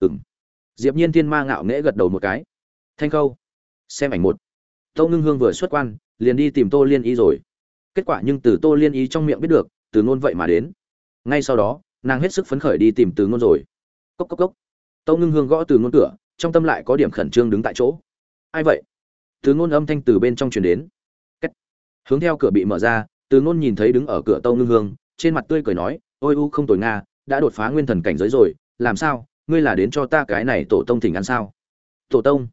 ừng diệp nhiên thiên ma ngạo nghễ gật đầu một cái. Thanh khâu, xem ảnh một. Tâu ngưng hương vừa xuất quan, liền đi tìm tô liên y rồi. Kết quả nhưng từ tô liên y trong miệng biết được, từ ngôn vậy mà đến. Ngay sau đó, nàng hết sức phấn khởi đi tìm từ ngôn rồi. Cốc cốc cốc. Tâu ngưng hương gõ từ ngôn cửa, trong tâm lại có điểm khẩn trương đứng tại chỗ. Ai vậy? Từ ngôn âm thanh từ bên trong truyền đến. Cách. hướng theo cửa bị mở ra, từ ngôn nhìn thấy đứng ở cửa Tâu ngưng hương, trên mặt tươi cười nói, ôi u không tồi nga, đã đột phá nguyên thần cảnh giới rồi, làm sao? Ngươi là đến cho ta cái này tổ tông thỉnh ăn sao? Tổ tông?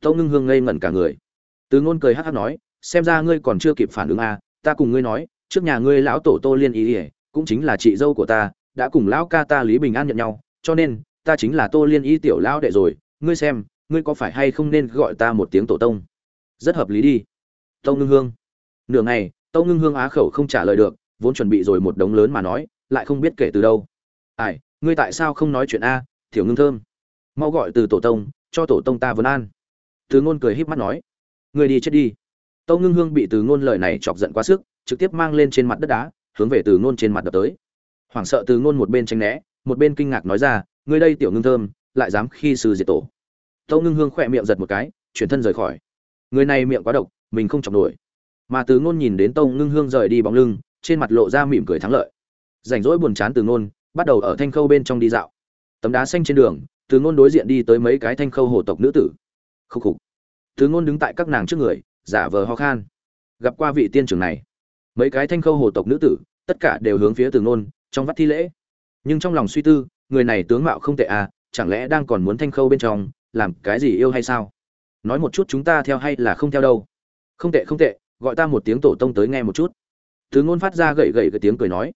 Tâu ngưng hương ngây ngẩn cả người. Từ ngôn cười hắc hắc nói xem ra ngươi còn chưa kịp phản ứng à, ta cùng ngươi nói trước nhà ngươi lão tổ tô liên ý ỉa cũng chính là chị dâu của ta đã cùng lão ca ta lý bình an nhận nhau cho nên ta chính là tô liên y tiểu lão đệ rồi. Ngươi xem ngươi có phải hay không nên gọi ta một tiếng tổ tông? Rất hợp lý đi. Tông ngưng hương. Nửa ngày tông ngưng hương á khẩu không trả lời được vốn chuẩn bị rồi một đống lớn mà nói lại không biết kể từ đâu. Ai ngươi tại sao không nói chuyện a? Thiểu ngưng thơm. Mau gọi từ tổ tông, cho tổ tông ta vấn an. Từ ngôn cười híp mắt nói. Người đi chết đi. Tâu ngưng hương bị từ ngôn lời này chọc giận quá sức, trực tiếp mang lên trên mặt đất đá, hướng về từ ngôn trên mặt đập tới. Hoảng sợ từ ngôn một bên tranh né, một bên kinh ngạc nói ra, người đây tiểu ngưng thơm, lại dám khi sư diệt tổ. Tâu ngưng hương khỏe miệng giật một cái, chuyển thân rời khỏi. Người này miệng quá độc, mình không chọc nổi. Mà từ ngôn nhìn đến tâu ngưng hương rời đi bóng lưng, trên mặt lộ ra mỉm cười thắng lợi. Rảnh rỗi buồn chán từ ngôn, bắt đầu ở thanh khâu bên trong đi dạo tấm đá xanh trên đường, từ ngôn đối diện đi tới mấy cái thanh khâu hồ tộc nữ tử. Khúc khục. Từ ngôn đứng tại các nàng trước người, giả vờ ho khan. Gặp qua vị tiên trưởng này. Mấy cái thanh khâu hồ tộc nữ tử, tất cả đều hướng phía từ ngôn, trong vắt thi lễ. Nhưng trong lòng suy tư, người này tướng mạo không tệ à chẳng lẽ đang còn muốn thanh khâu bên trong, làm cái gì yêu hay sao? Nói một chút chúng ta theo hay là không theo đâu? Không tệ không tệ, gọi ta một tiếng tổ tông tới nghe một chút. Từ ngôn phát ra gậy gậy cái tiếng cười nói.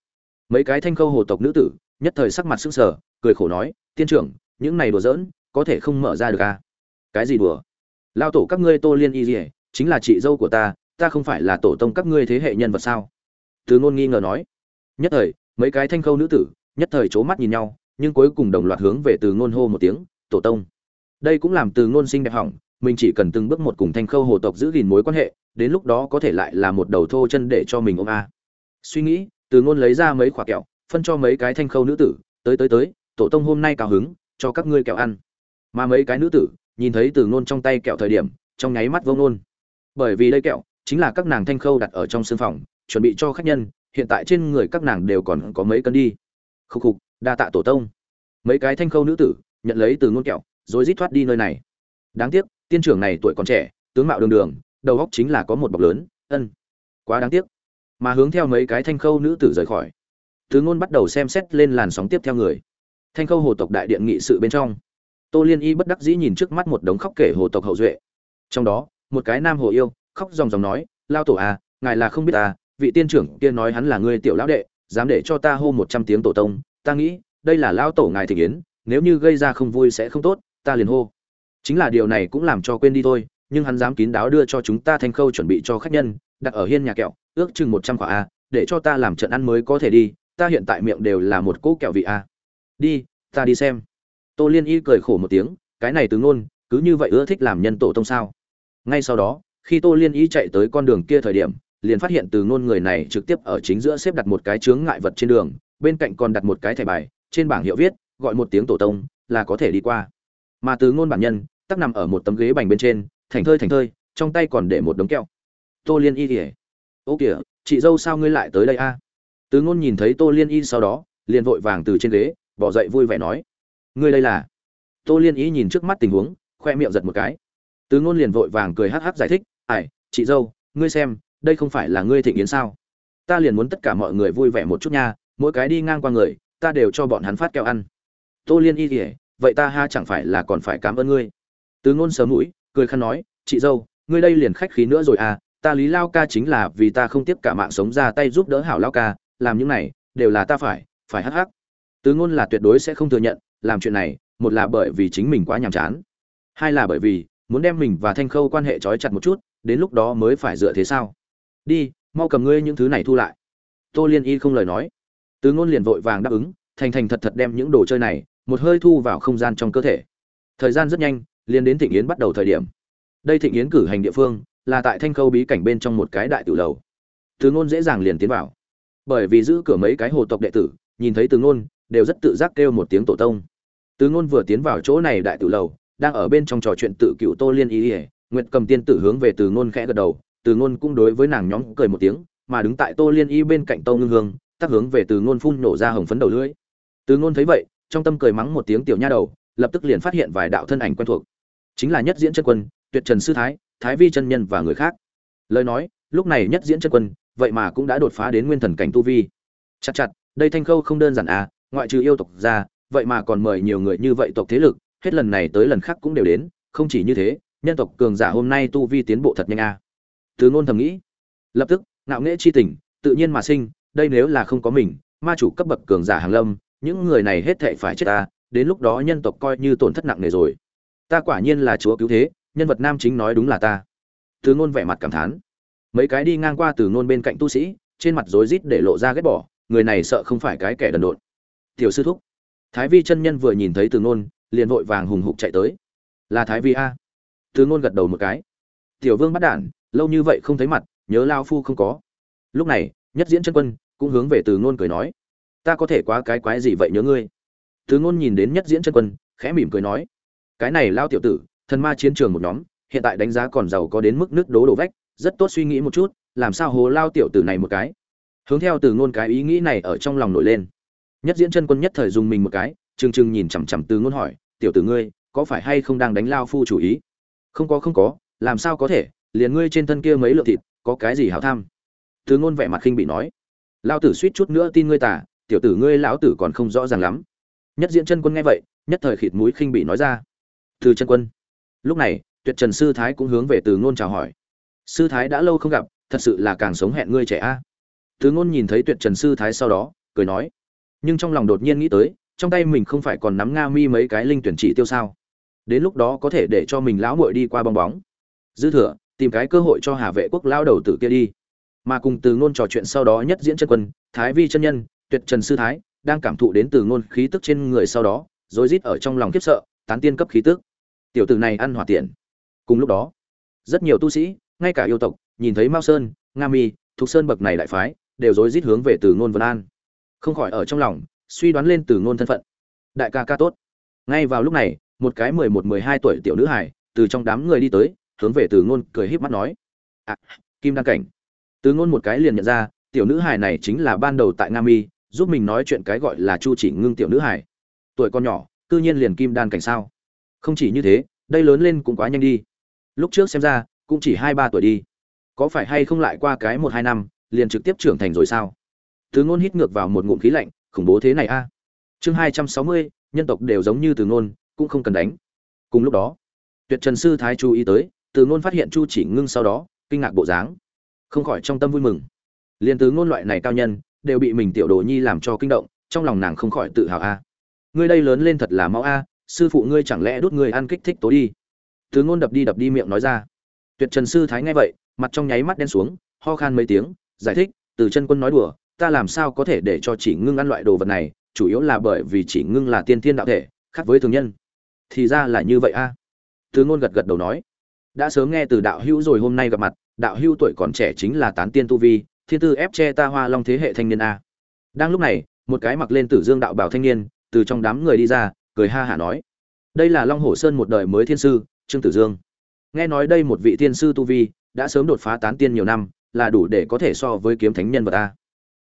Mấy cái thanh khâu hồ tộc nữ tử, nhất thời sắc mặt sững sờ cười khổ nói, tiên trưởng, những này đùa giỡn, có thể không mở ra được à? Cái gì đùa? Lao tổ các ngươi tô liên y dỉa chính là chị dâu của ta ta không phải là tổ tông các ngươi thế hệ nhân vật sao? Từ ngôn nghi ngờ nói. Nhất thời, mấy cái thanh khâu nữ tử, nhất thời c mắt nhìn nhau, nhưng cuối cùng đồng loạt hướng về từ ngôn hô một tiếng, tổ tông. Đây cũng làm từ ngôn sinh đẹp hỏng, mình chỉ cần từng bước một cùng thanh khâu hồ tộc giữ gìn mối quan hệ, đến lúc đó có thể lại là một đầu thô chân để cho mình ôm a. Suy nghĩ, từ ngôn lấy ra mấy quả kẹo, phân cho mấy cái thanh khâu nữ tử, tới tới tới tổ tông hôm nay cao hứng, cho các ngươi kẹo ăn. Mà mấy cái nữ tử, nhìn thấy từ ngôn trong tay kẹo thời điểm, trong nháy mắt vô ngôn. Bởi vì đây kẹo, chính là các nàng thanh khâu đặt ở trong sương phòng, chuẩn bị cho khách nhân, hiện tại trên người các nàng đều còn có mấy cân đi. Khúc khục, đa tạ tổ tông. Mấy cái thanh khâu nữ tử, nhận lấy từ ngôn kẹo, rồi rít thoát đi nơi này. Đáng tiếc, tiên trưởng này tuổi còn trẻ, tướng mạo đường đường, đầu góc chính là có một bọc lớn, ân. Quá đáng tiếc. Mà hướng theo mấy cái thanh khâu nữ tử rời khỏi, từ ngôn bắt đầu xem xét lên làn sóng tiếp theo người thanh khâu hồ tộc đại điện nghị sự bên trong. Tô liên y bất đắc dĩ nhìn trước mắt một đống khóc kể hồ tộc hậu duệ. Trong đó, một cái nam hồ yêu, khóc ròng ròng nói, lao tổ à ngài là không biết à vị tiên trưởng kia nói hắn là người tiểu lão đệ, dám để cho ta hô một trăm tiếng tổ tông, ta nghĩ, đây là lao tổ ngài thị yến, nếu như gây ra không vui sẽ không tốt, ta liền hô. Chính là điều này cũng làm cho quên đi thôi, nhưng hắn dám kín đáo đưa cho chúng ta thanh khâu chuẩn bị cho khách nhân, đặt ở hiên nhà kẹo, ước chừng một trăm quả a, để cho ta làm trận ăn mới có thể đi, ta hiện tại miệng đều là một cỗ kẹo vị a đi, ta đi xem. Tô liên y cười khổ một tiếng, cái này từ ngôn, cứ như vậy ưa thích làm nhân tổ tông sao? Ngay sau đó, khi tô liên y chạy tới con đường kia thời điểm, liền phát hiện từ ngôn người này trực tiếp ở chính giữa xếp đặt một cái chướng ngại vật trên đường, bên cạnh còn đặt một cái thẻ bài, trên bảng hiệu viết, gọi một tiếng tổ tông, là có thể đi qua. Mà từ ngôn bản nhân, tắc nằm ở một tấm ghế bành bên trên thành thơi thành thơi, trong tay còn để một đống kẹo. Tô liên y kỉa ô kìa, chị dâu sao ngươi lại tới đây a? Từ ngôn nhìn thấy tô liên y sau đó, liền vội vàng từ trên ghế bỏ dậy vui vẻ nói, ngươi đây là? Tô liên ý nhìn trước mắt tình huống, khoe miệng giật một cái. Từ ngôn liền vội vàng cười hắc hắc giải thích ải chị dâu, ngươi xem, đây không phải là ngươi thịnh yến sao? Ta liền muốn tất cả mọi người vui vẻ một chút nha, mỗi cái đi ngang qua người, ta đều cho bọn hắn phát kẹo ăn. Tô liên y kỉa vậy ta ha chẳng phải là còn phải cảm ơn ngươi? Từ ngôn sớm mũi, cười khăn nói, chị dâu, ngươi đây liền khách khí nữa rồi à ta lý lao ca chính là vì ta không tiếp cả mạng sống ra tay giúp đỡ hảo lao ca, làm những này đều là ta phải phải hắc hắc từ ngôn là tuyệt đối sẽ không thừa nhận, làm chuyện này, một là bởi vì chính mình quá nhàm chán, hai là bởi vì muốn đem mình và thanh khâu quan hệ trói chặt một chút, đến lúc đó mới phải dựa thế sao? Đi, mau cầm ngươi những thứ này thu lại. Tô liên y không lời nói. Từ ngôn liền vội vàng đáp ứng, thành thành thật thật đem những đồ chơi này, một hơi thu vào không gian trong cơ thể. Thời gian rất nhanh, liền đến thịnh yến bắt đầu thời điểm. Đây thịnh yến cử hành địa phương, là tại thanh khâu bí cảnh bên trong một cái đại tử lầu. Từ ngôn dễ dàng liền tiến vào. Bởi vì giữ cửa mấy cái hồ tộc đệ tử, nhìn thấy từ ngôn đều rất tự giác kêu một tiếng tổ tông. Từ ngôn vừa tiến vào chỗ này đại tử lầu, đang ở bên trong trò chuyện tự cựu tô liên ý ỉa nguyệt cầm tiên tử hướng về từ ngôn khẽ gật đầu, từ ngôn cũng đối với nàng nhóm cười một tiếng, mà đứng tại tô liên y bên cạnh tô ngưng hương tác hướng về từ ngôn phun nổ ra hồng phấn đầu lưỡi. Từ ngôn thấy vậy, trong tâm cười mắng một tiếng tiểu nha đầu, lập tức liền phát hiện vài đạo thân ảnh quen thuộc. Chính là nhất diễn chân quân, tuyệt trần sư thái thái vi chân nhân và người khác. Lời nói, lúc này nhất diễn chân quân, vậy mà cũng đã đột phá đến nguyên thần cảnh tu vi. Chặt chặt, đây thanh khâu không đơn giản à ngoại trừ yêu tộc ra, vậy mà còn mời nhiều người như vậy tộc thế lực, hết lần này tới lần khác cũng đều đến, không chỉ như thế, nhân tộc cường giả hôm nay tu vi tiến bộ thật nhanh à. từ ngôn thầm nghĩ. Lập tức, ngạo nghễ chi tình, tự nhiên mà sinh, đây nếu là không có mình, ma chủ cấp bậc cường giả hàng lâm, những người này hết thệ phải chết ta, đến lúc đó nhân tộc coi như tổn thất nặng nề rồi. Ta quả nhiên là chúa cứu thế, nhân vật nam chính nói đúng là ta. Từ ngôn vẻ mặt cảm thán. Mấy cái đi ngang qua từ ngôn bên cạnh tu sĩ, trên mặt rối rít để lộ ra ghét bỏ, người này sợ không phải cái kẻ đần độn tiểu sư thúc. Thái vi chân nhân vừa nhìn thấy từ ngôn, liền vội vàng hùng hục chạy tới. Là thái vi a? Từ ngôn gật đầu một cái. Tiểu vương bắt đản lâu như vậy không thấy mặt, nhớ lao phu không có. Lúc này, nhất diễn chân quân cũng hướng về từ ngôn cười nói. Ta có thể quá cái quái gì vậy nhớ ngươi? Từ ngôn nhìn đến nhất diễn chân quân, khẽ mỉm cười nói. Cái này lao tiểu tử, thần ma chiến trường một nhóm, hiện tại đánh giá còn giàu có đến mức nước đố đổ vách, rất tốt suy nghĩ một chút, làm sao hồ lao tiểu tử này một cái? Hướng theo từ ngôn cái ý nghĩ này ở trong lòng nổi lên nhất diễn chân quân nhất thời dùng mình một cái, trừng trừng nhìn chằm chằm từ ngôn hỏi, tiểu tử ngươi, có phải hay không đang đánh lao phu chủ ý? Không có không có, làm sao có thể, liền ngươi trên thân kia mấy lượng thịt, có cái gì hảo tham? Từ ngôn vẻ mặt khinh bị nói. Lao tử suýt chút nữa tin ngươi tả tiểu tử ngươi lão tử còn không rõ ràng lắm. Nhất diễn chân quân nghe vậy, nhất thời khịt mũi khinh bị nói ra. Từ chân quân. Lúc này, tuyệt trần sư thái cũng hướng về từ ngôn chào hỏi. Sư thái đã lâu không gặp, thật sự là càng sống hẹn ngươi trẻ a. Từ ngôn nhìn thấy tuyệt trần sư thái sau đó, cười nói nhưng trong lòng đột nhiên nghĩ tới, trong tay mình không phải còn nắm nga mi mấy cái linh tuyển chỉ tiêu sao? Đến lúc đó có thể để cho mình lão muội đi qua bong bóng. Dư thừa, tìm cái cơ hội cho hà vệ quốc lao đầu tử kia đi. Mà cùng từ ngôn trò chuyện sau đó nhất diễn chân quân, thái vi chân nhân, tuyệt trần sư thái, đang cảm thụ đến từ ngôn khí tức trên người sau đó, rối rít ở trong lòng khiếp sợ, tán tiên cấp khí tức. Tiểu tử này ăn hỏa tiện. Cùng lúc đó, rất nhiều tu sĩ, ngay cả yêu tộc, nhìn thấy mao sơn, nga mi thuộc sơn bậc này đại phái, đều rối rít hướng về từ ngôn vân an không khỏi ở trong lòng, suy đoán lên từ ngôn thân phận. Đại ca ca tốt. Ngay vào lúc này, một cái mười một, mười hai tuổi tiểu nữ hải từ trong đám người đi tới, hướng về từ ngôn cười híp mắt nói. À kim đăng cảnh. Từ ngôn một cái liền nhận ra, tiểu nữ hải này chính là ban đầu tại nga mi, giúp mình nói chuyện cái gọi là chu chỉ ngưng tiểu nữ hải tuổi con nhỏ, cư nhiên liền kim đan cảnh sao? Không chỉ như thế, đây lớn lên cũng quá nhanh đi. Lúc trước xem ra, cũng chỉ hai ba tuổi đi. Có phải hay không lại qua cái một hai năm, liền trực tiếp trưởng thành rồi sao? Từ ngôn hít ngược vào một ngụm khí lạnh, khủng bố thế này a. Chương hai trăm sáu mươi, nhân tộc đều giống như từ ngôn, cũng không cần đánh. Cùng lúc đó, tuyệt trần sư thái chú ý tới, từ ngôn phát hiện chu chỉ ngưng sau đó, kinh ngạc bộ dáng. Không khỏi trong tâm vui mừng. Liên từ ngôn loại này cao nhân, đều bị mình tiểu đồ nhi làm cho kinh động, trong lòng nàng không khỏi tự hào a. Ngươi đây lớn lên thật là máu a, sư phụ ngươi chẳng lẽ đút ngươi ăn kích thích tối đi? Từ ngôn đập đi đập đi miệng nói ra. Tuyệt trần sư thái nghe vậy, mặt trong nháy mắt đen xuống, ho khan mấy tiếng, giải thích, từ chân quân nói đùa ta làm sao có thể để cho chỉ ngưng ăn loại đồ vật này, chủ yếu là bởi vì chỉ ngưng là tiên thiên đạo thể, khác với thường nhân. Thì ra là như vậy a. Từ ngôn gật gật đầu nói. Đã sớm nghe từ đạo hữu rồi hôm nay gặp mặt, đạo hữu tuổi còn trẻ chính là tán tiên tu vi, thiên tư ép che ta hoa long thế hệ thanh niên a. Đang lúc này, một cái mặc lên tử dương đạo bảo thanh niên, từ trong đám người đi ra, cười ha hả nói. Đây là long hồ sơn một đời mới thiên sư, trương tử dương. Nghe nói đây một vị thiên sư tu vi, đã sớm đột phá tán tiên nhiều năm, là đủ để có thể so với kiếm thánh nhân vật ta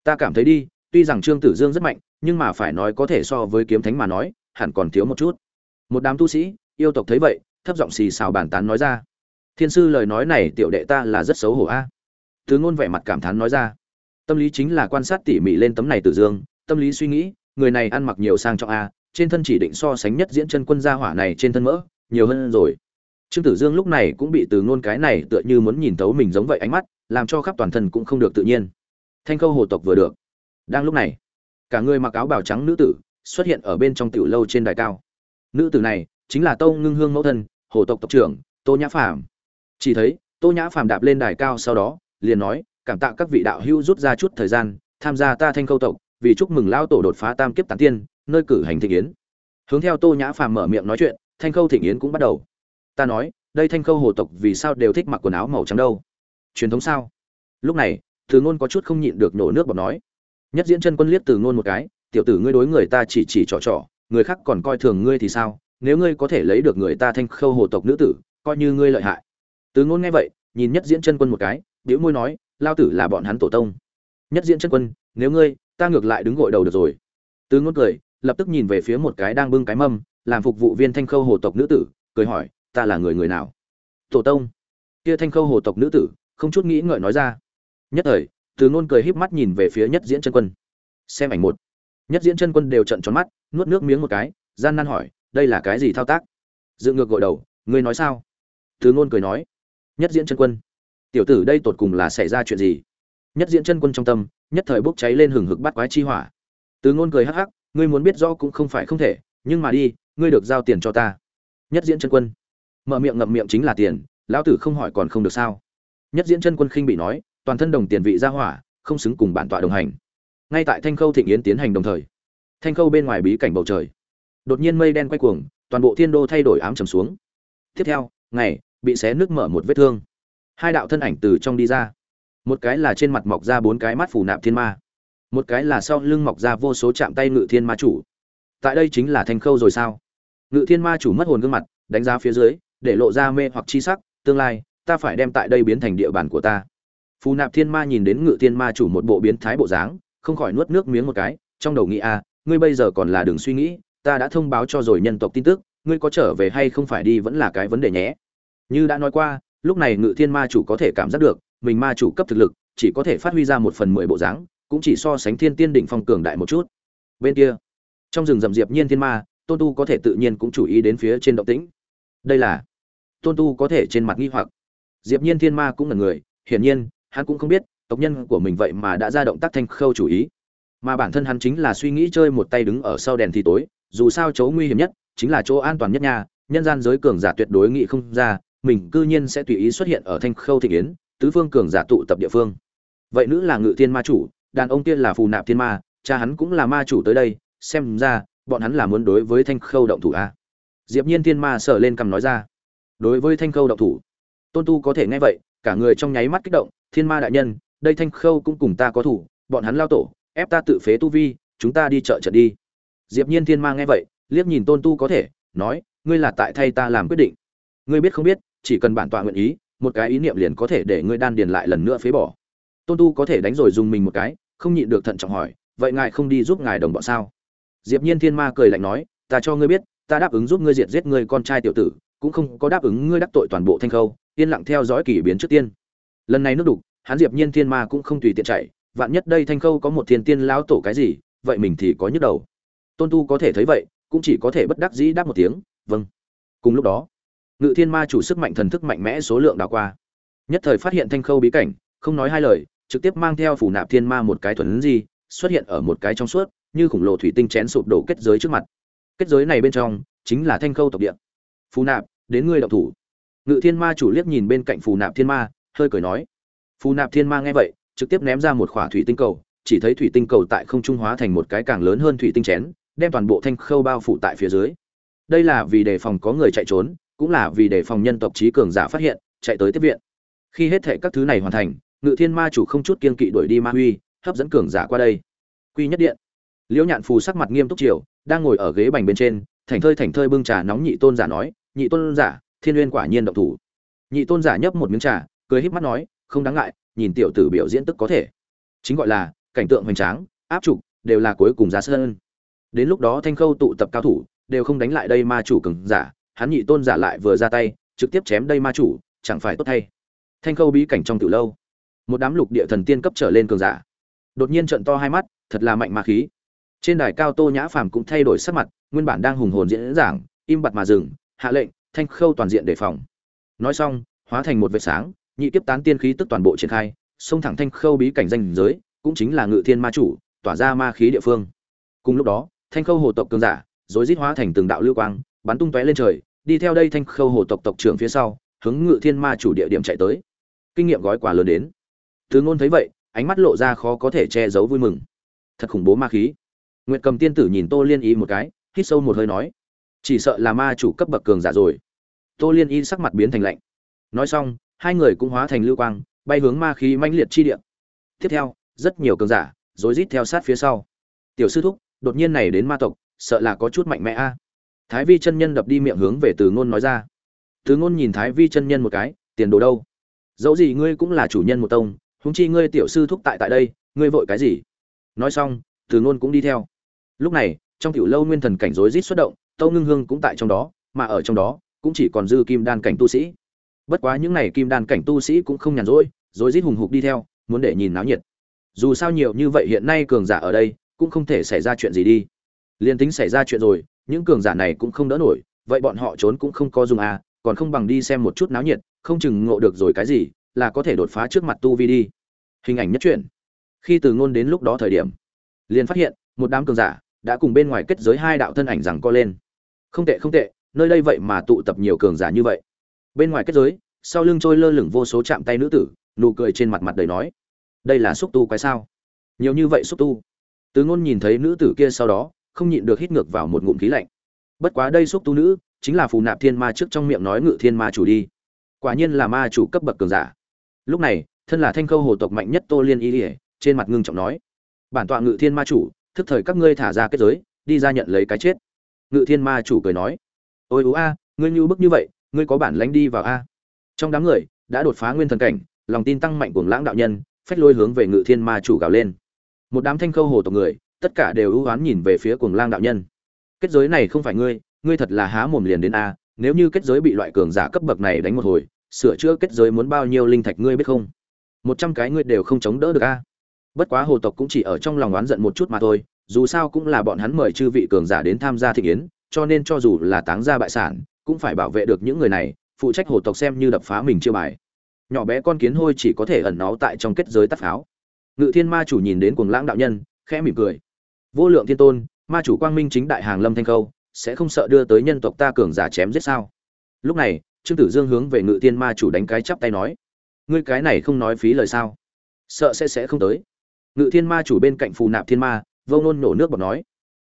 ta cảm thấy đi, tuy rằng trương tử dương rất mạnh, nhưng mà phải nói có thể so với kiếm thánh mà nói, hẳn còn thiếu một chút. Một đám tu sĩ, yêu tộc thấy vậy, thấp giọng xì xào bàn tán nói ra. Thiên sư lời nói này tiểu đệ ta là rất xấu hổ a. Thứ ngôn vẻ mặt cảm thán nói ra. Tâm lý chính là quan sát tỉ mỉ lên tấm này tử dương, tâm lý suy nghĩ, người này ăn mặc nhiều sang trọng a, trên thân chỉ định so sánh nhất diễn chân quân gia hỏa này trên thân mỡ, nhiều hơn rồi. Trương tử dương lúc này cũng bị từ ngôn cái này tựa như muốn nhìn thấu mình giống vậy ánh mắt, làm cho khắp toàn thân cũng không được tự nhiên thanh khâu hồ tộc vừa được. Đang lúc này, cả người mặc áo bào trắng nữ tử xuất hiện ở bên trong tiểu lâu trên đài cao. Nữ tử này chính là tâu ngưng hương mẫu thân, hồ tộc tộc trưởng tô nhã phàm. Chỉ thấy, tô nhã phàm đạp lên đài cao sau đó, liền nói, cảm tạ các vị đạo hữu rút ra chút thời gian, tham gia ta thanh khâu tộc, vì chúc mừng lao tổ đột phá tam kiếp tán tiên, nơi cử hành thịnh yến. Hướng theo tô nhã phàm mở miệng nói chuyện, thanh khâu thịnh yến cũng bắt đầu. Ta nói, đây thanh khâu hồ tộc vì sao đều thích mặc quần áo màu trắng đâu? Truyền thống sao? Lúc này từ ngôn có chút không nhịn được nổ nước bọt nói. Nhất diễn chân quân liếc từ ngôn một cái, tiểu tử ngươi đối người ta chỉ chỉ trò trò, người khác còn coi thường ngươi thì sao? Nếu ngươi có thể lấy được người ta thanh khâu hồ tộc nữ tử, coi như ngươi lợi hại. Từ ngôn nghe vậy, nhìn nhất diễn chân quân một cái biểu môi nói, lao tử là bọn hắn tổ tông. Nhất diễn chân quân, nếu ngươi, ta ngược lại đứng gội đầu được rồi. Từ ngôn cười, lập tức nhìn về phía một cái đang bưng cái mâm, làm phục vụ viên thanh khâu hồ tộc nữ tử, cười hỏi, ta là người người nào? Tổ tông. Kia thanh khâu hồ tộc nữ tử, không chút nghĩ ngợi nói ra nhất thời, từ ngôn cười híp mắt nhìn về phía nhất diễn chân quân. Xem ảnh một. Nhất diễn chân quân đều trận tròn mắt, nuốt nước miếng một cái, gian nan hỏi, đây là cái gì thao tác? Dự ngược gội đầu, ngươi nói sao? Từ ngôn cười nói, nhất diễn chân quân, tiểu tử đây tột cùng là xảy ra chuyện gì? Nhất diễn chân quân trong tâm, nhất thời bốc cháy lên hừng hực bắt quái chi hỏa. Từ ngôn cười hắc hắc, ngươi muốn biết rõ cũng không phải không thể, nhưng mà đi, ngươi được giao tiền cho ta. Nhất diễn chân quân mở miệng ngậm miệng chính là tiền, lão tử không hỏi còn không được sao? Nhất diễn chân quân khinh bị nói toàn thân đồng tiền vị ra hỏa, không xứng cùng bản tọa đồng hành. Ngay tại thanh khâu thịnh yến tiến hành đồng thời, thanh khâu bên ngoài bí cảnh bầu trời, đột nhiên mây đen quay cuồng, toàn bộ thiên đô thay đổi ám trầm xuống. Tiếp theo, ngày, bị xé nước mở một vết thương. Hai đạo thân ảnh từ trong đi ra. Một cái là trên mặt mọc ra bốn cái mắt phủ nạp thiên ma. Một cái là sau lưng mọc ra vô số chạm tay ngự thiên ma chủ. Tại đây chính là thanh khâu rồi sao? Ngự thiên ma chủ mất hồn gương mặt, đánh giá phía dưới, để lộ ra mê hoặc chi sắc, tương lai, ta phải đem tại đây biến thành địa bàn của ta phù nạp thiên ma nhìn đến ngự thiên ma chủ một bộ biến thái bộ dáng, không khỏi nuốt nước miếng một cái, trong đầu nghĩ a ngươi bây giờ còn là đường suy nghĩ, ta đã thông báo cho rồi nhân tộc tin tức, ngươi có trở về hay không phải đi vẫn là cái vấn đề nhé. Như đã nói qua, lúc này ngự thiên ma chủ có thể cảm giác được, mình ma chủ cấp thực lực, chỉ có thể phát huy ra một phần mười bộ dáng, cũng chỉ so sánh thiên tiên đỉnh phong cường đại một chút. Bên kia, trong rừng rậm diệp nhiên thiên ma, tôn tu có thể tự nhiên cũng chú ý đến phía trên động tĩnh. Đây là, tôn tu có thể trên mặt nghi hoặc. Diệp nhiên thiên ma cũng là người, hiển nhiên hắn cũng không biết, tộc nhân của mình vậy mà đã ra động tác thanh khâu chủ ý. Mà bản thân hắn chính là suy nghĩ chơi một tay đứng ở sau đèn thì tối, dù sao chỗ nguy hiểm nhất chính là chỗ an toàn nhất nha, nhân gian giới cường giả tuyệt đối nghị không ra, mình cư nhiên sẽ tùy ý xuất hiện ở thanh khâu thị yến tứ phương cường giả tụ tập địa phương. Vậy nữ là ngự thiên ma chủ, đàn ông tiên là phù nạp thiên ma, cha hắn cũng là ma chủ tới đây, xem ra, bọn hắn là muốn đối với thanh khâu động thủ a diệp nhiên thiên ma sở lên cầm nói ra. Đối với thanh khâu động thủ, tôn tu có thể nghe vậy, cả người trong nháy mắt kích động thiên ma đại nhân, đây thanh khâu cũng cùng ta có thủ, bọn hắn lao tổ, ép ta tự phế tu vi, chúng ta đi chợ trận đi. Diệp nhiên thiên ma nghe vậy, liếc nhìn tôn tu có thể, nói, ngươi là tại thay ta làm quyết định. Ngươi biết không biết, chỉ cần bản tọa nguyện ý, một cái ý niệm liền có thể để ngươi đan điền lại lần nữa phế bỏ. Tôn tu có thể đánh rồi dùng mình một cái, không nhịn được thận trọng hỏi, vậy ngài không đi giúp ngài đồng bọn sao? Diệp nhiên thiên ma cười lạnh nói, ta cho ngươi biết, ta đáp ứng giúp ngươi diệt giết ngươi con trai tiểu tử, cũng không có đáp ứng ngươi đắc tội toàn bộ thanh khâu, yên lặng theo dõi kỳ biến trước tiên lần này nước đục, hắn diệp nhiên thiên ma cũng không tùy tiện chạy. Vạn nhất đây thanh khâu có một thiên tiên lão tổ cái gì, vậy mình thì có nhức đầu. Tôn tu có thể thấy vậy, cũng chỉ có thể bất đắc dĩ đáp một tiếng vâng. Cùng lúc đó, ngự thiên ma chủ sức mạnh thần thức mạnh mẽ số lượng đào qua. Nhất thời phát hiện thanh khâu bí cảnh, không nói hai lời, trực tiếp mang theo phủ nạp thiên ma một cái thuần gì xuất hiện ở một cái trong suốt, như khủng lồ thủy tinh chén sụp đổ kết giới trước mặt. Kết giới này bên trong, chính là thanh khâu tộc địa. Phù nạp, đến ngươi động thủ. Ngự thiên ma chủ liếc nhìn bên cạnh phù nạp thiên ma hơi cười nói. Phù nạp thiên ma nghe vậy, trực tiếp ném ra một khỏa thủy tinh cầu, chỉ thấy thủy tinh cầu tại không trung hóa thành một cái càng lớn hơn thủy tinh chén, đem toàn bộ thanh khâu bao phủ tại phía dưới. Đây là vì đề phòng có người chạy trốn, cũng là vì đề phòng nhân tộc trí cường giả phát hiện, chạy tới tiếp viện. Khi hết thệ các thứ này hoàn thành, ngự thiên ma chủ không chút kiên kỵ đuổi đi ma huy, hấp dẫn cường giả qua đây. Quy nhất điện. Liễu nhạn phù sắc mặt nghiêm túc triều đang ngồi ở ghế bành bên trên thành thơi thành thơi bưng trà nóng nhị tôn giả nói, nhị tôn giả, thiên uyên quả nhiên động thủ. Nhị tôn giả nhấp một miếng trà cười híp mắt nói, không đáng ngại, nhìn tiểu tử biểu diễn tức có thể. Chính gọi là cảnh tượng hoành tráng, áp trục đều là cuối cùng giá sơn đến lúc đó thanh khâu tụ tập cao thủ, đều không đánh lại đây ma chủ cường giả, hắn nhị tôn giả lại vừa ra tay, trực tiếp chém đây ma chủ, chẳng phải tốt thay. Thanh khâu bí cảnh trong từ lâu, một đám lục địa thần tiên cấp trở lên cường giả. Đột nhiên trợn to hai mắt, thật là mạnh ma khí. Trên đài cao tô nhã phàm cũng thay đổi sắc mặt, nguyên bản đang hùng hồn diễn giảng, im bặt mà dừng, hạ lệnh, thanh khâu toàn diện đề phòng. Nói xong, hóa thành một vệt sáng nhị tiếp tán tiên khí tức toàn bộ triển khai, xông thẳng thanh khâu bí cảnh danh giới, cũng chính là ngự thiên ma chủ, tỏa ra ma khí địa phương. Cùng lúc đó, thanh khâu hồ tộc cường giả rồi rít hóa thành từng đạo lưu quang, bắn tung tóe lên trời, đi theo đây thanh khâu hồ tộc tộc trưởng phía sau, hướng ngự thiên ma chủ địa điểm chạy tới. Kinh nghiệm gói quà lớn đến. Từ ngôn thấy vậy, ánh mắt lộ ra khó có thể che giấu vui mừng. Thật khủng bố ma khí. Nguyệt cầm tiên tử nhìn tô liên y một cái, hít sâu một hơi nói, chỉ sợ là ma chủ cấp bậc cường giả rồi. Tô liên y sắc mặt biến thành lạnh. Nói xong hai người cũng hóa thành lưu quang, bay hướng ma khí mãnh liệt chi địa. Tiếp theo, rất nhiều cường giả, rối rít theo sát phía sau. Tiểu sư thúc, đột nhiên này đến ma tộc, sợ là có chút mạnh mẽ a. Thái vi chân nhân đập đi miệng hướng về từ ngôn nói ra. Từ ngôn nhìn thái vi chân nhân một cái, tiền đồ đâu? Dẫu gì ngươi cũng là chủ nhân một tông, huống chi ngươi tiểu sư thúc tại tại đây, ngươi vội cái gì? Nói xong, từ ngôn cũng đi theo. Lúc này, trong tiểu lâu nguyên thần cảnh rối rít xuất động, tâu ngưng hương cũng tại trong đó, mà ở trong đó, cũng chỉ còn dư kim đan cảnh tu sĩ bất quá những này kim đan cảnh tu sĩ cũng không nhàn rỗi rồi rít hùng hục đi theo, muốn để nhìn náo nhiệt. Dù sao nhiều như vậy hiện nay cường giả ở đây, cũng không thể xảy ra chuyện gì đi. Liên tính xảy ra chuyện rồi, những cường giả này cũng không đỡ nổi, vậy bọn họ trốn cũng không có dùng à còn không bằng đi xem một chút náo nhiệt, không chừng ngộ được rồi cái gì, là có thể đột phá trước mặt tu vi đi. Hình ảnh nhất truyện. Khi từ ngôn đến lúc đó thời điểm, liền phát hiện, một đám cường giả đã cùng bên ngoài kết giới hai đạo thân ảnh rằng co lên. Không tệ không tệ, nơi đây vậy mà tụ tập nhiều cường giả như vậy bên ngoài kết giới, sau lưng trôi lơ lửng vô số chạm tay nữ tử, nụ cười trên mặt mặt đầy nói, đây là xúc tu quái sao? Nhiều như vậy xúc tu? Tứ ngôn nhìn thấy nữ tử kia sau đó, không nhịn được hít ngược vào một ngụm khí lạnh. Bất quá đây xúc tu nữ, chính là phù nạp thiên ma trước trong miệng nói ngự thiên ma chủ đi. Quả nhiên là ma chủ cấp bậc cường giả. Lúc này, thân là thanh khâu hồ tộc mạnh nhất tô liên y ỉa trên mặt ngưng trọng nói, bản tọa ngự thiên ma chủ, thức thời các ngươi thả ra kết giới, đi ra nhận lấy cái chết. Ngự thiên ma chủ cười nói, ôi ú a, ngươi như bức như vậy ngươi có bản lánh đi vào a. Trong đám người, đã đột phá nguyên thần cảnh, lòng tin tăng mạnh của lãng đạo nhân, phách lôi hướng về ngự thiên ma chủ gào lên. Một đám thanh khâu hồ tộc người, tất cả đều ưu oán nhìn về phía cuồng lang đạo nhân. Kết giới này không phải ngươi ngươi thật là há mồm liền đến a, nếu như kết giới bị loại cường giả cấp bậc này đánh một hồi, sửa chữa kết giới muốn bao nhiêu linh thạch ngươi biết không? Một trăm cái ngươi đều không chống đỡ được a. Bất quá hồ tộc cũng chỉ ở trong lòng oán giận một chút mà thôi, dù sao cũng là bọn hắn mời chư vị cường giả đến tham gia thị yến cho nên cho dù là táng gia bại sản cũng phải bảo vệ được những người này, phụ trách hồ tộc xem như đập phá mình chưa bài. Nhỏ bé con kiến hôi chỉ có thể ẩn nó tại trong kết giới tắt pháo. Ngự thiên ma chủ nhìn đến cuồng lãng đạo nhân, khẽ mỉm cười. Vô lượng thiên tôn, ma chủ quang minh chính đại hàng lâm thanh khâu, sẽ không sợ đưa tới nhân tộc ta cường giả chém giết sao? Lúc này, trương tử dương hướng về ngự thiên ma chủ đánh cái chắp tay nói, ngươi cái này không nói phí lời sao? Sợ sẽ sẽ không tới. Ngự thiên ma chủ bên cạnh phù nạp thiên ma vô nôn nổ nước bọt nói,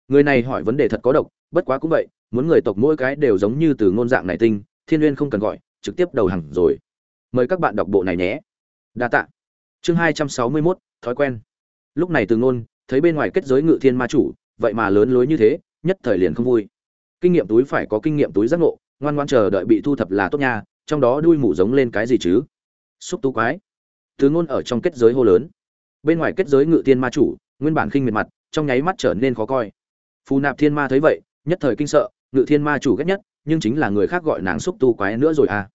người này hỏi vấn đề thật có độc, bất quá cũng vậy muốn người tộc mỗi cái đều giống như từ ngôn dạng này tinh, thiên uyên không cần gọi, trực tiếp đầu hàng rồi. Mời các bạn đọc bộ này nhé. Đa tạ. Chương hai trăm sáu mươi mốt, thói quen. Lúc này từ ngôn, thấy bên ngoài kết giới ngự thiên ma chủ, vậy mà lớn lối như thế, nhất thời liền không vui. Kinh nghiệm túi phải có kinh nghiệm túi giác ngộ, ngoan ngoan chờ đợi bị thu thập là tốt nha, trong đó đuôi mủ giống lên cái gì chứ? Xúc tu quái. Từ ngôn ở trong kết giới hô lớn. Bên ngoài kết giới ngự thiên ma chủ, nguyên bản khinh miệt mặt, trong nháy mắt trở nên khó coi. Phù nạp thiên ma thấy vậy, nhất thời kinh sợ ngự thiên ma chủ ghét nhất, nhưng chính là người khác gọi nàng xúc tu quái nữa rồi à.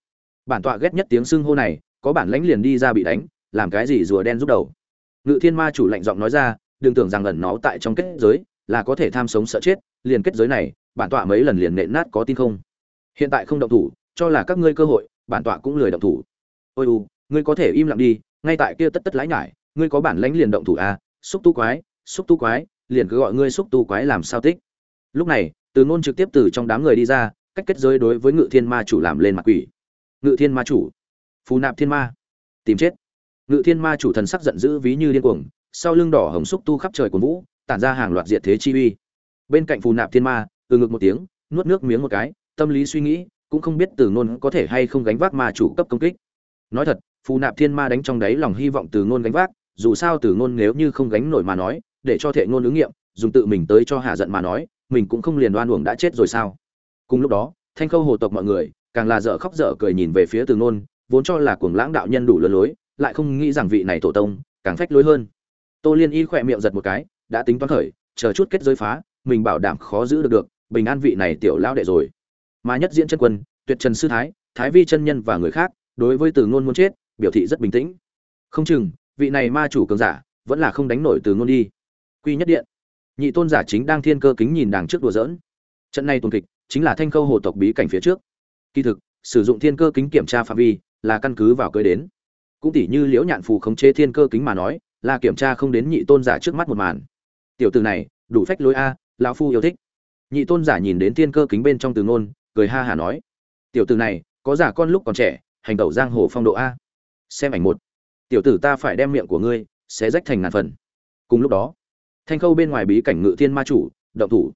Bản tọa ghét nhất tiếng xưng hô này, có bản lãnh liền đi ra bị đánh, làm cái gì rùa đen giúp đầu. Ngự thiên ma chủ lạnh giọng nói ra, đừng tưởng rằng ẩn nó tại trong kết giới, là có thể tham sống sợ chết, liền kết giới này, bản tọa mấy lần liền nện nát có tin không? Hiện tại không động thủ, cho là các ngươi cơ hội, bản tọa cũng lười động thủ. Ôi u, ngươi có thể im lặng đi, ngay tại kia tất tất lái nhải, ngươi có bản lãnh liền động thủ à xúc tu quái, xúc tu quái, liền cứ gọi ngươi xúc tu quái làm sao tích. Lúc này từ ngôn trực tiếp từ trong đám người đi ra, cách kết giới đối với ngự thiên ma chủ làm lên mặt quỷ. Ngự thiên ma chủ. Phù nạp thiên ma. Tìm chết. Ngự thiên ma chủ thần sắc giận dữ ví như điên cuồng, sau lưng đỏ hồng xúc tu khắp trời cuồng vũ, tản ra hàng loạt diệt thế chi uy. Bên cạnh phù nạp thiên ma từ ngực một tiếng, nuốt nước miếng một cái, tâm lý suy nghĩ, cũng không biết từ ngôn có thể hay không gánh vác ma chủ cấp công kích. Nói thật, phù nạp thiên ma đánh trong đáy lòng hy vọng từ ngôn gánh vác, dù sao từ ngôn nếu như không gánh nổi mà nói, để cho thệ ngôn ứng nghiệm, dùng tự mình tới cho hạ giận mà nói mình cũng không liền đoan uổng đã chết rồi sao? Cùng lúc đó thanh khâu hồ tộc mọi người càng là dở khóc dở cười nhìn về phía từ nôn, vốn cho là cuồng lãng đạo nhân đủ lớn lối lại không nghĩ rằng vị này tổ tông càng phách lối hơn. Tô liên y khỏe miệng giật một cái đã tính toán khởi chờ chút kết giới phá mình bảo đảm khó giữ được được bình an vị này tiểu lão đệ rồi. Mà nhất diễn chân quân tuyệt trần sư thái thái vi chân nhân và người khác đối với từ ngôn muốn chết biểu thị rất bình tĩnh. Không chừng vị này ma chủ cường giả vẫn là không đánh nổi từ ngôn đi. Quy nhất điện nhị tôn giả chính đang thiên cơ kính nhìn đằng trước đùa giỡn. Trận này tuần kịch chính là thanh khâu hồ tộc bí cảnh phía trước. Kỳ thực, sử dụng thiên cơ kính kiểm tra phạm vi là căn cứ vào cơi đến. Cũng tỷ như liễu nhạn phù khống chế thiên cơ kính mà nói, là kiểm tra không đến nhị tôn giả trước mắt một màn. Tiểu từ này, đủ phách lối a, lão phu yêu thích. Nhị tôn giả nhìn đến thiên cơ kính bên trong từ ngôn, cười ha hả nói, tiểu tử này, có giả con lúc còn trẻ, hành tẩu giang hồ phong độ a. Xem ảnh một. Tiểu tử ta phải đem miệng của ngươi sẽ rách thành ngàn phần. Cùng lúc đó thanh khâu bên ngoài bí cảnh ngự thiên ma chủ, động thủ.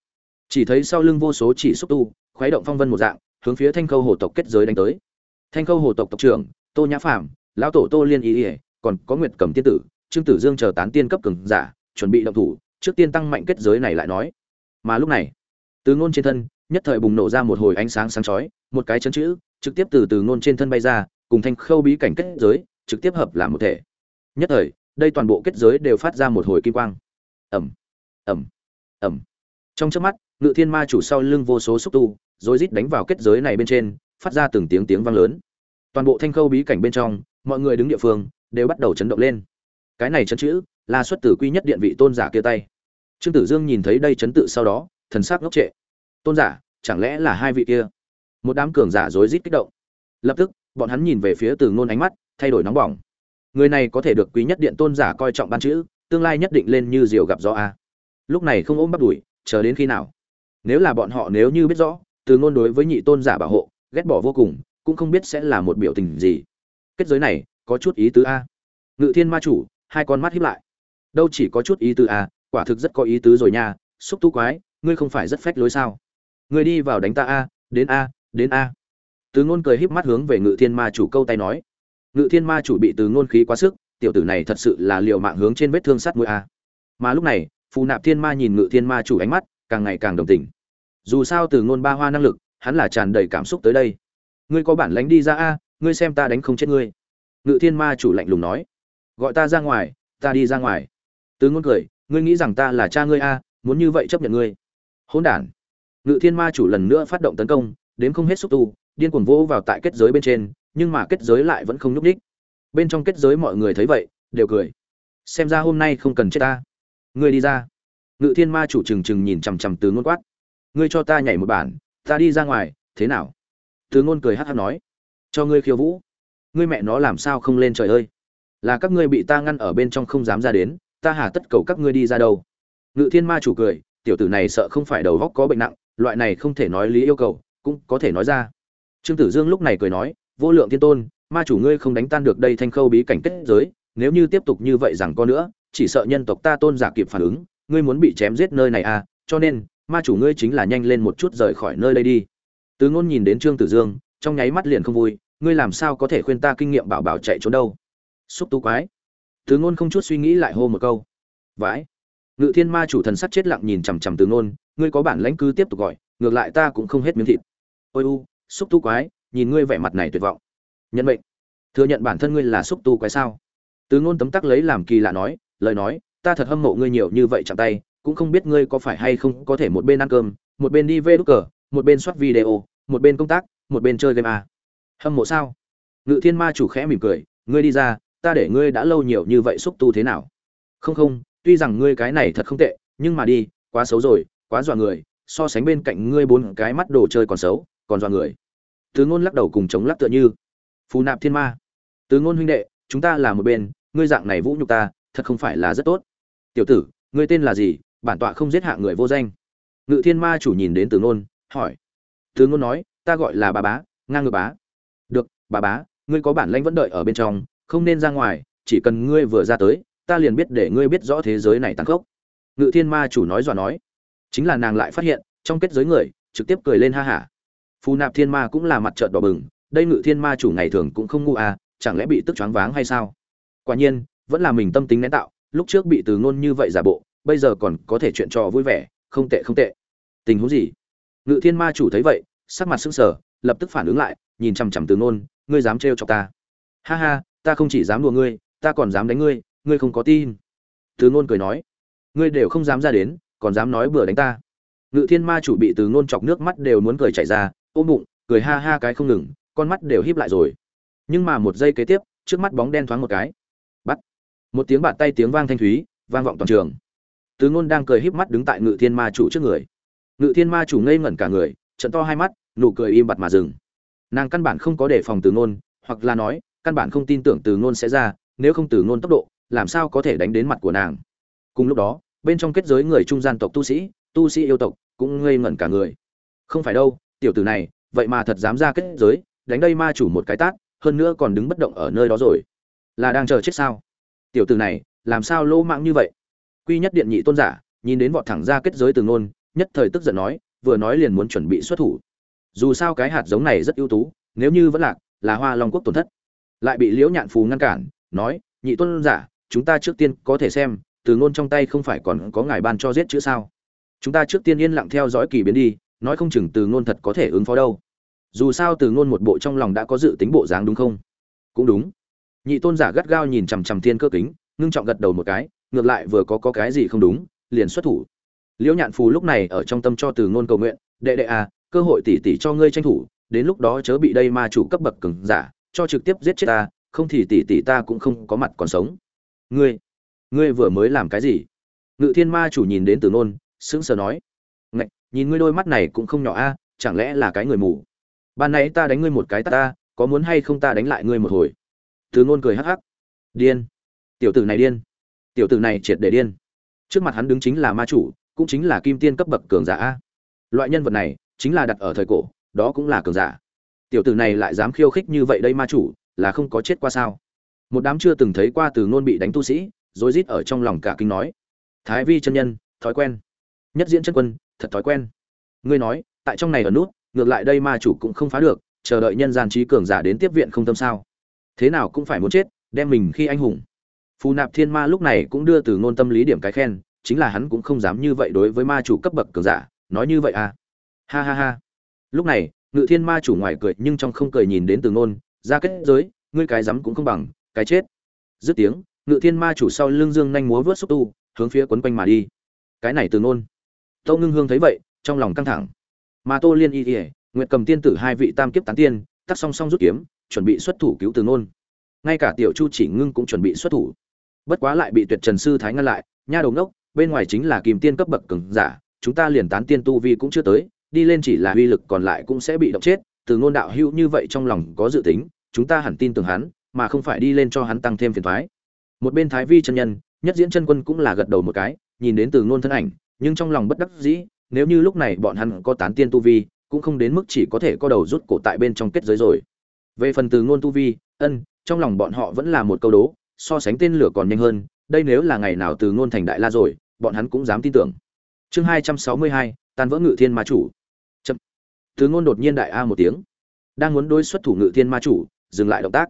Chỉ thấy sau lưng vô số chỉ xúc tu, khuấy động phong vân một dạng, hướng phía thanh khâu hồ tộc kết giới đánh tới. Thanh khâu hồ tộc tộc trưởng, tô nhã phạm lão tổ tô liên ý ỉa còn có nguyệt cầm tiên tử, trương tử dương chờ tán tiên cấp cường giả, chuẩn bị động thủ, trước tiên tăng mạnh kết giới này lại nói. Mà lúc này, từ ngôn trên thân, nhất thời bùng nổ ra một hồi ánh sáng sáng chói, một cái chấn chữ, trực tiếp từ từ ngôn trên thân bay ra, cùng thanh khâu bí cảnh kết giới, trực tiếp hợp làm một thể. Nhất thời, đây toàn bộ kết giới đều phát ra một hồi kim quang ẩm ẩm ẩm trong chớp mắt, ngự thiên ma chủ sau lưng vô số xúc tu, rồi rít đánh vào kết giới này bên trên, phát ra từng tiếng tiếng vang lớn. Toàn bộ thanh khâu bí cảnh bên trong, mọi người đứng địa phương, đều bắt đầu chấn động lên. Cái này chấn chữ, là xuất từ quy nhất điện vị tôn giả kia tay. Trương tử dương nhìn thấy đây chấn tự sau đó, thần sắc ngốc trệ. Tôn giả, chẳng lẽ là hai vị kia? Một đám cường giả rối rít kích động. Lập tức, bọn hắn nhìn về phía từ ngôn ánh mắt, thay đổi nóng bỏng. Người này có thể được quý nhất điện tôn giả coi trọng ban chữ tương lai nhất định lên như diều gặp gió a. Lúc này không ôm bắt đuổi chờ đến khi nào? Nếu là bọn họ nếu như biết rõ, từ ngôn đối với nhị tôn giả bảo hộ, ghét bỏ vô cùng, cũng không biết sẽ là một biểu tình gì. Kết giới này, có chút ý tứ a. Ngự thiên ma chủ, hai con mắt hiếp lại. Đâu chỉ có chút ý tứ a, quả thực rất có ý tứ rồi nha, xúc tu quái, ngươi không phải rất phách lối sao? Ngươi đi vào đánh ta a, đến a đến a. Từ ngôn cười híp mắt hướng về ngự thiên ma chủ câu tay nói. Ngự thiên ma chủ bị từ ngôn khí quá sức tiểu tử này thật sự là liều mạng hướng trên vết thương sắt mũi a. Mà lúc này, phù nạp thiên ma nhìn ngự thiên ma chủ ánh mắt, càng ngày càng đồng tình. Dù sao từ ngôn ba hoa năng lực, hắn là tràn đầy cảm xúc tới đây. Ngươi có bản lánh đi ra a, ngươi xem ta đánh không chết ngươi. Ngự thiên ma chủ lạnh lùng nói. Gọi ta ra ngoài, ta đi ra ngoài. Từ ngôn cười, ngươi nghĩ rằng ta là cha ngươi a, muốn như vậy chấp nhận ngươi. Hỗn đản. Ngự thiên ma chủ lần nữa phát động tấn công, đến không hết xúc tu, điên cuồng vỗ vào tại kết giới bên trên, nhưng mà kết giới lại vẫn không nhúc đích bên trong kết giới mọi người thấy vậy, đều cười. Xem ra hôm nay không cần chết ta. Ngươi đi ra. Ngự thiên ma chủ trừng trừng nhìn chằm chằm từ ngôn quát. Ngươi cho ta nhảy một bản, ta đi ra ngoài, thế nào? Từ ngôn cười hát hát nói. Cho ngươi khiêu vũ. Ngươi mẹ nó làm sao không lên trời ơi? Là các ngươi bị ta ngăn ở bên trong không dám ra đến, ta hà tất cầu các ngươi đi ra đâu? Ngự thiên ma chủ cười, tiểu tử này sợ không phải đầu góc có bệnh nặng, loại này không thể nói lý yêu cầu, cũng có thể nói ra. Trương tử dương lúc này cười nói, vô lượng thiên tôn ma chủ ngươi không đánh tan được đây thanh khâu bí cảnh kết giới, nếu như tiếp tục như vậy rằng có nữa, chỉ sợ nhân tộc ta tôn giả kịp phản ứng, ngươi muốn bị chém giết nơi này à cho nên, ma chủ ngươi chính là nhanh lên một chút rời khỏi nơi đây đi. Từ ngôn nhìn đến trương tử dương, trong nháy mắt liền không vui, ngươi làm sao có thể khuyên ta kinh nghiệm bảo bảo chạy trốn đâu? Xúc tú quái. Từ ngôn không chút suy nghĩ lại hô một câu. Vãi. Ngự thiên ma chủ thần sắc chết lặng nhìn chằm chằm từ ngôn, ngươi có bản lãnh cứ tiếp tục gọi, ngược lại ta cũng không hết miếng thịt. Ôi u, xúc tú quái, nhìn ngươi vẻ mặt này tuyệt vọng nhận mệnh. Thừa nhận bản thân ngươi là xúc tu quái sao? Từ ngôn tấm tắc lấy làm kỳ lạ nói, lời nói, ta thật hâm mộ ngươi nhiều như vậy chạm tay, cũng không biết ngươi có phải hay không có thể một bên ăn cơm, một bên đi về đúc cờ, một bên soát video, một bên công tác, một bên chơi game à. hâm mộ sao? Ngự thiên ma chủ khẽ mỉm cười, ngươi đi ra, ta để ngươi đã lâu nhiều như vậy xúc tu thế nào? Không không, tuy rằng ngươi cái này thật không tệ, nhưng mà đi, quá xấu rồi, quá dọa người, so sánh bên cạnh ngươi bốn cái mắt đồ chơi còn xấu, còn dọa người. Tứ ngôn lắc đầu cùng chống lắc tựa như phù nạp thiên ma. Từ ngôn huynh đệ, chúng ta là một bên, ngươi dạng này vũ nhục ta, thật không phải là rất tốt. Tiểu tử, ngươi tên là gì? Bản tọa không giết hạ người vô danh. Ngự thiên ma chủ nhìn đến từ ngôn, hỏi. Từ ngôn nói, ta gọi là bà bá, ngang ngược bá. Được, bà bá, ngươi có bản lãnh vẫn đợi ở bên trong, không nên ra ngoài, chỉ cần ngươi vừa ra tới, ta liền biết để ngươi biết rõ thế giới này tàn khốc. Ngự thiên ma chủ nói dọa nói. Chính là nàng lại phát hiện, trong kết giới người, trực tiếp cười lên ha hả. Phù nạp thiên ma cũng là mặt trợn đỏ bừng đây ngự thiên ma chủ ngày thường cũng không ngu à chẳng lẽ bị tức choáng váng hay sao? Quả nhiên, vẫn là mình tâm tính nén tạo, lúc trước bị từ ngôn như vậy giả bộ, bây giờ còn có thể chuyện trò vui vẻ, không tệ không tệ. Tình huống gì? Ngự thiên ma chủ thấy vậy, sắc mặt sững sờ, lập tức phản ứng lại, nhìn chằm chằm từ ngôn, ngươi dám trêu chọc ta? Ha ha, ta không chỉ dám đùa ngươi, ta còn dám đánh ngươi ngươi không có tin. Từ ngôn cười nói, ngươi đều không dám ra đến, còn dám nói bừa đánh ta. Ngự thiên ma chủ bị từ ngôn chọc nước mắt đều muốn cười chảy ra, ôm bụng, cười ha ha cái không ngừng con mắt đều híp lại rồi. Nhưng mà một giây kế tiếp, trước mắt bóng đen thoáng một cái. Bắt. Một tiếng bạt tay tiếng vang thanh thúy, vang vọng toàn trường. Từ ngôn đang cười híp mắt đứng tại ngự thiên ma chủ trước người. Ngự thiên ma chủ ngây ngẩn cả người, trận to hai mắt, nụ cười im bặt mà dừng. Nàng căn bản không có đề phòng từ ngôn, hoặc là nói, căn bản không tin tưởng từ ngôn sẽ ra, nếu không từ ngôn tốc độ, làm sao có thể đánh đến mặt của nàng. Cùng lúc đó, bên trong kết giới người trung gian tộc tu sĩ tu sĩ yêu tộc, cũng ngây ngẩn cả người. Không phải đâu, tiểu tử này, vậy mà thật dám ra kết giới đánh đây ma chủ một cái tát, hơn nữa còn đứng bất động ở nơi đó rồi. Là đang chờ chết sao? Tiểu tử này, làm sao lỗ mạng như vậy? Quy nhất điện nhị tôn giả, nhìn đến vọt thẳng ra kết giới từ ngôn, nhất thời tức giận nói, vừa nói liền muốn chuẩn bị xuất thủ. Dù sao cái hạt giống này rất ưu tú, nếu như vẫn lạc, là hoa long quốc tổn thất. Lại bị liễu nhạn phù ngăn cản, nói, nhị tôn giả, chúng ta trước tiên có thể xem, từ ngôn trong tay không phải còn có ngài ban cho giết chữ sao? Chúng ta trước tiên yên lặng theo dõi kỳ biến đi, nói không chừng từ ngôn thật có thể ứng phó đâu dù sao từ ngôn một bộ trong lòng đã có dự tính bộ dáng đúng không? Cũng đúng. Nhị tôn giả gắt gao nhìn chằm chằm thiên cơ kính, ngưng trọng gật đầu một cái, ngược lại vừa có có cái gì không đúng, liền xuất thủ. Liễu nhạn phù lúc này ở trong tâm cho từ ngôn cầu nguyện, đệ đệ à cơ hội tỷ tỷ cho ngươi tranh thủ, đến lúc đó chớ bị đây ma chủ cấp bậc cứng giả, cho trực tiếp giết chết ta, không thì tỷ tỷ ta cũng không có mặt còn sống. Ngươi ngươi vừa mới làm cái gì? Ngự thiên ma chủ nhìn đến từ nôn sững sờ nói, ngạch, nhìn ngươi đôi mắt này cũng không nhỏ a, chẳng lẽ là cái người mù? Ban nãy ta đánh ngươi một cái ta, ta có muốn hay không ta đánh lại ngươi một hồi? Từ nôn cười hắc hắc. Điên. Tiểu tử này điên. Tiểu tử này triệt để điên. Trước mặt hắn đứng chính là ma chủ cũng chính là kim tiên cấp bậc cường giả a. Loại nhân vật này chính là đặt ở thời cổ đó cũng là cường giả. Tiểu tử này lại dám khiêu khích như vậy đây ma chủ là không có chết qua sao? Một đám chưa từng thấy qua từ ngôn bị đánh tu sĩ rối rít ở trong lòng cả kinh nói. Thái vi chân nhân thói quen. Nhất diễn chân quân thật thói quen. Ngươi nói tại trong này ở nút ngược lại đây ma chủ cũng không phá được, chờ đợi nhân gian trí cường giả đến tiếp viện không tâm sao. Thế nào cũng phải muốn chết, đem mình khi anh hùng. Phù nạp thiên ma lúc này cũng đưa từ ngôn tâm lý điểm cái khen, chính là hắn cũng không dám như vậy đối với ma chủ cấp bậc cường giả, nói như vậy à. Ha ha ha. Lúc này, ngự thiên ma chủ ngoài cười nhưng trong không cười nhìn đến từ ngôn, ra kết giới, ngươi cái rắm cũng không bằng, cái chết. Dứt tiếng, ngự thiên ma chủ sau lưng dương nhanh múa vớt xúc tu, hướng phía quấn quanh mà đi. Cái này từ ngôn. Tâu ngưng hương thấy vậy, trong lòng căng thẳng mà tô liên y ỉa nguyệt cầm tiên tử hai vị tam kiếp tán tiên tắt song song rút kiếm, chuẩn bị xuất thủ cứu từ ngôn ngay cả tiểu chu chỉ ngưng cũng chuẩn bị xuất thủ. Bất quá lại bị tuyệt trần sư thái ngăn lại, nha đầu ngốc, bên ngoài chính là kìm tiên cấp bậc cường giả, chúng ta liền tán tiên tu vi cũng chưa tới, đi lên chỉ là uy lực còn lại cũng sẽ bị động chết, từ ngôn đạo hữu như vậy trong lòng có dự tính, chúng ta hẳn tin tưởng hắn, mà không phải đi lên cho hắn tăng thêm phiền toái. Một bên thái vi chân nhân, nhất diễn chân quân cũng là gật đầu một cái, nhìn đến từ ngôn thân ảnh, nhưng trong lòng bất đắc dĩ nếu như lúc này bọn hắn có tán tiên tu vi cũng không đến mức chỉ có thể có đầu rút cổ tại bên trong kết giới rồi. Về phần từ ngôn tu vi ân trong lòng bọn họ vẫn là một câu đố so sánh tên lửa còn nhanh hơn đây nếu là ngày nào từ ngôn thành đại la rồi bọn hắn cũng dám tin tưởng. Chương hai trăm sáu mươi hai tan vỡ ngự thiên ma chủ. Chậm. Từ ngôn đột nhiên đại a một tiếng. Đang muốn đối xuất thủ ngự thiên ma chủ dừng lại động tác.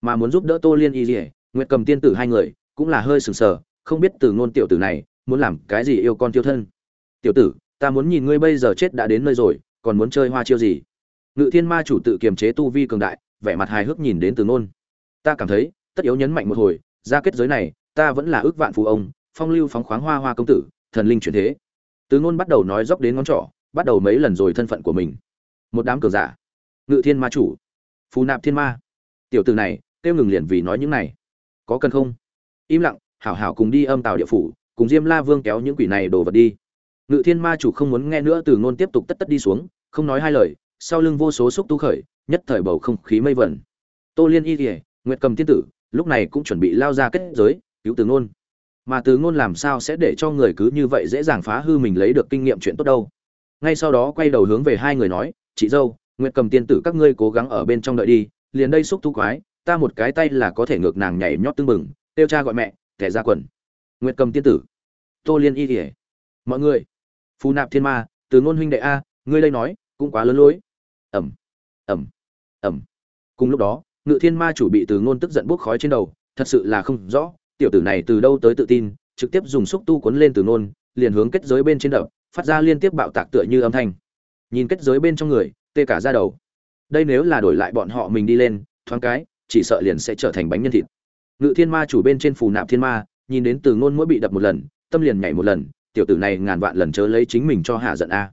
Mà muốn giúp đỡ tô liên y Liễu, nguyệt cầm tiên tử hai người cũng là hơi sừng sờ không biết từ ngôn tiểu tử này muốn làm cái gì yêu con tiêu thân. Tiểu tử ta muốn nhìn ngươi bây giờ chết đã đến nơi rồi, còn muốn chơi hoa chiêu gì? Ngự thiên ma chủ tự kiềm chế tu vi cường đại, vẻ mặt hài hước nhìn đến từ nôn. ta cảm thấy, tất yếu nhấn mạnh một hồi, ra kết giới này, ta vẫn là ước vạn phú ông, phong lưu phóng khoáng hoa hoa công tử, thần linh chuyển thế. Từ nôn bắt đầu nói dốc đến ngón trỏ, bắt đầu mấy lần rồi thân phận của mình. Một đám cường giả. Ngự thiên ma chủ. Phù nạp thiên ma. Tiểu tử này, kêu ngừng liền vì nói những này. Có cần không? Im lặng, hảo hảo cùng đi âm tào địa phủ, cùng diêm la vương kéo những quỷ này đổ vật đi ngự thiên ma chủ không muốn nghe nữa từ ngôn tiếp tục tất tất đi xuống, không nói hai lời, sau lưng vô số xúc tu khởi, nhất thời bầu không khí mây vẩn. Tô liên y kỉa nguyệt cầm tiên tử, lúc này cũng chuẩn bị lao ra kết giới, cứu từ ngôn. Mà từ ngôn làm sao sẽ để cho người cứ như vậy dễ dàng phá hư mình lấy được kinh nghiệm chuyện tốt đâu? Ngay sau đó quay đầu hướng về hai người nói, chị dâu, nguyệt cầm tiên tử các ngươi cố gắng ở bên trong đợi đi, liền đây xúc tu quái, ta một cái tay là có thể ngược nàng nhảy nhót tưng bừng tiêu cha gọi mẹ, kẻ ra quần. Nguyệt cầm tiên tử. Tô liên y kỉa mọi người phù nạp thiên ma, từ ngôn huynh đệ a, ngươi đây nói, cũng quá lớn lối. Ẩm ẩm ẩm. Cùng lúc đó, ngự thiên ma chủ bị từ ngôn tức giận bốc khói trên đầu, thật sự là không rõ, tiểu tử này từ đâu tới tự tin, trực tiếp dùng xúc tu cuốn lên từ ngôn, liền hướng kết giới bên trên đập, phát ra liên tiếp bạo tạc tựa như âm thanh. Nhìn kết giới bên trong người, tê cả ra đầu. Đây nếu là đổi lại bọn họ mình đi lên, thoáng cái, chỉ sợ liền sẽ trở thành bánh nhân thịt. Ngự thiên ma chủ bên trên phù nạp thiên ma, nhìn đến từ ngôn mỗi bị đập một lần, tâm liền nhảy một lần tiểu tử này ngàn vạn lần chớ lấy chính mình cho hạ giận a.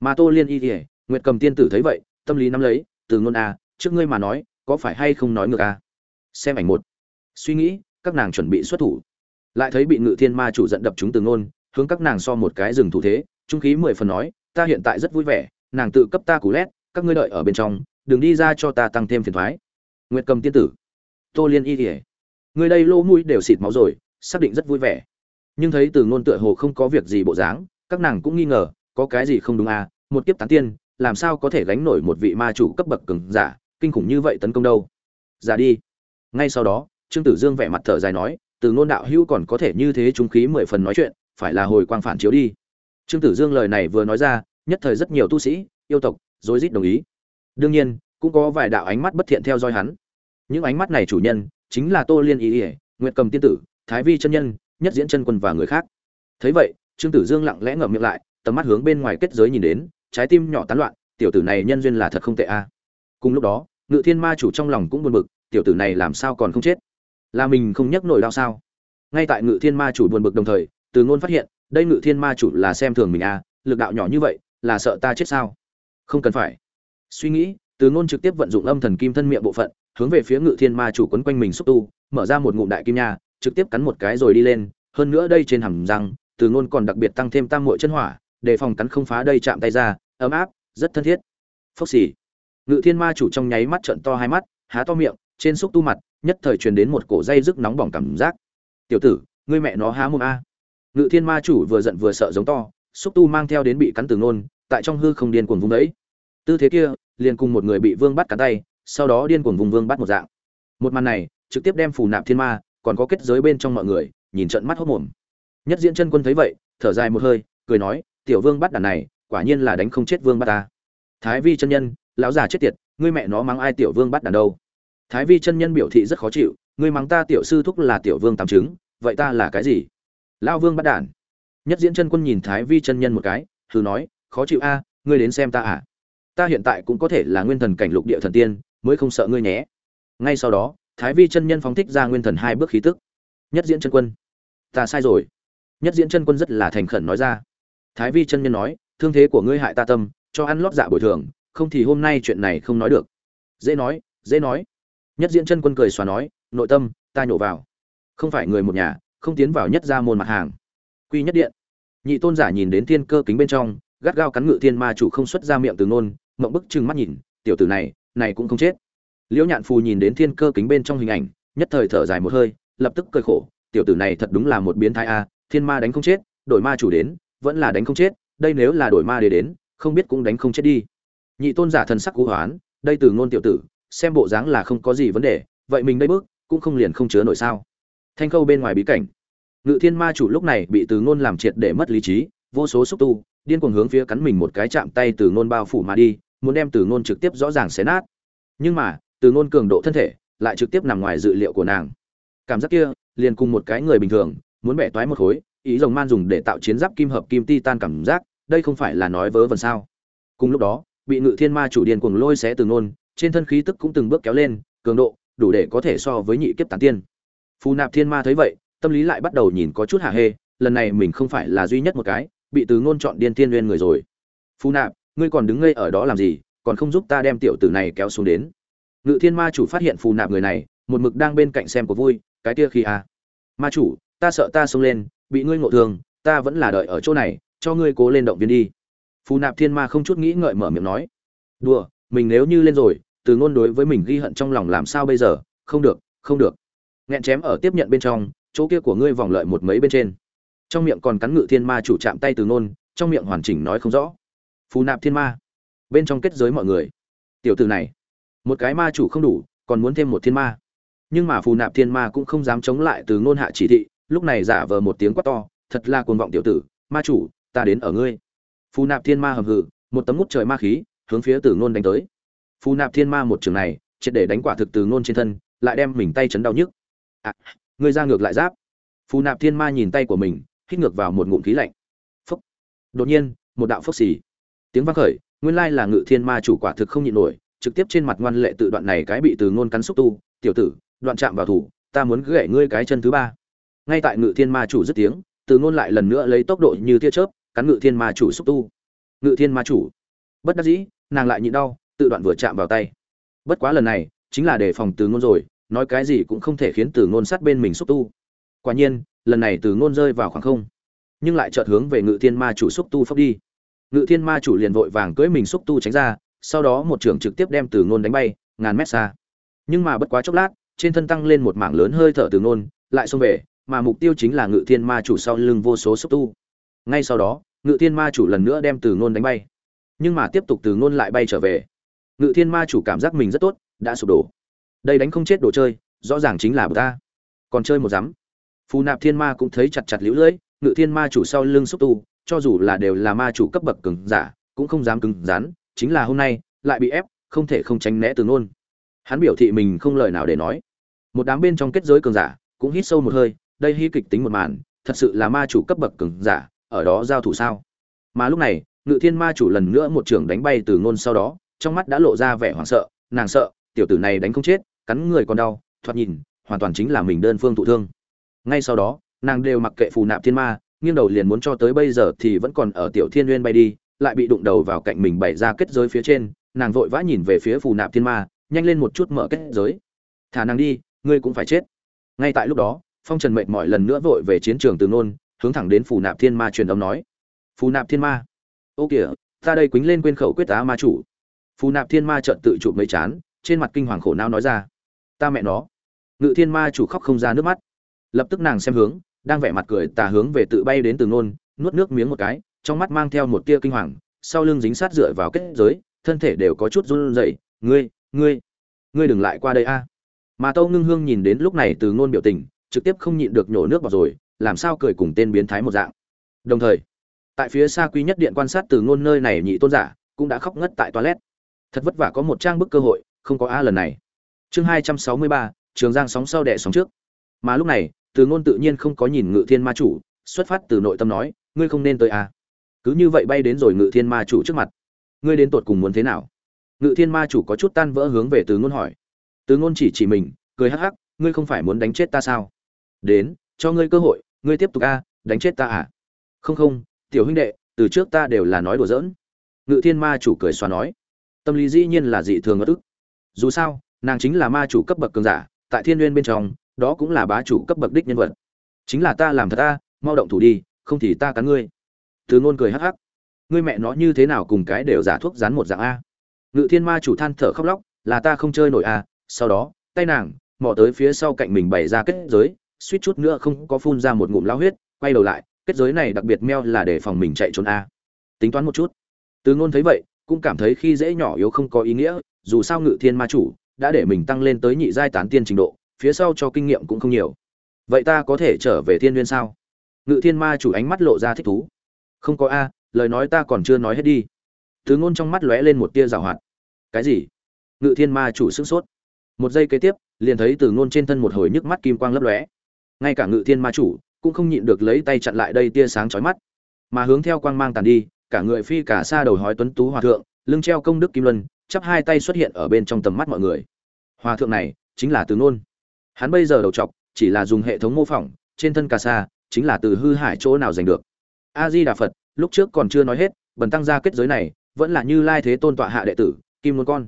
Mà tô liên y kỉa nguyệt cầm tiên tử thấy vậy, tâm lý nắm lấy, từ ngôn a, trước ngươi mà nói, có phải hay không nói ngược a? Xem ảnh một. Suy nghĩ, các nàng chuẩn bị xuất thủ. Lại thấy bị ngự thiên ma chủ giận đập chúng từ ngôn, hướng các nàng so một cái rừng thủ thế, trung khí mười phần nói, ta hiện tại rất vui vẻ, nàng tự cấp ta cú lét, các ngươi đợi ở bên trong, đừng đi ra cho ta tăng thêm phiền thoái. Nguyệt cầm tiên tử. Tô liên y kỉa người đây lô mũi đều xịt máu rồi, xác định rất vui vẻ nhưng thấy từ ngôn tựa hồ không có việc gì bộ dáng, các nàng cũng nghi ngờ, có cái gì không đúng à một kiếp tán tiên, làm sao có thể gánh nổi một vị ma chủ cấp bậc cường giả, kinh khủng như vậy tấn công đâu. Giả đi. Ngay sau đó, trương tử dương vẻ mặt thở dài nói, từ ngôn đạo hữu còn có thể như thế trung khí mười phần nói chuyện, phải là hồi quang phản chiếu đi. Trương tử dương lời này vừa nói ra, nhất thời rất nhiều tu sĩ, yêu tộc, rối rít đồng ý. Đương nhiên, cũng có vài đạo ánh mắt bất thiện theo dõi hắn. Những ánh mắt này chủ nhân, chính là tô liên ý ỉa nguyệt cầm tiên tử, thái vi chân nhân nhất diễn chân quân và người khác. Thấy vậy, trương tử dương lặng lẽ ngậm miệng lại, tầm mắt hướng bên ngoài kết giới nhìn đến, trái tim nhỏ tán loạn, tiểu tử này nhân duyên là thật không tệ a. Cùng lúc đó, ngự thiên ma chủ trong lòng cũng buồn bực, tiểu tử này làm sao còn không chết? Là mình không nhắc nổi đau sao? Ngay tại ngự thiên ma chủ buồn bực đồng thời, từ ngôn phát hiện, đây ngự thiên ma chủ là xem thường mình a, lực đạo nhỏ như vậy, là sợ ta chết sao? Không cần phải. Suy nghĩ, từ ngôn trực tiếp vận dụng âm thần kim thân miệng bộ phận, hướng về phía ngự thiên ma chủ quấn quanh mình xúc tu, mở ra một ngụm đại kim nha trực tiếp cắn một cái rồi đi lên, hơn nữa đây trên hàm răng, từ ngôn còn đặc biệt tăng thêm tam muội chân hỏa, để phòng cắn không phá đây chạm tay ra, ấm áp, rất thân thiết. Phốc xỉ. ngự thiên ma chủ trong nháy mắt trợn to hai mắt, há to miệng, trên xúc tu mặt, nhất thời truyền đến một cổ dây rức nóng bỏng cảm giác. Tiểu tử, ngươi mẹ nó há mồm a. Ngự thiên ma chủ vừa giận vừa sợ giống to, xúc tu mang theo đến bị cắn từ nôn tại trong hư không điên cuồng vùng đấy. Tư thế kia, liền cùng một người bị vương bắt cắn tay, sau đó điên cuồng vùng vương bắt một dạng. Một màn này, trực tiếp đem phù nạp thiên ma còn có kết giới bên trong mọi người, nhìn trận mắt hốt mồm. Nhất diễn chân quân thấy vậy, thở dài một hơi, cười nói, tiểu vương bắt đàn này, quả nhiên là đánh không chết vương bắt ta. Thái vi chân nhân, lão già chết tiệt, ngươi mẹ nó mắng ai tiểu vương bắt đàn đâu? Thái vi chân nhân biểu thị rất khó chịu, ngươi mắng ta tiểu sư thúc là tiểu vương tam chứng, vậy ta là cái gì? Lão vương bắt đàn. Nhất diễn chân quân nhìn thái vi chân nhân một cái thử nói, khó chịu a, ngươi đến xem ta à. Ta hiện tại cũng có thể là nguyên thần cảnh lục địa thần tiên, mới không sợ ngươi nhé. Ngay sau đó thái vi chân nhân phóng thích ra nguyên thần hai bước khí tức. Nhất diễn chân quân. Ta sai rồi. Nhất diễn chân quân rất là thành khẩn nói ra. Thái vi chân nhân nói, thương thế của ngươi hại ta tâm, cho ăn lót dạ bồi thường, không thì hôm nay chuyện này không nói được. Dễ nói dễ nói. Nhất diễn chân quân cười xòa nói, nội tâm, ta nhổ vào. Không phải người một nhà, không tiến vào nhất ra môn mặt hàng. Quy nhất điện. Nhị tôn giả nhìn đến thiên cơ kính bên trong, gắt gao cắn ngự thiên ma chủ không xuất ra miệng từ nôn mộng bức trừng mắt nhìn, tiểu tử này này cũng không chết liễu nhạn phù nhìn đến thiên cơ kính bên trong hình ảnh, nhất thời thở dài một hơi, lập tức cười khổ, tiểu tử này thật đúng là một biến thái a, thiên ma đánh không chết, đổi ma chủ đến, vẫn là đánh không chết, đây nếu là đổi ma để đến, không biết cũng đánh không chết đi. Nhị tôn giả thần sắc cú hoán, đây từ ngôn tiểu tử, xem bộ dáng là không có gì vấn đề, vậy mình đây bước, cũng không liền không chứa nổi sao. Thanh khâu bên ngoài bí cảnh. Ngự thiên ma chủ lúc này bị từ ngôn làm triệt để mất lý trí, vô số xúc tu, điên cuồng hướng phía cắn mình một cái chạm tay từ ngôn bao phủ mà đi, muốn đem từ ngôn trực tiếp rõ ràng xé nát. Nhưng mà từ ngôn cường độ thân thể, lại trực tiếp nằm ngoài dự liệu của nàng. Cảm giác kia, liền cùng một cái người bình thường, muốn bẻ toái một khối, ý rồng man dùng để tạo chiến giáp kim hợp kim titan cảm giác, đây không phải là nói vớ vẩn sao? Cùng lúc đó, bị ngự thiên ma chủ điền cuồng lôi xé từ ngôn, trên thân khí tức cũng từng bước kéo lên, cường độ, đủ để có thể so với nhị kiếp tán tiên. Phù nạp thiên ma thấy vậy, tâm lý lại bắt đầu nhìn có chút hạ hê, lần này mình không phải là duy nhất một cái, bị từ ngôn chọn điên thiên nguyên người rồi. Phù nạp, ngươi còn đứng ngây ở đó làm gì, còn không giúp ta đem tiểu tử này kéo xuống đến ngự thiên ma chủ phát hiện phù nạp người này, một mực đang bên cạnh xem có vui, cái kia khi à. ma chủ, ta sợ ta xông lên, bị ngươi ngộ thương, ta vẫn là đợi ở chỗ này, cho ngươi cố lên động viên đi. Phù nạp thiên ma không chút nghĩ ngợi mở miệng nói. Đùa, mình nếu như lên rồi, từ ngôn đối với mình ghi hận trong lòng làm sao bây giờ? Không được không được. Nghẹn chém ở tiếp nhận bên trong, chỗ kia của ngươi vòng lợi một mấy bên trên. Trong miệng còn cắn ngự thiên ma chủ chạm tay từ ngôn, trong miệng hoàn chỉnh nói không rõ. Phù nạp thiên ma. Bên trong kết giới mọi người. Tiểu tử này một cái ma chủ không đủ còn muốn thêm một thiên ma. Nhưng mà phù nạp thiên ma cũng không dám chống lại từ ngôn hạ chỉ thị lúc này giả vờ một tiếng quát to thật là cuồng vọng tiểu tử ma chủ ta đến ở ngươi. Phù nạp thiên ma hầm hừ một tấm ngút trời ma khí hướng phía từ ngôn đánh tới. Phù nạp thiên ma một trường này triệt để đánh quả thực từ ngôn trên thân lại đem mình tay chấn đau nhức. À, ngươi ra ngược lại giáp. Phù nạp thiên ma nhìn tay của mình hít ngược vào một ngụm khí lạnh. Phốc đột nhiên một đạo phốc xì. Tiếng vang khởi nguyên lai là ngự thiên ma chủ quả thực không nhịn nổi trực tiếp trên mặt ngoan lệ tự đoạn này cái bị từ ngôn cắn xúc tu, tiểu tử, đoạn chạm vào thủ, ta muốn gãy ngươi cái chân thứ ba. Ngay tại ngự thiên ma chủ dứt tiếng, từ ngôn lại lần nữa lấy tốc độ như tia chớp, cắn ngự thiên ma chủ xúc tu. Ngự thiên ma chủ, bất đắc dĩ, nàng lại nhịn đau, tự đoạn vừa chạm vào tay. Bất quá lần này, chính là để phòng từ ngôn rồi, nói cái gì cũng không thể khiến từ ngôn sát bên mình xúc tu. Quả nhiên, lần này từ ngôn rơi vào khoảng không, nhưng lại chợt hướng về ngự thiên ma chủ xúc tu phốc đi. Ngự thiên ma chủ liền vội vàng cưỡi mình xúc tu tránh ra sau đó một trưởng trực tiếp đem từ ngôn đánh bay, ngàn mét xa. Nhưng mà bất quá chốc lát, trên thân tăng lên một mảng lớn hơi thở từ ngôn, lại xông về, mà mục tiêu chính là ngự thiên ma chủ sau lưng vô số xúc tu. Ngay sau đó, ngự thiên ma chủ lần nữa đem từ ngôn đánh bay. Nhưng mà tiếp tục từ ngôn lại bay trở về. Ngự thiên ma chủ cảm giác mình rất tốt, đã sụp đổ. Đây đánh không chết đồ chơi, rõ ràng chính là bờ ta. Còn chơi một rắm phù nạp thiên ma cũng thấy chặt chặt liễu lưỡi ngự thiên ma chủ sau lưng xúc tu, cho dù là đều là ma chủ cấp bậc cứng giả, cũng không dám cứng rắn chính là hôm nay, lại bị ép, không thể không tránh né từ nôn hắn biểu thị mình không lời nào để nói. Một đám bên trong kết giới cường giả cũng hít sâu một hơi, đây hy kịch tính một màn, thật sự là ma chủ cấp bậc cường giả, ở đó giao thủ sao? Mà lúc này, ngự thiên ma chủ lần nữa một trưởng đánh bay từ ngôn sau đó, trong mắt đã lộ ra vẻ hoảng sợ, nàng sợ, tiểu tử này đánh không chết, cắn người còn đau, thoạt nhìn, hoàn toàn chính là mình đơn phương thụ thương. Ngay sau đó, nàng đều mặc kệ phù nạp thiên ma, nghiêng đầu liền muốn cho tới bây giờ thì vẫn còn ở tiểu thiên uyên bay đi lại bị đụng đầu vào cạnh mình bày ra kết giới phía trên, nàng vội vã nhìn về phía phù nạp thiên ma, nhanh lên một chút mở kết giới. Thả nàng đi, ngươi cũng phải chết. Ngay tại lúc đó, phong trần mệt mỏi lần nữa vội về chiến trường từ nôn, hướng thẳng đến phù nạp thiên ma truyền âm nói. Phù nạp thiên ma. Ô kìa, ta đây quýnh lên quên khẩu quyết tá ma chủ. Phù nạp thiên ma trợn tự chụp mấy chán, trên mặt kinh hoàng khổ não nói ra. Ta mẹ nó. Ngự thiên ma chủ khóc không ra nước mắt. Lập tức nàng xem hướng, đang vẻ mặt cười tà hướng về tự bay đến từ nôn, nuốt nước miếng một cái trong mắt mang theo một tia kinh hoàng, sau lưng dính sát dựa vào kết giới, thân thể đều có chút run rẩy. Ngươi ngươi ngươi đừng lại qua đây a. Mà tâu ngưng hương nhìn đến lúc này từ ngôn biểu tình, trực tiếp không nhịn được nhổ nước vào rồi, làm sao cười cùng tên biến thái một dạng. Đồng thời, tại phía xa quý nhất điện quan sát từ ngôn nơi này nhị tôn giả, cũng đã khóc ngất tại toilet. Thật vất vả có một trang bức cơ hội, không có a lần này. Chương hai trăm sáu mươi ba, trường giang sóng sau đẻ sóng trước. Mà lúc này, từ ngôn tự nhiên không có nhìn ngự thiên ma chủ, xuất phát từ nội tâm nói, ngươi không nên tới a cứ như vậy bay đến rồi ngự thiên ma chủ trước mặt. Ngươi đến tột cùng muốn thế nào? Ngự thiên ma chủ có chút tan vỡ hướng về từ ngôn hỏi. Từ ngôn chỉ chỉ mình, cười hắc hắc, ngươi không phải muốn đánh chết ta sao? Đến, cho ngươi cơ hội, ngươi tiếp tục a, đánh chết ta à? Không không, tiểu huynh đệ, từ trước ta đều là nói đùa giỡn. Ngự thiên ma chủ cười xóa nói. Tâm lý dĩ nhiên là dị thường ngất ức. Dù sao, nàng chính là ma chủ cấp bậc cường giả, tại thiên nguyên bên trong, đó cũng là bá chủ cấp bậc đích nhân vật. Chính là ta làm thật ta mau động thủ đi, không thì ta cắn ngươi từ ngôn cười hắc hắc. Ngươi mẹ nó như thế nào cùng cái đều giả thuốc rán một dạng a? Ngự thiên ma chủ than thở khóc lóc, là ta không chơi nổi a, sau đó, tay nàng, mò tới phía sau cạnh mình bày ra kết giới, suýt chút nữa không có phun ra một ngụm lao huyết, quay đầu lại, kết giới này đặc biệt meo là để phòng mình chạy trốn a. Tính toán một chút. Từ ngôn thấy vậy, cũng cảm thấy khi dễ nhỏ yếu không có ý nghĩa, dù sao ngự thiên ma chủ đã để mình tăng lên tới nhị giai tán tiên trình độ, phía sau cho kinh nghiệm cũng không nhiều. Vậy ta có thể trở về thiên nguyên sao? Ngự thiên ma chủ ánh mắt lộ ra thích thú không có a, lời nói ta còn chưa nói hết đi. Thứ ngôn trong mắt lóe lên một tia rào hoạt. Cái gì? Ngự thiên ma chủ sức sốt. Một giây kế tiếp, liền thấy từ ngôn trên thân một hồi nhức mắt kim quang lấp lóe. Ngay cả ngự thiên ma chủ cũng không nhịn được lấy tay chặn lại đây tia sáng chói mắt. Mà hướng theo quang mang tàn đi, cả người phi cả xa đầu hói tuấn tú hòa thượng, lưng treo công đức kim luân, chắp hai tay xuất hiện ở bên trong tầm mắt mọi người. Hòa thượng này chính là từ ngôn. Hắn bây giờ đầu chọc chỉ là dùng hệ thống mô phỏng, trên thân cà sa chính là từ hư hải chỗ nào giành được a di đà phật, lúc trước còn chưa nói hết, bần tăng ra kết giới này, vẫn là như lai thế tôn tọa hạ đệ tử, kim luân con.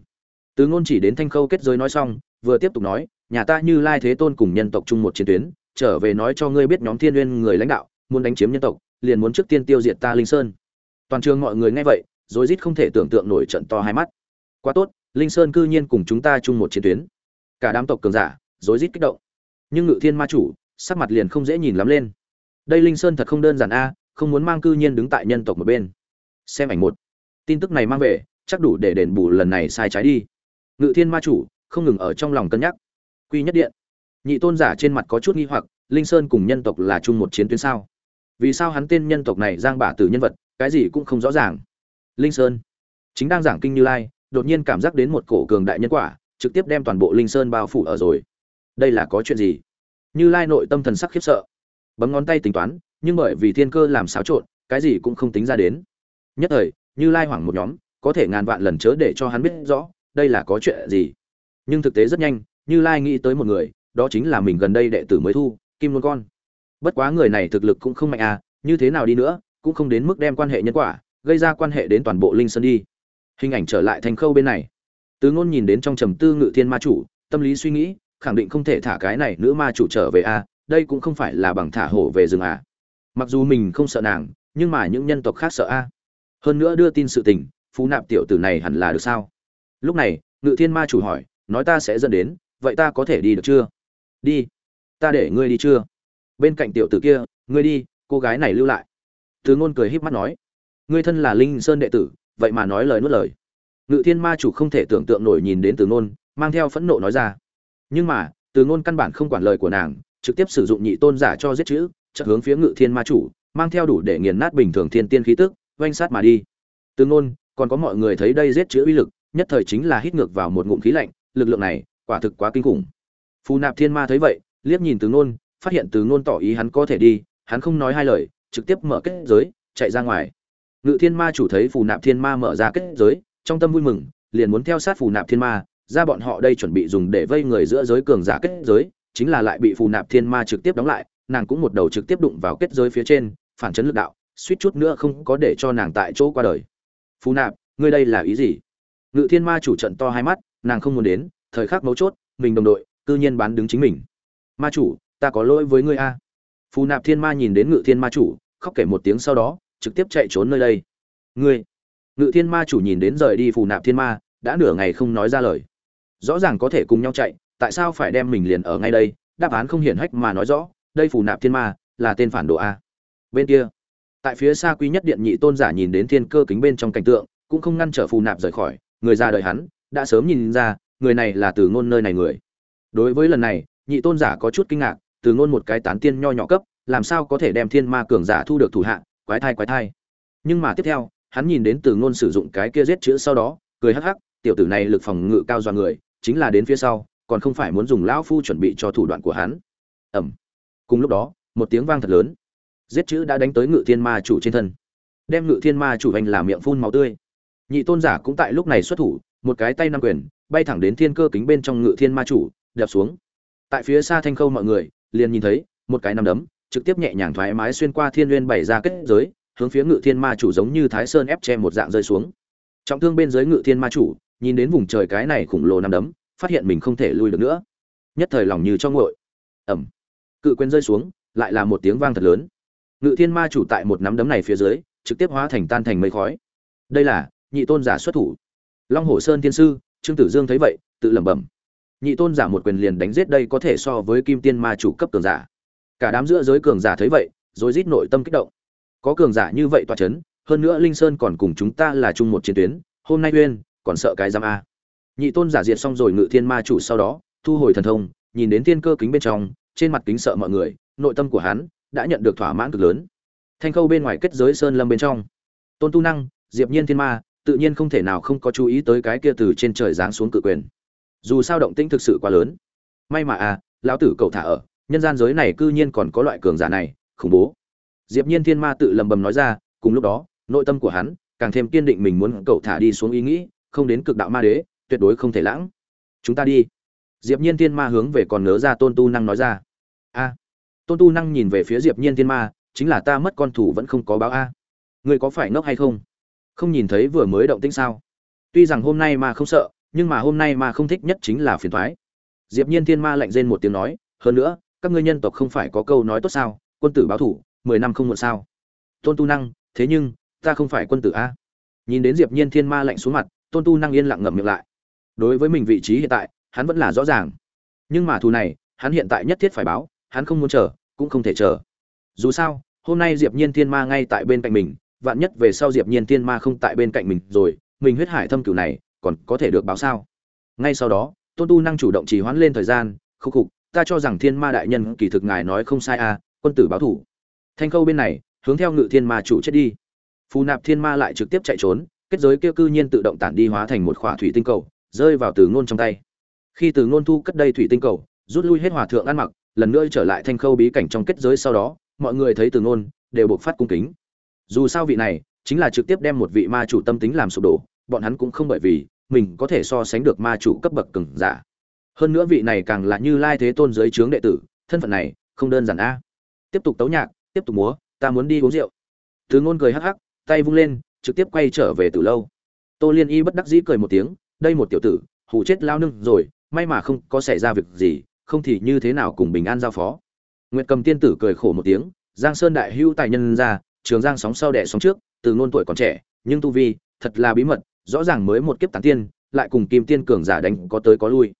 Từ ngôn chỉ đến thanh khâu kết giới nói xong, vừa tiếp tục nói, nhà ta như lai thế tôn cùng nhân tộc chung một chiến tuyến, trở về nói cho ngươi biết nhóm thiên nguyên người lãnh đạo, muốn đánh chiếm nhân tộc, liền muốn trước tiên tiêu diệt ta linh sơn. Toàn trường mọi người nghe vậy rồi rít không thể tưởng tượng nổi trận to hai mắt. Quá tốt, linh sơn cư nhiên cùng chúng ta chung một chiến tuyến. Cả đám tộc cường giả, rối rít kích động. Nhưng ngự thiên ma chủ, sắc mặt liền không dễ nhìn lắm lên. Đây linh sơn thật không đơn giản a không muốn mang cư nhiên đứng tại nhân tộc một bên. Xem ảnh một. Tin tức này mang về, chắc đủ để đền bù lần này sai trái đi. Ngự thiên ma chủ, không ngừng ở trong lòng cân nhắc. Quy nhất điện. Nhị tôn giả trên mặt có chút nghi hoặc, linh sơn cùng nhân tộc là chung một chiến tuyến sao? Vì sao hắn tên nhân tộc này giang bả từ nhân vật, cái gì cũng không rõ ràng? Linh sơn. Chính đang giảng kinh như lai, đột nhiên cảm giác đến một cổ cường đại nhân quả, trực tiếp đem toàn bộ linh sơn bao phủ ở rồi. Đây là có chuyện gì? Như lai nội tâm thần sắc khiếp sợ. Bấm ngón tay tính toán nhưng bởi vì thiên cơ làm xáo trộn cái gì cũng không tính ra đến. Nhất thời như lai hoảng một nhóm có thể ngàn vạn lần chớ để cho hắn biết rõ đây là có chuyện gì. Nhưng thực tế rất nhanh như lai nghĩ tới một người đó chính là mình gần đây đệ tử mới thu kim luôn con. Bất quá người này thực lực cũng không mạnh à như thế nào đi nữa cũng không đến mức đem quan hệ nhân quả gây ra quan hệ đến toàn bộ linh sơn đi. Hình ảnh trở lại thành khâu bên này. Tứ ngôn nhìn đến trong trầm tư ngự thiên ma chủ tâm lý suy nghĩ khẳng định không thể thả cái này nữ ma chủ trở về à, đây cũng không phải là bằng thả hổ về rừng à mặc dù mình không sợ nàng, nhưng mà những nhân tộc khác sợ a. Hơn nữa đưa tin sự tình, phú nạp tiểu tử này hẳn là được sao? Lúc này, ngự thiên ma chủ hỏi, nói ta sẽ dẫn đến, vậy ta có thể đi được chưa? Đi. Ta để ngươi đi chưa? Bên cạnh tiểu tử kia, ngươi đi, cô gái này lưu lại. Từ ngôn cười híp mắt nói, ngươi thân là linh sơn đệ tử, vậy mà nói lời nuốt lời. Ngự thiên ma chủ không thể tưởng tượng nổi nhìn đến từ ngôn, mang theo phẫn nộ nói ra. Nhưng mà từ ngôn căn bản không quản lời của nàng, trực tiếp sử dụng nhị tôn giả cho giết chữ chợt hướng phía ngự thiên ma chủ, mang theo đủ để nghiền nát bình thường thiên tiên khí tức oanh sát mà đi. Tương ngôn còn có mọi người thấy đây giết chữ uy lực, nhất thời chính là hít ngược vào một ngụm khí lạnh, lực lượng này, quả thực quá kinh khủng. Phù nạp thiên ma thấy vậy, liếc nhìn từ ngôn phát hiện từ ngôn tỏ ý hắn có thể đi, hắn không nói hai lời, trực tiếp mở kết giới, chạy ra ngoài. Ngự thiên ma chủ thấy phù nạp thiên ma mở ra kết giới, trong tâm vui mừng, liền muốn theo sát phù nạp thiên ma, ra bọn họ đây chuẩn bị dùng để vây người giữa giới cường giả kết giới, chính là lại bị phù nạp thiên ma trực tiếp đóng lại nàng cũng một đầu trực tiếp đụng vào kết giới phía trên, phản chấn lực đạo, suýt chút nữa không có để cho nàng tại chỗ qua đời. Phú nạp, ngươi đây là ý gì? Ngự thiên ma chủ trận to hai mắt, nàng không muốn đến, thời khắc mấu chốt, mình đồng đội, cư nhiên bán đứng chính mình. Ma chủ, ta có lỗi với ngươi a. Phù nạp thiên ma nhìn đến ngự thiên ma chủ, khóc kể một tiếng sau đó, trực tiếp chạy trốn nơi đây. Ngươi, ngự thiên ma chủ nhìn đến rời đi phù nạp thiên ma, đã nửa ngày không nói ra lời. Rõ ràng có thể cùng nhau chạy, tại sao phải đem mình liền ở ngay đây? Đáp án không hiển hách mà nói rõ đây phù nạp thiên ma là tên phản đồ a. Bên kia, tại phía xa quý nhất điện nhị tôn giả nhìn đến thiên cơ kính bên trong cảnh tượng, cũng không ngăn trở phù nạp rời khỏi, người ra đời hắn, đã sớm nhìn ra, người này là từ ngôn nơi này người. Đối với lần này, nhị tôn giả có chút kinh ngạc, từ ngôn một cái tán tiên nho nhỏ cấp, làm sao có thể đem thiên ma cường giả thu được thủ hạ, quái thai quái thai. Nhưng mà tiếp theo, hắn nhìn đến từ ngôn sử dụng cái kia giết chữ sau đó, cười hắc hắc, tiểu tử này lực phòng ngự cao do người, chính là đến phía sau, còn không phải muốn dùng lão phu chuẩn bị cho thủ đoạn của hắn. Ẩm cùng lúc đó, một tiếng vang thật lớn. Giết chữ đã đánh tới ngự thiên ma chủ trên thân. Đem ngự thiên ma chủ hành làm miệng phun máu tươi. Nhị tôn giả cũng tại lúc này xuất thủ, một cái tay năm quyền, bay thẳng đến thiên cơ kính bên trong ngự thiên ma chủ đập xuống. Tại phía xa thanh khâu mọi người, liền nhìn thấy, một cái nằm đấm, trực tiếp nhẹ nhàng thoải mái xuyên qua thiên nguyên bày ra kết giới, hướng phía ngự thiên ma chủ giống như thái sơn ép che một dạng rơi xuống. Trọng thương bên dưới ngự thiên ma chủ, nhìn đến vùng trời cái này khủng lồ nằm đấm, phát hiện mình không thể lui được nữa. Nhất thời lòng như cho ngội ẩm cự quyền rơi xuống, lại là một tiếng vang thật lớn. Ngự thiên ma chủ tại một nắm đấm này phía dưới, trực tiếp hóa thành tan thành mây khói. Đây là nhị tôn giả xuất thủ. Long hồ sơn thiên sư, trương tử dương thấy vậy, tự lẩm bẩm. Nhị tôn giả một quyền liền đánh giết đây có thể so với kim tiên ma chủ cấp cường giả. Cả đám giữa giới cường giả thấy vậy, rồi rít nội tâm kích động. Có cường giả như vậy toa chấn, hơn nữa linh sơn còn cùng chúng ta là chung một chiến tuyến, hôm nay uyên, còn sợ cái giam a. Nhị tôn giả diệt xong rồi ngự thiên ma chủ sau đó, thu hồi thần thông, nhìn đến thiên cơ kính bên trong trên mặt kính sợ mọi người, nội tâm của hắn đã nhận được thỏa mãn cực lớn. Thanh khâu bên ngoài kết giới sơn lâm bên trong. Tôn tu năng, diệp nhiên thiên ma, tự nhiên không thể nào không có chú ý tới cái kia từ trên trời giáng xuống cự quyền. Dù sao động tĩnh thực sự quá lớn. May mà à lão tử cậu thả ở, nhân gian giới này cư nhiên còn có loại cường giả này, khủng bố. Diệp nhiên thiên ma tự lầm bầm nói ra, cùng lúc đó, nội tâm của hắn càng thêm kiên định mình muốn cậu thả đi xuống ý nghĩ, không đến cực đạo ma đế, tuyệt đối không thể lãng. Chúng ta đi diệp nhiên thiên ma hướng về còn nớ ra tôn tu năng nói ra. A. Tôn tu năng nhìn về phía diệp nhiên thiên ma, chính là ta mất con thủ vẫn không có báo a. À. người có phải ngốc hay không? Không nhìn thấy vừa mới động tĩnh sao? Tuy rằng hôm nay ma không sợ, nhưng mà hôm nay ma không thích nhất chính là phiền toái. Diệp nhiên thiên ma lạnh rên một tiếng nói, hơn nữa, các ngươi nhân tộc không phải có câu nói tốt sao? Quân tử báo thủ, mười năm không muộn sao? Tôn tu năng, thế nhưng, ta không phải quân tử a. Nhìn đến diệp nhiên thiên ma lạnh xuống mặt, tôn tu năng yên lặng ngậm miệng lại. Đối với mình vị trí hiện tại hắn vẫn là rõ ràng. Nhưng mà thù này, hắn hiện tại nhất thiết phải báo, hắn không muốn chờ, cũng không thể chờ. Dù sao, hôm nay diệp nhiên thiên ma ngay tại bên cạnh mình, vạn nhất về sau diệp nhiên thiên ma không tại bên cạnh mình rồi, mình huyết hải thâm cửu này, còn có thể được báo sao? Ngay sau đó, tôn tu năng chủ động trì hoãn lên thời gian, khúc khục, ta cho rằng thiên ma đại nhân kỳ thực ngài nói không sai à quân tử báo thủ. Thanh khâu bên này, hướng theo ngự thiên ma chủ chết đi. Phù nạp thiên ma lại trực tiếp chạy trốn, kết giới kia cư nhiên tự động tản đi hóa thành một khỏa thủy tinh cầu, rơi vào từ ngôn trong tay khi từ ngôn thu cất đây thủy tinh cầu, rút lui hết hòa thượng ăn mặc, lần nữa trở lại thanh khâu bí cảnh trong kết giới sau đó, mọi người thấy từ ngôn, đều buộc phát cung kính. Dù sao vị này, chính là trực tiếp đem một vị ma chủ tâm tính làm sụp đổ, bọn hắn cũng không bởi vì mình có thể so sánh được ma chủ cấp bậc cường giả. Hơn nữa vị này càng là như lai thế tôn giới trướng đệ tử, thân phận này không đơn giản a. Tiếp tục tấu nhạc, tiếp tục múa, ta muốn đi uống rượu. Từ ngôn cười hắc hắc, tay vung lên, trực tiếp quay trở về từ lâu. Tô liên y bất đắc dĩ cười một tiếng, đây một tiểu tử, hù chết lao nưng rồi may mà không có xảy ra việc gì, không thì như thế nào cùng bình an giao phó? Nguyệt cầm tiên tử cười khổ một tiếng, giang sơn đại hưu tài nhân ra, trường giang sóng sau đẻ sóng trước, từ ngôn tuổi còn trẻ, nhưng tu vi thật là bí mật, rõ ràng mới một kiếp tán tiên, lại cùng kim tiên cường giả đánh có tới có lui.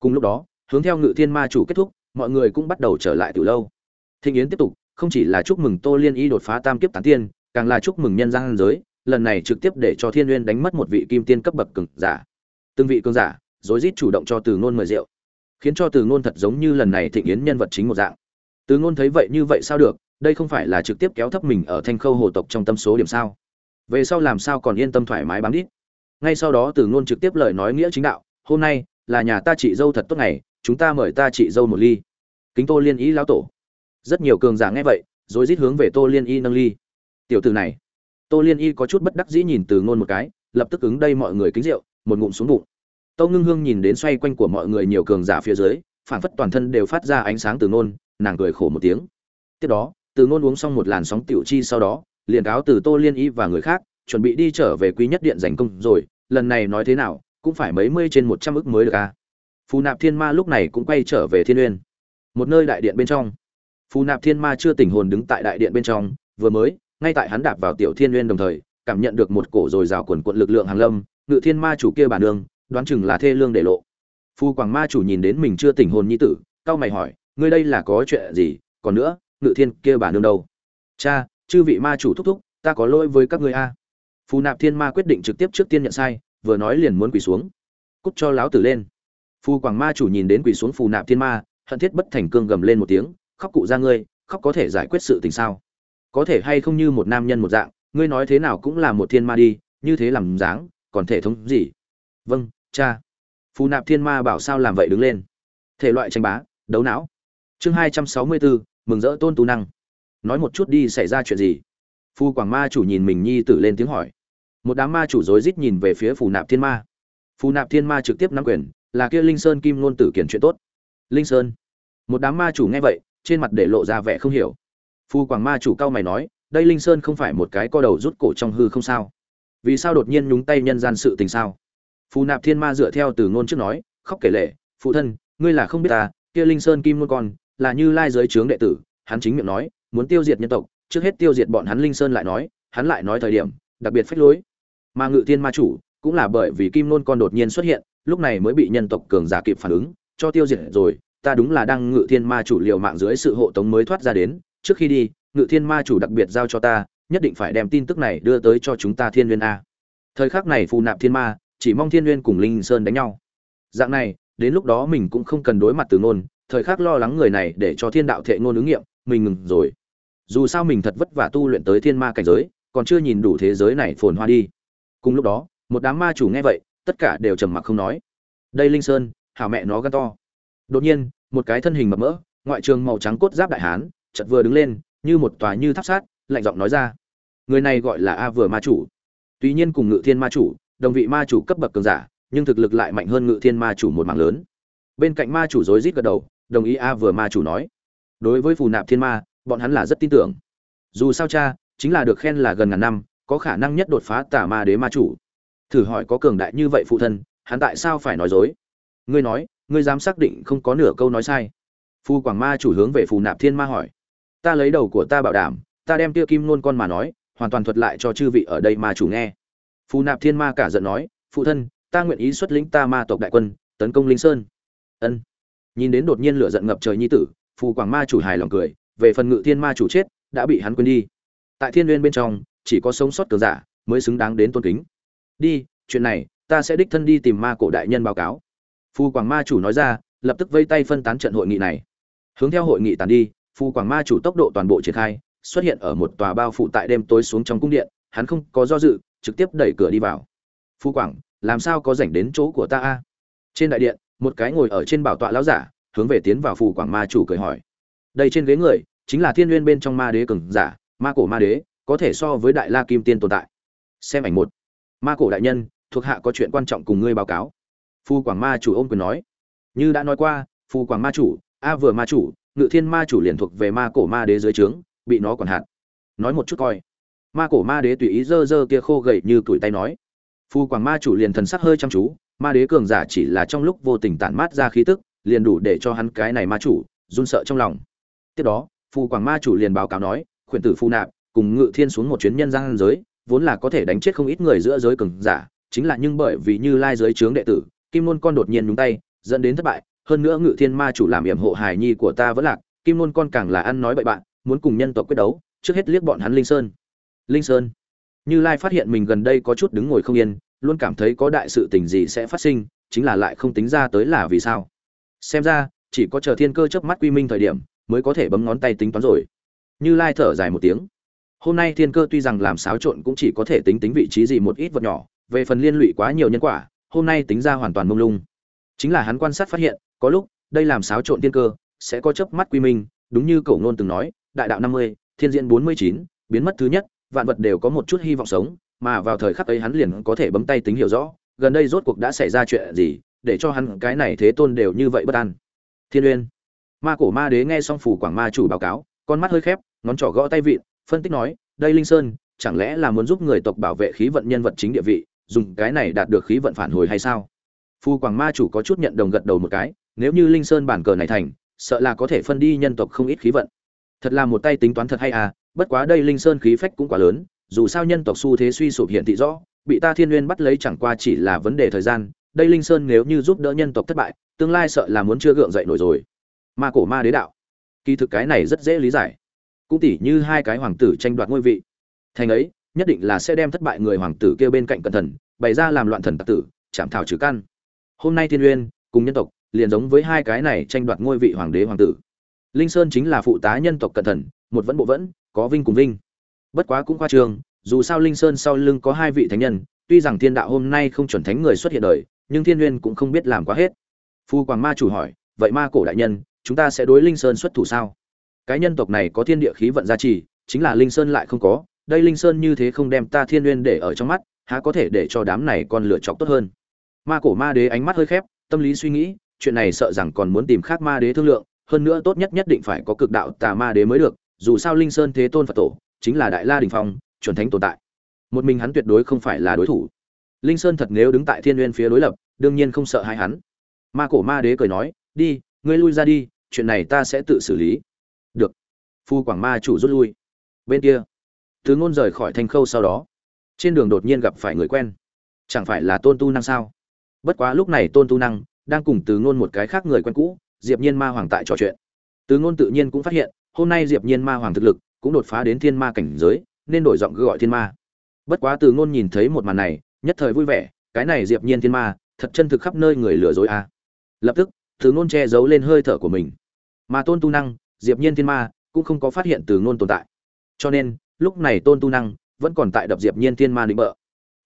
Cùng lúc đó, hướng theo ngự thiên ma chủ kết thúc, mọi người cũng bắt đầu trở lại từ lâu. Thịnh yến tiếp tục, không chỉ là chúc mừng tô liên y đột phá tam kiếp tán tiên, càng là chúc mừng nhân gian giới, lần này trực tiếp để cho thiên nguyên đánh mất một vị kim tiên cấp bậc cường giả. Từng vị cường giả rối rít chủ động cho từ ngôn mời rượu, khiến cho từ ngôn thật giống như lần này thịnh yến nhân vật chính một dạng. Từ ngôn thấy vậy như vậy sao được, đây không phải là trực tiếp kéo thấp mình ở thanh khâu hồ tộc trong tâm số điểm sao? Về sau làm sao còn yên tâm thoải mái bám đít? Ngay sau đó từ ngôn trực tiếp lời nói nghĩa chính đạo, hôm nay là nhà ta chị dâu thật tốt ngày, chúng ta mời ta chị dâu một ly. Kính tô liên ý lão tổ. Rất nhiều cường giả nghe vậy, rồi rít hướng về tô liên y nâng ly. Tiểu tử này. Tô liên y có chút bất đắc dĩ nhìn từ ngôn một cái, lập tức ứng đây mọi người kính rượu, một ngụm xuống bụng tâu ngưng hương nhìn đến xoay quanh của mọi người nhiều cường giả phía dưới, phảng phất toàn thân đều phát ra ánh sáng từ ngôn, nàng cười khổ một tiếng. Tiếp đó, từ ngôn uống xong một làn sóng tiểu chi sau đó, liền cáo từ tô liên y và người khác, chuẩn bị đi trở về quý nhất điện giành công rồi, lần này nói thế nào, cũng phải mấy mươi trên một trăm ức mới được à? Phù nạp thiên ma lúc này cũng quay trở về thiên uyên một nơi đại điện bên trong. Phù nạp thiên ma chưa tỉnh hồn đứng tại đại điện bên trong, vừa mới, ngay tại hắn đạp vào tiểu thiên uyên đồng thời, cảm nhận được một cổ rồi rào quần quận lực lượng hàng lâm, ngự thiên ma chủ kia bản đường đoán chừng là thê lương để lộ. Phu quảng ma chủ nhìn đến mình chưa tỉnh hồn nhi tử cao mày hỏi, ngươi đây là có chuyện gì? Còn nữa, ngự thiên kia bà nương đâu? Cha, chư vị ma chủ thúc thúc, ta có lỗi với các ngươi a. Phù nạp thiên ma quyết định trực tiếp trước tiên nhận sai, vừa nói liền muốn quỳ xuống. Cút cho láo tử lên. Phu quảng ma chủ nhìn đến quỳ xuống phù nạp thiên ma, hận thiết bất thành cương gầm lên một tiếng, khóc cụ ra ngươi, khóc có thể giải quyết sự tình sao? Có thể hay không như một nam nhân một dạng, ngươi nói thế nào cũng là một thiên ma đi, như thế làm dáng, còn thể thống gì? Vâng cha, phù nạp thiên ma bảo sao làm vậy đứng lên? Thể loại tranh bá, đấu não. Chương hai trăm sáu mươi bốn mừng rỡ tôn tu năng. Nói một chút đi, xảy ra chuyện gì? Phu quảng ma chủ nhìn mình nhi tử lên tiếng hỏi. Một đám ma chủ rối rít nhìn về phía phù nạp thiên ma. Phù nạp thiên ma trực tiếp nắm quyền, là kia linh sơn kim ngôn tử kiển chuyện tốt. Linh sơn. Một đám ma chủ nghe vậy, trên mặt để lộ ra vẻ không hiểu. Phu quảng ma chủ cao mày nói, đây linh sơn không phải một cái co đầu rút cổ trong hư không sao? Vì sao đột nhiên nhúng tay nhân gian sự tình sao? Phù nạp thiên ma dựa theo từ ngôn trước nói, khóc kể lệ phụ thân, ngươi là không biết ta, kia linh sơn kim ngôn con, là như lai giới trướng đệ tử. Hắn chính miệng nói, muốn tiêu diệt nhân tộc, trước hết tiêu diệt bọn hắn linh sơn lại nói, hắn lại nói thời điểm, đặc biệt phách lối. Mà ngự thiên ma chủ, cũng là bởi vì kim nôn con đột nhiên xuất hiện, lúc này mới bị nhân tộc cường giả kịp phản ứng, cho tiêu diệt rồi, ta đúng là đang ngự thiên ma chủ liều mạng dưới sự hộ tống mới thoát ra đến, trước khi đi, ngự thiên ma chủ đặc biệt giao cho ta, nhất định phải đem tin tức này đưa tới cho chúng ta thiên nguyên a. Thời khắc này phù nạp thiên ma chỉ mong thiên nguyên cùng linh sơn đánh nhau. Dạng này, đến lúc đó mình cũng không cần đối mặt từ ngôn, thời khắc lo lắng người này để cho thiên đạo thệ ngôn ứng nghiệm, mình ngừng rồi. Dù sao mình thật vất vả tu luyện tới thiên ma cảnh giới, còn chưa nhìn đủ thế giới này phồn hoa đi. Cùng lúc đó, một đám ma chủ nghe vậy, tất cả đều trầm mặc không nói. Đây linh sơn, hảo mẹ nó gan to. Đột nhiên, một cái thân hình mập mỡ, ngoại trường màu trắng cốt giáp đại hán, chợt vừa đứng lên, như một tòa như tháp sát, lạnh giọng nói ra. Người này gọi là a vừa ma chủ. Tuy nhiên cùng ngự thiên ma chủ đồng vị ma chủ cấp bậc cường giả, nhưng thực lực lại mạnh hơn ngự thiên ma chủ một mảng lớn. Bên cạnh ma chủ rối rít gật đầu, đồng ý a vừa ma chủ nói. Đối với phù nạp thiên ma, bọn hắn là rất tin tưởng. Dù sao cha, chính là được khen là gần ngàn năm, có khả năng nhất đột phá tà ma đế ma chủ. Thử hỏi có cường đại như vậy phụ thân, hắn tại sao phải nói dối? Ngươi nói, ngươi dám xác định không có nửa câu nói sai. Phu quảng ma chủ hướng về phù nạp thiên ma hỏi. Ta lấy đầu của ta bảo đảm, ta đem tia kim nôn con mà nói, hoàn toàn thuật lại cho chư vị ở đây ma chủ nghe phù nạp thiên ma cả giận nói, phụ thân, ta nguyện ý xuất lĩnh ta ma tộc đại quân, tấn công linh sơn. Ân. Nhìn đến đột nhiên lửa giận ngập trời nhi tử, phù quảng ma chủ hài lòng cười, về phần ngự thiên ma chủ chết, đã bị hắn quên đi. Tại thiên nguyên bên trong, chỉ có sống sót cường giả mới xứng đáng đến tôn kính. Đi, chuyện này, ta sẽ đích thân đi tìm ma cổ đại nhân báo cáo. Phù quảng ma chủ nói ra, lập tức vây tay phân tán trận hội nghị này. Hướng theo hội nghị tàn đi, phù quảng ma chủ tốc độ toàn bộ triển khai, xuất hiện ở một tòa bao phủ tại đêm tối xuống trong cung điện, hắn không có do dự trực tiếp đẩy cửa đi vào. Phú quảng, làm sao có rảnh đến chỗ của ta a? Trên đại điện, một cái ngồi ở trên bảo tọa lão giả, hướng về tiến vào phù quảng ma chủ cười hỏi. Đây trên ghế người, chính là thiên nguyên bên trong ma đế cường giả, ma cổ ma đế, có thể so với đại la kim tiên tồn tại. Xem ảnh một. Ma cổ đại nhân, thuộc hạ có chuyện quan trọng cùng ngươi báo cáo. Phu quảng ma chủ ôm quyền nói. Như đã nói qua, phu quảng ma chủ, a vừa ma chủ, ngự thiên ma chủ liền thuộc về ma cổ ma đế dưới trướng, bị nó còn hạn nói một chút coi ma cổ ma đế tùy ý dơ dơ kia khô gậy như tuổi tay nói. Phu quảng ma chủ liền thần sắc hơi chăm chú, ma đế cường giả chỉ là trong lúc vô tình tản mát ra khí tức, liền đủ để cho hắn cái này ma chủ run sợ trong lòng. Tiếp đó, phu quảng ma chủ liền báo cáo nói, khuyển tử phu nạp, cùng ngự thiên xuống một chuyến nhân gian giới, vốn là có thể đánh chết không ít người giữa giới cường giả, chính là nhưng bởi vì như lai giới trướng đệ tử, kim luôn con đột nhiên nhúng tay, dẫn đến thất bại, hơn nữa ngự thiên ma chủ làm yểm hộ hài nhi của ta vẫn lạc, kim luôn con càng là ăn nói bậy bạn, muốn cùng nhân tộc quyết đấu, trước hết liếc bọn hắn linh sơn linh sơn. Như lai phát hiện mình gần đây có chút đứng ngồi không yên, luôn cảm thấy có đại sự tình gì sẽ phát sinh, chính là lại không tính ra tới là vì sao. Xem ra, chỉ có chờ thiên cơ chớp mắt quy minh thời điểm, mới có thể bấm ngón tay tính toán rồi. Như lai thở dài một tiếng. Hôm nay thiên cơ tuy rằng làm xáo trộn cũng chỉ có thể tính tính vị trí gì một ít vật nhỏ, về phần liên lụy quá nhiều nhân quả, hôm nay tính ra hoàn toàn mông lung. Chính là hắn quan sát phát hiện, có lúc, đây làm xáo trộn thiên cơ, sẽ có chớp mắt quy minh, đúng như cậu nôn từng nói, đại đạo năm mươi, thiên diễn bốn mươi chín, biến mất thứ nhất vạn vật đều có một chút hy vọng sống mà vào thời khắc ấy hắn liền có thể bấm tay tính hiểu rõ gần đây rốt cuộc đã xảy ra chuyện gì để cho hắn cái này thế tôn đều như vậy bất an. Thiên uyên. Ma cổ ma đế nghe xong phủ quảng ma chủ báo cáo con mắt hơi khép ngón trỏ gõ tay vịn phân tích nói đây linh sơn chẳng lẽ là muốn giúp người tộc bảo vệ khí vận nhân vật chính địa vị dùng cái này đạt được khí vận phản hồi hay sao? Phu Quảng Ma chủ có chút nhận đồng gật đầu một cái, nếu như Linh Sơn bản cờ này thành, sợ là có thể phân đi nhân tộc không ít khí vận. Thật là một tay tính toán thật hay à, bất quá đây Linh Sơn khí phách cũng quá lớn, dù sao nhân tộc xu thế suy sụp hiện thị rõ, bị ta Thiên Nguyên bắt lấy chẳng qua chỉ là vấn đề thời gian, đây Linh Sơn nếu như giúp đỡ nhân tộc thất bại, tương lai sợ là muốn chưa gượng dậy nổi rồi. Ma cổ ma đế đạo. Kỳ thực cái này rất dễ lý giải. Cũng tỉ như hai cái hoàng tử tranh đoạt ngôi vị. Thành ấy, nhất định là sẽ đem thất bại người hoàng tử kia bên cạnh cẩn thận, bày ra làm loạn thần tặc tử, chạm thảo trừ căn hôm nay thiên uyên cùng nhân tộc liền giống với hai cái này tranh đoạt ngôi vị hoàng đế hoàng tử linh sơn chính là phụ tá nhân tộc cẩn thận một vẫn bộ vẫn có vinh cùng vinh. Bất quá cũng qua trường dù sao linh sơn sau lưng có hai vị thánh nhân, tuy rằng thiên đạo hôm nay không chuẩn thánh người xuất hiện đời, nhưng thiên uyên cũng không biết làm quá hết. Phu quảng ma chủ hỏi, vậy ma cổ đại nhân, chúng ta sẽ đối linh sơn xuất thủ sao? Cái nhân tộc này có thiên địa khí vận gia trì, chính là linh sơn lại không có, đây linh sơn như thế không đem ta thiên uyên để ở trong mắt, há có thể để cho đám này còn lựa chọc tốt hơn? Ma cổ ma đế ánh mắt hơi khép, tâm lý suy nghĩ, chuyện này sợ rằng còn muốn tìm khác ma đế thương lượng, hơn nữa tốt nhất nhất định phải có cực đạo tà ma đế mới được dù sao linh sơn thế tôn phật tổ chính là đại la đình phong chuẩn thánh tồn tại một mình hắn tuyệt đối không phải là đối thủ linh sơn thật nếu đứng tại thiên n phía đối lập đương nhiên không sợ hai hắn ma cổ ma đế cười nói đi ngươi lui ra đi chuyện này ta sẽ tự xử lý được phu quảng ma chủ rút lui bên kia thứ ngôn rời khỏi thanh khâu sau đó trên đường đột nhiên gặp phải người quen chẳng phải là tôn tu năng sao bất quá lúc này tôn tu năng đang cùng từ ngôn một cái khác người quen cũ diệp nhiên ma hoàng tại trò chuyện từ ngôn tự nhiên cũng phát hiện hôm nay diệp nhiên ma hoàng thực lực cũng đột phá đến thiên ma cảnh giới, nên đổi giọng gọi thiên ma. Bất quá từ ngôn nhìn thấy một màn này, nhất thời vui vẻ, cái này diệp nhiên thiên ma, thật chân thực khắp nơi người lừa dối a à. lập tức, từ ngôn che giấu lên hơi thở của mình. Mà tôn tu năng, diệp nhiên thiên ma, cũng không có phát hiện từ ngôn tồn tại. Cho nên, lúc này tôn tu năng vẫn còn tại đập diệp nhiên thiên ma định bợ.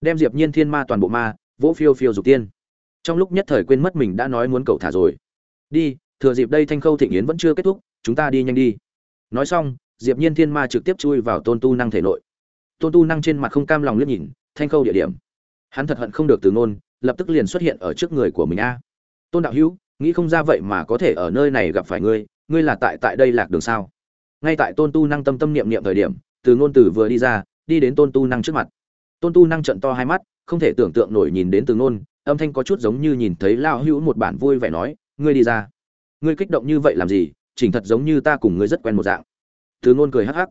Đem diệp nhiên thiên ma toàn bộ ma, vỗ phiêu phiêu dục tiên. Trong lúc nhất thời quên mất mình đã nói muốn cầu thả rồi. Đi, thừa dịp đây thanh khâu thịnh yến vẫn chưa kết thúc, chúng ta đi nhanh đi nói xong, diệp nhiên thiên ma trực tiếp chui vào tôn tu năng thể nội. Tôn tu năng trên mặt không cam lòng liếc nhìn, thanh khâu địa điểm. Hắn thật hận không được từ ngôn, lập tức liền xuất hiện ở trước người của mình a. Tôn đạo hữu, nghĩ không ra vậy mà có thể ở nơi này gặp phải ngươi ngươi là tại tại đây lạc đường sao? Ngay tại tôn tu năng tâm tâm niệm niệm thời điểm, từ ngôn từ vừa đi ra, đi đến tôn tu năng trước mặt. Tôn tu năng trận to hai mắt, không thể tưởng tượng nổi nhìn đến từ ngôn, âm thanh có chút giống như nhìn thấy lao hữu một bản vui vẻ nói, ngươi đi ra. Ngươi kích động như vậy làm gì? Chỉnh thật giống như ta cùng ngươi rất quen một dạng. Thứ ngôn cười hắc hắc.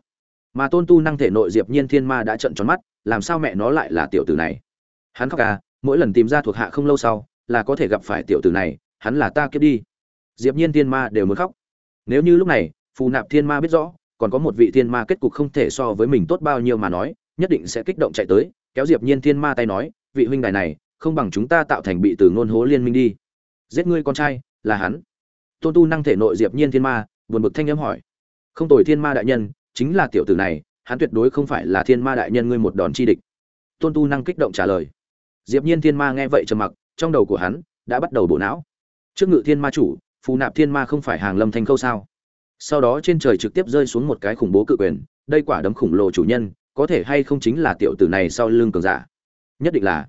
Mà tôn tu năng thể nội diệp nhiên thiên ma đã trận tròn mắt, làm sao mẹ nó lại là tiểu tử này? Hắn khóc à mỗi lần tìm ra thuộc hạ không lâu sau, là có thể gặp phải tiểu tử này, hắn là ta kiếp đi. Diệp nhiên thiên ma đều muốn khóc. Nếu như lúc này, phù nạp thiên ma biết rõ, còn có một vị thiên ma kết cục không thể so với mình tốt bao nhiêu mà nói, nhất định sẽ kích động chạy tới, kéo diệp nhiên thiên ma tay nói, vị huynh đài này, không bằng chúng ta tạo thành bị từ ngôn hố liên minh đi. Giết ngươi con trai, là hắn tôn tu năng thể nội diệp nhiên thiên ma, buồn bực thanh âm hỏi. Không tồi thiên ma đại nhân, chính là tiểu tử này, hắn tuyệt đối không phải là thiên ma đại nhân ngươi một đòn chi địch. Tôn tu năng kích động trả lời. Diệp nhiên thiên ma nghe vậy trầm mặc, trong đầu của hắn đã bắt đầu bộ não. Trước ngự thiên ma chủ, phù nạp thiên ma không phải hàng lâm thanh khâu sao? Sau đó trên trời trực tiếp rơi xuống một cái khủng bố cự quyền, đây quả đấm khủng lồ chủ nhân, có thể hay không chính là tiểu tử này sau lưng cường giả? Nhất định là.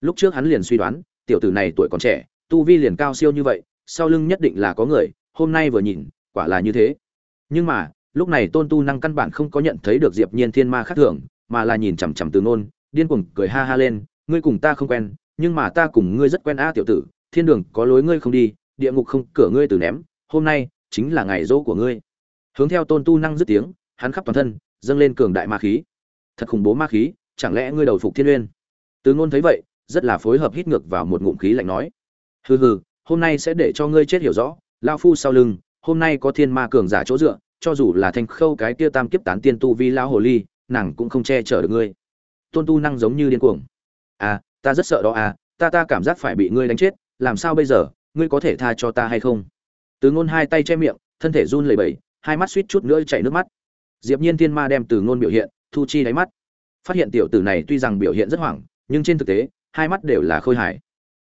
Lúc trước hắn liền suy đoán, tiểu tử này tuổi còn trẻ, tu vi liền cao siêu như vậy sau lưng nhất định là có người, hôm nay vừa nhìn, quả là như thế. Nhưng mà, lúc này tôn tu năng căn bản không có nhận thấy được diệp nhiên thiên ma khác thường, mà là nhìn chằm chằm từ ngôn, điên cuồng cười ha ha lên, ngươi cùng ta không quen, nhưng mà ta cùng ngươi rất quen a tiểu tử, thiên đường có lối ngươi không đi, địa ngục không, cửa ngươi từ ném, hôm nay chính là ngày dỗ của ngươi. Hướng theo tôn tu năng dứt tiếng, hắn khắp toàn thân, dâng lên cường đại ma khí. Thật khủng bố ma khí, chẳng lẽ ngươi đầu phục thiên uyên? Từ ngôn thấy vậy, rất là phối hợp hít ngược vào một ngụm khí lạnh nói. Hừ hừ hôm nay sẽ để cho ngươi chết hiểu rõ lao phu sau lưng, hôm nay có thiên ma cường giả chỗ dựa, cho dù là thanh khâu cái kia tam kiếp tán tiên tu vi lao hồ ly, nàng cũng không che chở được ngươi. Tôn tu năng giống như điên cuồng. À ta rất sợ đó à ta ta cảm giác phải bị ngươi đánh chết, làm sao bây giờ, ngươi có thể tha cho ta hay không? Từ ngôn hai tay che miệng, thân thể run lẩy bẩy, hai mắt suýt chút nữa chảy nước mắt. Diệp nhiên thiên ma đem từ ngôn biểu hiện, thu chi đáy mắt. Phát hiện tiểu tử này tuy rằng biểu hiện rất hoảng, nhưng trên thực tế, hai mắt đều là khôi hài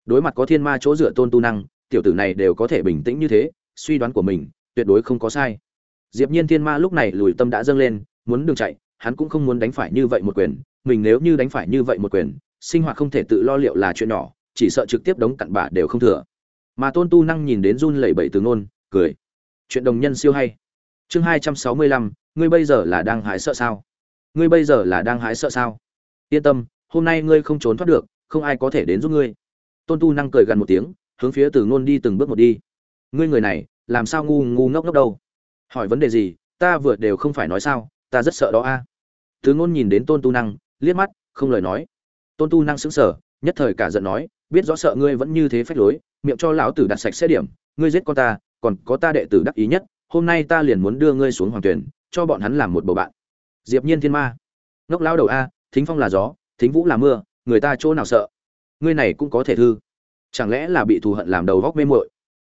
đối mặt có thiên ma chỗ dựa tôn tu năng, tiểu tử này đều có thể bình tĩnh như thế, suy đoán của mình tuyệt đối không có sai. Diệp nhiên thiên ma lúc này lùi tâm đã dâng lên, muốn đường chạy, hắn cũng không muốn đánh phải như vậy một quyền. Mình nếu như đánh phải như vậy một quyền, sinh hoạt không thể tự lo liệu là chuyện nhỏ, chỉ sợ trực tiếp đống cặn bã đều không thừa. Mà tôn tu năng nhìn đến run lẩy bẩy từ ngôn, cười. Chuyện đồng nhân siêu hay. Chương hai trăm sáu mươi lăm, ngươi bây giờ là đang hái sợ sao? Ngươi bây giờ là đang hái sợ sao? Yên tâm, hôm nay ngươi không trốn thoát được, không ai có thể đến giúp ngươi tôn tu năng cười gần một tiếng, hướng phía từ ngôn đi từng bước một đi. Ngươi người này, làm sao ngu ngu ngốc ngốc đâu? Hỏi vấn đề gì, ta vừa đều không phải nói sao, ta rất sợ đó a. Từ ngôn nhìn đến tôn tu năng, liếc mắt, không lời nói. Tôn tu năng sững sờ, nhất thời cả giận nói, biết rõ sợ ngươi vẫn như thế phách lối, miệng cho lão tử đặt sạch sẽ điểm, ngươi giết con ta, còn có ta đệ tử đắc ý nhất, hôm nay ta liền muốn đưa ngươi xuống hoàng tuyển, cho bọn hắn làm một bầu bạn. Diệp nhiên thiên ma. Ngốc lao đầu a, thính phong là gió, thính vũ là mưa, người ta chỗ nào sợ? Ngươi này cũng có thể thư. Chẳng lẽ là bị thù hận làm đầu góc mê muội?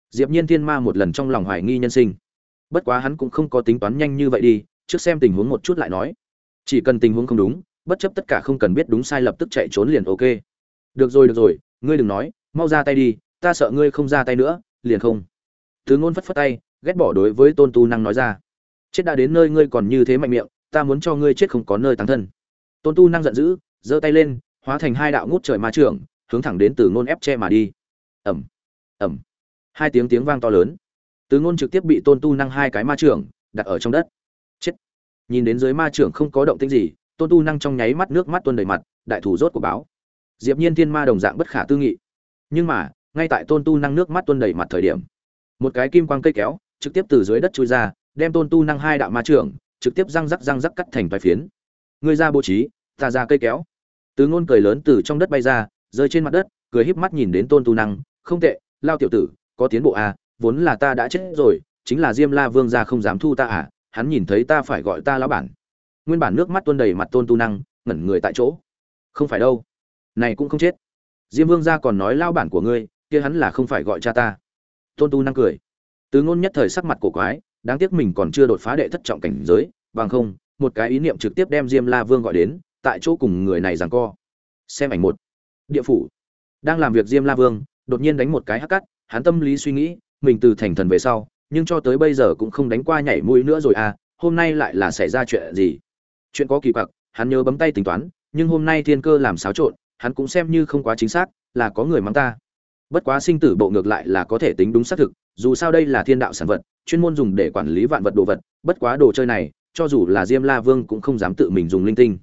Diệp nhiên thiên ma một lần trong lòng hoài nghi nhân sinh. Bất quá hắn cũng không có tính toán nhanh như vậy đi, trước xem tình huống một chút lại nói. Chỉ cần tình huống không đúng, bất chấp tất cả không cần biết đúng sai lập tức chạy trốn liền ok. Được rồi được rồi, ngươi đừng nói, mau ra tay đi, ta sợ ngươi không ra tay nữa, liền không. Thứ ngôn phất phất tay, ghét bỏ đối với tôn tu năng nói ra. Chết đã đến nơi ngươi còn như thế mạnh miệng, ta muốn cho ngươi chết không có nơi tăng thân. Tôn tu năng giận dữ, giơ tay lên, hóa thành hai đạo ngút trời ma trưởng hướng thẳng đến từ ngôn ép che mà đi. Ẩm ẩm hai tiếng tiếng vang to lớn. Từ ngôn trực tiếp bị tôn tu năng hai cái ma trưởng đặt ở trong đất. Chết. Nhìn đến dưới ma trưởng không có động tĩnh gì, tôn tu năng trong nháy mắt nước mắt tuôn đầy mặt, đại thủ rốt của báo. Diệp nhiên thiên ma đồng dạng bất khả tư nghị. Nhưng mà, ngay tại tôn tu năng nước mắt tuôn đầy mặt thời điểm, một cái kim quang cây kéo trực tiếp từ dưới đất chui ra, đem tôn tu năng hai đạo ma trưởng trực tiếp răng rắc răng rắc cắt thành vài phiến. Người ra bố trí, ta ra cây kéo. Từ ngôn cười lớn từ trong đất bay ra rơi trên mặt đất, cười híp mắt nhìn đến tôn tu năng, không tệ, lao tiểu tử, có tiến bộ à vốn là ta đã chết rồi, chính là diêm la vương gia không dám thu ta à hắn nhìn thấy ta phải gọi ta lão bản. Nguyên bản nước mắt tuôn đầy mặt tôn tu năng, ngẩn người tại chỗ. Không phải đâu, này cũng không chết. Diêm vương gia còn nói lao bản của ngươi, kia hắn là không phải gọi cha ta. Tôn tu năng cười. Từ ngôn nhất thời sắc mặt cổ quái, đáng tiếc mình còn chưa đột phá đệ thất trọng cảnh giới, bằng không, một cái ý niệm trực tiếp đem diêm la vương gọi đến, tại chỗ cùng người này rằng co. Xem ảnh một địa phủ. Đang làm việc diêm la vương, đột nhiên đánh một cái hắc cắt hắn tâm lý suy nghĩ, mình từ thành thần về sau, nhưng cho tới bây giờ cũng không đánh qua nhảy mũi nữa rồi à hôm nay lại là xảy ra chuyện gì? Chuyện có kỳ quặc, hắn nhớ bấm tay tính toán, nhưng hôm nay thiên cơ làm xáo trộn, hắn cũng xem như không quá chính xác, là có người mắng ta. Bất quá sinh tử bộ ngược lại là có thể tính đúng xác thực, dù sao đây là thiên đạo sản vật, chuyên môn dùng để quản lý vạn vật đồ vật, bất quá đồ chơi này, cho dù là diêm la vương cũng không dám tự mình dùng linh tinh.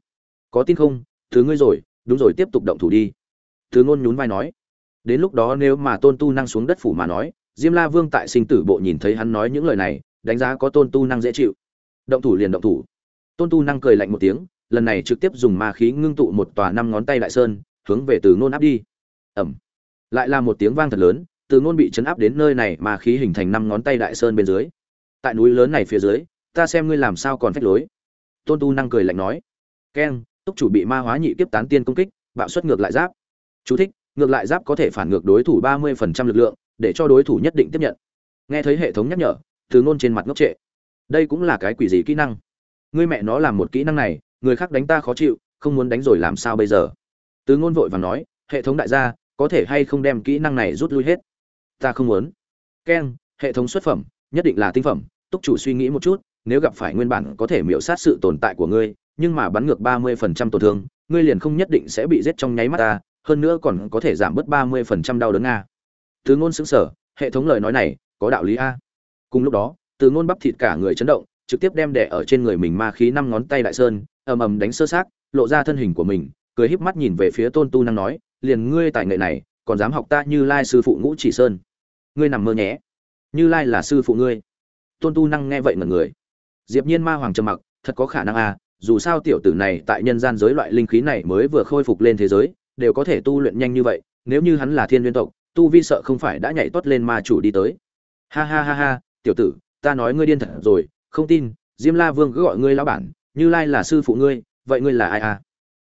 Có tin không? Thứ ngươi rồi, đúng rồi, tiếp tục động thủ đi thứ ngôn nhún vai nói. Đến lúc đó nếu mà tôn tu năng xuống đất phủ mà nói, diêm la vương tại sinh tử bộ nhìn thấy hắn nói những lời này, đánh giá có tôn tu năng dễ chịu. Động thủ liền động thủ. Tôn tu năng cười lạnh một tiếng, lần này trực tiếp dùng ma khí ngưng tụ một tòa năm ngón tay đại sơn, hướng về từ ngôn áp đi. Ẩm. Lại là một tiếng vang thật lớn, từ ngôn bị chấn áp đến nơi này mà khí hình thành năm ngón tay đại sơn bên dưới. Tại núi lớn này phía dưới, ta xem ngươi làm sao còn phách lối. Tôn tu năng cười lạnh nói. Keng, túc chủ bị ma hóa nhị kiếp tán tiên công kích, bạo suất ngược lại giáp. Chú thích, ngược lại giáp có thể phản ngược đối thủ ba mươi phần trăm lực lượng để cho đối thủ nhất định tiếp nhận. Nghe thấy hệ thống nhắc nhở từ ngôn trên mặt ngốc trệ. Đây cũng là cái quỷ gì kỹ năng? Ngươi mẹ nó làm một kỹ năng này người khác đánh ta khó chịu không muốn đánh rồi làm sao bây giờ? Từ ngôn vội vàng nói hệ thống đại gia có thể hay không đem kỹ năng này rút lui hết? Ta không muốn. Keng hệ thống xuất phẩm nhất định là tinh phẩm túc chủ suy nghĩ một chút nếu gặp phải nguyên bản có thể miểu sát sự tồn tại của ngươi nhưng mà bắn ngược ba mươi phần trăm tổn thương ngươi liền không nhất định sẽ bị giết trong nháy mắt ta hơn nữa còn có thể giảm bớt ba mươi phần trăm đau đớn nga. Từ ngôn xứng sở hệ thống lời nói này có đạo lý a. Cùng lúc đó, từ ngôn bắp thịt cả người chấn động, trực tiếp đem đẻ ở trên người mình ma khí năm ngón tay đại sơn, ầm ầm đánh sơ sát lộ ra thân hình của mình, cười híp mắt nhìn về phía tôn tu năng nói, liền ngươi tài nghệ này, còn dám học ta như lai sư phụ ngũ chỉ sơn? Ngươi nằm mơ nhé. Như lai là sư phụ ngươi. Tôn tu năng nghe vậy ngẩn người. Diệp nhiên ma hoàng trầm mặc, thật có khả năng à dù sao tiểu tử này tại nhân gian giới loại linh khí này mới vừa khôi phục lên thế giới đều có thể tu luyện nhanh như vậy, nếu như hắn là thiên liên tộc, tu vi sợ không phải đã nhảy tốt lên ma chủ đi tới. Ha ha ha ha, tiểu tử, ta nói ngươi điên thật rồi, không tin, diêm la vương cứ gọi ngươi lão bản, như lai là sư phụ ngươi, vậy ngươi là ai à?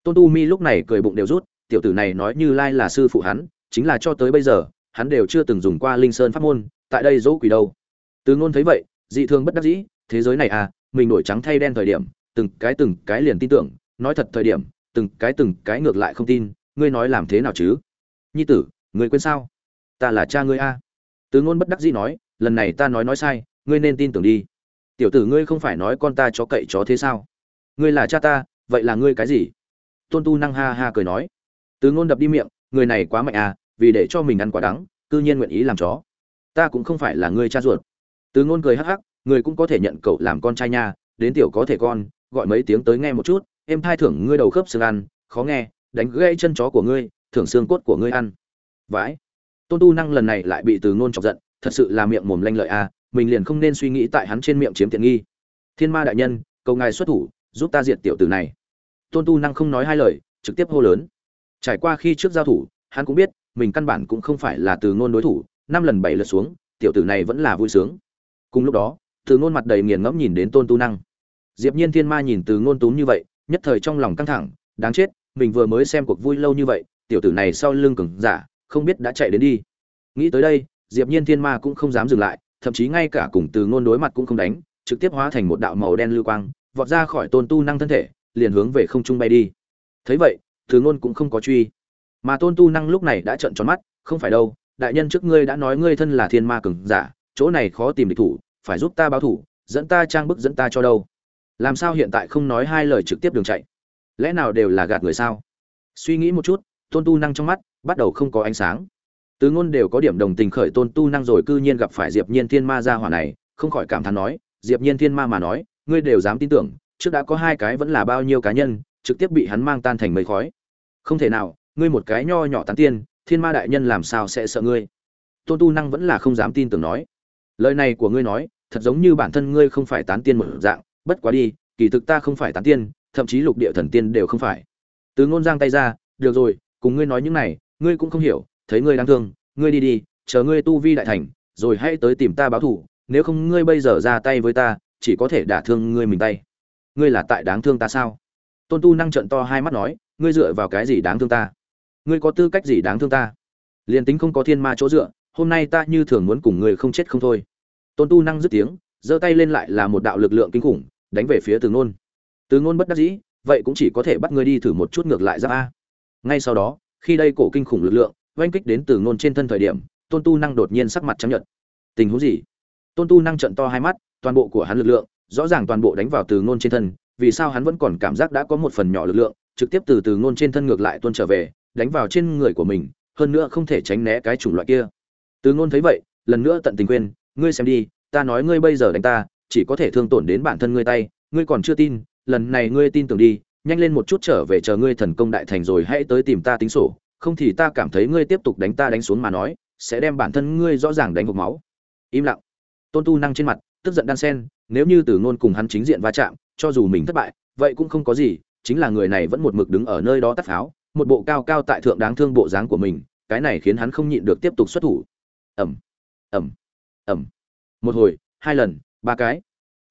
Tôn tu mi lúc này cười bụng đều rút, tiểu tử này nói như lai là sư phụ hắn, chính là cho tới bây giờ, hắn đều chưa từng dùng qua linh sơn pháp môn, tại đây dỗ quỷ đâu. Từ ngôn thấy vậy, dị thường bất đắc dĩ, thế giới này à mình đổi trắng thay đen thời điểm, từng cái từng cái liền tin tưởng, nói thật thời điểm, từng cái từng cái ngược lại không tin ngươi nói làm thế nào chứ? Nhi tử, ngươi quên sao? Ta là cha ngươi a. Từ ngôn bất đắc dĩ nói, lần này ta nói nói sai, ngươi nên tin tưởng đi. Tiểu tử ngươi không phải nói con ta chó cậy chó thế sao? Ngươi là cha ta, vậy là ngươi cái gì? Tôn tu năng ha ha cười nói. Từ ngôn đập đi miệng, người này quá mạnh à vì để cho mình ăn quả đắng, cư nhiên nguyện ý làm chó. Ta cũng không phải là ngươi cha ruột. Từ ngôn cười hắc hắc, người cũng có thể nhận cậu làm con trai nha, đến tiểu có thể con, gọi mấy tiếng tới nghe một chút, em thai thưởng ngươi đầu khớp xương ăn, khó nghe đánh gãy chân chó của ngươi thưởng xương cốt của ngươi ăn. Vãi. Tôn tu năng lần này lại bị từ ngôn chọc giận thật sự là miệng mồm lanh lợi a à, mình liền không nên suy nghĩ tại hắn trên miệng chiếm tiện nghi. Thiên ma đại nhân cầu ngài xuất thủ giúp ta diệt tiểu tử này. Tôn tu năng không nói hai lời trực tiếp hô lớn. Trải qua khi trước giao thủ hắn cũng biết mình căn bản cũng không phải là từ ngôn đối thủ năm lần bảy lượt xuống tiểu tử này vẫn là vui sướng. Cùng lúc đó từ ngôn mặt đầy nghiền ngẫm nhìn đến tôn tu năng. Diệp nhiên thiên ma nhìn từ ngôn túm như vậy nhất thời trong lòng căng thẳng đáng chết mình vừa mới xem cuộc vui lâu như vậy, tiểu tử này sau lưng cứng giả, không biết đã chạy đến đi. Nghĩ tới đây, diệp nhiên thiên ma cũng không dám dừng lại, thậm chí ngay cả cùng từ ngôn đối mặt cũng không đánh, trực tiếp hóa thành một đạo màu đen lưu quang, vọt ra khỏi tôn tu năng thân thể, liền hướng về không trung bay đi. Thấy vậy, từ ngôn cũng không có truy. Mà tôn tu năng lúc này đã trợn tròn mắt, không phải đâu, đại nhân trước ngươi đã nói ngươi thân là thiên ma cường giả, chỗ này khó tìm địch thủ, phải giúp ta báo thủ, dẫn ta trang bức dẫn ta cho đâu. Làm sao hiện tại không nói hai lời trực tiếp đường chạy? Lẽ nào đều là gạt người sao? Suy nghĩ một chút, tôn tu năng trong mắt bắt đầu không có ánh sáng. Tứ ngôn đều có điểm đồng tình khởi tôn tu năng rồi cư nhiên gặp phải diệp nhiên thiên ma gia hỏa này, không khỏi cảm thán nói, diệp nhiên thiên ma mà nói, ngươi đều dám tin tưởng, trước đã có hai cái vẫn là bao nhiêu cá nhân, trực tiếp bị hắn mang tan thành mây khói. Không thể nào, ngươi một cái nho nhỏ tán tiên, thiên ma đại nhân làm sao sẽ sợ ngươi? Tôn tu năng vẫn là không dám tin tưởng nói, lời này của ngươi nói, thật giống như bản thân ngươi không phải tán tiên một dạng, bất quá đi, kỳ thực ta không phải tán tiên thậm chí lục địa thần tiên đều không phải. Từ ngôn giang tay ra, được rồi, cùng ngươi nói những này, ngươi cũng không hiểu, thấy ngươi đáng thương, ngươi đi đi, chờ ngươi tu vi đại thành, rồi hãy tới tìm ta báo thù, nếu không ngươi bây giờ ra tay với ta, chỉ có thể đả thương ngươi mình tay. Ngươi là tại đáng thương ta sao? Tôn tu năng trận to hai mắt nói, ngươi dựa vào cái gì đáng thương ta? Ngươi có tư cách gì đáng thương ta? Liền tính không có thiên ma chỗ dựa, hôm nay ta như thường muốn cùng ngươi không chết không thôi. Tôn tu năng dứt tiếng, giơ tay lên lại là một đạo lực lượng kinh khủng, đánh về phía từ ngôn từ ngôn bất đắc dĩ, vậy cũng chỉ có thể bắt ngươi đi thử một chút ngược lại ra a. Ngay sau đó, khi đây cổ kinh khủng lực lượng oanh kích đến từ ngôn trên thân thời điểm, tôn tu năng đột nhiên sắc mặt trắng nhợt. Tình huống gì? Tôn tu năng trận to hai mắt, toàn bộ của hắn lực lượng, rõ ràng toàn bộ đánh vào từ ngôn trên thân, vì sao hắn vẫn còn cảm giác đã có một phần nhỏ lực lượng, trực tiếp từ từ ngôn trên thân ngược lại tuôn trở về, đánh vào trên người của mình, hơn nữa không thể tránh né cái chủng loại kia. Từ ngôn thấy vậy, lần nữa tận tình quên ngươi xem đi, ta nói ngươi bây giờ đánh ta, chỉ có thể thương tổn đến bản thân ngươi tay, ngươi còn chưa tin lần này ngươi tin tưởng đi, nhanh lên một chút trở về chờ ngươi thần công đại thành rồi hãy tới tìm ta tính sổ, không thì ta cảm thấy ngươi tiếp tục đánh ta đánh xuống mà nói, sẽ đem bản thân ngươi rõ ràng đánh hộp máu. Im lặng. Tôn tu năng trên mặt, tức giận đan sen, nếu như từ ngôn cùng hắn chính diện va chạm, cho dù mình thất bại, vậy cũng không có gì, chính là người này vẫn một mực đứng ở nơi đó tắt pháo, một bộ cao cao tại thượng đáng thương bộ dáng của mình, cái này khiến hắn không nhịn được tiếp tục xuất thủ. Ẩm ẩm ẩm một hồi, hai lần, ba cái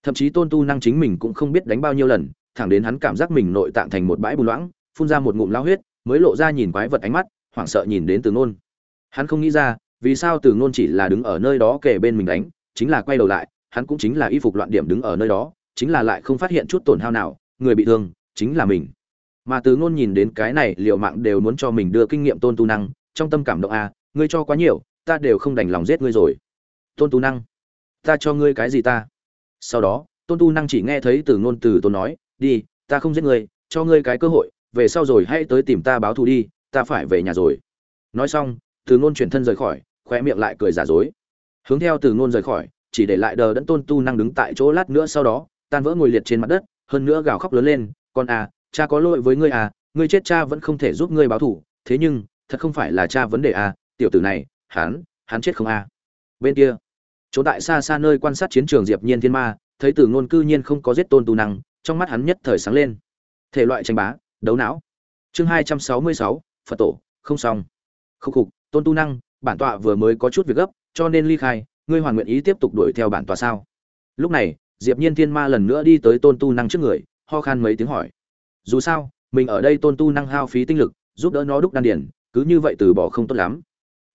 thậm chí tôn tu năng chính mình cũng không biết đánh bao nhiêu lần thẳng đến hắn cảm giác mình nội tạng thành một bãi bùn loãng phun ra một ngụm lao huyết mới lộ ra nhìn quái vật ánh mắt hoảng sợ nhìn đến từ ngôn. Hắn không nghĩ ra vì sao từ ngôn chỉ là đứng ở nơi đó kề bên mình đánh chính là quay đầu lại hắn cũng chính là y phục loạn điểm đứng ở nơi đó chính là lại không phát hiện chút tổn hao nào người bị thương chính là mình. Mà từ ngôn nhìn đến cái này liệu mạng đều muốn cho mình đưa kinh nghiệm tôn tu năng trong tâm cảm động a à, ngươi cho quá nhiều ta đều không đành lòng giết ngươi rồi. Tôn tu năng ta cho ngươi cái gì ta? Sau đó, tôn tu năng chỉ nghe thấy từ ngôn từ tôn nói, đi, ta không giết ngươi, cho ngươi cái cơ hội, về sau rồi hãy tới tìm ta báo thù đi, ta phải về nhà rồi. Nói xong, từ ngôn chuyển thân rời khỏi khoe miệng lại cười giả dối. Hướng theo từ ngôn rời khỏi, chỉ để lại đờ đẫn tôn tu năng đứng tại chỗ lát nữa sau đó, tan vỡ ngồi liệt trên mặt đất, hơn nữa gào khóc lớn lên, con à cha có lỗi với ngươi à ngươi chết cha vẫn không thể giúp ngươi báo thù, thế nhưng, thật không phải là cha vấn đề à tiểu tử này, hắn hắn chết không à. Bên kia chỗ tại xa xa nơi quan sát chiến trường diệp nhiên thiên ma, thấy từ ngôn cư nhiên không có giết tôn tu năng, trong mắt hắn nhất thời sáng lên. Thể loại tranh bá, đấu não. Chương hai trăm sáu mươi sáu, phật tổ, không xong. Khúc khục, tôn tu năng, bản tọa vừa mới có chút việc gấp, cho nên ly khai, ngươi hoàn nguyện ý tiếp tục đuổi theo bản tọa sao? Lúc này, diệp nhiên thiên ma lần nữa đi tới tôn tu năng trước người, ho khan mấy tiếng hỏi. Dù sao, mình ở đây tôn tu năng hao phí tinh lực, giúp đỡ nó đúc đan điển cứ như vậy từ bỏ không tốt lắm.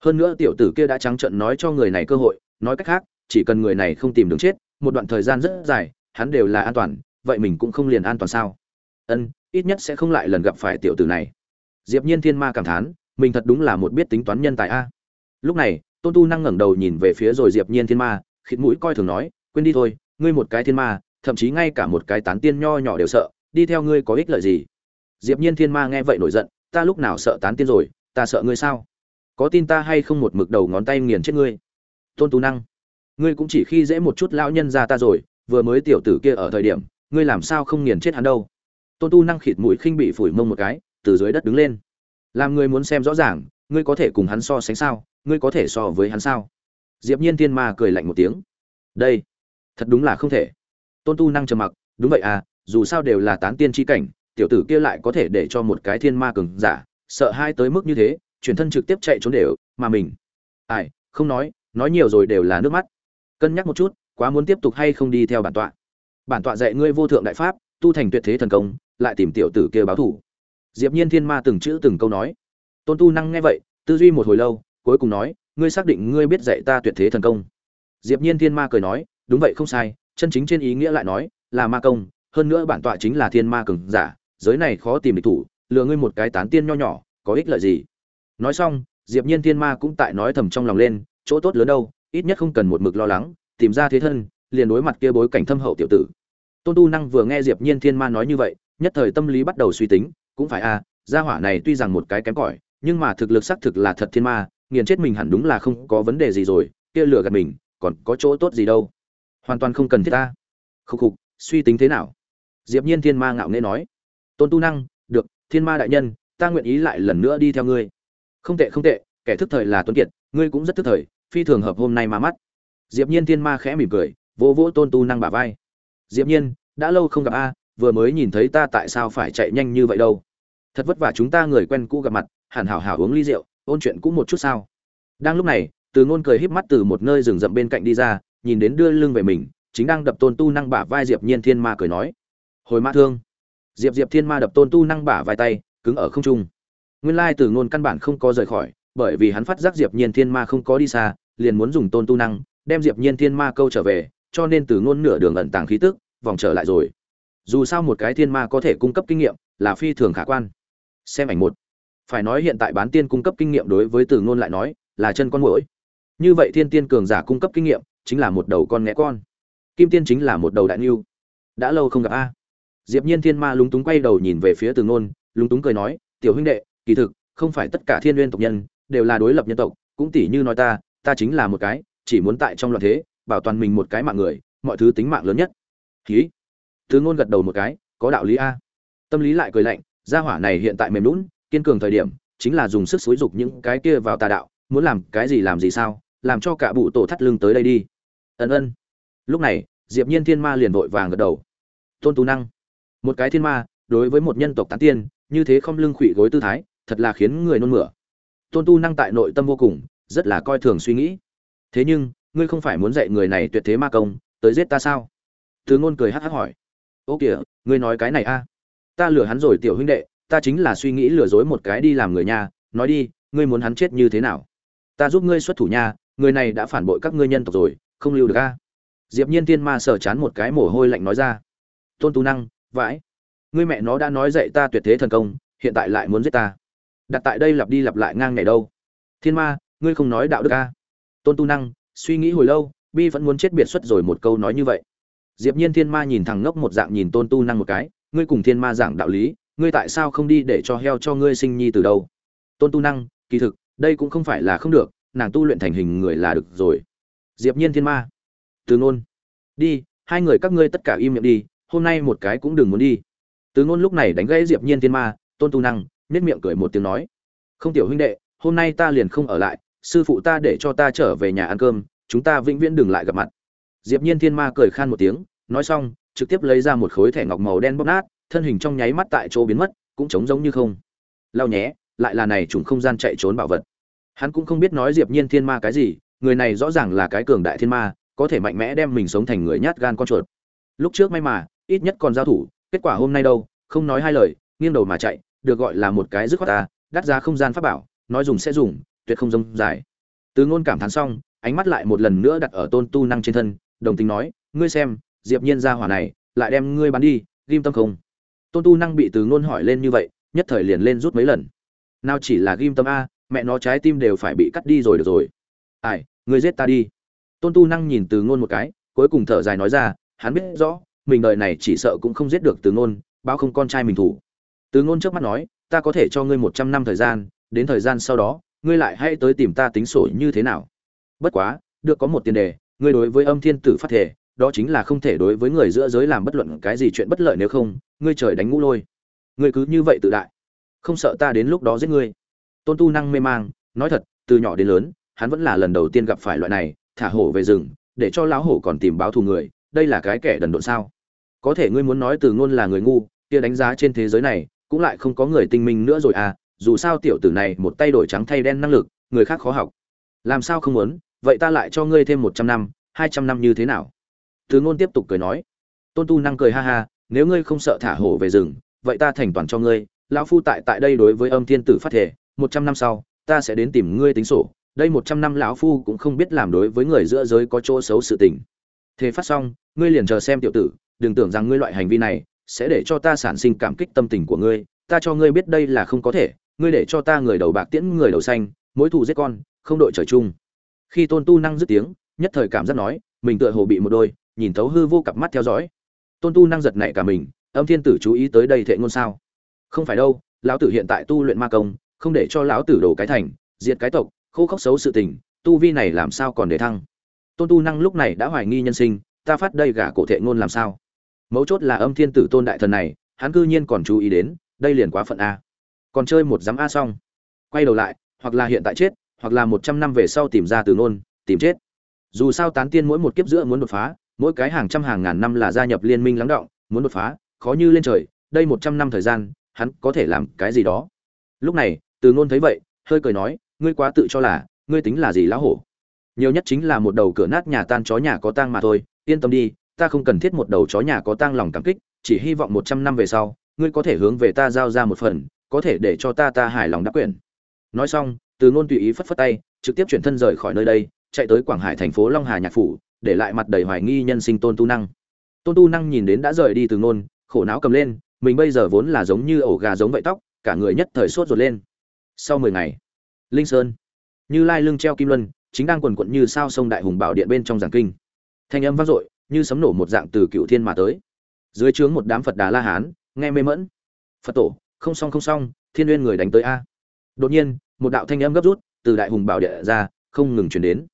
Hơn nữa tiểu tử kia đã trắng trợn nói cho người này cơ hội nói cách khác, chỉ cần người này không tìm đường chết, một đoạn thời gian rất dài, hắn đều là an toàn, vậy mình cũng không liền an toàn sao? Ân, ít nhất sẽ không lại lần gặp phải tiểu tử này. Diệp nhiên thiên ma cảm thán, mình thật đúng là một biết tính toán nhân tài a. Lúc này, tôn tu năng ngẩng đầu nhìn về phía rồi diệp nhiên thiên ma, khịt mũi coi thường nói, quên đi thôi, ngươi một cái thiên ma, thậm chí ngay cả một cái tán tiên nho nhỏ đều sợ, đi theo ngươi có ích lợi gì? Diệp nhiên thiên ma nghe vậy nổi giận, ta lúc nào sợ tán tiên rồi, ta sợ ngươi sao? Có tin ta hay không một mực đầu ngón tay nghiền chết ngươi? Tôn tú năng. Ngươi cũng chỉ khi dễ một chút lão nhân ra ta rồi, vừa mới tiểu tử kia ở thời điểm, ngươi làm sao không nghiền chết hắn đâu. Tôn tu năng khịt mũi khinh bị phủi mông một cái, từ dưới đất đứng lên. Làm ngươi muốn xem rõ ràng, ngươi có thể cùng hắn so sánh sao, ngươi có thể so với hắn sao? Diệp nhiên thiên ma cười lạnh một tiếng. Đây, thật đúng là không thể. Tôn tu năng trầm mặc, đúng vậy à dù sao đều là tán tiên chi cảnh, tiểu tử kia lại có thể để cho một cái thiên ma cường giả, sợ hai tới mức như thế, chuyển thân trực tiếp chạy trốn đều, mà mình. Ai, không nói nói nhiều rồi đều là nước mắt. Cân nhắc một chút, quá muốn tiếp tục hay không đi theo bản tọa? Bản tọa dạy ngươi vô thượng đại pháp, tu thành tuyệt thế thần công, lại tìm tiểu tử kia báo thủ diệp nhiên thiên ma từng chữ từng câu nói. Tôn tu năng nghe vậy, tư duy một hồi lâu, cuối cùng nói, ngươi xác định ngươi biết dạy ta tuyệt thế thần công? Diệp nhiên thiên ma cười nói, đúng vậy không sai, chân chính trên ý nghĩa lại nói, là ma công, hơn nữa bản tọa chính là thiên ma cường giả, giới này khó tìm địch thủ, lừa ngươi một cái tán tiên nho nhỏ, có ích lợi gì? Nói xong, diệp nhiên thiên ma cũng tại nói thầm trong lòng lên chỗ tốt lớn đâu ít nhất không cần một mực lo lắng tìm ra thế thân liền đối mặt kia bối cảnh thâm hậu tiểu tử. Tôn tu năng vừa nghe diệp nhiên thiên ma nói như vậy nhất thời tâm lý bắt đầu suy tính cũng phải a à, gia hỏa này tuy rằng một cái kém cỏi nhưng mà thực lực xác thực là thật thiên ma nghiền chết mình hẳn đúng là không có vấn đề gì rồi kia lừa gạt mình còn có chỗ tốt gì đâu. Hoàn toàn không cần thiết ta. Khục khục suy tính thế nào? Diệp nhiên thiên ma ngạo nghễ nói. Tôn tu năng được thiên ma đại nhân ta nguyện ý lại lần nữa đi theo ngươi. Không tệ không tệ kẻ thức thời là tuấn kiệt ngươi cũng rất thức thời phi thường hợp hôm nay mà mắt. Diệp nhiên thiên ma khẽ mỉm cười, vỗ vỗ tôn tu năng bả vai. Diệp nhiên, đã lâu không gặp a, vừa mới nhìn thấy ta tại sao phải chạy nhanh như vậy đâu? Thật vất vả chúng ta người quen cũ gặp mặt, hẳn hảo hảo uống ly rượu, ôn chuyện cũ một chút sao? Đang lúc này, từ ngôn cười híp mắt từ một nơi rừng rậm bên cạnh đi ra, nhìn đến đưa lưng về mình, chính đang đập tôn tu năng bả vai diệp nhiên thiên ma cười nói. Hồi mã thương. Diệp diệp thiên ma đập tôn tu năng bả vai tay, cứng ở không trung. Nguyên lai từ ngôn căn bản không có rời khỏi bởi vì hắn phát giác diệp nhiên thiên ma không có đi xa, liền muốn dùng tôn tu năng, đem diệp nhiên thiên ma câu trở về, cho nên từ ngôn nửa đường ẩn tàng khí tức, vòng trở lại rồi. Dù sao một cái thiên ma có thể cung cấp kinh nghiệm, là phi thường khả quan. Xem ảnh một. Phải nói hiện tại bán tiên cung cấp kinh nghiệm đối với từ ngôn lại nói, là chân con mũi như vậy thiên tiên cường giả cung cấp kinh nghiệm, chính là một đầu con ngẽ con. Kim tiên chính là một đầu đại lưu đã lâu không gặp a. Diệp nhiên thiên ma lúng túng quay đầu nhìn về phía từ ngôn, lúng túng cười nói, tiểu huynh đệ, kỳ thực, không phải tất cả thiên nguyên tộc nhân đều là đối lập nhân tộc, cũng tỷ như nói ta ta chính là một cái, chỉ muốn tại trong loạn thế, bảo toàn mình một cái mạng người, mọi thứ tính mạng lớn nhất. Khí thứ ngôn gật đầu một cái, có đạo lý a. Tâm lý lại cười lạnh, gia hỏa này hiện tại mềm lún kiên cường thời điểm, chính là dùng sức xúi dục những cái kia vào tà đạo, muốn làm cái gì làm gì sao, làm cho cả bụ tổ thắt lưng tới đây đi. Ân ân. Lúc này, diệp nhiên thiên ma liền vội vàng gật đầu. Tôn tú năng. Một cái thiên ma, đối với một nhân tộc tán tiên, như thế không lưng khụy gối tư thái, thật là khiến người nôn mửa tôn tu năng tại nội tâm vô cùng, rất là coi thường suy nghĩ. Thế nhưng, ngươi không phải muốn dạy người này tuyệt thế ma công, tới giết ta sao? Thứ ngôn cười hắc hắc hỏi. Ô kìa, ngươi nói cái này a. Ta lừa hắn rồi, tiểu huynh đệ, ta chính là suy nghĩ lừa dối một cái đi làm người nhà nói đi, ngươi muốn hắn chết như thế nào? Ta giúp ngươi xuất thủ nha, người này đã phản bội các ngươi nhân tộc rồi, không lưu được a. Diệp nhiên tiên ma sở chán một cái mồ hôi lạnh nói ra. Tôn tu năng, vãi. Ngươi mẹ nó đã nói dạy ta tuyệt thế thần công, hiện tại lại muốn giết ta đặt tại đây lặp đi lặp lại ngang ngày đâu. Thiên ma, ngươi không nói đạo đức a tôn tu năng, suy nghĩ hồi lâu, bi vẫn muốn chết biệt xuất rồi một câu nói như vậy. Diệp nhiên thiên ma nhìn thằng ngốc một dạng nhìn tôn tu năng một cái, ngươi cùng thiên ma giảng đạo lý, ngươi tại sao không đi để cho heo cho ngươi sinh nhi từ đâu? Tôn tu năng, kỳ thực, đây cũng không phải là không được, nàng tu luyện thành hình người là được rồi. Diệp nhiên thiên ma, từ ngôn. Đi, hai người các ngươi tất cả im miệng đi, hôm nay một cái cũng đừng muốn đi. Từ ngôn lúc này đánh gãy diệp nhiên thiên ma, tôn tu năng nét miệng cười một tiếng nói, không tiểu huynh đệ, hôm nay ta liền không ở lại, sư phụ ta để cho ta trở về nhà ăn cơm, chúng ta vĩnh viễn đừng lại gặp mặt. Diệp nhiên thiên ma cười khan một tiếng, nói xong, trực tiếp lấy ra một khối thẻ ngọc màu đen bóp nát, thân hình trong nháy mắt tại chỗ biến mất, cũng trống giống như không. Lao nhé, lại là này trùng không gian chạy trốn bảo vật. Hắn cũng không biết nói diệp nhiên thiên ma cái gì, người này rõ ràng là cái cường đại thiên ma, có thể mạnh mẽ đem mình sống thành người nhát gan con chuột. Lúc trước may mà, ít nhất còn giao thủ, kết quả hôm nay đâu, không nói hai lời, nghiêng đầu mà chạy được gọi là một cái dứt khoát ta, đắt ra không gian pháp bảo, nói dùng sẽ dùng, tuyệt không rông dài. Từ ngôn cảm thán xong, ánh mắt lại một lần nữa đặt ở tôn tu năng trên thân, đồng tình nói, ngươi xem, diệp nhiên ra hỏa này, lại đem ngươi bán đi, ghim tâm không? Tôn tu năng bị từ ngôn hỏi lên như vậy, nhất thời liền lên rút mấy lần. Nào chỉ là ghim tâm a, mẹ nó trái tim đều phải bị cắt đi rồi được rồi. Ai, ngươi giết ta đi. Tôn tu năng nhìn từ ngôn một cái, cuối cùng thở dài nói ra, hắn biết rõ, mình đời này chỉ sợ cũng không giết được từ ngôn, bao không con trai mình thủ từ ngôn trước mắt nói, ta có thể cho ngươi một trăm năm thời gian, đến thời gian sau đó, ngươi lại hãy tới tìm ta tính sổ như thế nào. Bất quá, được có một tiền đề, ngươi đối với âm thiên tử phát thể đó chính là không thể đối với người giữa giới làm bất luận cái gì chuyện bất lợi nếu không, ngươi trời đánh ngũ lôi. Ngươi cứ như vậy tự đại, không sợ ta đến lúc đó giết ngươi. Tôn tu năng mê mang, nói thật, từ nhỏ đến lớn, hắn vẫn là lần đầu tiên gặp phải loại này, thả hổ về rừng, để cho lão hổ còn tìm báo thù người, đây là cái kẻ đần độn sao? Có thể ngươi muốn nói từ ngôn là người ngu, kia đánh giá trên thế giới này cũng lại không có người tinh minh nữa rồi à dù sao tiểu tử này một tay đổi trắng thay đen năng lực, người khác khó học. Làm sao không muốn, vậy ta lại cho ngươi thêm một trăm năm, hai trăm năm như thế nào? Thứ ngôn tiếp tục cười nói. Tôn tu năng cười ha ha, nếu ngươi không sợ thả hổ về rừng, vậy ta thành toàn cho ngươi, lão phu tại tại đây đối với âm thiên tử phát thể một trăm năm sau, ta sẽ đến tìm ngươi tính sổ. Đây một trăm năm lão phu cũng không biết làm đối với người giữa giới có chỗ xấu sự tình. Thế phát xong, ngươi liền chờ xem tiểu tử, đừng tưởng rằng ngươi loại hành vi này sẽ để cho ta sản sinh cảm kích tâm tình của ngươi, ta cho ngươi biết đây là không có thể, ngươi để cho ta người đầu bạc tiễn người đầu xanh, mối thù giết con, không đội trời chung. Khi tôn tu năng dứt tiếng, nhất thời cảm giác nói, mình tựa hồ bị một đôi, nhìn thấu hư vô cặp mắt theo dõi. Tôn tu năng giật nảy cả mình, âm thiên tử chú ý tới đây thệ ngôn sao? Không phải đâu, lão tử hiện tại tu luyện ma công, không để cho lão tử đổ cái thành, diệt cái tộc, khô khốc xấu sự tình, tu vi này làm sao còn để thăng? Tôn tu năng lúc này đã hoài nghi nhân sinh, ta phát đây gả cổ thệ ngôn làm sao? Mấu chốt là âm thiên tử tôn đại thần này, hắn cư nhiên còn chú ý đến, đây liền quá phận a. Còn chơi một dám a xong, quay đầu lại, hoặc là hiện tại chết, hoặc là một trăm năm về sau tìm ra từ ngôn, tìm chết. Dù sao tán tiên mỗi một kiếp giữa muốn đột phá, mỗi cái hàng trăm hàng ngàn năm là gia nhập liên minh lắng động, muốn đột phá, khó như lên trời, đây một trăm năm thời gian, hắn có thể làm cái gì đó. Lúc này, từ ngôn thấy vậy, hơi cười nói, ngươi quá tự cho là, ngươi tính là gì lão hổ? Nhiều nhất chính là một đầu cửa nát nhà tan chó nhà có tang mà thôi, yên tâm đi ta không cần thiết một đầu chó nhà có tang lòng cảm kích, chỉ hy vọng một trăm năm về sau, ngươi có thể hướng về ta giao ra một phần, có thể để cho ta ta hài lòng đáp quyền. Nói xong, từ ngôn tùy ý phất phất tay, trực tiếp chuyển thân rời khỏi nơi đây, chạy tới quảng hải thành phố long hà nhạc phủ, để lại mặt đầy hoài nghi nhân sinh tôn tu năng. Tôn tu năng nhìn đến đã rời đi từ ngôn, khổ não cầm lên, mình bây giờ vốn là giống như ổ gà giống vậy tóc, cả người nhất thời sốt ruột lên. Sau mười ngày, linh sơn, như lai lưng treo kim luân, chính đang quần quật như sao sông đại hùng bảo điện bên trong giảng kinh. Thanh âm vang dội như sấm nổ một dạng từ cựu thiên mà tới. Dưới trướng một đám phật đà la hán, nghe mê mẫn phật tổ, không xong không xong, thiên uyên người đánh tới a. Đột nhiên, một đạo thanh âm gấp rút từ đại hùng bảo địa ra, không ngừng chuyển đến.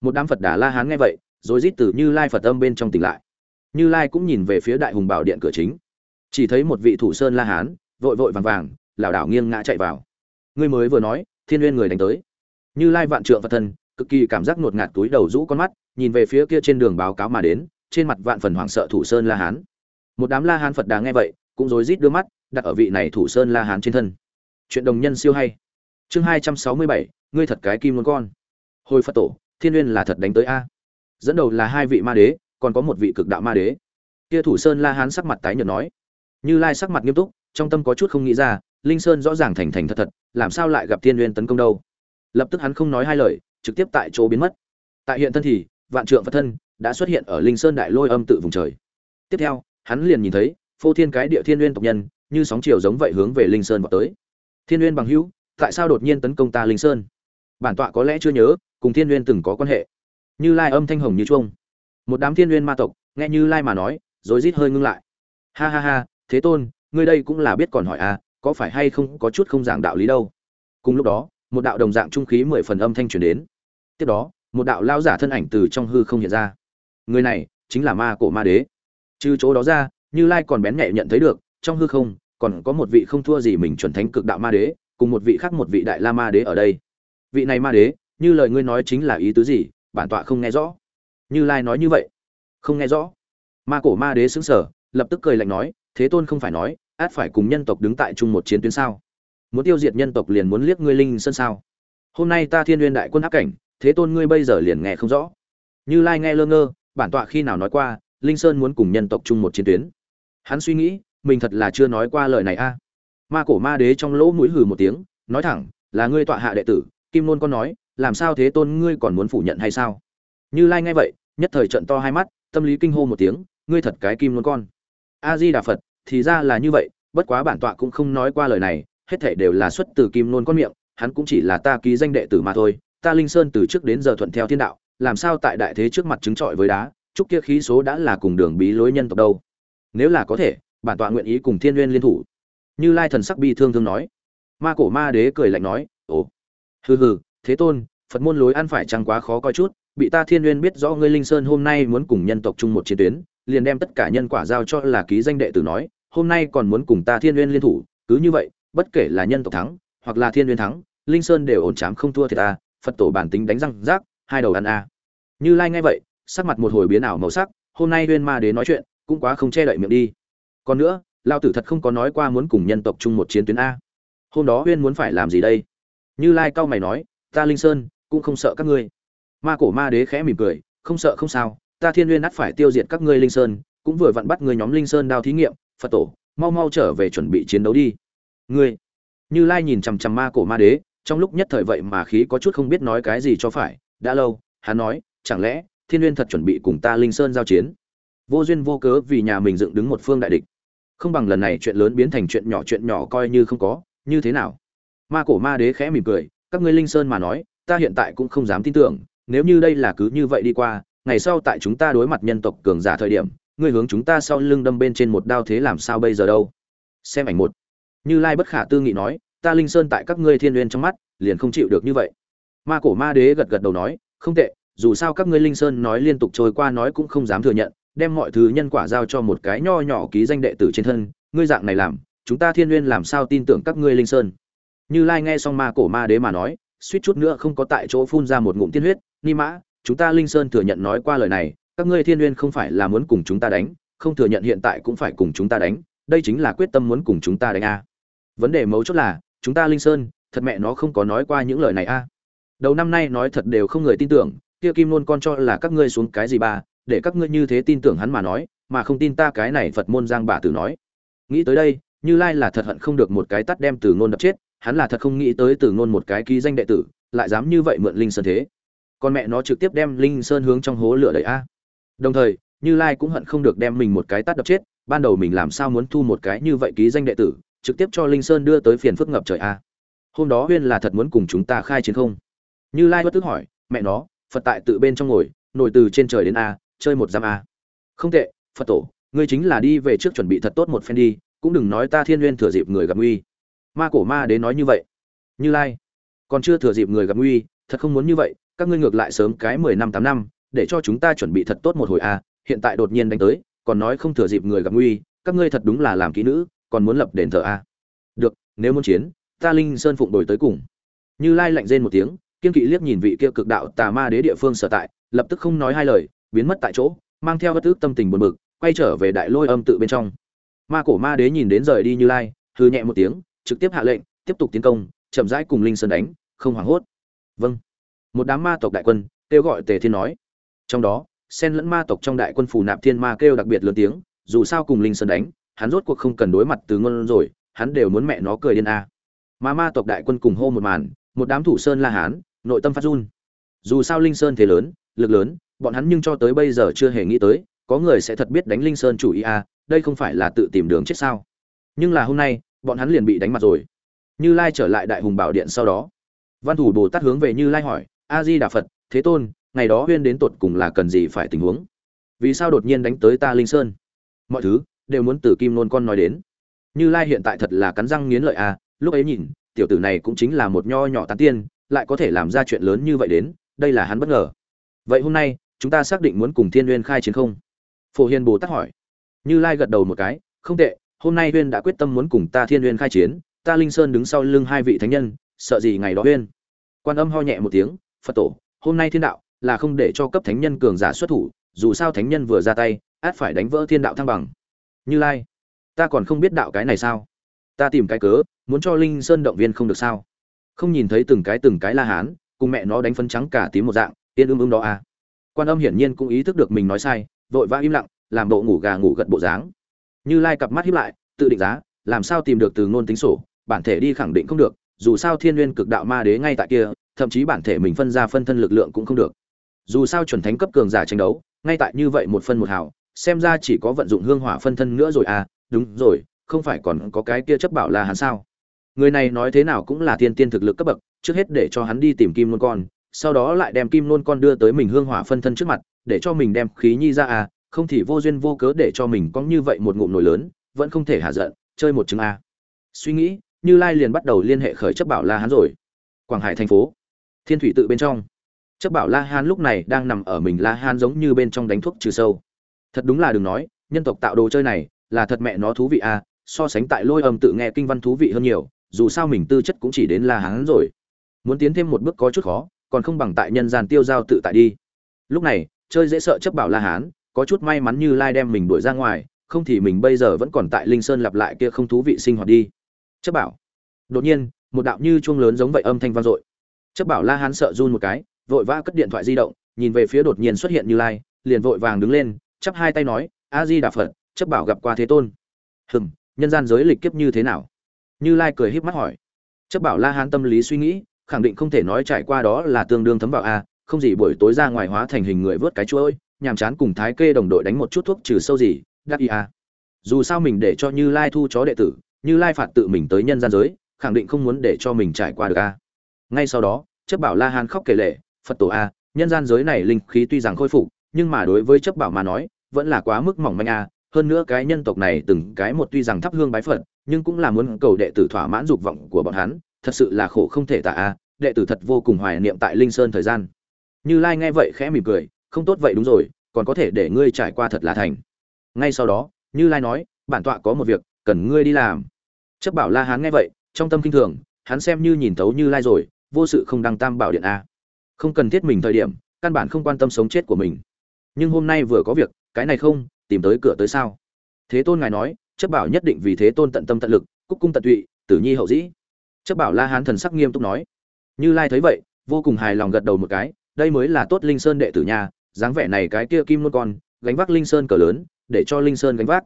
Một đám phật đà la hán nghe vậy rồi rít từ như lai phật âm bên trong tỉnh lại. Như lai cũng nhìn về phía đại hùng bảo điện cửa chính. Chỉ thấy một vị thủ sơn la hán, vội vội vàng vàng, lảo đảo nghiêng ngã chạy vào. Ngươi mới vừa nói, thiên uyên người đánh tới. Như lai vạn trượng phật thân cực kỳ cảm giác ngột ngạt túi đầu rũ con mắt, nhìn về phía kia trên đường báo cáo mà đến trên mặt vạn phần hoảng sợ thủ sơn la hán. Một đám la hán phật đà nghe vậy, cũng rối rít đưa mắt, đặt ở vị này thủ sơn la hán trên thân. Chuyện đồng nhân siêu hay. Chương hai trăm sáu mươi bảy, ngươi thật cái kim luôn con. Hồi phật tổ, thiên uyên là thật đánh tới a. Dẫn đầu là hai vị ma đế, còn có một vị cực đạo ma đế. Kia thủ sơn la hán sắc mặt tái nhợt nói. Như lai sắc mặt nghiêm túc, trong tâm có chút không nghĩ ra, linh sơn rõ ràng thành thành thật thật, làm sao lại gặp thiên uyên tấn công đâu? Lập tức hắn không nói hai lời, trực tiếp tại chỗ biến mất. Tại hiện thân thì, vạn trượng phật thân đã xuất hiện ở linh sơn đại lôi âm tự vùng trời. Tiếp theo, hắn liền nhìn thấy, phô thiên cái địa thiên uyên tộc nhân, như sóng chiều giống vậy hướng về linh sơn vào tới. Thiên uyên bằng hữu, tại sao đột nhiên tấn công ta linh sơn? Bản tọa có lẽ chưa nhớ, cùng thiên uyên từng có quan hệ. Như lai âm thanh hồng như chuông. Một đám thiên uyên ma tộc, nghe như lai mà nói rồi rít hơi ngưng lại. Ha ha ha, thế tôn, ngươi đây cũng là biết còn hỏi à có phải hay không có chút không giảng đạo lý đâu? Cùng lúc đó, một đạo đồng dạng trung khí mười phần âm thanh truyền đến. Tiếp đó, một đạo lao giả thân ảnh từ trong hư không hiện ra người này chính là ma cổ ma đế. Trừ chỗ đó ra, như lai còn bén nhạy nhận thấy được, trong hư không, còn có một vị không thua gì mình chuẩn thánh cực đạo ma đế, cùng một vị khác một vị đại la ma đế ở đây. Vị này ma đế, như lời ngươi nói chính là ý tứ gì, bản tọa không nghe rõ. Như lai nói như vậy. Không nghe rõ. Ma cổ ma đế xứng sở lập tức cười lạnh nói, thế tôn không phải nói, át phải cùng nhân tộc đứng tại chung một chiến tuyến sao? Muốn tiêu diệt nhân tộc liền muốn liếc ngươi linh sơn sao? Hôm nay ta thiên n đại quân áp cảnh, thế tôn ngươi bây giờ liền nghe không rõ. Như lai nghe lơ ngơ bản tọa khi nào nói qua, linh sơn muốn cùng nhân tộc chung một chiến tuyến. Hắn suy nghĩ, mình thật là chưa nói qua lời này a. À. Ma cổ ma đế trong lỗ mũi hừ một tiếng, nói thẳng, là ngươi tọa hạ đệ tử, kim nôn con nói, làm sao thế tôn ngươi còn muốn phủ nhận hay sao? Như lai nghe vậy, nhất thời trận to hai mắt, tâm lý kinh hô một tiếng, ngươi thật cái kim nôn con. A di đà phật, thì ra là như vậy, bất quá bản tọa cũng không nói qua lời này, hết thảy đều là xuất từ kim nôn con miệng, hắn cũng chỉ là ta ký danh đệ tử mà thôi, ta linh sơn từ trước đến giờ thuận theo thiên đạo làm sao tại đại thế trước mặt chứng trọi với đá, chúc kia khí số đã là cùng đường bí lối nhân tộc đâu. Nếu là có thể, bản tọa nguyện ý cùng thiên nguyên liên thủ. Như lai thần sắc bi thương thương nói. Ma cổ ma đế cười lạnh nói, ồ, hừ hừ, thế tôn, phật môn lối ăn phải chẳng quá khó coi chút, bị ta thiên nguyên biết rõ ngươi linh sơn hôm nay muốn cùng nhân tộc chung một chiến tuyến, liền đem tất cả nhân quả giao cho là ký danh đệ tử nói, hôm nay còn muốn cùng ta thiên nguyên liên thủ, cứ như vậy, bất kể là nhân tộc thắng, hoặc là thiên nguyên thắng, linh sơn đều ổn chám không thua thiệt ta, phật tổ bản tính đánh răng rác hai đầu ăn a. Như lai nghe vậy, sắc mặt một hồi biến ảo màu sắc, hôm nay huyên ma đế nói chuyện, cũng quá không che đậy miệng đi. Còn nữa lao tử thật không có nói qua muốn cùng nhân tộc chung một chiến tuyến a. Hôm đó huyên muốn phải làm gì đây? Như lai cao mày nói, ta linh sơn, cũng không sợ các ngươi. Ma cổ ma đế khẽ mỉm cười, không sợ không sao, ta thiên huyên ắt phải tiêu diệt các ngươi linh sơn, cũng vừa vặn bắt người nhóm linh sơn đao thí nghiệm, phật tổ, mau mau trở về chuẩn bị chiến đấu đi. Ngươi? Như lai nhìn chằm chằm ma cổ ma đế, trong lúc nhất thời vậy mà khí có chút không biết nói cái gì cho phải đã lâu, hắn nói, chẳng lẽ thiên uyên thật chuẩn bị cùng ta linh sơn giao chiến? Vô duyên vô cớ vì nhà mình dựng đứng một phương đại địch. Không bằng lần này chuyện lớn biến thành chuyện nhỏ chuyện nhỏ coi như không có, như thế nào? Ma cổ ma đế khẽ mỉm cười, các ngươi linh sơn mà nói, ta hiện tại cũng không dám tin tưởng, nếu như đây là cứ như vậy đi qua, ngày sau tại chúng ta đối mặt nhân tộc cường giả thời điểm, ngươi hướng chúng ta sau lưng đâm bên trên một đao thế làm sao bây giờ đâu? Xem ảnh một. Như lai bất khả tư nghị nói, ta linh sơn tại các ngươi thiên uyên trong mắt, liền không chịu được như vậy ma cổ ma đế gật gật đầu nói, không tệ, dù sao các ngươi linh sơn nói liên tục trôi qua nói cũng không dám thừa nhận, đem mọi thứ nhân quả giao cho một cái nho nhỏ ký danh đệ tử trên thân, ngươi dạng này làm, chúng ta thiên uyên làm sao tin tưởng các ngươi linh sơn? Như lai nghe xong ma cổ ma đế mà nói, suýt chút nữa không có tại chỗ phun ra một ngụm tiên huyết, ni mã, chúng ta linh sơn thừa nhận nói qua lời này, các ngươi thiên uyên không phải là muốn cùng chúng ta đánh, không thừa nhận hiện tại cũng phải cùng chúng ta đánh, đây chính là quyết tâm muốn cùng chúng ta đánh a. Vấn đề mấu chốt là, chúng ta linh sơn, thật mẹ nó không có nói qua những lời này a đầu năm nay nói thật đều không người tin tưởng, kia kim nôn con cho là các ngươi xuống cái gì ba, để các ngươi như thế tin tưởng hắn mà nói, mà không tin ta cái này phật môn giang bà tử nói. Nghĩ tới đây, như lai là thật hận không được một cái tắt đem từ ngôn đập chết, hắn là thật không nghĩ tới từ ngôn một cái ký danh đệ tử, lại dám như vậy mượn linh sơn thế. Con mẹ nó trực tiếp đem linh sơn hướng trong hố lửa đẩy a. Đồng thời, như lai cũng hận không được đem mình một cái tắt đập chết, ban đầu mình làm sao muốn thu một cái như vậy ký danh đệ tử, trực tiếp cho linh sơn đưa tới phiền phức ngập trời a. Hôm đó huyên là thật muốn cùng chúng ta khai chiến không? Như lai bất tức hỏi, mẹ nó, phật tại tự bên trong ngồi, nổi từ trên trời đến a, chơi một giam a. Không tệ, phật tổ, ngươi chính là đi về trước chuẩn bị thật tốt một phen đi, cũng đừng nói ta thiên nguyên thừa dịp người gặp nguy. Ma cổ ma đến nói như vậy. Như lai, còn chưa thừa dịp người gặp nguy, thật không muốn như vậy, các ngươi ngược lại sớm cái mười năm tám năm, để cho chúng ta chuẩn bị thật tốt một hồi a, hiện tại đột nhiên đánh tới, còn nói không thừa dịp người gặp nguy, các ngươi thật đúng là làm kỹ nữ, còn muốn lập đền thờ a. Được, nếu muốn chiến, ta linh sơn phụng đổi tới cùng. Như lai lạnh rên một tiếng kiên kỵ liếc nhìn vị kia cực đạo tà ma đế địa phương sở tại, lập tức không nói hai lời, biến mất tại chỗ, mang theo bất tức tâm tình buồn bực, quay trở về đại lôi âm tự bên trong. Ma cổ ma đế nhìn đến rời đi như lai hư nhẹ một tiếng, trực tiếp hạ lệnh, tiếp tục tiến công, chậm rãi cùng linh sơn đánh, không hoảng hốt. Vâng. Một đám ma tộc đại quân, kêu gọi tề thiên nói. Trong đó sen lẫn ma tộc trong đại quân phù nạp thiên ma kêu đặc biệt lớn tiếng, dù sao cùng linh sơn đánh, hắn rốt cuộc không cần đối mặt từ ngôn rồi, hắn đều muốn mẹ nó cười điên a. Mà ma tộc đại quân cùng hô một màn, một đám thủ sơn la hán nội tâm phát run. Dù sao linh sơn thế lớn, lực lớn, bọn hắn nhưng cho tới bây giờ chưa hề nghĩ tới, có người sẽ thật biết đánh linh sơn chủ ý a đây không phải là tự tìm đường chết sao. Nhưng là hôm nay, bọn hắn liền bị đánh mặt rồi. Như lai trở lại đại hùng bảo điện sau đó. Văn thủ bồ tát hướng về như lai hỏi, a di đà phật, thế tôn, ngày đó huyên đến tột cùng là cần gì phải tình huống? Vì sao đột nhiên đánh tới ta linh sơn? Mọi thứ đều muốn từ kim nôn con nói đến. Như lai hiện tại thật là cắn răng nghiến lợi a lúc ấy nhìn, tiểu tử này cũng chính là một nho nhỏ tán tiên lại có thể làm ra chuyện lớn như vậy đến, đây là hắn bất ngờ. Vậy hôm nay, chúng ta xác định muốn cùng thiên uyên khai chiến không? Phổ hiền bồ tát hỏi. Như lai gật đầu một cái, không tệ, hôm nay uyên đã quyết tâm muốn cùng ta thiên uyên khai chiến, ta linh sơn đứng sau lưng hai vị thánh nhân, sợ gì ngày đó uyên quan âm ho nhẹ một tiếng, phật tổ, hôm nay thiên đạo là không để cho cấp thánh nhân cường giả xuất thủ, dù sao thánh nhân vừa ra tay, át phải đánh vỡ thiên đạo thăng bằng. Như lai, ta còn không biết đạo cái này sao? Ta tìm cái cớ, muốn cho linh sơn động viên không được sao? Không nhìn thấy từng cái từng cái la hán, cùng mẹ nó đánh phân trắng cả tím một dạng, yên ưng ưng đó à. Quan âm hiển nhiên cũng ý thức được mình nói sai, vội vã im lặng, làm bộ ngủ gà ngủ gật bộ dáng. Như lai cặp mắt hiếp lại, tự định giá, làm sao tìm được từ ngôn tính sổ, bản thể đi khẳng định không được, dù sao thiên nguyên cực đạo ma đế ngay tại kia, thậm chí bản thể mình phân ra phân thân lực lượng cũng không được. Dù sao chuẩn thánh cấp cường giả tranh đấu, ngay tại như vậy một phân một hào, xem ra chỉ có vận dụng hương hỏa phân thân nữa rồi à đúng rồi, không phải còn có cái kia chấp bảo là hắn sao? Người này nói thế nào cũng là thiên tiên thực lực cấp bậc trước hết để cho hắn đi tìm kim nôn con sau đó lại đem kim nôn con đưa tới mình hương hỏa phân thân trước mặt để cho mình đem khí nhi ra à không thì vô duyên vô cớ để cho mình có như vậy một ngụm nổi lớn vẫn không thể hạ giận chơi một chứng a à. suy nghĩ như lai liền bắt đầu liên hệ khởi chấp bảo la hán rồi. Quảng hải thành phố thiên thủy tự bên trong. Chấp bảo la hán lúc này đang nằm ở mình la hán giống như bên trong đánh thuốc trừ sâu. Thật đúng là đừng nói nhân tộc tạo đồ chơi này là thật mẹ nó thú vị à, so sánh tại lôi âm tự nghe kinh văn thú vị hơn nhiều dù sao mình tư chất cũng chỉ đến la hán rồi. Muốn tiến thêm một bước có chút khó, còn không bằng tại nhân gian tiêu giao tự tại đi. Lúc này, chơi dễ sợ chấp bảo la hán, có chút may mắn như lai đem mình đuổi ra ngoài, không thì mình bây giờ vẫn còn tại linh sơn lặp lại kia không thú vị sinh hoạt đi. Chấp bảo. Đột nhiên, một đạo như chuông lớn giống vậy âm thanh vang dội. Chấp bảo la hán sợ run một cái, vội vã cất điện thoại di động, nhìn về phía đột nhiên xuất hiện như lai, liền vội vàng đứng lên, chắp hai tay nói, a di đà phật, chấp bảo gặp qua thế tôn. Hừm, nhân gian giới lịch kiếp như thế nào? Như lai cười híp mắt hỏi. Chấp bảo la hán tâm lý suy nghĩ, khẳng định không thể nói trải qua đó là tương đương thấm vào a, không gì buổi tối ra ngoài hóa thành hình người vớt cái chuỗi nhàm chán cùng thái kê đồng đội đánh một chút thuốc trừ sâu gì, đắc ý a. Dù sao mình để cho như lai thu chó đệ tử, như lai phạt tự mình tới nhân gian giới, khẳng định không muốn để cho mình trải qua được a. Ngay sau đó, chấp bảo la hán khóc kể lệ, phật tổ a, nhân gian giới này linh khí tuy rằng khôi phục, nhưng mà đối với chấp bảo mà nói, vẫn là quá mức mỏng manh a, hơn nữa cái nhân tộc này từng cái một tuy rằng thắp hương bái phật nhưng cũng là muốn cầu đệ tử thỏa mãn dục vọng của bọn hắn, thật sự là khổ không thể tả a, đệ tử thật vô cùng hoài niệm tại linh sơn thời gian. Như lai nghe vậy khẽ mỉm cười, không tốt vậy đúng rồi, còn có thể để ngươi trải qua thật là thành. Ngay sau đó, như lai nói, bản tọa có một việc, cần ngươi đi làm. Chấp bảo la hán nghe vậy, trong tâm kinh thường, hắn xem như nhìn thấu như lai rồi, vô sự không đăng tam bảo điện a. Không cần thiết mình thời điểm, căn bản không quan tâm sống chết của mình. Nhưng hôm nay vừa có việc, cái này không, tìm tới cửa tới sao? Thế tôn ngài nói chấp bảo nhất định vì thế tôn tận tâm tận lực, cúc cung tận tụy, tử nhi hậu dĩ. Chấp bảo la hán thần sắc nghiêm túc nói. Như lai thấy vậy, vô cùng hài lòng gật đầu một cái, đây mới là tốt linh sơn đệ tử nhà, dáng vẻ này cái kia kim nôn con, gánh vác linh sơn cờ lớn, để cho linh sơn gánh vác.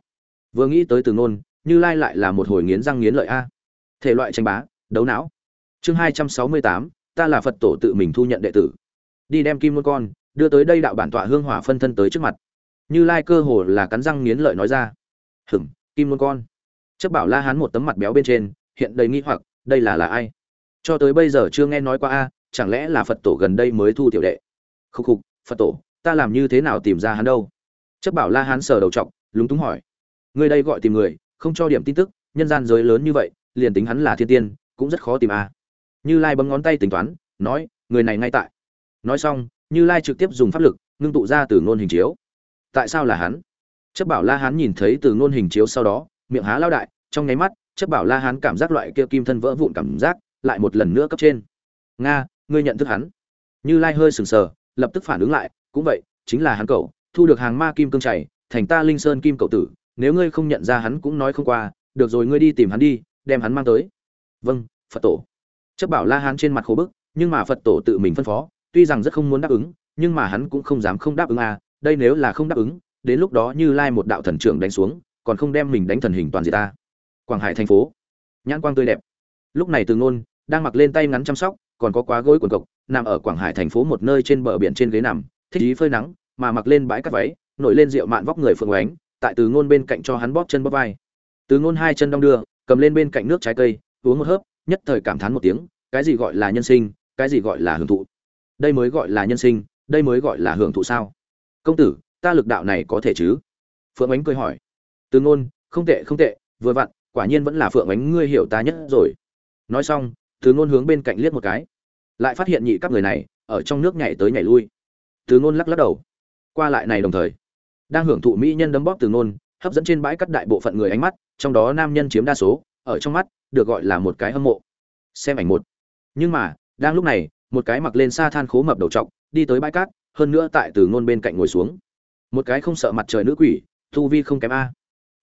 Vừa nghĩ tới từ nôn như lai lại là một hồi nghiến răng nghiến lợi a. Thể loại tranh bá, đấu não. Chương hai trăm sáu mươi tám, ta là phật tổ tự mình thu nhận đệ tử. Đi đem kim nôn con, đưa tới đây đạo bản tọa hương hỏa phân thân tới trước mặt. Như lai cơ hồ là cắn răng nghiến lợi nói ra. Hừng kim luôn con. Chấp bảo la hán một tấm mặt béo bên trên, hiện đầy nghi hoặc, đây là là ai? Cho tới bây giờ chưa nghe nói qua a, chẳng lẽ là phật tổ gần đây mới thu tiểu đệ? Khúc khục, phật tổ, ta làm như thế nào tìm ra hắn đâu? Chấp bảo la hán sờ đầu t lúng túng hỏi. Người đây gọi tìm người, không cho điểm tin tức, nhân gian giới lớn như vậy, liền tính hắn là thiên tiên, cũng rất khó tìm a. Như lai bấm ngón tay tính toán, nói, người này ngay tại. Nói xong, như lai trực tiếp dùng pháp lực, ngưng tụ ra từ ngôn hình chiếu. Tại sao là hắn? Chấp bảo la hán nhìn thấy từ ngôn hình chiếu sau đó, miệng há lao đại, trong nháy mắt chấp bảo la hán cảm giác loại kia kim thân vỡ vụn cảm giác lại một lần nữa cấp trên. Nga, ngươi nhận thức hắn? Như lai hơi sừng sờ, lập tức phản ứng lại, cũng vậy, chính là hắn cậu, thu được hàng ma kim cương chảy, thành ta linh sơn kim cậu tử, nếu ngươi không nhận ra hắn cũng nói không qua, được rồi ngươi đi tìm hắn đi, đem hắn mang tới. Vâng phật tổ. Chấp bảo la hán trên mặt khổ bức, nhưng mà phật tổ tự mình phân phó, tuy rằng rất không muốn đáp ứng, nhưng mà hắn cũng không dám không đáp ứng à đây nếu là không đáp ứng đến lúc đó như lai một đạo thần trưởng đánh xuống, còn không đem mình đánh thần hình toàn diệt ta. Quảng hải thành phố. Nhãn quang tươi đẹp. Lúc này từ ngôn đang mặc lên tay ngắn chăm sóc, còn có quá gối quần cộc, nằm ở quảng hải thành phố một nơi trên bờ biển trên ghế nằm, thích ý phơi nắng, mà mặc lên bãi cắt váy, nổi lên rượu mạn vóc người phượng oánh tại từ ngôn bên cạnh cho hắn bóp chân bóp vai. Từ ngôn hai chân đong đưa, cầm lên bên cạnh nước trái cây, uống một hớp, nhất thời cảm thán một tiếng, cái gì gọi là nhân sinh, cái gì gọi là hưởng thụ? Đây mới gọi là nhân sinh, đây mới gọi là hưởng thụ sao? Công tử ta lực đạo này có thể chứ? Phượng ánh cười hỏi. Từ ngôn, không tệ không tệ, vừa vặn, quả nhiên vẫn là phượng ánh ngươi hiểu ta nhất rồi. Nói xong, từ ngôn hướng bên cạnh liếc một cái. Lại phát hiện nhị các người này, ở trong nước nhảy tới nhảy lui. Từ ngôn lắc lắc đầu. Qua lại này đồng thời, đang hưởng thụ mỹ nhân đấm bóp từ ngôn, hấp dẫn trên bãi cắt đại bộ phận người ánh mắt, trong đó nam nhân chiếm đa số, ở trong mắt, được gọi là một cái hâm mộ. Xem ảnh một. Nhưng mà, đang lúc này, một cái mặc lên xa than khố mập đầu trọc, đi tới bãi cát, hơn nữa tại từ ngôn bên cạnh ngồi xuống một cái không sợ mặt trời nữ quỷ thu vi không kém a.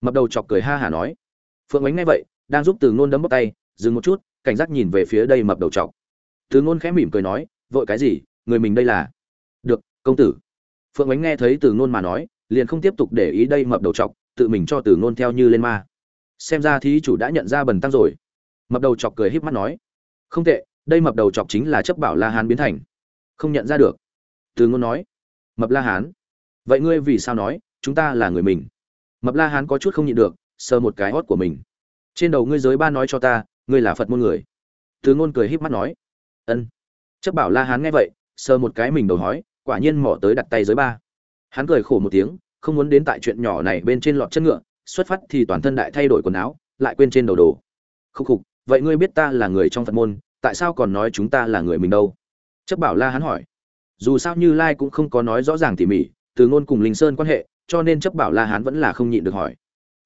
Mập đầu chọc cười ha hả nói. Phượng ánh ngay vậy, đang giúp từ ngôn đấm bóc tay, dừng một chút, cảnh giác nhìn về phía đây mập đầu chọc. Từ ngôn khẽ mỉm cười nói, vội cái gì? Người mình đây là? Được, công tử. Phượng ánh nghe thấy từ ngôn mà nói, liền không tiếp tục để ý đây mập đầu chọc, tự mình cho từ ngôn theo như lên ma. Xem ra thí chủ đã nhận ra bần tăng rồi. Mập đầu chọc cười híp mắt nói, không tệ, đây mập đầu chọc chính là chấp bảo la hán biến thành. Không nhận ra được. Từ ngôn nói, mập la hán? Vậy ngươi vì sao nói, chúng ta là người mình? Mập la hán có chút không nhịn được, sờ một cái hót của mình. Trên đầu ngươi giới ba nói cho ta, ngươi là phật môn người. Thứ ngôn cười híp mắt nói. Ân. Chấp bảo la hán nghe vậy, sờ một cái mình đầu hói, quả nhiên mỏ tới đặt tay giới ba. Hắn cười khổ một tiếng, không muốn đến tại chuyện nhỏ này bên trên lọt chân ngựa, xuất phát thì toàn thân đại thay đổi quần áo, lại quên trên đầu đồ. Khúc khục, vậy ngươi biết ta là người trong phật môn, tại sao còn nói chúng ta là người mình đâu? Chấp bảo la hắn hỏi. Dù sao như lai cũng không có nói rõ ràng tỉ mỉ từ ngôn cùng linh sơn quan hệ, cho nên chấp bảo la hán vẫn là không nhịn được hỏi.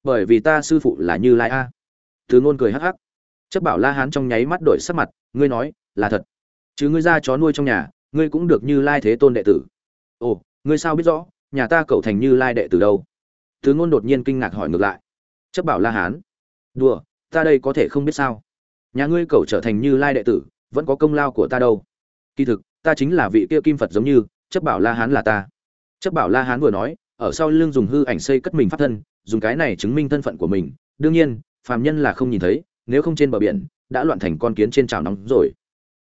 Bởi vì ta sư phụ là như lai a. Từ ngôn cười hắc hắc. Chấp bảo la hán trong nháy mắt đổi sắc mặt, ngươi nói, là thật. Chứ ngươi ra chó nuôi trong nhà, ngươi cũng được như lai thế tôn đệ tử. Ồ, ngươi sao biết rõ, nhà ta cậu thành như lai đệ tử đâu? Từ ngôn đột nhiên kinh ngạc hỏi ngược lại. Chấp bảo la hán. Đùa, ta đây có thể không biết sao? Nhà ngươi cậu trở thành như lai đệ tử, vẫn có công lao của ta đâu? Kỳ thực, ta chính là vị kia kim phật giống như, chấp bảo la hán là ta chấp bảo la hán vừa nói, ở sau lưng dùng hư ảnh xây cất mình pháp thân, dùng cái này chứng minh thân phận của mình. Đương nhiên, phàm nhân là không nhìn thấy, nếu không trên bờ biển, đã loạn thành con kiến trên trào nóng rồi.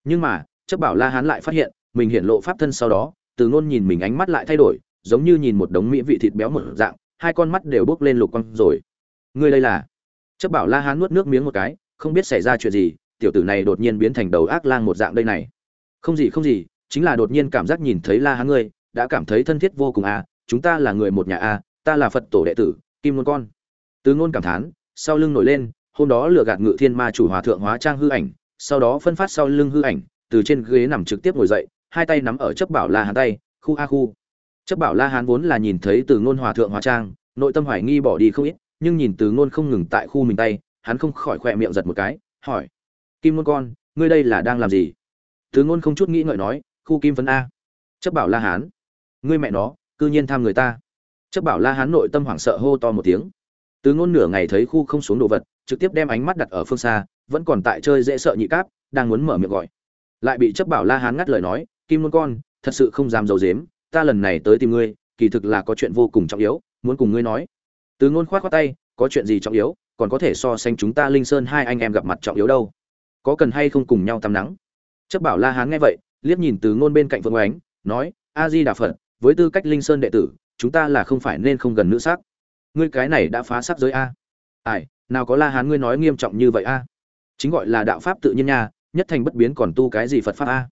Nhưng mà chấp bảo la hán lại phát hiện, mình hiện lộ pháp thân sau đó, từ ngôn nhìn mình ánh mắt lại thay đổi, giống như nhìn một đống mỹ vị thịt béo một dạng, hai con mắt đều bước lên lục quang rồi. Ngươi đây là? Chấp bảo la hán nuốt nước miếng một cái, không biết xảy ra chuyện gì, tiểu tử này đột nhiên biến thành đầu ác lang một dạng đây này. Không gì không gì, chính là đột nhiên cảm giác nhìn thấy la hán ngươi đã cảm thấy thân thiết vô cùng à chúng ta là người một nhà a ta là phật tổ đệ tử, kim Luân con. Từ ngôn cảm thán, sau lưng nổi lên, hôm đó lừa gạt ngự thiên ma chủ hòa thượng hóa trang hư ảnh, sau đó phân phát sau lưng hư ảnh, từ trên ghế nằm trực tiếp ngồi dậy, hai tay nắm ở chấp bảo la hán tay, khu a khu. Chấp bảo la hán vốn là nhìn thấy từ ngôn hòa thượng hóa trang, nội tâm hoài nghi bỏ đi không ít, nhưng nhìn từ ngôn không ngừng tại khu mình tay, hắn không khỏi khỏe miệng giật một cái, hỏi, kim Luân con, ngươi đây là đang làm gì? Từ ngôn không chút nghĩ ngợi nói, khu kim phấn a. Chấp bảo la hán ngươi mẹ nó, cư nhiên tham người ta. Chấp bảo la hán nội tâm hoảng sợ hô to một tiếng. Từ ngôn nửa ngày thấy khu không xuống đồ vật, trực tiếp đem ánh mắt đặt ở phương xa, vẫn còn tại chơi dễ sợ nhị cáp, đang muốn mở miệng gọi. Lại bị chấp bảo la hán ngắt lời nói, kim ngôn con, thật sự không dám dầu dếm ta lần này tới tìm ngươi, kỳ thực là có chuyện vô cùng trọng yếu, muốn cùng ngươi nói. Từ ngôn khoát khoác tay, có chuyện gì trọng yếu, còn có thể so sánh chúng ta linh sơn hai anh em gặp mặt trọng yếu đâu. Có cần hay không cùng nhau tắm nắng? Chấp bảo la hán nghe vậy, liếc nhìn từ ngôn bên cạnh phương ánh, nói, a di đà phật với tư cách linh sơn đệ tử, chúng ta là không phải nên không gần nữ sắc. Ngươi cái này đã phá sắc giới a. Ai, nào có la hán ngươi nói nghiêm trọng như vậy a? Chính gọi là đạo pháp tự nhiên nha, nhất thành bất biến còn tu cái gì phật pháp a?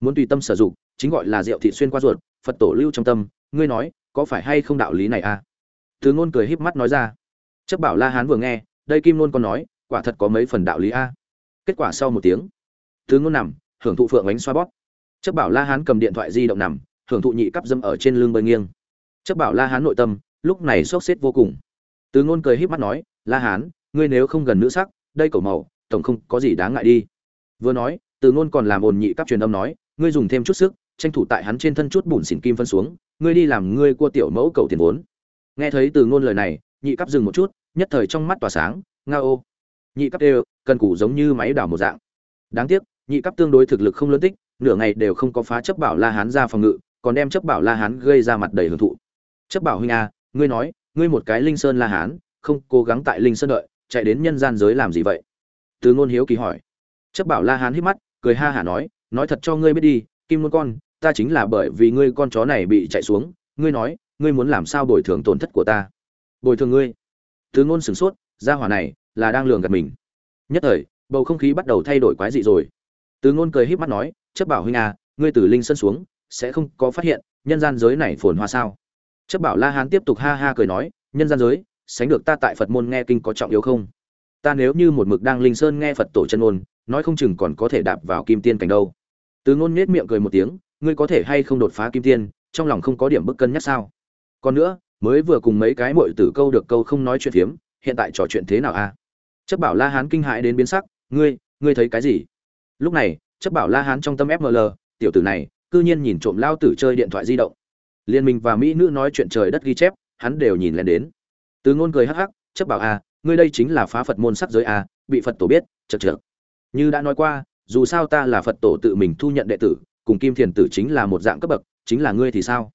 Muốn tùy tâm sử dụng, chính gọi là diệu thị xuyên qua ruột, phật tổ lưu trong tâm, ngươi nói, có phải hay không đạo lý này a? Từ ngôn cười híp mắt nói ra. Chấp bảo la hán vừa nghe, đây kim ngôn còn nói, quả thật có mấy phần đạo lý a. Kết quả sau một tiếng, từ ngôn nằm, hưởng thụ phượng ánh xoa bóp. Chấp bảo la hán cầm điện thoại di động nằm hưởng thụ nhị cấp dâm ở trên lưng bơi nghiêng. Chấp bảo la hán nội tâm lúc này sốt xếp vô cùng. Từ ngôn cười híp mắt nói la hán ngươi nếu không gần nữ sắc đây cầu màu tổng không có gì đáng ngại đi. Vừa nói từ ngôn còn làm ồn nhị cấp truyền âm nói ngươi dùng thêm chút sức tranh thủ tại hắn trên thân chút bùn xỉn kim phân xuống ngươi đi làm ngươi cua tiểu mẫu cầu tiền vốn. Nghe thấy từ ngôn lời này nhị cấp dừng một chút nhất thời trong mắt tỏa sáng ngao, nhị cấp đều cần củ giống như máy đảo một dạng. Đáng tiếc nhị cấp tương đối thực lực không lớn tích nửa ngày đều không có phá chấp bảo la hán ra phòng ngự còn đem chấp bảo la hán gây ra mặt đầy hưởng thụ. Chấp bảo huynh a ngươi nói, ngươi một cái linh sơn la hán, không cố gắng tại linh sơn đợi, chạy đến nhân gian giới làm gì vậy? Từ ngôn hiếu kỳ hỏi. Chấp bảo la hán hít mắt, cười ha hả nói nói thật cho ngươi biết đi, kim ngôn con, ta chính là bởi vì ngươi con chó này bị chạy xuống, ngươi nói, ngươi muốn làm sao bồi thường tổn thất của ta? Bồi thường ngươi. Từ ngôn sửng sốt, gia hỏa này là đang lường gạt mình. Nhất thời, bầu không khí bắt đầu thay đổi quái dị rồi. Từ ngôn cười híp mắt nói, chấp bảo huynh à ngươi từ linh sơn xuống sẽ không có phát hiện, nhân gian giới này phồn hoa sao? Chấp bảo la hán tiếp tục ha ha cười nói, nhân gian giới, sánh được ta tại phật môn nghe kinh có trọng yếu không? Ta nếu như một mực đang linh sơn nghe phật tổ chân ngôn, nói không chừng còn có thể đạp vào kim tiên cảnh đâu. Từ ngôn nết miệng cười một tiếng, ngươi có thể hay không đột phá kim tiên, trong lòng không có điểm bức cân nhắc sao? Còn nữa, mới vừa cùng mấy cái muội tử câu được câu không nói chuyện phiếm, hiện tại trò chuyện thế nào a? Chấp bảo la hán kinh hãi đến biến sắc, ngươi ngươi thấy cái gì? Lúc này, chấp bảo la hán trong tâm fml tiểu tử này cư nhiên nhìn trộm lao tử chơi điện thoại di động. Liên minh và mỹ nữ nói chuyện trời đất ghi chép, hắn đều nhìn lên đến. Từ ngôn cười hắc hắc, chấp bảo a ngươi đây chính là phá phật môn sắc giới a bị phật tổ biết chật chật như đã nói qua, dù sao ta là phật tổ tự mình thu nhận đệ tử, cùng kim thiền tử chính là một dạng cấp bậc, chính là ngươi thì sao?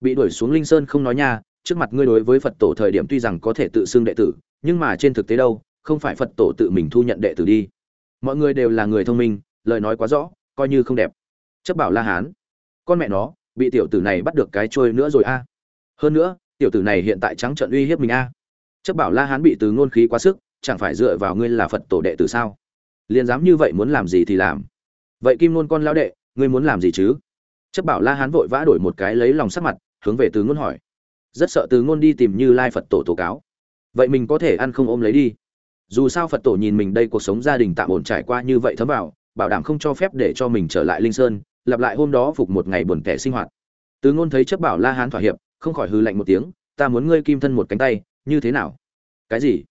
Bị đuổi xuống linh sơn không nói nha, trước mặt ngươi đối với phật tổ thời điểm tuy rằng có thể tự xưng đệ tử, nhưng mà trên thực tế đâu, không phải phật tổ tự mình thu nhận đệ tử đi. Mọi người đều là người thông minh, lời nói quá rõ, coi như không đẹp. Chấp bảo la hán con mẹ nó, bị tiểu tử này bắt được cái trôi nữa rồi a. Hơn nữa, tiểu tử này hiện tại trắng trận uy hiếp mình a. Chấp bảo la hán bị từ ngôn khí quá sức, chẳng phải dựa vào ngươi là phật tổ đệ tử sao? Liền dám như vậy muốn làm gì thì làm. Vậy kim ngôn con lão đệ, ngươi muốn làm gì chứ? Chấp bảo la hán vội vã đổi một cái lấy lòng sắc mặt, hướng về từ ngôn hỏi. Rất sợ từ ngôn đi tìm như lai phật tổ tố cáo. Vậy mình có thể ăn không ôm lấy đi? Dù sao phật tổ nhìn mình đây cuộc sống gia đình tạm ổn trải qua như vậy thấm vào, bảo đảm không cho phép để cho mình trở lại linh sơn lặp lại hôm đó phục một ngày buồn tẻ sinh hoạt. Từ ngôn thấy chấp bảo la hán thỏa hiệp, không khỏi hư lạnh một tiếng, ta muốn ngươi kim thân một cánh tay, như thế nào? Cái gì?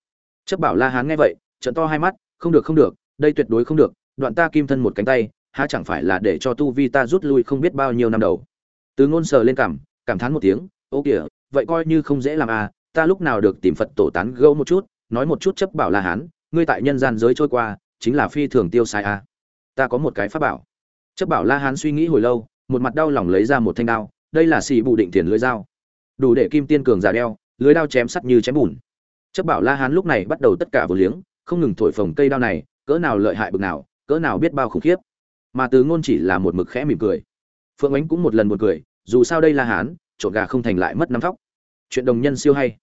Chấp bảo la hán nghe vậy trận to hai mắt, không được không được, đây tuyệt đối không được, đoạn ta kim thân một cánh tay, há chẳng phải là để cho tu vi ta rút lui không biết bao nhiêu năm đầu? Từ ngôn sờ lên cảm cảm thán một tiếng, ô kìa, vậy coi như không dễ làm à ta lúc nào được tìm phật tổ tán gẫu một chút, nói một chút chấp bảo la hán, ngươi tại nhân gian giới trôi qua, chính là phi thường tiêu sai à. Ta có một cái pháp bảo chấp bảo la hán suy nghĩ hồi lâu, một mặt đau lòng lấy ra một thanh đao, đây là xì bù định tiền lưới dao. Đủ để kim tiên cường giả đeo, lưới đao chém sắt như chém bùn. Chấp bảo la hán lúc này bắt đầu tất cả vừa liếng, không ngừng thổi phồng cây đao này, cỡ nào lợi hại bực nào, cỡ nào biết bao khủng khiếp. Mà từ ngôn chỉ là một mực khẽ mỉm cười. Phượng ánh cũng một lần một cười, dù sao đây là hán, trộn gà không thành lại mất năm thóc. Chuyện đồng nhân siêu hay.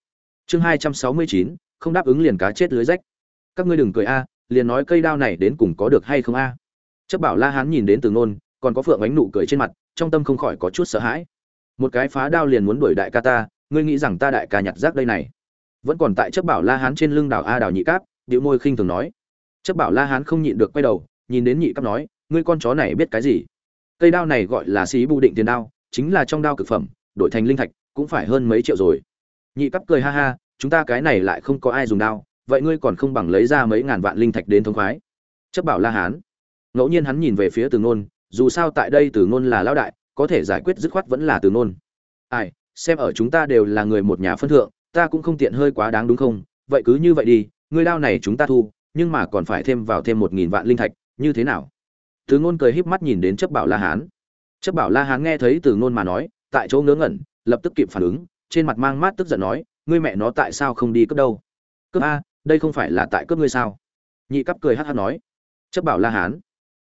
Chương hai trăm sáu mươi chín, không đáp ứng liền cá chết lưới rách. Các ngươi đừng cười a, liền nói cây đao này đến cùng có được hay không a? Chấp bảo la hán nhìn đến từ ngôn còn có phượng ánh nụ cười trên mặt, trong tâm không khỏi có chút sợ hãi. Một cái phá đao liền muốn đuổi đại ca ta, ngươi nghĩ rằng ta đại ca nhặt rác đây này? Vẫn còn tại chấp bảo la hán trên lưng đảo a đảo nhị cáp, điệu môi khinh thường nói. Chấp bảo la hán không nhịn được quay đầu, nhìn đến nhị cáp nói, ngươi con chó này biết cái gì? Cây đao này gọi là xí bù định tiền đao, chính là trong đao cực phẩm, đổi thành linh thạch cũng phải hơn mấy triệu rồi. Nhị cáp cười ha ha, chúng ta cái này lại không có ai dùng đao, vậy ngươi còn không bằng lấy ra mấy ngàn vạn linh thạch đến thống khoái. Chấp bảo la hán ngẫu nhiên hắn nhìn về phía từ ngôn, dù sao tại đây từ ngôn là lão đại, có thể giải quyết dứt khoát vẫn là từ ngôn. Ai, xem ở chúng ta đều là người một nhà phân thượng, ta cũng không tiện hơi quá đáng đúng không? Vậy cứ như vậy đi ngươi lao này chúng ta thu, nhưng mà còn phải thêm vào thêm một nghìn vạn linh thạch, như thế nào? Từ ngôn cười híp mắt nhìn đến chấp bảo la hán. Chấp bảo la hán nghe thấy từ ngôn mà nói, tại chỗ ngớ ngẩn, lập tức kịp phản ứng, trên mặt mang mát tức giận nói, ngươi mẹ nó tại sao không đi cướp đâu? Cướp a, đây không phải là tại cướp ngươi sao? Nhị cắp cười hắt hát nói. Chấp bảo la hán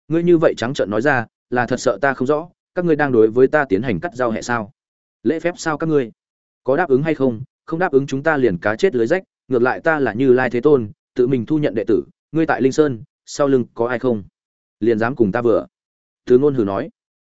ngươi như vậy trắng trợn nói ra, là thật sợ ta không rõ, các ngươi đang đối với ta tiến hành cắt giao hệ sao? Lễ phép sao các ngươi? Có đáp ứng hay không? Không đáp ứng chúng ta liền cá chết lưới rách, ngược lại ta là như lai thế tôn, tự mình thu nhận đệ tử, ngươi tại linh sơn, sau lưng có ai không? Liền dám cùng ta vừa. Từ ngôn hừ nói.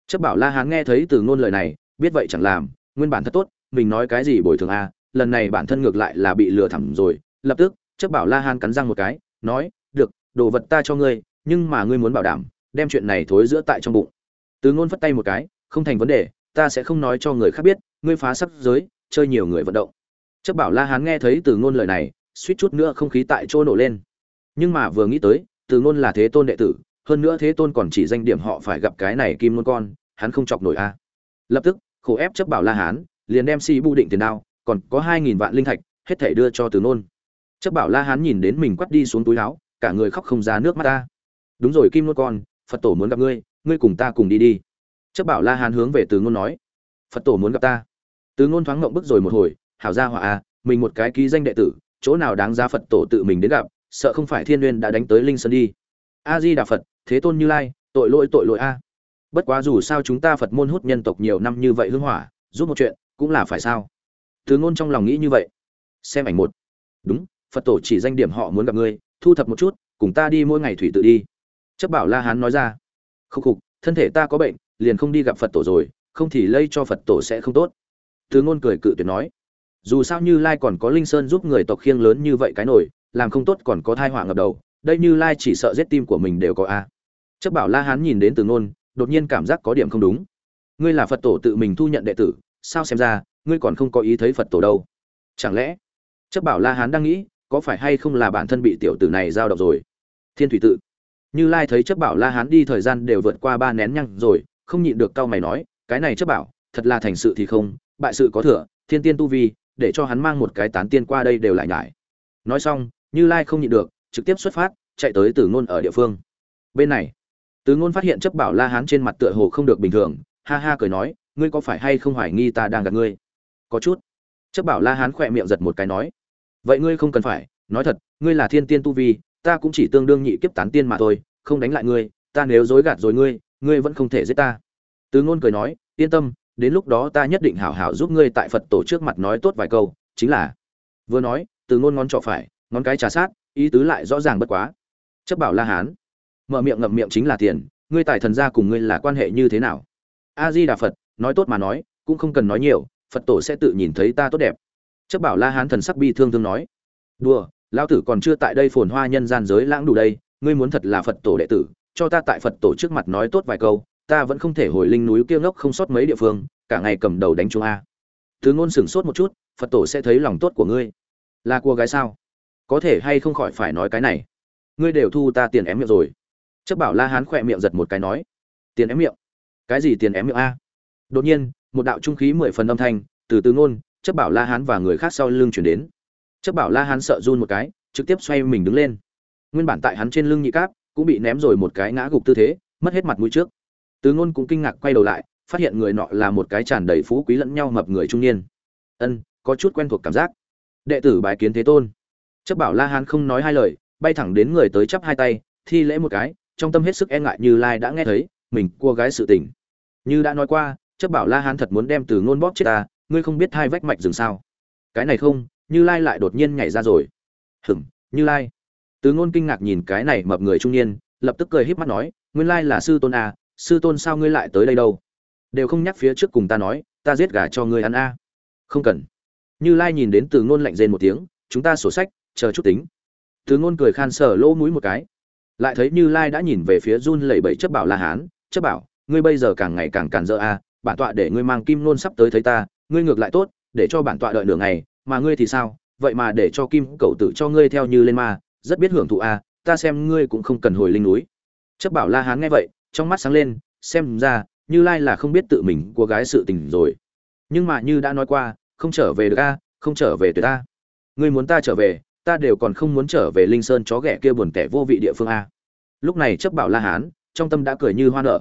Chấp bảo la hán nghe thấy từ ngôn lời này, biết vậy chẳng làm, nguyên bản thật tốt, mình nói cái gì bồi thường a lần này bản thân ngược lại là bị lừa thẳm rồi. Lập tức, chấp bảo la hán cắn răng một cái, nói, được, đồ vật ta cho ngươi, nhưng mà ngươi muốn bảo đảm đem chuyện này thối giữa tại trong bụng. Từ ngôn phất tay một cái, không thành vấn đề, ta sẽ không nói cho người khác biết, ngươi phá sắp giới, chơi nhiều người vận động. Chấp bảo la hán nghe thấy từ ngôn lời này, suýt chút nữa không khí tại chỗ nổ lên. Nhưng mà vừa nghĩ tới, từ ngôn là thế tôn đệ tử, hơn nữa thế tôn còn chỉ danh điểm họ phải gặp cái này kim ngôn con, hắn không chọc nổi a. Lập tức, khổ ép chấp bảo la hán, liền đem si bu định tiền đao, còn có hai nghìn vạn linh thạch, hết thảy đưa cho từ ngôn. Chấp bảo la hán nhìn đến mình quắt đi xuống túi áo, cả người khóc không ra nước mắt ta. Đúng rồi, kim ngôn con phật tổ muốn gặp ngươi ngươi cùng ta cùng đi đi. Chấp bảo la hán hướng về từ ngôn nói. Phật tổ muốn gặp ta. Từ ngôn thoáng ngộng bức rồi một hồi hảo ra hỏa à, mình một cái ký danh đệ tử chỗ nào đáng giá phật tổ tự mình đến gặp sợ không phải thiên nguyên đã đánh tới linh sơn đi. A di đà phật thế tôn như lai tội lỗi tội lỗi a. Bất quá dù sao chúng ta phật môn hút nhân tộc nhiều năm như vậy hưng hỏa giúp một chuyện cũng là phải sao? Từ ngôn trong lòng nghĩ như vậy. Xem ảnh một. Đúng phật tổ chỉ danh điểm họ muốn gặp ngươi thu thập một chút cùng ta đi mỗi ngày thủy tự đi chấp bảo la hán nói ra, khúc khục, thân thể ta có bệnh, liền không đi gặp phật tổ rồi, không thì lây cho phật tổ sẽ không tốt. Thứ ngôn cười cự tuyệt nói, dù sao như lai còn có linh sơn giúp người tộc khiêng lớn như vậy cái nổi làm không tốt còn có thai họa ngập đầu, đây như lai chỉ sợ giết tim của mình đều có a. Chấp bảo la hán nhìn đến từ ngôn, đột nhiên cảm giác có điểm không đúng. Ngươi là phật tổ tự mình thu nhận đệ tử, sao xem ra, ngươi còn không có ý thấy phật tổ đâu? Chẳng lẽ? Chấp bảo la hán đang nghĩ, có phải hay không là bản thân bị tiểu tử này giao động rồi? Thiên thủy tự như lai thấy chấp bảo la hán đi thời gian đều vượt qua ba nén nhăng rồi, không nhịn được cau mày nói, cái này chấp bảo, thật là thành sự thì không, bại sự có thừa, thiên tiên tu vi, để cho hắn mang một cái tán tiên qua đây đều lại nhải. Nói xong, như lai không nhịn được, trực tiếp xuất phát, chạy tới từ ngôn ở địa phương. Bên này, từ ngôn phát hiện chấp bảo la hán trên mặt tựa hồ không được bình thường, ha ha cười nói, ngươi có phải hay không hoài nghi ta đang gặp ngươi? Có chút. Chấp bảo la hán khỏe miệng giật một cái nói, vậy ngươi không cần phải, nói thật, ngươi là thiên tiên tu vi ta cũng chỉ tương đương nhị kiếp tán tiên mà thôi, không đánh lại ngươi, ta nếu dối gạt rồi ngươi ngươi vẫn không thể giết ta. Từ ngôn cười nói, yên tâm, đến lúc đó ta nhất định hảo hảo giúp ngươi tại phật tổ trước mặt nói tốt vài câu, chính là vừa nói, từ ngôn ngón trỏ phải, ngón cái trà sát, ý tứ lại rõ ràng bất quá. Chấp bảo la hán, mở miệng ngậm miệng chính là tiền, ngươi tài thần gia cùng ngươi là quan hệ như thế nào? A di đà phật, nói tốt mà nói, cũng không cần nói nhiều, phật tổ sẽ tự nhìn thấy ta tốt đẹp. Chấp bảo la hán thần sắc bi thương thương nói, đùa lão tử còn chưa tại đây phồn hoa nhân gian giới lãng đủ đây, ngươi muốn thật là phật tổ đệ tử, cho ta tại phật tổ trước mặt nói tốt vài câu, ta vẫn không thể hồi linh núi kia ngốc không sót mấy địa phương, cả ngày cầm đầu đánh chúng a. Thứ ngôn sửng sốt một chút, phật tổ sẽ thấy lòng tốt của ngươi. Là cô gái sao? Có thể hay không khỏi phải nói cái này. Ngươi đều thu ta tiền ém miệng rồi. Chấp bảo la hán khỏe miệng giật một cái nói. Tiền ém miệng? Cái gì tiền ém miệng a? Đột nhiên, một đạo trung khí mười phần âm thanh, từ từ ngôn, chấp bảo la hán và người khác sau lưng chuyển đến chấp bảo la hán sợ run một cái, trực tiếp xoay mình đứng lên. Nguyên bản tại hắn trên lưng nhị cáp, cũng bị ném rồi một cái ngã gục tư thế, mất hết mặt mũi trước. Từ ngôn cũng kinh ngạc quay đầu lại, phát hiện người nọ là một cái tràn đầy phú quý lẫn nhau mập người trung niên. Ân, có chút quen thuộc cảm giác. Đệ tử bái kiến thế tôn. Chấp bảo la hán không nói hai lời, bay thẳng đến người tới chắp hai tay, thi lễ một cái, trong tâm hết sức e ngại như lai đã nghe thấy, mình, cua gái sự tình. Như đã nói qua chấp bảo la hán thật muốn đem từ ngôn bóp chết ta, ngươi không biết hai vách mạch rừng sao. Cái này không như lai lại đột nhiên nhảy ra rồi. Hửng như lai. Tứ ngôn kinh ngạc nhìn cái này mập người trung niên lập tức cười híp mắt nói nguyên lai là sư tôn a à, sư tôn sao ngươi lại tới đây đâu? Đều không nhắc phía trước cùng ta nói ta giết gà cho ngươi ăn a. Không cần. Như lai nhìn đến từ ngôn lạnh rên một tiếng chúng ta sổ sách chờ chút tính. Từ ngôn cười khan sở lỗ mũi một cái. Lại thấy như lai đã nhìn về phía run lẩy bẩy chấp bảo la hán chấp bảo ngươi bây giờ càng ngày càng càn dỡ a bản tọa để ngươi mang kim nôn sắp tới thấy ta ngươi ngược lại tốt để cho bản tọa đợi nửa ngày mà ngươi thì sao? Vậy mà để cho kim cậu tử cho ngươi theo như lên ma, rất biết hưởng thụ a ta xem ngươi cũng không cần hồi linh núi. Chấp bảo la hán nghe vậy, trong mắt sáng lên, xem ra, như lai là không biết tự mình của gái sự tình rồi. Nhưng mà như đã nói qua, không trở về được a, không trở về tuyệt ta ngươi muốn ta trở về, ta đều còn không muốn trở về linh sơn chó ghẻ kia buồn tẻ vô vị địa phương a. Lúc này chấp bảo la hán, trong tâm đã cười như hoa nở.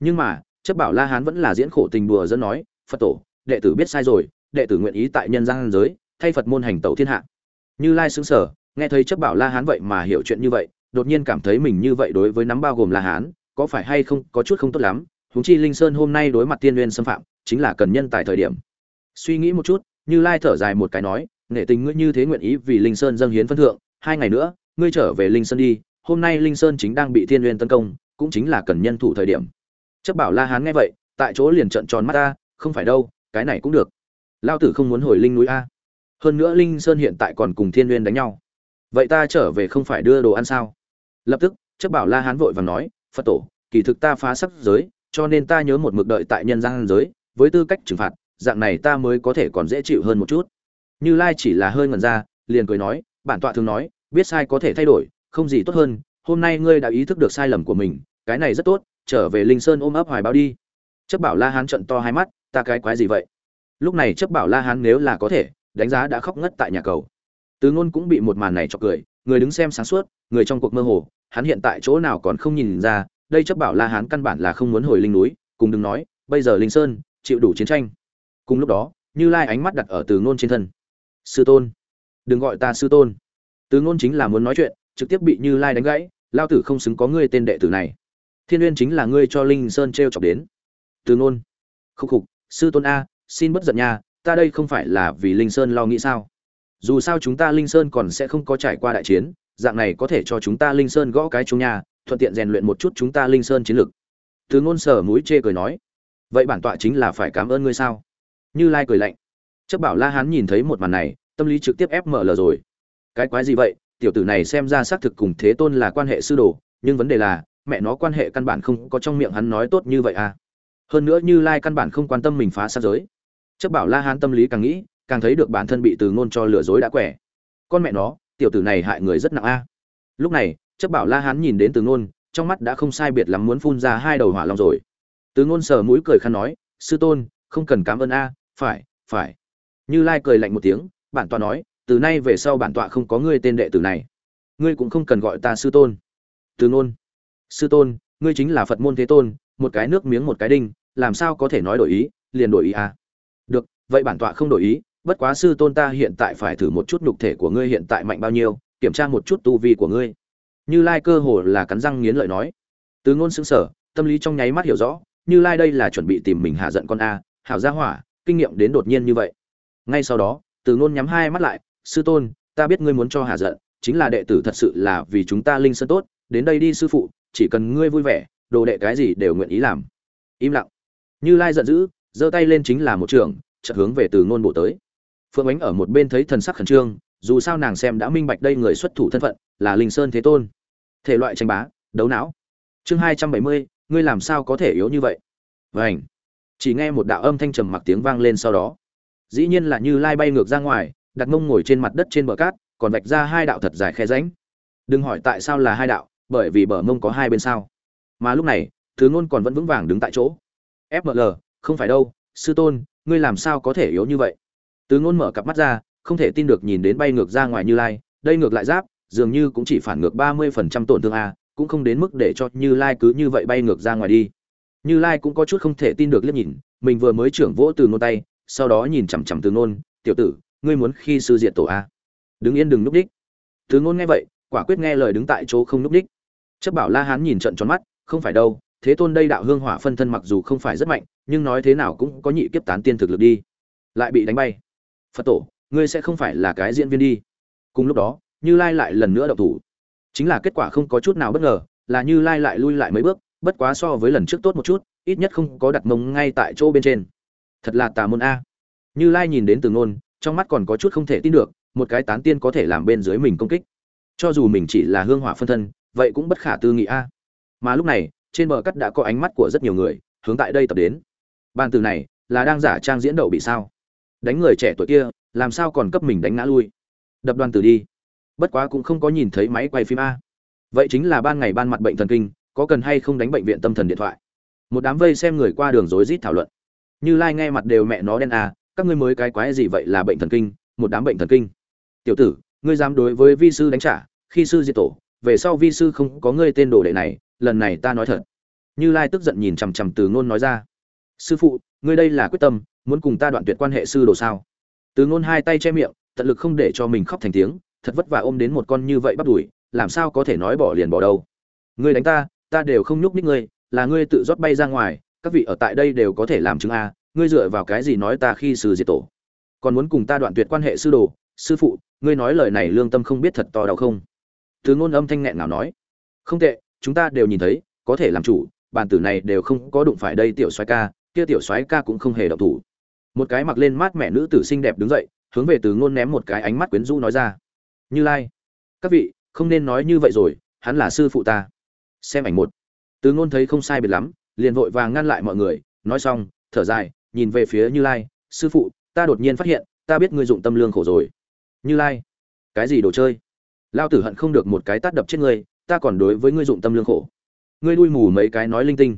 Nhưng mà chấp bảo la hán vẫn là diễn khổ tình đùa dẫn nói, phật tổ, đệ tử biết sai rồi đệ tử nguyện ý tại nhân gian giới, thay phật môn hành tẩu thiên hạ. Như lai xứng sở nghe thấy chấp bảo la hán vậy mà hiểu chuyện như vậy, đột nhiên cảm thấy mình như vậy đối với nắm bao gồm la hán, có phải hay không, có chút không tốt lắm. Huống chi linh sơn hôm nay đối mặt tiên nguyên xâm phạm, chính là cần nhân tại thời điểm. Suy nghĩ một chút, như lai thở dài một cái nói nể tình ngươi như thế nguyện ý vì linh sơn dâng hiến phân thượng, hai ngày nữa, ngươi trở về linh sơn đi, hôm nay linh sơn chính đang bị thiên nguyên tấn công, cũng chính là cần nhân thủ thời điểm. Chấp bảo la hán nghe vậy, tại chỗ liền trợn tròn mắt ta không phải đâu, cái này cũng được lao tử không muốn hồi linh núi a. Hơn nữa linh sơn hiện tại còn cùng thiên nguyên đánh nhau. Vậy ta trở về không phải đưa đồ ăn sao? Lập tức, chấp bảo la hán vội và nói, phật tổ, kỳ thực ta phá sắc giới, cho nên ta nhớ một mực đợi tại nhân gian giới, với tư cách trừng phạt, dạng này ta mới có thể còn dễ chịu hơn một chút. Như lai chỉ là hơi ngần ra, liền cười nói, bản tọa thường nói, biết sai có thể thay đổi, không gì tốt hơn, hôm nay ngươi đã ý thức được sai lầm của mình, cái này rất tốt, trở về linh sơn ôm ấp hoài báo đi. Chấp bảo la hán trận to hai mắt, ta cái quái gì vậy? Lúc này chấp bảo la hán nếu là có thể, đánh giá đã khóc ngất tại nhà cầu. Từ ngôn cũng bị một màn này cho cười, người đứng xem sáng suốt, người trong cuộc mơ hồ, hắn hiện tại chỗ nào còn không nhìn ra, đây chấp bảo la hán căn bản là không muốn hồi linh núi, cùng đừng nói, bây giờ linh sơn, chịu đủ chiến tranh. Cùng lúc đó, như lai ánh mắt đặt ở từ ngôn trên thân. Sư tôn, đừng gọi ta sư tôn. Từ ngôn chính là muốn nói chuyện, trực tiếp bị như lai đánh gãy, lao tử không xứng có ngươi tên đệ tử này. Thiên uyên chính là ngươi cho linh sơn t r e o chọc đến. Từ ngôn, khúc khục, sư tôn a xin bất giận nha, ta đây không phải là vì linh sơn lo nghĩ sao? Dù sao chúng ta linh sơn còn sẽ không có trải qua đại chiến, dạng này có thể cho chúng ta linh sơn gõ cái chúng nhà thuận tiện rèn luyện một chút chúng ta linh sơn chiến lược từ ngôn sở mũi chê cười nói, vậy bản tọa chính là phải cảm ơn ngươi sao? Như lai cười lạnh, chấp bảo la hán nhìn thấy một màn này, tâm lý trực tiếp ép mở lờ rồi. Cái quái gì vậy? Tiểu tử này xem ra xác thực cùng thế tôn là quan hệ sư đồ, nhưng vấn đề là, mẹ nó quan hệ căn bản không có trong miệng hắn nói tốt như vậy à. Hơn nữa như lai căn bản không quan tâm mình phá sát giới chấp bảo la hán tâm lý càng nghĩ, càng thấy được bản thân bị từ ngôn cho lừa dối đã quẻ. Con mẹ nó, tiểu tử này hại người rất nặng a. Lúc này chấp bảo la hán nhìn đến từ ngôn, trong mắt đã không sai biệt lắm muốn phun ra hai đầu hỏa long rồi. Từ ngôn sờ mũi cười khăn nói, sư tôn, không cần cảm ơn a, phải phải. Như lai cười lạnh một tiếng, bản tọa nói, từ nay về sau bản tọa không có ngươi tên đệ tử này. Ngươi cũng không cần gọi ta sư tôn. Từ ngôn, sư tôn, ngươi chính là phật môn thế tôn, một cái nước miếng một cái đinh, làm sao có thể nói đổi ý, liền đổi ý à được, vậy bản tọa không đổi ý, bất quá sư tôn ta hiện tại phải thử một chút nhục thể của ngươi hiện tại mạnh bao nhiêu, kiểm tra một chút tu vi của ngươi. Như lai cơ hồ là cắn răng nghiến lợi nói. Từ ngôn xứng sở tâm lý trong nháy mắt hiểu rõ, như lai đây là chuẩn bị tìm mình hạ giận con a, hảo gia hỏa, kinh nghiệm đến đột nhiên như vậy. Ngay sau đó, từ ngôn nhắm hai mắt lại, sư tôn, ta biết ngươi muốn cho hạ giận, chính là đệ tử thật sự là vì chúng ta linh sơn tốt, đến đây đi sư phụ, chỉ cần ngươi vui vẻ, đồ đệ cái gì đều nguyện ý làm. Im lặng. Như lai giận dữ giơ tay lên chính là một trường, chợt hướng về từ ngôn bộ tới. Phương ánh ở một bên thấy thần sắc khẩn trương, dù sao nàng xem đã minh bạch đây người xuất thủ thân phận, là linh sơn thế tôn. Thể loại tranh bá, đấu não. Chương hai trăm bảy mươi, ngươi làm sao có thể yếu như vậy? Vảnh chỉ nghe một đạo âm thanh trầm mặc tiếng vang lên sau đó. Dĩ nhiên là như lai bay ngược ra ngoài, đặt mông ngồi trên mặt đất trên bờ cát, còn vạch ra hai đạo thật dài khe ránh đừng hỏi tại sao là hai đạo, bởi vì bờ mông có hai bên sao. Mà lúc này thứ ngôn còn vẫn vững vàng đứng tại chỗ. Fml không phải đâu, sư tôn, ngươi làm sao có thể yếu như vậy? Từ ngôn mở cặp mắt ra, không thể tin được nhìn đến bay ngược ra ngoài như lai, đây ngược lại giáp, dường như cũng chỉ phản ngược ba mươi phần trăm tổn thương a, cũng không đến mức để cho như lai cứ như vậy bay ngược ra ngoài đi. Như lai cũng có chút không thể tin được liếc nhìn, mình vừa mới trưởng vỗ từ ngôn tay, sau đó nhìn chằm chằm từ ngôn, tiểu tử, ngươi muốn khi sư diện tổ a? Đứng yên đừng núp đích. Từ ngôn nghe vậy, quả quyết nghe lời đứng tại chỗ không núp đích. Chấp bảo la hán nhìn trận tròn mắt, không phải đâu thế tôn đây đạo hương hỏa phân thân mặc dù không phải rất mạnh, nhưng nói thế nào cũng có nhị kiếp tán tiên thực lực đi. Lại bị đánh bay. Phật tổ, ngươi sẽ không phải là cái diễn viên đi. Cùng lúc đó, như lai lại lần nữa đậu thủ. Chính là kết quả không có chút nào bất ngờ, là như lai lại lui lại mấy bước, bất quá so với lần trước tốt một chút, ít nhất không có đặt mông ngay tại chỗ bên trên. Thật là tà môn a. Như lai nhìn đến từ ngôn trong mắt còn có chút không thể tin được, một cái tán tiên có thể làm bên dưới mình công kích. Cho dù mình chỉ là hương hỏa phân thân, vậy cũng bất khả tư nghị a. Mà lúc này trên bờ cắt đã có ánh mắt của rất nhiều người, hướng tại đây tập đến. Bàn từ này là đang giả trang diễn đậu bị sao? Đánh người trẻ tuổi kia, làm sao còn cấp mình đánh ngã lui? Đập đoàn từ đi. Bất quá cũng không có nhìn thấy máy quay phim a. Vậy chính là ban ngày ban mặt bệnh thần kinh, có cần hay không đánh bệnh viện tâm thần điện thoại? Một đám vây xem người qua đường rối rít thảo luận. Như lai mặt đều mẹ nó đen a các ngươi mới cái quái gì vậy là bệnh thần kinh, một đám bệnh thần kinh. Tiểu tử, ngươi dám đối với vi sư đánh trả, khi sư diệt tổ, về sau vi sư không có ngươi tên đồ đệ này lần này ta nói thật. Như lai tức giận nhìn chằm chằm từ ngôn nói ra. Sư phụ, ngươi đây là quyết tâm, muốn cùng ta đoạn tuyệt quan hệ sư đồ sao? Từ ngôn hai tay che miệng, tận lực không để cho mình khóc thành tiếng, thật vất vả ôm đến một con như vậy bắt đuổi, làm sao có thể nói bỏ liền bỏ đâu? Ngươi đánh ta ta đều không nhúc nhích ngươi, là ngươi tự rót bay ra ngoài, các vị ở tại đây đều có thể làm chứng a, ngươi dựa vào cái gì nói ta khi sư diệt tổ? Còn muốn cùng ta đoạn tuyệt quan hệ sư đồ, sư phụ, ngươi nói lời này lương tâm không biết thật to đau không? Từ ngôn âm thanh nghẹn nào nói. Không tệ chúng ta đều nhìn thấy, có thể làm chủ bàn tử này đều không có đụng phải đây tiểu soái ca, kia tiểu soái ca cũng không hề động thủ. Một cái mặc lên mát mẹ nữ tử xinh đẹp đứng dậy, hướng về từ ngôn ném một cái ánh mắt quyến rũ nói ra. Như lai, các vị, không nên nói như vậy rồi, hắn là sư phụ ta. Xem ảnh một. Từ ngôn thấy không sai biệt lắm, liền vội vàng ngăn lại mọi người, nói xong, thở dài, nhìn về phía như lai, sư phụ, ta đột nhiên phát hiện, ta biết ngươi dụng tâm lương khổ rồi. Như lai, cái gì đồ chơi? Lao tử hận không được một cái tát đập chết ngươi ta còn đối với ngươi dụng tâm lương khổ. Ngươi đuôi mù mấy cái nói linh tinh.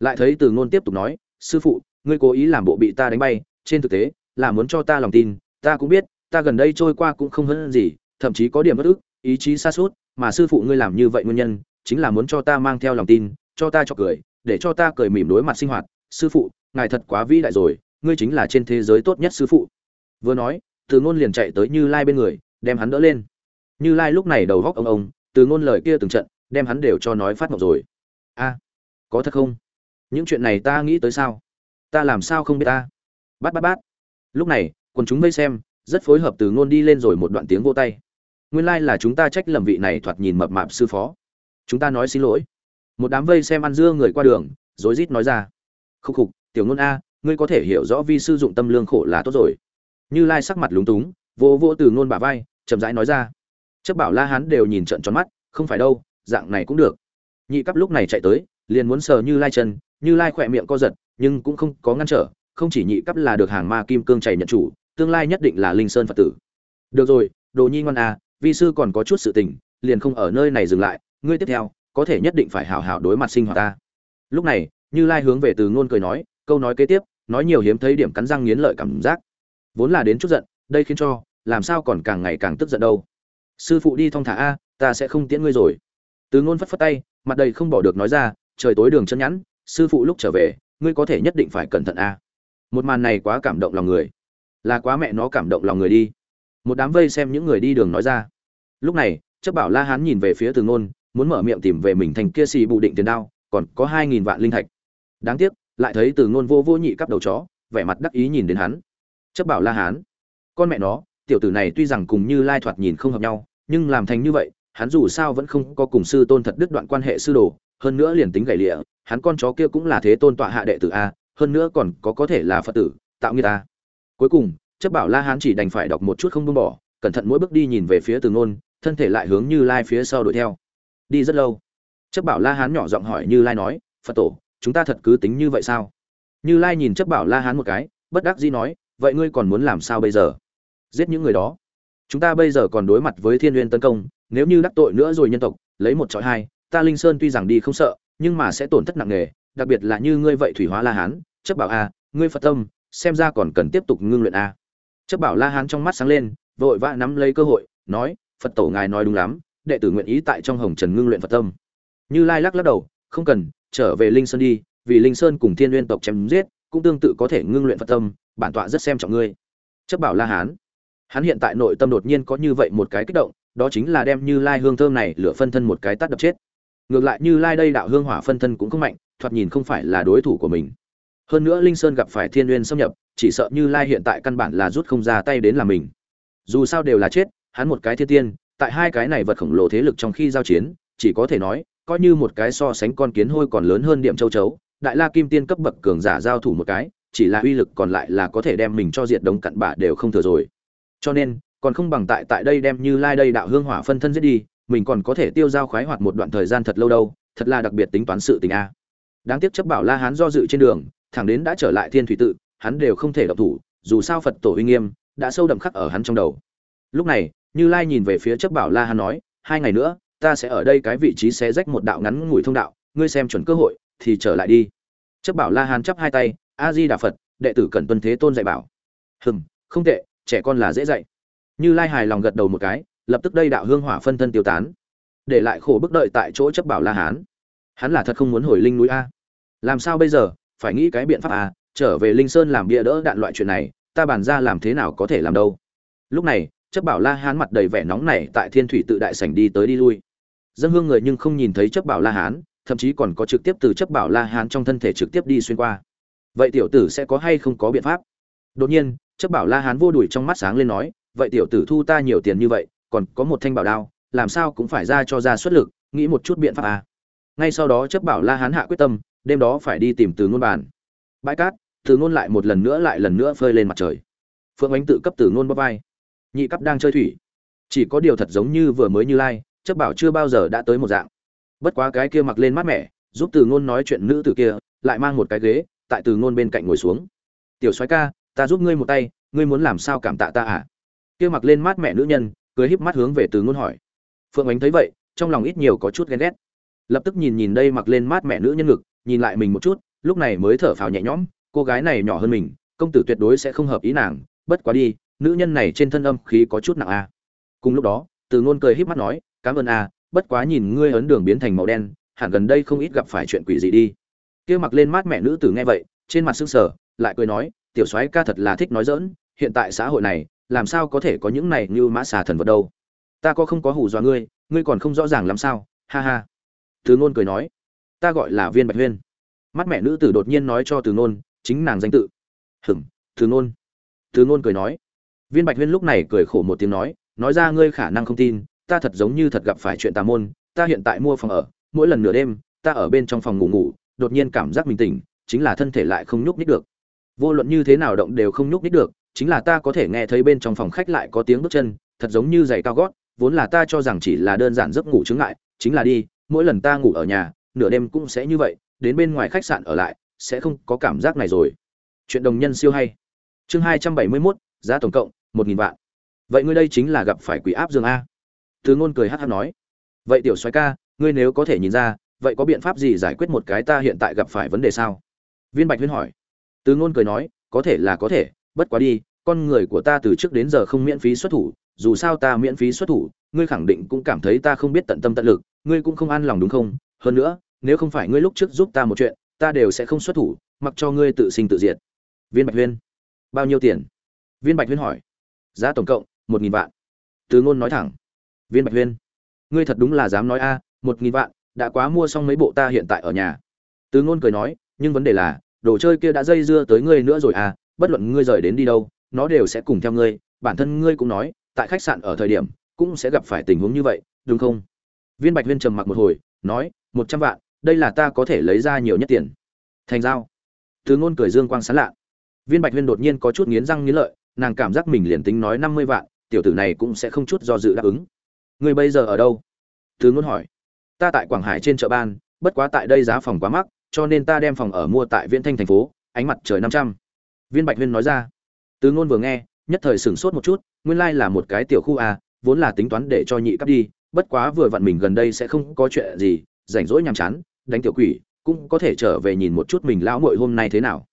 Lại thấy từ ngôn tiếp tục nói, sư phụ, ngươi cố ý làm bộ bị ta đánh bay, trên thực tế, là muốn cho ta lòng tin, ta cũng biết, ta gần đây trôi qua cũng không hơn gì, thậm chí có điểm bất ức, ý chí xa suốt mà sư phụ ngươi làm như vậy nguyên nhân, chính là muốn cho ta mang theo lòng tin, cho ta cho cười, để cho ta cười mỉm đối mặt sinh hoạt. Sư phụ, ngài thật quá vĩ đại rồi, ngươi chính là trên thế giới tốt nhất sư phụ. Vừa nói, từ ngôn liền chạy tới như lai bên người, đem hắn đỡ lên. Như lai lúc này đầu góc ông ông từ ngôn lời kia từng trận, đem hắn đều cho nói phát ngọc rồi. A, có thật không? Những chuyện này ta nghĩ tới sao? Ta làm sao không biết ta? Bát bát bát. Lúc này, quần chúng vây xem, rất phối hợp từ ngôn đi lên rồi một đoạn tiếng vô tay. Nguyên lai là chúng ta trách lầm vị này thoạt nhìn mập mạp sư phó. Chúng ta nói xin lỗi. Một đám vây xem ăn dưa người qua đường, rối rít nói ra. Khúc khục, tiểu ngôn a, ngươi có thể hiểu rõ vi sư dụng tâm lương khổ là tốt rồi. Như lai sắc mặt lúng túng vô vô từ ngôn bả vai, chậm rãi nói ra chấp bảo la hán đều nhìn trận tròn mắt, không phải đâu, dạng này cũng được. Nhị cấp lúc này chạy tới, liền muốn sờ như lai chân, như lai khỏe miệng co giật, nhưng cũng không có ngăn trở, không chỉ nhị cấp là được hàng ma kim cương chảy nhận chủ, tương lai nhất định là linh sơn phật tử. Được rồi, đồ nhi ngoan à vi sư còn có chút sự tình, liền không ở nơi này dừng lại, ngươi tiếp theo, có thể nhất định phải hào hào đối mặt sinh hoạt ta. Lúc này, như lai hướng về từ ngôn cười nói, câu nói kế tiếp, nói nhiều hiếm thấy điểm cắn răng nghiến lợi cảm giác. Vốn là đến chút giận, đây khiến cho, làm sao còn càng ngày càng tức giận đâu sư phụ đi thong thả a, ta sẽ không tiễn ngươi rồi. Từ ngôn phất phất tay, mặt đầy không bỏ được nói ra, trời tối đường chân nhẵn, sư phụ lúc trở về, ngươi có thể nhất định phải cẩn thận a. Một màn này quá cảm động lòng người. Là quá mẹ nó cảm động lòng người đi. Một đám vây xem những người đi đường nói ra. Lúc này, chấp bảo la hán nhìn về phía từ ngôn, muốn mở miệng tìm về mình thành kia xì bù định tiền đao, còn có hai nghìn vạn linh thạch. Đáng tiếc, lại thấy từ ngôn vô vô nhị cắp đầu chó, vẻ mặt đắc ý nhìn đến hắn. Chấp bảo la hán, con mẹ nó, tiểu tử này tuy rằng cùng như lai thoạt nhìn không hợp nhau nhưng làm thành như vậy, hắn dù sao vẫn không có cùng sư tôn thật đứt đoạn quan hệ sư đồ, hơn nữa liền tính gậy lịa, hắn con chó kia cũng là thế tôn tọa hạ đệ tử a, hơn nữa còn có có thể là phật tử, tạo nghiệp ta cuối cùng, chấp bảo la hán chỉ đành phải đọc một chút không buông bỏ, cẩn thận mỗi bước đi nhìn về phía từ ngôn, thân thể lại hướng như lai phía sau đuổi theo. Đi rất lâu. Chấp bảo la hán nhỏ giọng hỏi như lai nói, phật tổ, chúng ta thật cứ tính như vậy sao? Như lai nhìn chấp bảo la hán một cái, bất đắc dĩ nói, vậy ngươi còn muốn làm sao bây giờ? Giết những người đó chúng ta bây giờ còn đối mặt với thiên n tấn công, nếu như đắc tội nữa rồi nhân tộc, lấy một trọi hai, ta linh sơn tuy rằng đi không sợ, nhưng mà sẽ tổn thất nặng nề, đặc biệt là như ngươi vậy thủy hóa la hán, chấp bảo a, ngươi phật tâm, xem ra còn cần tiếp tục ngưng luyện a. Chấp bảo la hán trong mắt sáng lên, vội vã nắm lấy cơ hội, nói, phật tổ ngài nói đúng lắm, đệ tử nguyện ý tại trong hồng trần ngưng luyện phật tâm. Như lai lắc lắc đầu, không cần, trở về linh sơn đi, vì linh sơn cùng thiên nguyên tộc chém giết, cũng tương tự có thể ngưng luyện phật tâm, bản tọa rất xem trọng ngươi. Chấp bảo la hán hắn hiện tại nội tâm đột nhiên có như vậy một cái kích động, đó chính là đem như lai hương thơm này lửa phân thân một cái tắt đập chết. Ngược lại như lai đây đạo hương hỏa phân thân cũng không mạnh, thoạt nhìn không phải là đối thủ của mình. Hơn nữa linh sơn gặp phải thiên nguyên xâm nhập, chỉ sợ như lai hiện tại căn bản là rút không ra tay đến là mình. Dù sao đều là chết, hắn một cái thiên tiên, tại hai cái này vật khổng lồ thế lực trong khi giao chiến, chỉ có thể nói, coi như một cái so sánh con kiến hôi còn lớn hơn điểm châu chấu, đại la kim tiên cấp bậc cường giả giao thủ một cái, chỉ là uy lực còn lại là có thể đem mình cho diệt đống cặn bạ đều không thừa rồi cho nên, còn không bằng tại tại đây đem như lai đây đạo hương hỏa phân thân giết đi, mình còn có thể tiêu giao khoái hoạt một đoạn thời gian thật lâu đâu, thật là đặc biệt tính toán sự tình a. Đáng tiếc chấp bảo la hán do dự trên đường, thẳng đến đã trở lại thiên thủy tự, hắn đều không thể động thủ, dù sao phật tổ uy nghiêm, đã sâu đậm khắc ở hắn trong đầu. Lúc này, như lai nhìn về phía chấp bảo la hán nói, hai ngày nữa, ta sẽ ở đây cái vị trí xé rách một đạo ngắn ngủi thông đạo, ngươi xem chuẩn cơ hội, thì trở lại đi. Chấp bảo la hán chắp hai tay, a di đà phật, đệ tử cần tuân thế tôn dạy bảo. Hừm, không tệ trẻ con là dễ dạy. Như lai hài lòng gật đầu một cái, lập tức đây đạo hương hỏa phân thân tiêu tán. Để lại khổ bức đợi tại chỗ chấp bảo la hán. Hắn là thật không muốn hồi linh núi a. Làm sao bây giờ? Phải nghĩ cái biện pháp a. Trở về linh sơn làm bia đỡ đạn loại chuyện này, ta bàn ra làm thế nào có thể làm đâu. Lúc này, chấp bảo la hán mặt đầy vẻ nóng này tại thiên thủy tự đại sảnh đi tới đi lui. Dân hương người nhưng không nhìn thấy chấp bảo la hán, thậm chí còn có trực tiếp từ chấp bảo la hán trong thân thể trực tiếp đi xuyên qua. Vậy tiểu tử sẽ có hay không có biện pháp? Đột nhiên chấp bảo la hán vô đuổi trong mắt sáng lên nói, vậy tiểu tử thu ta nhiều tiền như vậy, còn có một thanh bảo đao, làm sao cũng phải ra cho ra xuất lực, nghĩ một chút biện pháp à. ngay sau đó chấp bảo la hán hạ quyết tâm, đêm đó phải đi tìm từ ngôn bàn. Bãi cát, từ ngôn lại một lần nữa lại lần nữa phơi lên mặt trời. Phượng ánh tự cấp từ ngôn bóp vai. Nhị cấp đang chơi thủy. Chỉ có điều thật giống như vừa mới như lai chấp bảo chưa bao giờ đã tới một dạng. Bất quá cái kia mặc lên mát mẻ, giúp từ ngôn nói chuyện nữ tử kia, lại mang một cái ghế, tại từ ngôn bên cạnh ngồi xuống. Tiểu soái ca ta giúp ngươi một tay ngươi muốn làm sao cảm tạ ta à? Kia mặc lên mát mẹ nữ nhân cười híp mắt hướng về từ ngôn hỏi. Phượng ánh thấy vậy trong lòng ít nhiều có chút ghen ghét. Lập tức nhìn nhìn đây mặc lên mát mẹ nữ nhân ngực nhìn lại mình một chút lúc này mới thở phào nhẹ nhõm cô gái này nhỏ hơn mình công tử tuyệt đối sẽ không hợp ý nàng bất quá đi nữ nhân này trên thân âm khí có chút nặng a à. cùng lúc đó từ ngôn cười híp mắt nói cảm ơn a à, bất quá nhìn ngươi ấn đường biến thành màu đen hẳn gần đây không ít gặp phải chuyện quỷ gì đi. Kia mặc lên mát mẹ nữ tử nghe vậy trên mặt sưng sờ lại cười nói tiểu soái ca thật là thích nói dỡn hiện tại xã hội này, làm sao có thể có những này như mã xà thần vật đâu? Ta có không có hù dọa ngươi ngươi còn không rõ ràng làm sao, ha ha. Từ ngôn cười nói, ta gọi là viên bạch huyên. Mắt mẹ nữ tử đột nhiên nói cho từ ngôn, chính nàng danh tự. Hửm, từ ngôn. Từ ngôn cười nói, viên bạch huyên lúc này cười khổ một tiếng nói nói ra ngươi khả năng không tin, ta thật giống như thật gặp phải chuyện tà môn, ta hiện tại mua phòng ở, mỗi lần nửa đêm, ta ở bên trong phòng ngủ ngủ, đột nhiên cảm giác mình tỉnh, chính là thân thể lại không nhúc nhích được vô luận như thế nào động đều không nhúc nhích được, chính là ta có thể nghe thấy bên trong phòng khách lại có tiếng bước chân, thật giống như giày cao gót, vốn là ta cho rằng chỉ là đơn giản giấc ngủ chứng ngại, chính là đi, mỗi lần ta ngủ ở nhà, nửa đêm cũng sẽ như vậy, đến bên ngoài khách sạn ở lại, sẽ không có cảm giác này rồi. Chuyện đồng nhân siêu hay. Chương hai trăm bảy mươi mốt, giá tổng cộng, một nghìn vạn. Vậy ngươi đây chính là gặp phải quỷ áp dương a. Thứ ngôn cười hát hát nói. Vậy tiểu soái ca, ngươi nếu có thể nhìn ra, vậy có biện pháp gì giải quyết một cái ta hiện tại gặp phải vấn đề sao? Viên bạch huyên hỏi từ ngôn cười nói, có thể là có thể, bất quá đi, con người của ta từ trước đến giờ không miễn phí xuất thủ, dù sao ta miễn phí xuất thủ, ngươi khẳng định cũng cảm thấy ta không biết tận tâm tận lực, ngươi cũng không an lòng đúng không? Hơn nữa, nếu không phải ngươi lúc trước giúp ta một chuyện, ta đều sẽ không xuất thủ, mặc cho ngươi tự sinh tự diệt. Viên bạch huyên, bao nhiêu tiền? Viên bạch huyên hỏi. Giá tổng cộng, một nghìn vạn. Từ ngôn nói thẳng. Viên bạch huyên, ngươi thật đúng là dám nói a, một nghìn vạn, đã quá mua xong mấy bộ ta hiện tại ở nhà. Từ ngôn cười nói, nhưng vấn đề là đồ chơi kia đã dây dưa tới ngươi nữa rồi à bất luận ngươi rời đến đi đâu, nó đều sẽ cùng theo ngươi. Bản thân ngươi cũng nói, tại khách sạn ở thời điểm, cũng sẽ gặp phải tình huống như vậy, đúng không? Viên bạch huyên trầm mặc một hồi, nói, một trăm vạn, đây là ta có thể lấy ra nhiều nhất tiền. Thành giao. Thứ ngôn cười dương quang sán lạ. Viên bạch huyên đột nhiên có chút nghiến răng nghiến lợi, nàng cảm giác mình liền tính nói năm mươi vạn, tiểu tử này cũng sẽ không chút do dự đáp ứng. Ngươi bây giờ ở đâu? Thứ ngôn hỏi. Ta tại quảng hải trên chợ ban, bất quá tại đây giá phòng quá mắc cho nên ta đem phòng ở mua tại viễn thanh thành phố, ánh mặt trời năm trăm. Viên bạch huyên nói ra. Từ ngôn vừa nghe, nhất thời sửng sốt một chút, nguyên lai là một cái tiểu khu a vốn là tính toán để cho nhị cấp đi, bất quá vừa vặn mình gần đây sẽ không có chuyện gì, rảnh rỗi nhàm chán, đánh tiểu quỷ, cũng có thể trở về nhìn một chút mình lão muội hôm nay thế nào.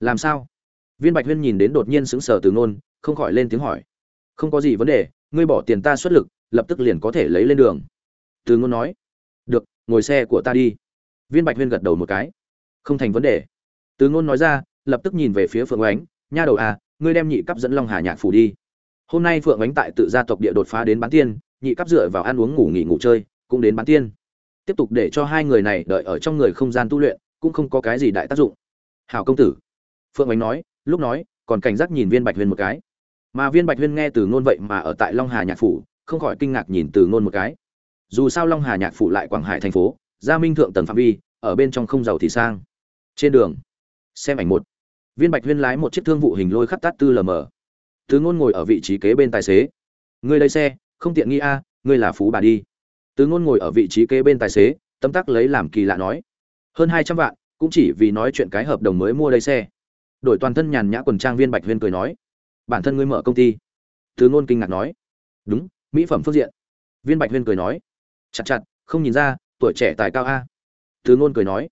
Làm sao? Viên bạch huyên nhìn đến đột nhiên sững sờ từ ngôn, không khỏi lên tiếng hỏi. Không có gì vấn đề, ngươi bỏ tiền ta xuất lực, lập tức liền có thể lấy lên đường. Từ ngôn nói. Được, ngồi xe của ta đi viên bạch huyên gật đầu một cái. Không thành vấn đề. Từ ngôn nói ra, lập tức nhìn về phía phượng ánh. Nha đầu à ngươi đem nhị cấp dẫn long hà nhạc phủ đi. Hôm nay phượng ánh tại tự gia tộc địa đột phá đến bán tiên, nhị cấp dựa vào ăn uống ngủ nghỉ ngủ chơi, cũng đến bán tiên. Tiếp tục để cho hai người này đợi ở trong người không gian tu luyện, cũng không có cái gì đại tác dụng. Hảo công tử. Phượng ánh nói, lúc nói, còn cảnh giác nhìn viên bạch huyên một cái. Mà viên bạch huyên nghe từ ngôn vậy mà ở tại long hà nhạc phủ, không khỏi kinh ngạc nhìn từ ngôn một cái. Dù sao long hà nhạc phủ lại quảng hải thành phố, gia minh thượng tầng phạm vi ở bên trong không giàu thì sang. Trên đường, xem ảnh một. Viên bạch huyên lái một chiếc thương vụ hình lôi khắp tát tư lm tứ ngôn ngồi ở vị trí kế bên tài xế. Người lấy xe, không tiện nghi a người là phú bà đi. Tứ ngôn ngồi ở vị trí kế bên tài xế tâm tắc lấy làm kỳ lạ nói. Hơn hai trăm vạn, cũng chỉ vì nói chuyện cái hợp đồng mới mua đây xe. Đổi toàn thân nhàn nhã quần trang viên bạch huyên cười nói. Bản thân ngươi mở công ty. Tứ ngôn kinh ngạc nói. Đúng, mỹ phẩm phương diện. Viên bạch huyên cười nói. Chặt chặt, không nhìn ra, tuổi trẻ tài cao a từ ngôn cười nói,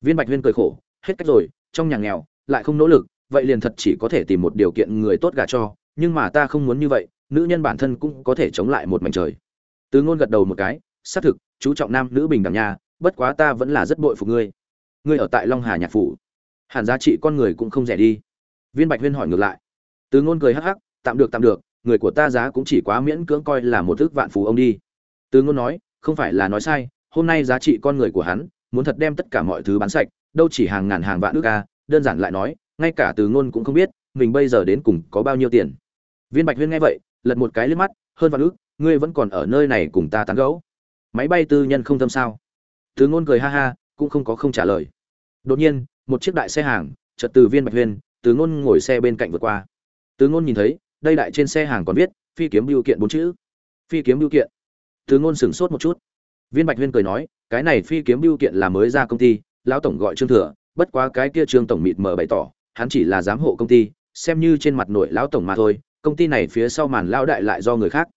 viên bạch huyên cười khổ, hết cách rồi, trong nhà nghèo, lại không nỗ lực, vậy liền thật chỉ có thể tìm một điều kiện người tốt gả cho, nhưng mà ta không muốn như vậy, nữ nhân bản thân cũng có thể chống lại một mảnh trời. Từ ngôn gật đầu một cái, xác thực, chú trọng nam nữ bình đẳng nha, bất quá ta vẫn là rất bội phục ngươi. Ngươi ở tại long hà nhạc phủ, hẳn giá trị con người cũng không rẻ đi. Viên bạch huyên hỏi ngược lại. Từ ngôn cười hắc hắc, tạm được tạm được, người của ta giá cũng chỉ quá miễn cưỡng coi là một thước vạn phú ông đi. Từ ngôn nói, không phải là nói sai, hôm nay giá trị con người của hắn muốn thật đem tất cả mọi thứ bán sạch, đâu chỉ hàng ngàn hàng vạn ước ca đơn giản lại nói, ngay cả từ ngôn cũng không biết, mình bây giờ đến cùng có bao nhiêu tiền. Viên bạch huyên nghe vậy, lật một cái lên mắt, hơn vạn ước, ngươi vẫn còn ở nơi này cùng ta tán gẫu. Máy bay tư nhân không tâm sao? Từ ngôn cười ha ha, cũng không có không trả lời. Đột nhiên, một chiếc đại xe hàng, chợt từ viên bạch huyên, từ ngôn ngồi xe bên cạnh vượt qua. Từ ngôn nhìn thấy, đây đại trên xe hàng còn viết, phi kiếm biêu kiện bốn chữ. Phi kiếm biêu kiện. Từ ngôn sửng sốt một chút viên bạch huyên cười nói, cái này phi kiếm biêu kiện là mới ra công ty, lão tổng gọi trương thừa, bất quá cái kia trương tổng mịt mờ bày tỏ, hắn chỉ là giám hộ công ty, xem như trên mặt nội lão tổng mà thôi, công ty này phía sau màn lão đại lại do người khác.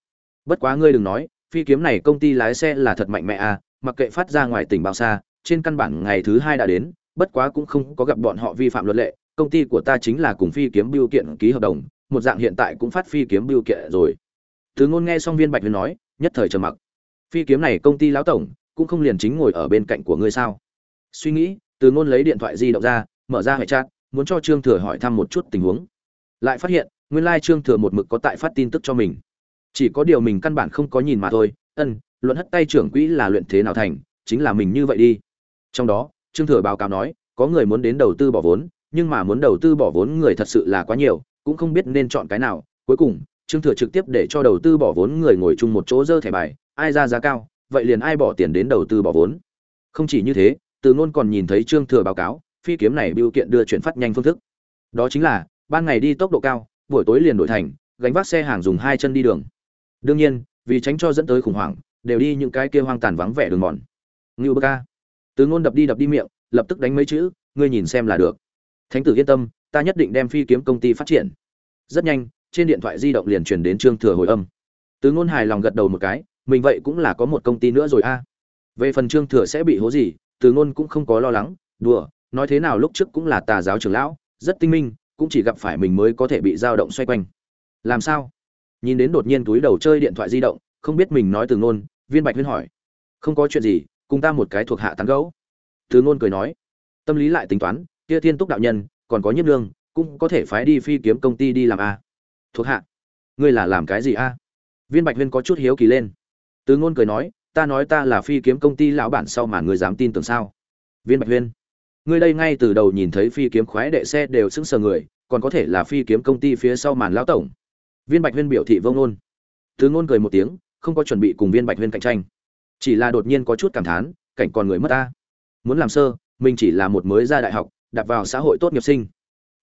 Bất quá ngươi đừng nói, phi kiếm này công ty lái xe là thật mạnh mẽ à mặc kệ phát ra ngoài tỉnh bao xa, trên căn bản ngày thứ hai đã đến, bất quá cũng không có gặp bọn họ vi phạm luật lệ, công ty của ta chính là cùng phi kiếm biêu kiện ký hợp đồng, một dạng hiện tại cũng phát phi kiếm biêu kiện rồi. Từ ngôn nghe xong viên bạch huyên nói, nhất thời trầm mặc phi kiếm này công ty lão tổng cũng không liền chính ngồi ở bên cạnh của ngươi sao? Suy nghĩ, từ ngôn lấy điện thoại di động ra, mở ra hệ chat, muốn cho trương thừa hỏi thăm một chút tình huống. Lại phát hiện, nguyên lai trương thừa một mực có tại phát tin tức cho mình. Chỉ có điều mình căn bản không có nhìn mà thôi. Ân, luận hất tay trưởng quỹ là luyện thế nào thành, chính là mình như vậy đi. Trong đó, trương thừa báo cáo nói, có người muốn đến đầu tư bỏ vốn, nhưng mà muốn đầu tư bỏ vốn người thật sự là quá nhiều, cũng không biết nên chọn cái nào. Cuối cùng trương thừa trực tiếp để cho đầu tư bỏ vốn người ngồi chung một chỗ dơ thẻ bài, ai ra giá cao, vậy liền ai bỏ tiền đến đầu tư bỏ vốn. Không chỉ như thế, từ Nôn còn nhìn thấy trương thừa báo cáo, phi kiếm này biểu kiện đưa chuyển phát nhanh phương thức. Đó chính là, ban ngày đi tốc độ cao, buổi tối liền đổi thành, gánh vác xe hàng dùng hai chân đi đường. Đương nhiên, vì tránh cho dẫn tới khủng hoảng, đều đi những cái kia hoang tàn vắng vẻ đường mòn. Ngưu bơ ca. Từ Nôn đập đi đập đi miệng, lập tức đánh mấy chữ, ngươi nhìn xem là được. Thánh tử yên tâm, ta nhất định đem phi kiếm công ty phát triển. Rất nhanh trên điện thoại di động liền truyền đến trương thừa hồi âm. Từ ngôn hài lòng gật đầu một cái, mình vậy cũng là có một công ty nữa rồi a. Về phần trương thừa sẽ bị hố gì, từ ngôn cũng không có lo lắng, đùa, nói thế nào lúc trước cũng là tà giáo trưởng lão, rất tinh minh, cũng chỉ gặp phải mình mới có thể bị dao động xoay quanh. Làm sao? Nhìn đến đột nhiên túi đầu chơi điện thoại di động, không biết mình nói từ ngôn, viên bạch huyên hỏi. Không có chuyện gì, cùng ta một cái thuộc hạ tán gẫu. Từ ngôn cười nói. Tâm lý lại tính toán, kia thiên túc đạo nhân, còn có nhiếp lương cũng có thể phái đi phi kiếm công ty đi làm a thuộc hạ. Ngươi là làm cái gì a? Viên bạch huyên có chút hiếu kỳ lên. Tứ ngôn cười nói, ta nói ta là phi kiếm công ty lão bản sau mà ngươi dám tin tưởng sao? Viên bạch huyên, ngươi đây ngay từ đầu nhìn thấy phi kiếm khoái đệ xe đều sững sờ người, còn có thể là phi kiếm công ty phía sau màn lão tổng. Viên bạch huyên biểu thị vông ngôn. Tứ ngôn cười một tiếng, không có chuẩn bị cùng viên bạch huyên cạnh tranh. Chỉ là đột nhiên có chút cảm thán, cảnh còn người mất ta. Muốn làm sơ, mình chỉ là một mới ra đại học, đạp vào xã hội tốt nghiệp sinh.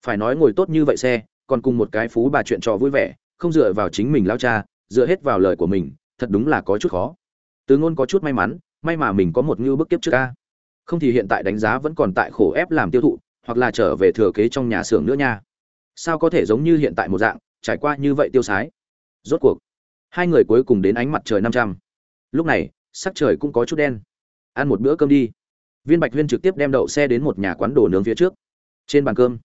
Phải nói ngồi tốt như vậy xe còn cùng một cái phú bà chuyện trò vui vẻ, không dựa vào chính mình lao cha, dựa hết vào lời của mình, thật đúng là có chút khó. Từ ngôn có chút may mắn, may mà mình có một ngưu bức kiếp trước ca. Không thì hiện tại đánh giá vẫn còn tại khổ ép làm tiêu thụ, hoặc là trở về thừa kế trong nhà xưởng nữa nha. Sao có thể giống như hiện tại một dạng, trải qua như vậy tiêu sái? Rốt cuộc, hai người cuối cùng đến ánh mặt trời năm trăm. Lúc này, sắc trời cũng có chút đen. Ăn một bữa cơm đi. Viên bạch huyên trực tiếp đem đậu xe đến một nhà quán đồ nướng phía trước. Trên bàn cơm,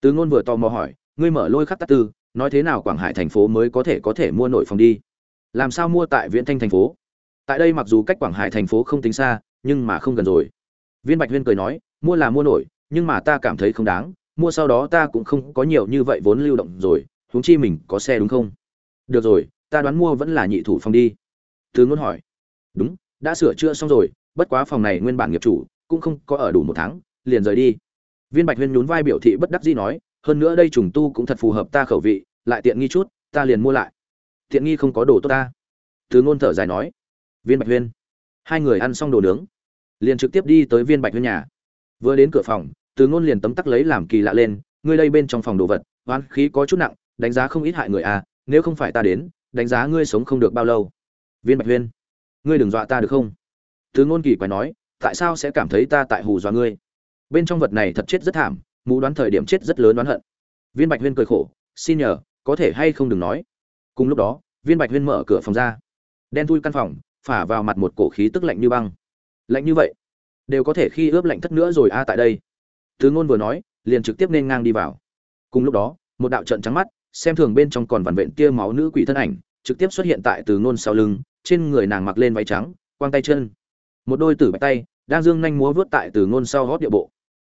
từ ngôn vừa tò mò hỏi ngươi mở lôi khắc tắc tư, nói thế nào quảng hải thành phố mới có thể có thể mua nổi phòng đi? Làm sao mua tại viễn thanh thành phố? Tại đây mặc dù cách quảng hải thành phố không tính xa, nhưng mà không gần rồi. Viên bạch huyên cười nói, mua là mua nổi, nhưng mà ta cảm thấy không đáng, mua sau đó ta cũng không có nhiều như vậy vốn lưu động rồi, huống chi mình có xe đúng không? Được rồi, ta đoán mua vẫn là nhị thủ phòng đi. Thứ ngôn hỏi. Đúng, đã sửa chữa xong rồi, bất quá phòng này nguyên bản nghiệp chủ, cũng không có ở đủ một tháng, liền rời đi. Viên bạch huyên nhún vai biểu thị bất đắc dĩ nói hơn nữa đây trùng tu cũng thật phù hợp ta khẩu vị, lại tiện nghi chút, ta liền mua lại. Tiện nghi không có đồ tốt ta. Thứ ngôn thở dài nói. Viên bạch huyên. Hai người ăn xong đồ nướng, liền trực tiếp đi tới viên bạch huyên nhà. Vừa đến cửa phòng, từ ngôn liền tấm tắc lấy làm kỳ lạ lên, ngươi đây bên trong phòng đồ vật, oán khí có chút nặng, đánh giá không ít hại người à nếu không phải ta đến, đánh giá ngươi sống không được bao lâu. Viên bạch huyên. Ngươi đừng dọa ta được không? Từ ngôn kỳ quái nói, tại sao sẽ cảm thấy ta tại hù dọa ngươi? Bên trong vật này thật chết rất thảm mũ đoán thời điểm chết rất lớn đoán hận. Viên bạch huyên cười khổ, xin nhờ, có thể hay không đừng nói. Cùng lúc đó, viên bạch huyên mở cửa phòng ra. Đen thui căn phòng, phả vào mặt một cổ khí tức lạnh như băng. Lạnh như vậy? Đều có thể khi ướp lạnh thất nữa rồi a, tại đây. Tứ ngôn vừa nói, liền trực tiếp nên ngang đi vào. Cùng lúc đó, một đạo trận trắng mắt, xem thường bên trong còn vằn vện tia máu nữ quỷ thân ảnh, trực tiếp xuất hiện tại từ ngôn sau lưng, trên người nàng mặc lên váy trắng, quang tay chân. Một đôi tử bạch tay, đang dương nhanh múa vớt tại từ ngôn sau hót địa bộ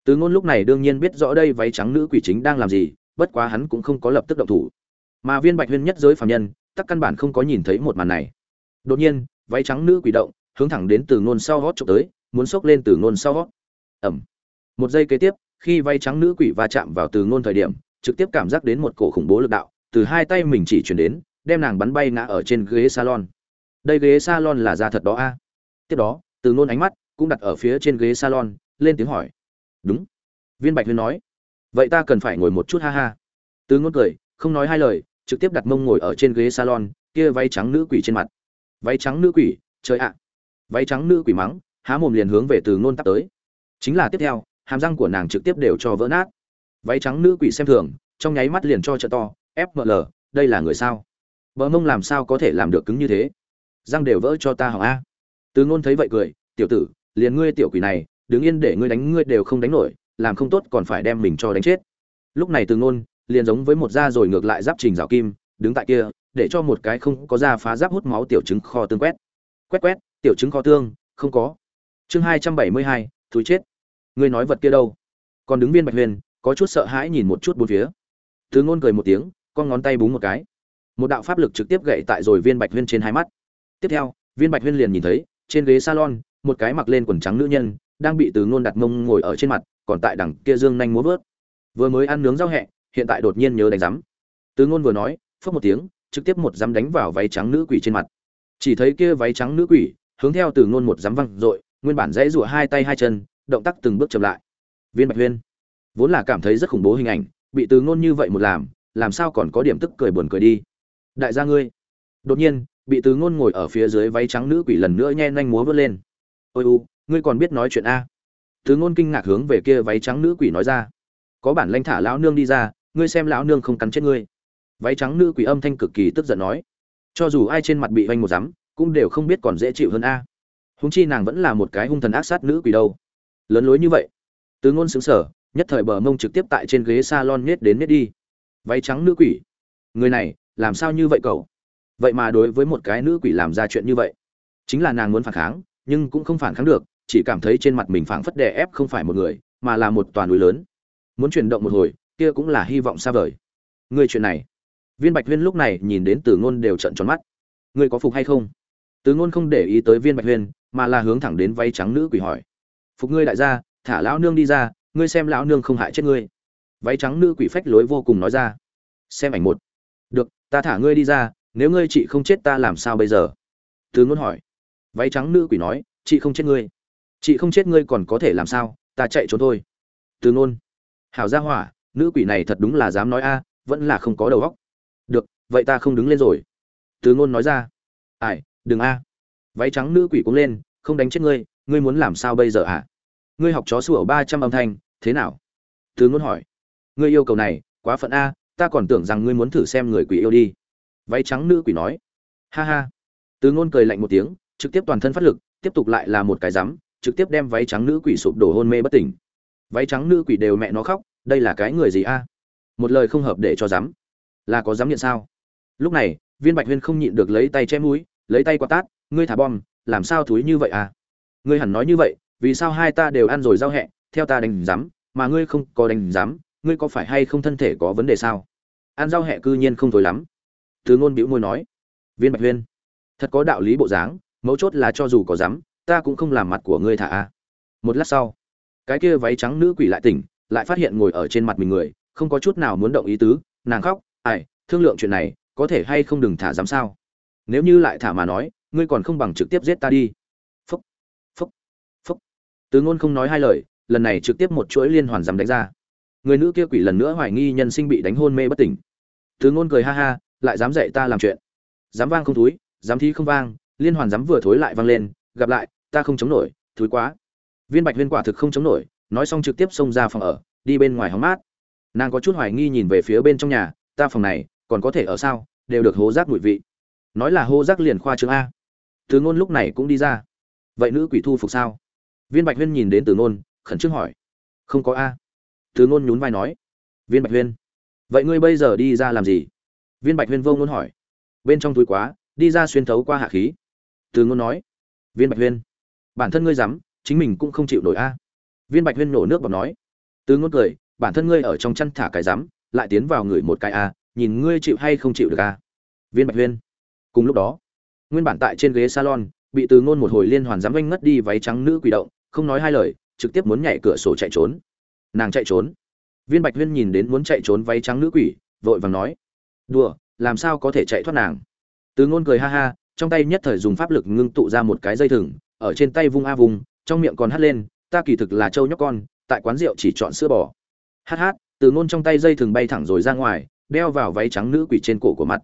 từ ngôn lúc này đương nhiên biết rõ đây váy trắng nữ quỷ chính đang làm gì, bất quá hắn cũng không có lập tức động thủ. Mà viên bạch huyên nhất giới phàm nhân, tắc căn bản không có nhìn thấy một màn này. Đột nhiên, váy trắng nữ quỷ động, hướng thẳng đến từ ngôn sau hót chụp tới, muốn xốc lên từ ngôn sau hót ẩm. Một giây kế tiếp, khi váy trắng nữ quỷ va chạm vào từ ngôn thời điểm, trực tiếp cảm giác đến một cổ khủng bố lực đạo, từ hai tay mình chỉ chuyển đến, đem nàng bắn bay ngã ở trên ghế salon. Đây ghế salon là da thật đó a. Tiếp đó từ ngôn ánh mắt cũng đặt ở phía trên ghế salon, lên tiếng hỏi đúng. Viên bạch huyên nói. Vậy ta cần phải ngồi một chút, ha ha. Từ ngôn cười, không nói hai lời, trực tiếp đặt mông ngồi ở trên ghế salon, kia váy trắng nữ quỷ trên mặt. Váy trắng nữ quỷ, trời ạ. Váy trắng nữ quỷ mắng, há mồm liền hướng về từ ngôn tắt tới. Chính là tiếp theo, hàm răng của nàng trực tiếp đều cho vỡ nát. Váy trắng nữ quỷ xem thường, trong nháy mắt liền cho trợ to fml đây là người sao? Bờ mông làm sao có thể làm được cứng như thế? Răng đều vỡ cho ta hỏng a. Từ ngôn thấy vậy cười, tiểu tử, liền ngươi tiểu quỷ này đứng yên để ngươi đánh ngươi đều không đánh nổi, làm không tốt còn phải đem mình cho đánh chết. Lúc này từ ngôn liền giống với một da rồi ngược lại giáp trình rào kim, đứng tại kia, để cho một cái không có da phá giáp hút máu tiểu chứng kho tương quét. Quét quét, tiểu chứng kho tương, không có. Chương hai trăm bảy mươi hai thúi chết. Ngươi nói vật kia đâu? Còn đứng viên bạch huyền, có chút sợ hãi nhìn một chút bốn phía. Từ ngôn cười một tiếng, con ngón tay búng một cái. Một đạo pháp lực trực tiếp gậy tại rồi viên bạch huyên trên hai mắt. Tiếp theo, viên bạch huyên liền nhìn thấy, trên ghế salon, một cái mặc lên quần trắng nữ nhân đang bị từ ngôn đặt mông ngồi ở trên mặt, còn tại đằng kia dương nhanh múa vớt. Vừa mới ăn nướng rau hẹ, hiện tại đột nhiên nhớ đánh rắm. Từ ngôn vừa nói phất một tiếng, trực tiếp một dám đánh vào váy trắng nữ quỷ trên mặt. Chỉ thấy kia váy trắng nữ quỷ, hướng theo từ ngôn một dám văng dội, nguyên bản dãy rụa hai tay hai chân, động tác từng bước chậm lại. Viên bạch huyên, vốn là cảm thấy rất khủng bố hình ảnh, bị từ ngôn như vậy một làm làm sao còn có điểm tức cười buồn cười đi. Đại gia ngươi, đột nhiên, bị từ ngôn ngồi ở phía dưới váy trắng nữ quỷ lần nữa nhen nhanh múa vớt lên. Ôi u ngươi còn biết nói chuyện a? Tứ ngôn kinh ngạc hướng về kia váy trắng nữ quỷ nói ra. Có bản lãnh thả lão nương đi ra, ngươi xem lão nương không cắn chết ngươi. Váy trắng nữ quỷ âm thanh cực kỳ tức giận nói. Cho dù ai trên mặt bị vanh một rắm cũng đều không biết còn dễ chịu hơn a. Húng chi nàng vẫn là một cái hung thần ác sát nữ quỷ đâu. Lớn lối như vậy. Tứ ngôn xứng sở nhất thời bờ mông trực tiếp tại trên ghế salon nhét đến nhét đi. Váy trắng nữ quỷ. Người này, làm sao như vậy cậu? Vậy mà đối với một cái nữ quỷ làm ra chuyện như vậy. Chính là nàng muốn phản kháng, nhưng cũng không phản kháng được chỉ cảm thấy trên mặt mình phảng phất đè ép không phải một người, mà là một toàn núi lớn. Muốn chuyển động một hồi, kia cũng là hy vọng xa vời. Người chuyện này. Viên bạch huyên lúc này nhìn đến từ ngôn đều trận tròn mắt. Ngươi có phục hay không? Từ ngôn không để ý tới viên bạch huyên, mà là hướng thẳng đến váy trắng nữ quỷ hỏi. Phục ngươi đại gia, thả lão nương đi ra, ngươi xem lão nương không hại chết ngươi. Váy trắng nữ quỷ phách lối vô cùng nói ra. Xem ảnh một. Được, ta thả ngươi đi ra, nếu ngươi chị không chết ta làm sao bây giờ? Từ ngôn hỏi. Váy trắng nữ quỷ nói, chị không chết ngươi chị không chết ngươi còn có thể làm sao, ta chạy trốn thôi. Từ ngôn hảo gia hỏa, nữ quỷ này thật đúng là dám nói a, vẫn là không có đầu óc. Được, vậy ta không đứng lên rồi. Từ ngôn nói ra. Ải đừng a. Váy trắng nữ quỷ cũng lên, không đánh chết ngươi ngươi muốn làm sao bây giờ ạ? À? ngươi học chó sủa ba trăm âm thanh, thế nào? Từ ngôn hỏi. Ngươi yêu cầu này, quá phận a, ta còn tưởng rằng ngươi muốn thử xem người quỷ yêu đi. Váy trắng nữ quỷ nói. Ha ha. Từ ngôn cười lạnh một tiếng, trực tiếp toàn thân phát lực, tiếp tục lại là một cái rắm trực tiếp đem váy trắng nữ quỷ sụp đổ hôn mê bất tỉnh. Váy trắng nữ quỷ đều mẹ nó khóc, đây là cái người gì a? Một lời không hợp để cho dám. Là có dám nhận sao? Lúc này, viên bạch huyên không nhịn được lấy tay che mũi, lấy tay quạt tát, ngươi thả bom, làm sao thúi như vậy à ngươi hẳn nói như vậy, vì sao hai ta đều ăn rồi giao hẹ, theo ta đánh giám, mà ngươi không có đánh giám, ngươi có phải hay không thân thể có vấn đề sao? Ăn giao hẹ cư nhiên không thối lắm. Từ ngôn bĩu môi nói, viên bạch huyên, thật có đạo lý bộ dáng, mấu chốt là cho dù có dám ta cũng không làm mặt của ngươi thả a. Một lát sau, cái kia váy trắng nữ quỷ lại tỉnh, lại phát hiện ngồi ở trên mặt mình người, không có chút nào muốn động ý tứ, nàng khóc, ai, thương lượng chuyện này, có thể hay không đừng thả dám sao? Nếu như lại thả mà nói, ngươi còn không bằng trực tiếp giết ta đi. Phúc phúc phúc. Tứ ngôn không nói hai lời, lần này trực tiếp một chuỗi liên hoàn dám đánh ra. Người nữ kia quỷ lần nữa hoài nghi nhân sinh bị đánh hôn mê bất tỉnh. Tứ ngôn cười ha ha, lại dám dạy ta làm chuyện. Dám vang không túi dám thi không vang, liên hoàn dám vừa thối lại vang lên, gặp lại ta không chống nổi thúi quá. Viên bạch viên quả thực không chống nổi, nói xong trực tiếp xông ra phòng ở, đi bên ngoài hóng mát. Nàng có chút hoài nghi nhìn về phía bên trong nhà, ta phòng này, còn có thể ở sao, đều được hố rác mùi vị. Nói là hô rác liền khoa trương a. Từ ngôn lúc này cũng đi ra. Vậy nữ quỷ thu phục sao? Viên bạch huyên nhìn đến từ ngôn, khẩn trương hỏi. Không có a. Từ ngôn nhún vai nói. Viên bạch huyên. Vậy ngươi bây giờ đi ra làm gì? Viên bạch huyên vô ngôn hỏi. Bên trong túi quá, đi ra xuyên thấu qua hạ khí. Từ ngôn nói. Viên bạch huyên bản thân ngươi dám, chính mình cũng không chịu nổi a. Viên bạch huyên nổ nước bọt nói. Từ ngôn cười, bản thân ngươi ở trong chăn thả cái dám lại tiến vào người một cái a, nhìn ngươi chịu hay không chịu được a. Viên bạch huyên. Cùng lúc đó, nguyên bản tại trên ghế salon, bị từ ngôn một hồi liên hoàn dám oanh ngất đi váy trắng nữ quỷ động, không nói hai lời, trực tiếp muốn nhảy cửa sổ chạy trốn. Nàng chạy trốn. Viên bạch huyên nhìn đến muốn chạy trốn váy trắng nữ quỷ, vội vàng nói. Đùa, làm sao có thể chạy thoát nàng? Từ ngôn cười ha ha, trong tay nhất thời dùng pháp lực ngưng tụ ra một cái dây thừng ở trên tay vung a vùng trong miệng còn hắt lên, ta kỳ thực là châu nhóc con, tại quán rượu chỉ chọn sữa bò. Hát hát, từ ngôn trong tay dây thừng bay thẳng rồi ra ngoài, đeo vào váy trắng nữ quỷ trên cổ của mặt.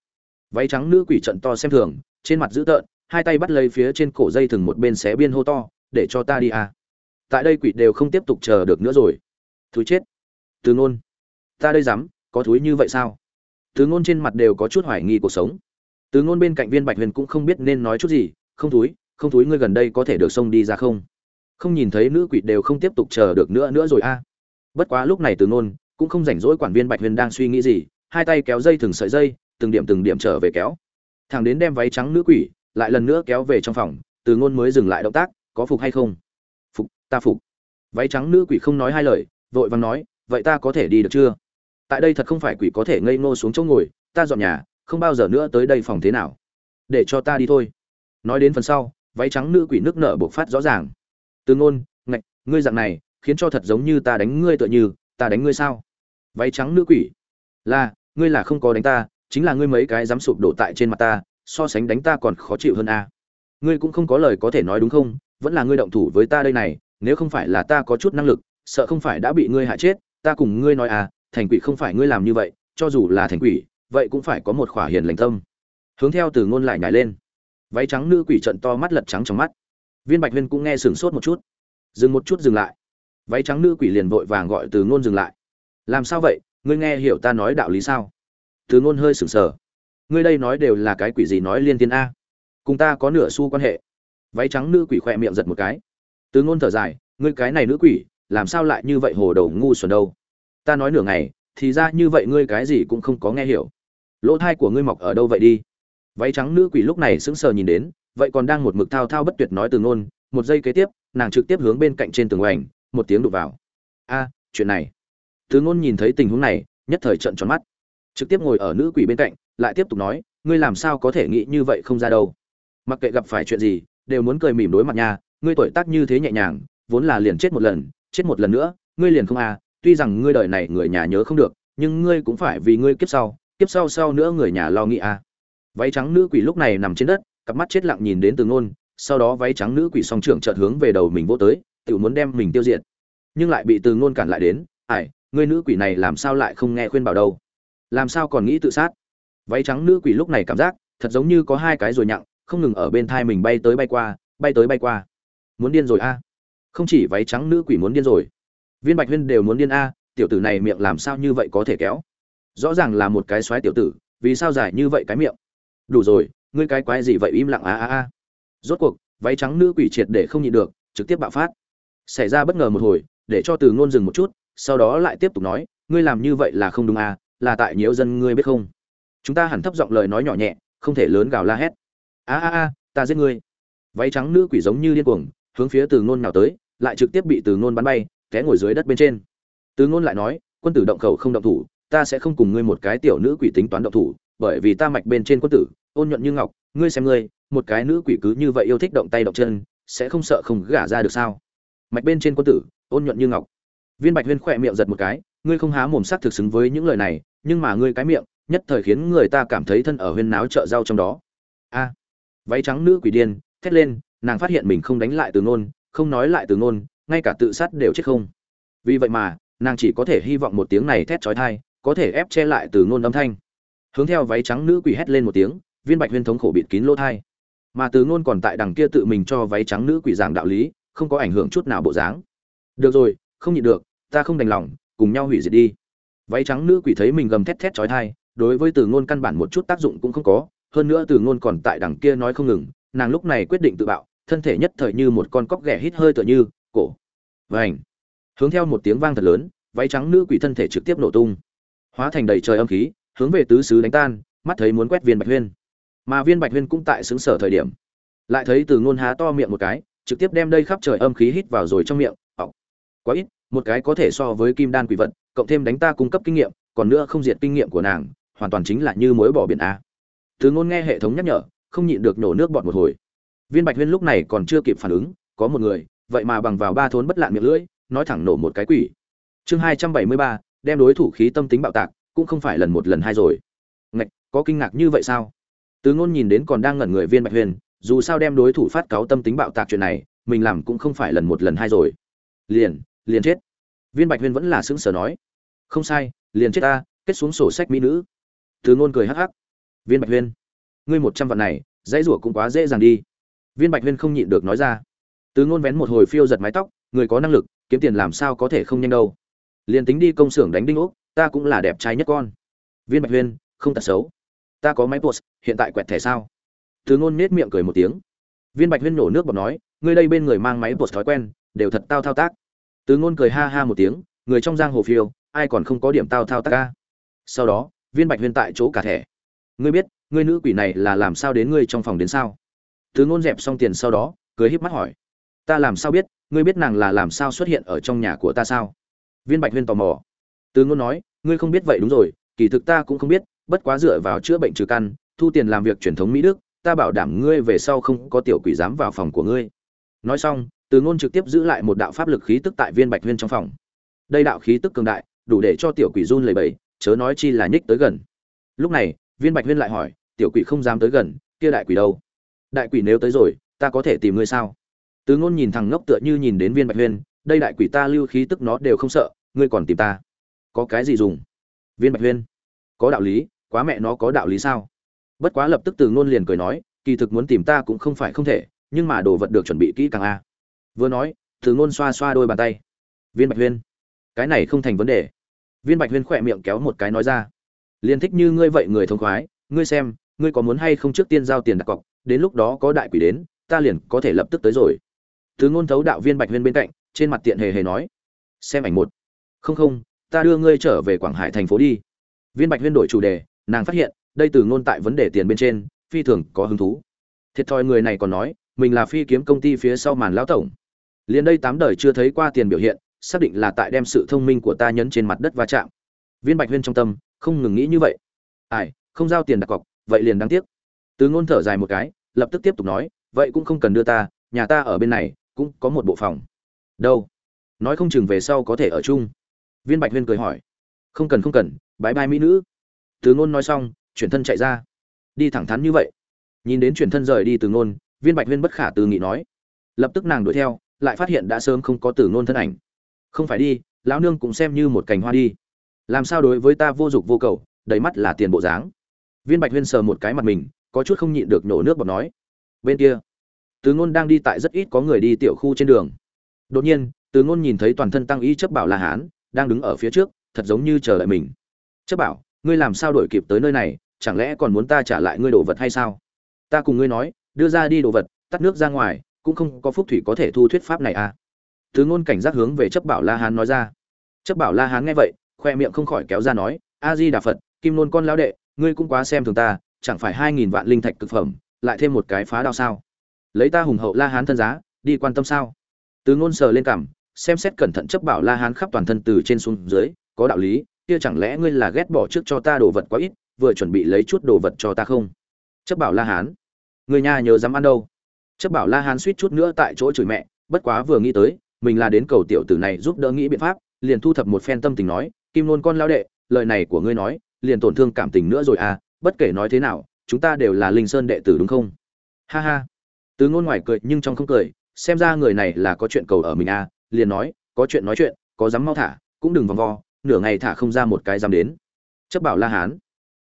Váy trắng nữ quỷ trận to xem thường, trên mặt dữ tợn, hai tay bắt lấy phía trên cổ dây thừng một bên xé biên hô to, để cho ta đi à. tại đây quỷ đều không tiếp tục chờ được nữa rồi. Thúi chết. Từ ngôn. Ta đây dám, có thúi như vậy sao? Từ ngôn trên mặt đều có chút hoài nghi cuộc sống. Từ ngôn bên cạnh viên bạch huyền cũng không biết nên nói chút gì, không thúi không thúi ngươi gần đây có thể được xông đi ra không? Không nhìn thấy nữ quỷ đều không tiếp tục chờ được nữa nữa rồi a. À. bất quá lúc này từ Nôn cũng không rảnh rỗi quản viên bạch huyền đang suy nghĩ gì, hai tay kéo dây từng sợi dây, từng điểm từng điểm trở về kéo. Thằng đến đem váy trắng nữ quỷ lại lần nữa kéo về trong phòng, từ ngôn mới dừng lại động tác, có phục hay không? Phục, ta phục. Váy trắng nữ quỷ không nói hai lời, vội vàng nói, vậy ta có thể đi được chưa? Tại đây thật không phải quỷ có thể ngây ngô xuống chỗ ngồi, ta dọn nhà, không bao giờ nữa tới đây phòng thế nào. Để cho ta đi thôi. Nói đến phần sau váy trắng nữ quỷ nước nợ bộc phát rõ ràng. Từ ngôn, ngạch, ngươi dạng này, khiến cho thật giống như ta đánh ngươi tựa như, ta đánh ngươi sao? Váy trắng nữ quỷ. Là, ngươi là không có đánh ta, chính là ngươi mấy cái dám sụp đổ tại trên mặt ta, so sánh đánh ta còn khó chịu hơn a ngươi cũng không có lời có thể nói đúng không? Vẫn là ngươi động thủ với ta đây này, nếu không phải là ta có chút năng lực, sợ không phải đã bị ngươi hại chết, ta cùng ngươi nói à thành quỷ không phải ngươi làm như vậy, cho dù là thành quỷ, vậy cũng phải có một khỏa hiền lành tâm. Hướng theo từ ngôn lại nhảy lên váy trắng nữ quỷ trận to mắt lật trắng trong mắt. Viên bạch huyên cũng nghe sửng sốt một chút. Dừng một chút, dừng lại. Váy trắng nữ quỷ liền vội vàng gọi từ ngôn dừng lại. Làm sao vậy? Ngươi nghe hiểu ta nói đạo lý sao? Từ ngôn hơi sửng sờ. Ngươi đây nói đều là cái quỷ gì nói liên thiên a? Cùng ta có nửa xu quan hệ. Váy trắng nữ quỷ khỏe miệng giật một cái. Từ ngôn thở dài, ngươi cái này nữ quỷ, làm sao lại như vậy hồ đầu ngu xuẩn đâu? Ta nói nửa ngày, thì ra như vậy ngươi cái gì cũng không có nghe hiểu. Lỗ thai của ngươi mọc ở đâu vậy đi? Váy trắng nữ quỷ lúc này sững sờ nhìn đến, vậy còn đang một mực thao thao bất tuyệt nói từ ngôn, một giây kế tiếp, nàng trực tiếp hướng bên cạnh trên tường oành một tiếng đụt vào. A, chuyện này. Từ ngôn nhìn thấy tình huống này, nhất thời trợn tròn mắt. Trực tiếp ngồi ở nữ quỷ bên cạnh, lại tiếp tục nói, ngươi làm sao có thể nghĩ như vậy không ra đâu. Mặc kệ gặp phải chuyện gì, đều muốn cười mỉm đối mặt nha, ngươi tuổi tác như thế nhẹ nhàng, vốn là liền chết một lần, chết một lần nữa, ngươi liền không à tuy rằng ngươi đời này người nhà nhớ không được, nhưng ngươi cũng phải vì ngươi kiếp sau kiếp sau sau nữa người nhà lo nghĩ à váy trắng nữ quỷ lúc này nằm trên đất, cặp mắt chết lặng nhìn đến từ ngôn, sau đó váy trắng nữ quỷ song trưởng chợt hướng về đầu mình vô tới tự muốn đem mình tiêu diệt. Nhưng lại bị từ ngôn cản lại đến ải ngươi nữ quỷ này làm sao lại không nghe khuyên bảo đâu? Làm sao còn nghĩ tự sát? Váy trắng nữ quỷ lúc này cảm giác, thật giống như có hai cái rồi nhặng, không ngừng ở bên thai mình bay tới bay qua, bay tới bay qua. Muốn điên rồi a? Không chỉ váy trắng nữ quỷ muốn điên rồi, viên bạch huyên đều muốn điên a, tiểu tử này miệng làm sao như vậy có thể kéo? Rõ ràng là một cái xoáy tiểu tử, vì sao dài như vậy cái miệng? Đủ rồi, ngươi cái quái gì vậy im lặng a a a rốt cuộc, váy trắng nữ quỷ triệt để không nhịn được, trực tiếp bạo phát. Xảy ra bất ngờ một hồi, để cho từ ngôn dừng một chút, sau đó lại tiếp tục nói, ngươi làm như vậy là không đúng à là tại nhiễu dân ngươi biết không? Chúng ta hẳn thấp giọng lời nói nhỏ nhẹ, không thể lớn gào la hét. A a a ta giết ngươi. Váy trắng nữ quỷ giống như điên cuồng, hướng phía từ ngôn nào tới, lại trực tiếp bị từ ngôn bắn bay, té ngồi dưới đất bên trên. Từ ngôn lại nói, quân tử động khẩu không động thủ, ta sẽ không cùng ngươi một cái tiểu nữ quỷ tính toán động thủ, bởi vì ta mạch bên trên quân tử ôn nhuận như ngọc, ngươi xem ngươi, một cái nữ quỷ cứ như vậy yêu thích động tay động chân, sẽ không sợ không gả ra được sao? Mạch bên trên quân tử, ôn nhuận như ngọc. Viên bạch huyên khỏe miệng giật một cái, ngươi không há mồm sắc thực xứng với những lời này, nhưng mà ngươi cái miệng, nhất thời khiến người ta cảm thấy thân ở huyên náo chợ rau trong đó. A, váy trắng nữ quỷ điên, thét lên, nàng phát hiện mình không đánh lại từ ngôn, không nói lại từ ngôn, ngay cả tự sát đều chết không. Vì vậy mà, nàng chỉ có thể hy vọng một tiếng này thét chói tai, có thể ép che lại từ ngôn âm thanh. Hướng theo váy trắng nữ quỷ hét lên một tiếng viên bạch huyên thống khổ bịt kín lỗ thai. Mà từ ngôn còn tại đằng kia tự mình cho váy trắng nữ quỷ giảng đạo lý, không có ảnh hưởng chút nào bộ dáng. Được rồi, không nhịn được, ta không đành lòng, cùng nhau hủy diệt đi. Váy trắng nữ quỷ thấy mình gầm thét thét chói thai đối với từ ngôn căn bản một chút tác dụng cũng không có, hơn nữa từ ngôn còn tại đằng kia nói không ngừng, nàng lúc này quyết định tự bạo, thân thể nhất thời như một con cóc ghẻ hít hơi tựa như, cổ. Vảnh hướng theo một tiếng vang thật lớn, váy trắng nữ quỷ thân thể trực tiếp nổ tung. Hóa thành đầy trời âm khí, hướng về tứ xứ đánh tan, mắt thấy muốn quét viên bạch huyên mà viên bạch huyên cũng tại xứng sở thời điểm. Lại thấy từ ngôn há to miệng một cái, trực tiếp đem đây khắp trời âm khí hít vào rồi trong miệng, ọc, quá ít, một cái có thể so với kim đan quỷ vật, cộng thêm đánh ta cung cấp kinh nghiệm, còn nữa không diệt kinh nghiệm của nàng, hoàn toàn chính là như mối bỏ biển a. Từ ngôn nghe hệ thống nhắc nhở, không nhịn được nổ nước bọt một hồi. Viên bạch huyên lúc này còn chưa kịp phản ứng, có một người, vậy mà bằng vào ba thốn bất lạn miệng lưỡi, nói thẳng nổ một cái quỷ. Chương hai trăm bảy mươi ba, đem đối thủ khí tâm tính bạo tạc, cũng không phải lần một lần hai rồi. Ngạch, có kinh ngạc như vậy sao? Từ ngôn nhìn đến còn đang ngẩn người viên bạch huyền dù sao đem đối thủ phát cáo tâm tính bạo tạc chuyện này mình làm cũng không phải lần một lần hai rồi. Liền liền chết. Viên bạch huyền vẫn là sững sờ nói. Không sai liền chết ta kết xuống sổ sách mỹ nữ. Từ ngôn cười hắc hắc. Viên bạch huyền ngươi một trăm vạn này dãy rủa cũng quá dễ dàng đi. Viên bạch huyền không nhịn được nói ra. Từ ngôn vén một hồi phiêu giật mái tóc người có năng lực kiếm tiền làm sao có thể không nhanh đâu. Liền tính đi công xưởng đánh đinh ốc ta cũng là đẹp trai nhất con. Viên bạch Huyền, không tật xấu ta có máy post, hiện tại quẹt thẻ sao? Thứ ngôn nết miệng cười một tiếng. Viên bạch huyên nổ nước bọt nói, ngươi đây bên người mang máy post thói quen, đều thật tao thao tác. Tứ ngôn cười ha ha một tiếng, người trong giang hồ phiêu, ai còn không có điểm tao thao tác ca sau đó, viên bạch huyên tại chỗ cả thẻ. Ngươi biết, ngươi nữ quỷ này là làm sao đến ngươi trong phòng đến sao? Tứ ngôn dẹp xong tiền sau đó, cười híp mắt hỏi. Ta làm sao biết, ngươi biết nàng là làm sao xuất hiện ở trong nhà của ta sao? Viên bạch huyên tò mò. Tứ ngôn nói, ngươi không biết vậy đúng rồi, kỳ thực ta cũng không biết bất quá dựa vào chữa bệnh trừ căn, thu tiền làm việc truyền thống mỹ đức, ta bảo đảm ngươi về sau không có tiểu quỷ dám vào phòng của ngươi. Nói xong, từ ngôn trực tiếp giữ lại một đạo pháp lực khí tức tại viên bạch huyên trong phòng. Đây đạo khí tức cường đại, đủ để cho tiểu quỷ run lẩy bẩy, chớ nói chi là nhích tới gần. Lúc này, viên bạch huyên lại hỏi, tiểu quỷ không dám tới gần, kia đại quỷ đâu? Đại quỷ nếu tới rồi, ta có thể tìm ngươi sao? Từ ngôn nhìn thằng ngốc tựa như nhìn đến viên bạch huyên, đây đại quỷ ta lưu khí tức nó đều không sợ, ngươi còn tìm ta? Có cái gì dùng? Viên bạch huyên có đạo lý, quá mẹ nó có đạo lý sao? Bất quá lập tức từ ngôn liền cười nói, kỳ thực muốn tìm ta cũng không phải không thể, nhưng mà đồ vật được chuẩn bị kỹ càng a. Vừa nói, từ ngôn xoa xoa đôi bàn tay. Viên bạch huyên. Cái này không thành vấn đề. Viên bạch huyên khỏe miệng kéo một cái nói ra. Liền thích như ngươi vậy người thông khoái, ngươi xem, ngươi có muốn hay không trước tiên giao tiền đặt cọc, đến lúc đó có đại quỷ đến, ta liền có thể lập tức tới rồi. Từ ngôn thấu đạo viên bạch huyên bên cạnh, trên mặt tiện hề hề nói. Xem ảnh một. Không không, ta đưa ngươi trở về quảng hải thành phố đi viên bạch huyên đổi chủ đề, nàng phát hiện, đây từ ngôn tại vấn đề tiền bên trên, phi thường có hứng thú. Thiệt thòi người này còn nói, mình là phi kiếm công ty phía sau màn lão tổng. Liền đây tám đời chưa thấy qua tiền biểu hiện, xác định là tại đem sự thông minh của ta nhấn trên mặt đất va chạm. Viên bạch huyên trong tâm, không ngừng nghĩ như vậy. Ai, không giao tiền đặt cọc, vậy liền đáng tiếc. Từ ngôn thở dài một cái, lập tức tiếp tục nói, vậy cũng không cần đưa ta, nhà ta ở bên này, cũng có một bộ phòng. Đâu? Nói không chừng về sau có thể ở chung. Viên bạch huyên cười hỏi. Không cần không cần bái bai mỹ nữ. Từ ngôn nói xong, chuyển thân chạy ra. Đi thẳng thắn như vậy. Nhìn đến chuyển thân rời đi từ ngôn, viên bạch huyên bất khả từ nghị nói. Lập tức nàng đuổi theo, lại phát hiện đã sớm không có từ ngôn thân ảnh. Không phải đi, lão nương cũng xem như một cành hoa đi. Làm sao đối với ta vô dụng vô cầu, đầy mắt là tiền bộ dáng. Viên bạch huyên sờ một cái mặt mình, có chút không nhịn được nổ nước bọt nói. Bên kia, từ ngôn đang đi tại rất ít có người đi tiểu khu trên đường. Đột nhiên, từ ngôn nhìn thấy toàn thân tăng y chấp bảo la hán, đang đứng ở phía trước, thật giống như chờ đợi mình chấp bảo, ngươi làm sao đổi kịp tới nơi này, chẳng lẽ còn muốn ta trả lại ngươi đồ vật hay sao? Ta cùng ngươi nói, đưa ra đi đồ vật, tắt nước ra ngoài, cũng không có phúc thủy có thể thu thuyết pháp này à? Thứ ngôn cảnh giác hướng về chấp bảo la hán nói ra. Chấp bảo la hán nghe vậy, khoe miệng không khỏi kéo ra nói a di đà phật, kim nôn con lão đệ, ngươi cũng quá xem thường ta, chẳng phải hai nghìn vạn linh thạch cực phẩm, lại thêm một cái phá đao sao? Lấy ta hùng hậu la hán thân giá, đi quan tâm sao? Từ ngôn sờ lên cảm xem xét cẩn thận chấp bảo la hán khắp toàn thân từ trên xuống dưới, có đạo lý kia chẳng lẽ ngươi là ghét bỏ trước cho ta đồ vật quá ít, vừa chuẩn bị lấy chút đồ vật cho ta không? Chấp bảo la hán. Người nhà nhớ dám ăn đâu? Chấp bảo la hán suýt chút nữa tại chỗ chửi mẹ, bất quá vừa nghĩ tới, mình là đến cầu tiểu tử này giúp đỡ nghĩ biện pháp, liền thu thập một phen tâm tình nói, kim nôn con lao đệ, lời này của ngươi nói, liền tổn thương cảm tình nữa rồi à bất kể nói thế nào, chúng ta đều là linh sơn đệ tử đúng không? Ha ha. Từ ngôn ngoài cười nhưng trong không cười, xem ra người này là có chuyện cầu ở mình à liền nói, có chuyện nói chuyện, có dám mau thả, cũng đừng vòng vo nửa ngày thả không ra một cái dám đến. Chấp bảo la hán,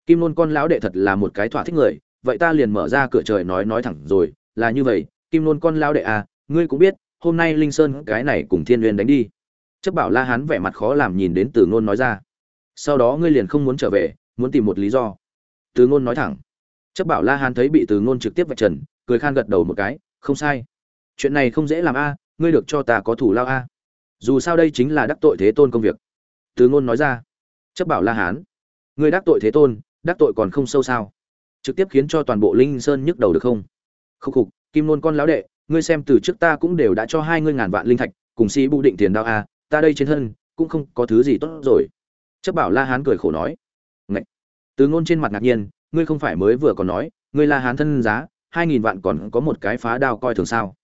kim nôn con lão đệ thật là một cái thỏa thích người, vậy ta liền mở ra cửa trời nói nói thẳng rồi, là như vậy, kim nôn con lão đệ à ngươi cũng biết, hôm nay linh sơn cái này cùng thiên uyên đánh đi. Chấp bảo la hán vẻ mặt khó làm nhìn đến từ ngôn nói ra. Sau đó ngươi liền không muốn trở về, muốn tìm một lý do. Từ ngôn nói thẳng. Chấp bảo la hán thấy bị từ ngôn trực tiếp vạch trần, cười khan gật đầu một cái, không sai. Chuyện này không dễ làm a, ngươi được cho ta có thủ lao a. Dù sao đây chính là đắc tội thế tôn công việc từ ngôn nói ra. Chấp bảo la hán. Ngươi đắc tội thế tôn, đắc tội còn không sâu sao? Trực tiếp khiến cho toàn bộ linh sơn nhức đầu được không? Khúc khục, kim nôn con lão đệ, ngươi xem từ trước ta cũng đều đã cho hai ngươi ngàn vạn linh thạch, cùng sĩ bù định tiền đao a, ta đây trên thân cũng không có thứ gì tốt rồi. Chấp bảo la hán cười khổ nói. Ngậy! từ ngôn trên mặt ngạc nhiên, ngươi không phải mới vừa còn nói, ngươi la hán thân giá, hai nghìn vạn còn có một cái phá đao coi thường sao?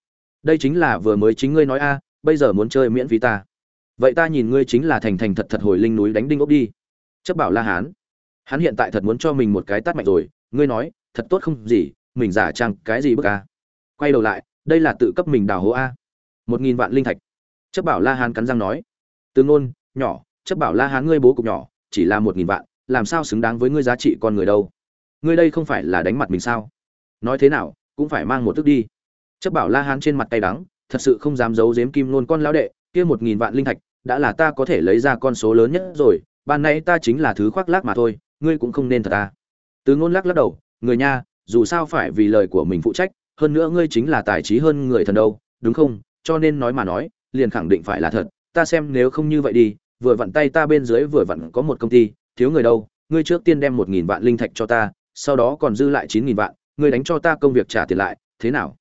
Đây chính là vừa mới chính ngươi nói a, bây giờ muốn chơi miễn phí ta vậy ta nhìn ngươi chính là thành thành thật thật hồi linh núi đánh đinh ốc đi. Chấp bảo la hán. Hắn hiện tại thật muốn cho mình một cái tát mạnh rồi. Ngươi nói, thật tốt không gì, mình giả trang cái gì bức a? Quay đầu lại, đây là tự cấp mình đào hố a. Một nghìn vạn linh thạch. Chấp bảo la hán cắn răng nói. Từ ngôn, nhỏ, chấp bảo la hán ngươi bố cục nhỏ, chỉ là một nghìn vạn, làm sao xứng đáng với ngươi giá trị con người đâu? Ngươi đây không phải là đánh mặt mình sao? Nói thế nào, cũng phải mang một thức đi. Chấp bảo la hán trên mặt tay đắng, thật sự không dám giấu giếm kim nôn con lão đệ, kia một nghìn vạn linh thạch đã là ta có thể lấy ra con số lớn nhất rồi, ban nãy ta chính là thứ khoác lác mà thôi, ngươi cũng không nên thật ta từ ngôn lắc lắc đầu, người nha dù sao phải vì lời của mình phụ trách, hơn nữa ngươi chính là tài trí hơn người thần đâu, đúng không? Cho nên nói mà nói, liền khẳng định phải là thật. Ta xem nếu không như vậy đi, vừa vặn tay ta bên dưới vừa vặn có một công ty, thiếu người đâu, ngươi trước tiên đem một nghìn vạn linh thạch cho ta, sau đó còn dư lại chín nghìn vạn, ngươi đánh cho ta công việc trả tiền lại, thế nào?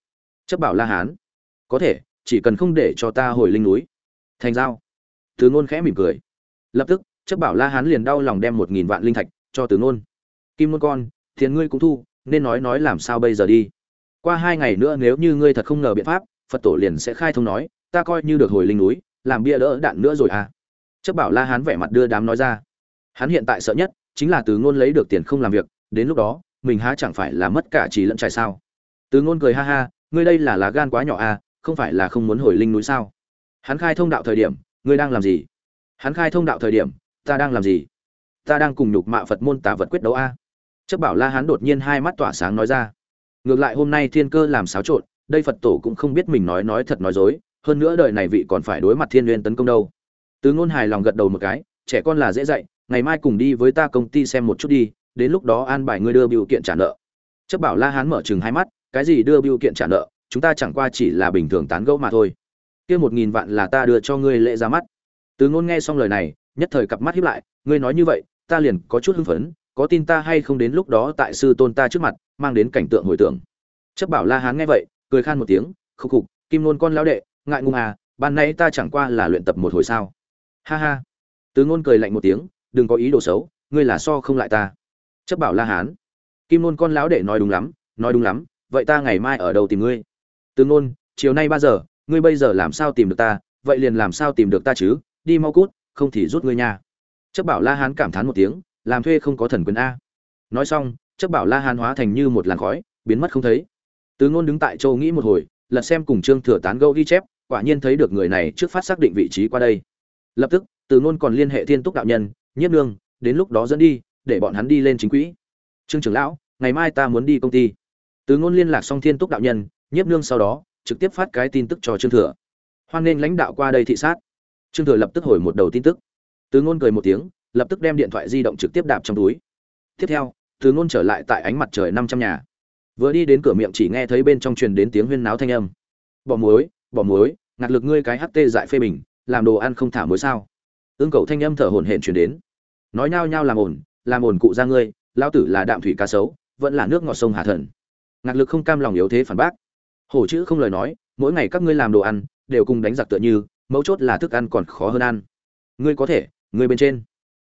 Chấp bảo la hán. Có thể, chỉ cần không để cho ta hồi linh núi. Thành giao từ ngôn khẽ mỉm cười. Lập tức, chấp bảo la hán liền đau lòng đem một nghìn vạn linh thạch cho từ ngôn. Kim ngôn con, tiền ngươi cũng thu, nên nói nói làm sao bây giờ đi? Qua hai ngày nữa nếu như ngươi thật không ngờ biện pháp, phật tổ liền sẽ khai thông nói, ta coi như được hồi linh núi, làm bia đỡ đạn nữa rồi à. Chấp bảo la hán vẻ mặt đưa đám nói ra. Hắn hiện tại sợ nhất chính là từ ngôn lấy được tiền không làm việc, đến lúc đó, mình há chẳng phải là mất cả trí lẫn trải sao? Từ ngôn cười ha ha, ngươi đây là lá gan quá nhỏ à không phải là không muốn hồi linh núi sao? Hắn khai thông đạo thời điểm ngươi đang làm gì? Hắn khai thông đạo thời điểm, ta đang làm gì? Ta đang cùng nhục mạ phật môn tà vật quyết đấu a. À? chấp bảo la hán đột nhiên hai mắt tỏa sáng nói ra. Ngược lại hôm nay thiên cơ làm xáo trộn, đây phật tổ cũng không biết mình nói nói thật nói dối, hơn nữa đời này vị còn phải đối mặt thiên liên tấn công đâu. Tứ ngôn hài lòng gật đầu một cái, trẻ con là dễ dạy, ngày mai cùng đi với ta công ty xem một chút đi, đến lúc đó an bài ngươi đưa biểu kiện trả nợ. Chấp bảo la hán mở chừng hai mắt, cái gì đưa biểu kiện trả nợ, chúng ta chẳng qua chỉ là bình thường tán gẫu mà thôi kia một nghìn vạn là ta đưa cho ngươi lễ ra mắt. Từ ngôn nghe xong lời này, nhất thời cặp mắt hiếp lại, ngươi nói như vậy, ta liền có chút hưng phấn, có tin ta hay không đến lúc đó tại sư tôn ta trước mặt, mang đến cảnh tượng hồi tưởng. Chấp bảo la hán nghe vậy, cười khan một tiếng khúc khục, kim nôn con lão đệ, ngại ngùng à ban nãy ta chẳng qua là luyện tập một hồi sao. Ha ha. Từ ngôn cười lạnh một tiếng, đừng có ý đồ xấu, ngươi là so không lại ta. Chấp bảo la hán. Kim nôn con lão đệ nói đúng lắm, nói đúng lắm, vậy ta ngày mai ở đâu tìm ngươi? Từ ngôn, chiều nay ba giờ ngươi bây giờ làm sao tìm được ta, vậy liền làm sao tìm được ta chứ, đi mau cút, không thì rút ngươi nha. Chấp bảo la hán cảm thán một tiếng, làm thuê không có thần quyền a. Nói xong, chấp bảo la hán hóa thành như một làn khói, biến mất không thấy. Từ ngôn đứng tại châu nghĩ một hồi, lật xem cùng trương thừa tán gẫu ghi chép, quả nhiên thấy được người này trước phát xác định vị trí qua đây. Lập tức từ ngôn còn liên hệ thiên túc đạo nhân, nhiếp nương, đến lúc đó dẫn đi, để bọn hắn đi lên chính quỹ. Trương trưởng lão, ngày mai ta muốn đi công ty. Từ ngôn liên lạc xong thiên túc đạo nhân, nhiếp nương sau đó trực tiếp phát cái tin tức cho trương thừa. Hoan nên lãnh đạo qua đây thị sát. Trương thừa lập tức hồi một đầu tin tức. Từ ngôn cười một tiếng, lập tức đem điện thoại di động trực tiếp đạp trong túi. Tiếp theo, từ ngôn trở lại tại ánh mặt trời năm trăm nhà. Vừa đi đến cửa miệng chỉ nghe thấy bên trong truyền đến tiếng huyên náo thanh âm. Bỏ muối bỏ muối, ngạt lực ngươi cái ht dại phê bình, làm đồ ăn không thả muối sao? Ương cầu thanh âm thở hổn hển truyền đến. Nói nhao nhao làm ổn làm ổn cụ ra ngươi lao tử là đạm thủy cá sấu, vẫn là nước ngọt sông hà thần. Ngạc lực không cam lòng yếu thế phản bác hổ chữ không lời nói, mỗi ngày các ngươi làm đồ ăn, đều cùng đánh giặc tựa như, mấu chốt là thức ăn còn khó hơn ăn. Ngươi có thể, ngươi bên trên.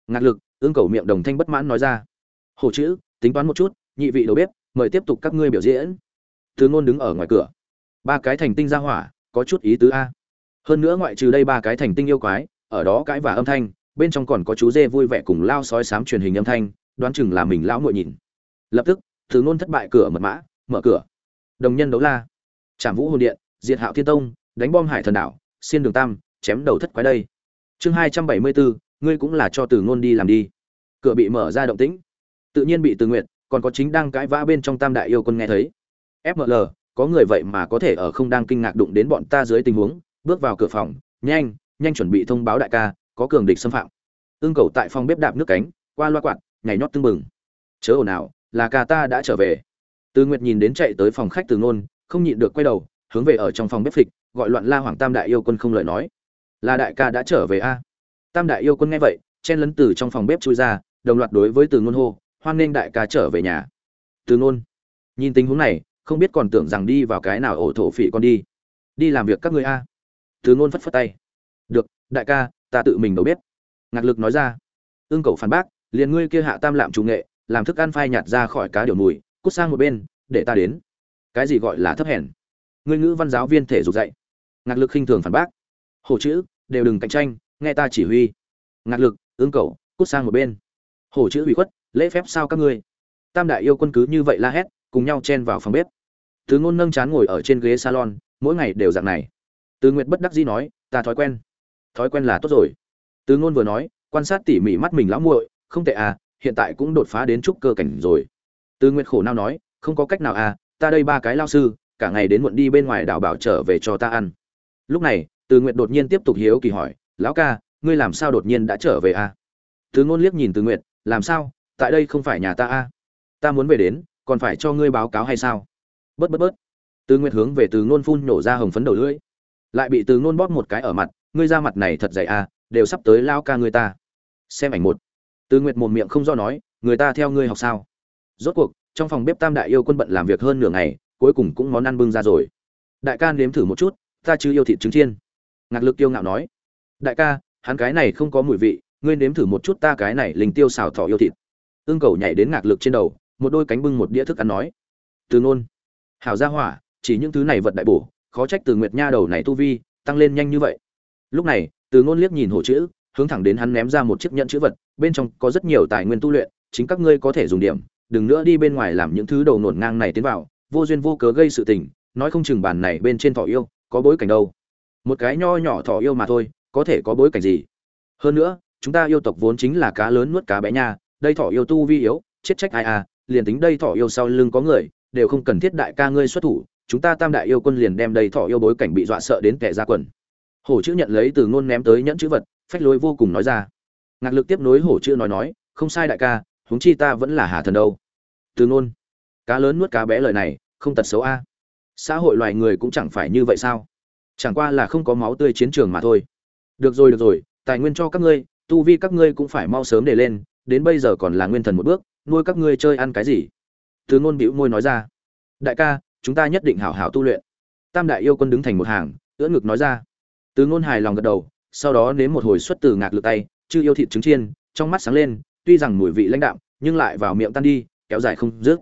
Ngạc lực, ương cầu miệng đồng thanh bất mãn nói ra. Hổ chữ, tính toán một chút, nhị vị đầu bếp, mời tiếp tục các ngươi biểu diễn. Thứ ngôn đứng ở ngoài cửa. Ba cái thành tinh ra hỏa, có chút ý tứ a. Hơn nữa ngoại trừ đây ba cái thành tinh yêu quái, ở đó cãi và âm thanh, bên trong còn có chú dê vui vẻ cùng lao sói sám truyền hình âm thanh, đoán chừng là mình lão muội nhìn. Lập tức, thứ ngôn thất bại cửa mật mã, mở cửa. Đồng nhân đấu la trảm vũ hồn điện, diệt hạo thiên tông, đánh bom hải thần đảo, xiên đường tam, chém đầu thất quái đây. Chương hai trăm bảy mươi bốn ngươi cũng là cho từ ngôn đi làm đi. Cửa bị mở ra động tĩnh. Tự nhiên bị từ nguyện còn có chính đang cãi vã bên trong tam đại yêu quân nghe thấy. Fml có người vậy mà có thể ở không đang kinh ngạc đụng đến bọn ta dưới tình huống, bước vào cửa phòng, nhanh nhanh chuẩn bị thông báo đại ca, có cường địch xâm phạm. Ương cầu tại phòng bếp đạp nước cánh, qua loa quạt, nhảy nhót tưng bừng. Chớ ồn ào, là ca ta đã trở về. Từ nguyệt nhìn đến chạy tới phòng khách từ ngôn không nhịn được quay đầu, hướng về ở trong phòng bếp phịch, gọi loạn la hoàng tam đại yêu quân không lời nói. Là đại ca đã trở về a? Tam đại yêu quân nghe vậy, chen lấn từ trong phòng bếp chui ra, đồng loạt đối với từ ngôn hô, hoan nghênh đại ca trở về nhà. Từ ngôn, nhìn tình huống này, không biết còn tưởng rằng đi vào cái nào ổ thổ phỉ con đi. Đi làm việc các người a. Từ ngôn phất phất tay. Được, đại ca, ta tự mình đâu biết ngạc lực nói ra. Ương cầu phản bác, liền ngươi kia hạ tam lạm chủ nghệ, làm thức ăn phai nhạt ra khỏi cá điều mùi, cút sang một bên, để ta đến cái gì gọi là thấp hèn? Ngươi ngữ văn giáo viên thể dục dạy. Ngạc lực khinh thường phản bác. Hồ chữ, đều đừng cạnh tranh, nghe ta chỉ huy. Ngạc lực ương cầu, cút sang một bên. Hồ chữ hủy khuất, lễ phép sao các ngươi? Tam đại yêu quân cứ như vậy la hét, cùng nhau chen vào phòng bếp. Từ ngôn nâng chán ngồi ở trên ghế salon, mỗi ngày đều dạng này. Tứ nguyệt bất đắc dĩ nói, ta thói quen. Thói quen là tốt rồi. Tứ ngôn vừa nói, quan sát tỉ mỉ mắt mình lão muội, không tệ à hiện tại cũng đột phá đến trúc cơ cảnh rồi. Tứ nguyệt khổ nao nói, không có cách nào à ta đây ba cái lao sư, cả ngày đến muộn đi bên ngoài đảo bảo trở về cho ta ăn. Lúc này, từ nguyệt đột nhiên tiếp tục hiếu kỳ hỏi, lão ca, ngươi làm sao đột nhiên đã trở về à? Từ ngôn liếc nhìn từ nguyệt, làm sao? Tại đây không phải nhà ta à? Ta muốn về đến, còn phải cho ngươi báo cáo hay sao? Bớt bớt bớt. Từ nguyệt hướng về từ ngôn phun nổ ra hồng phấn đầu lưỡi. Lại bị từ ngôn bóp một cái ở mặt, ngươi ra mặt này thật dày à đều sắp tới lao ca ngươi ta. Xem ảnh một. Từ nguyệt một miệng không do nói, người ta theo ngươi học sao? Rốt cuộc trong phòng bếp tam đại yêu quân bận làm việc hơn nửa ngày, cuối cùng cũng món ăn bưng ra rồi. Đại ca nếm thử một chút, ta chứ yêu thịt trứng chiên. Ngạc lực tiêu ngạo nói. Đại ca, hắn cái này không có mùi vị, ngươi nếm thử một chút ta cái này linh tiêu xào thỏ yêu thịt. Ương cầu nhảy đến ngạc lực trên đầu, một đôi cánh bưng một đĩa thức ăn nói. Từ ngôn. Hảo gia hỏa, chỉ những thứ này vật đại bổ, khó trách từ nguyệt nha đầu này tu vi, tăng lên nhanh như vậy. Lúc này, từ ngôn liếc nhìn hồ chữ, hướng thẳng đến hắn ném ra một chiếc nhẫn chữ vật, bên trong có rất nhiều tài nguyên tu luyện, chính các ngươi có thể dùng điểm đừng nữa đi bên ngoài làm những thứ đầu nổn ngang này tiến vào, vô duyên vô cớ gây sự tình, nói không chừng bàn này bên trên thọ yêu, có bối cảnh đâu. Một cái nho nhỏ thọ yêu mà thôi, có thể có bối cảnh gì? Hơn nữa, chúng ta yêu tộc vốn chính là cá lớn nuốt cá bé nha, đây thọ yêu tu vi yếu, chết trách ai à liền tính đây thọ yêu sau lưng có người, đều không cần thiết đại ca ngươi xuất thủ, chúng ta tam đại yêu quân liền đem đây thọ yêu bối cảnh bị dọa sợ đến kẻ ra quần. Hổ chữ nhận lấy từ ngôn ném tới nhẫn chữ vật, phách lối vô cùng nói ra. Ngạc lực tiếp nối hổ chữ nói nói, không sai đại ca huống chi ta vẫn là hà thần đâu. Từ ngôn, cá lớn nuốt cá bé lời này, không tật xấu a. Xã hội loài người cũng chẳng phải như vậy sao? Chẳng qua là không có máu tươi chiến trường mà thôi. Được rồi được rồi, tài nguyên cho các ngươi, tu vi các ngươi cũng phải mau sớm để lên, đến bây giờ còn là nguyên thần một bước, nuôi các ngươi chơi ăn cái gì? Từ ngôn bĩu môi nói ra. Đại ca, chúng ta nhất định hảo hảo tu luyện. Tam đại yêu quân đứng thành một hàng, ưỡn ngực nói ra. Từ ngôn hài lòng gật đầu, sau đó nếm một hồi xuất từ ngạc lực tay, chư yêu thịt trứng chiên, trong mắt sáng lên tuy rằng mùi vị lãnh đạm, nhưng lại vào miệng tan đi, kéo dài không dứt.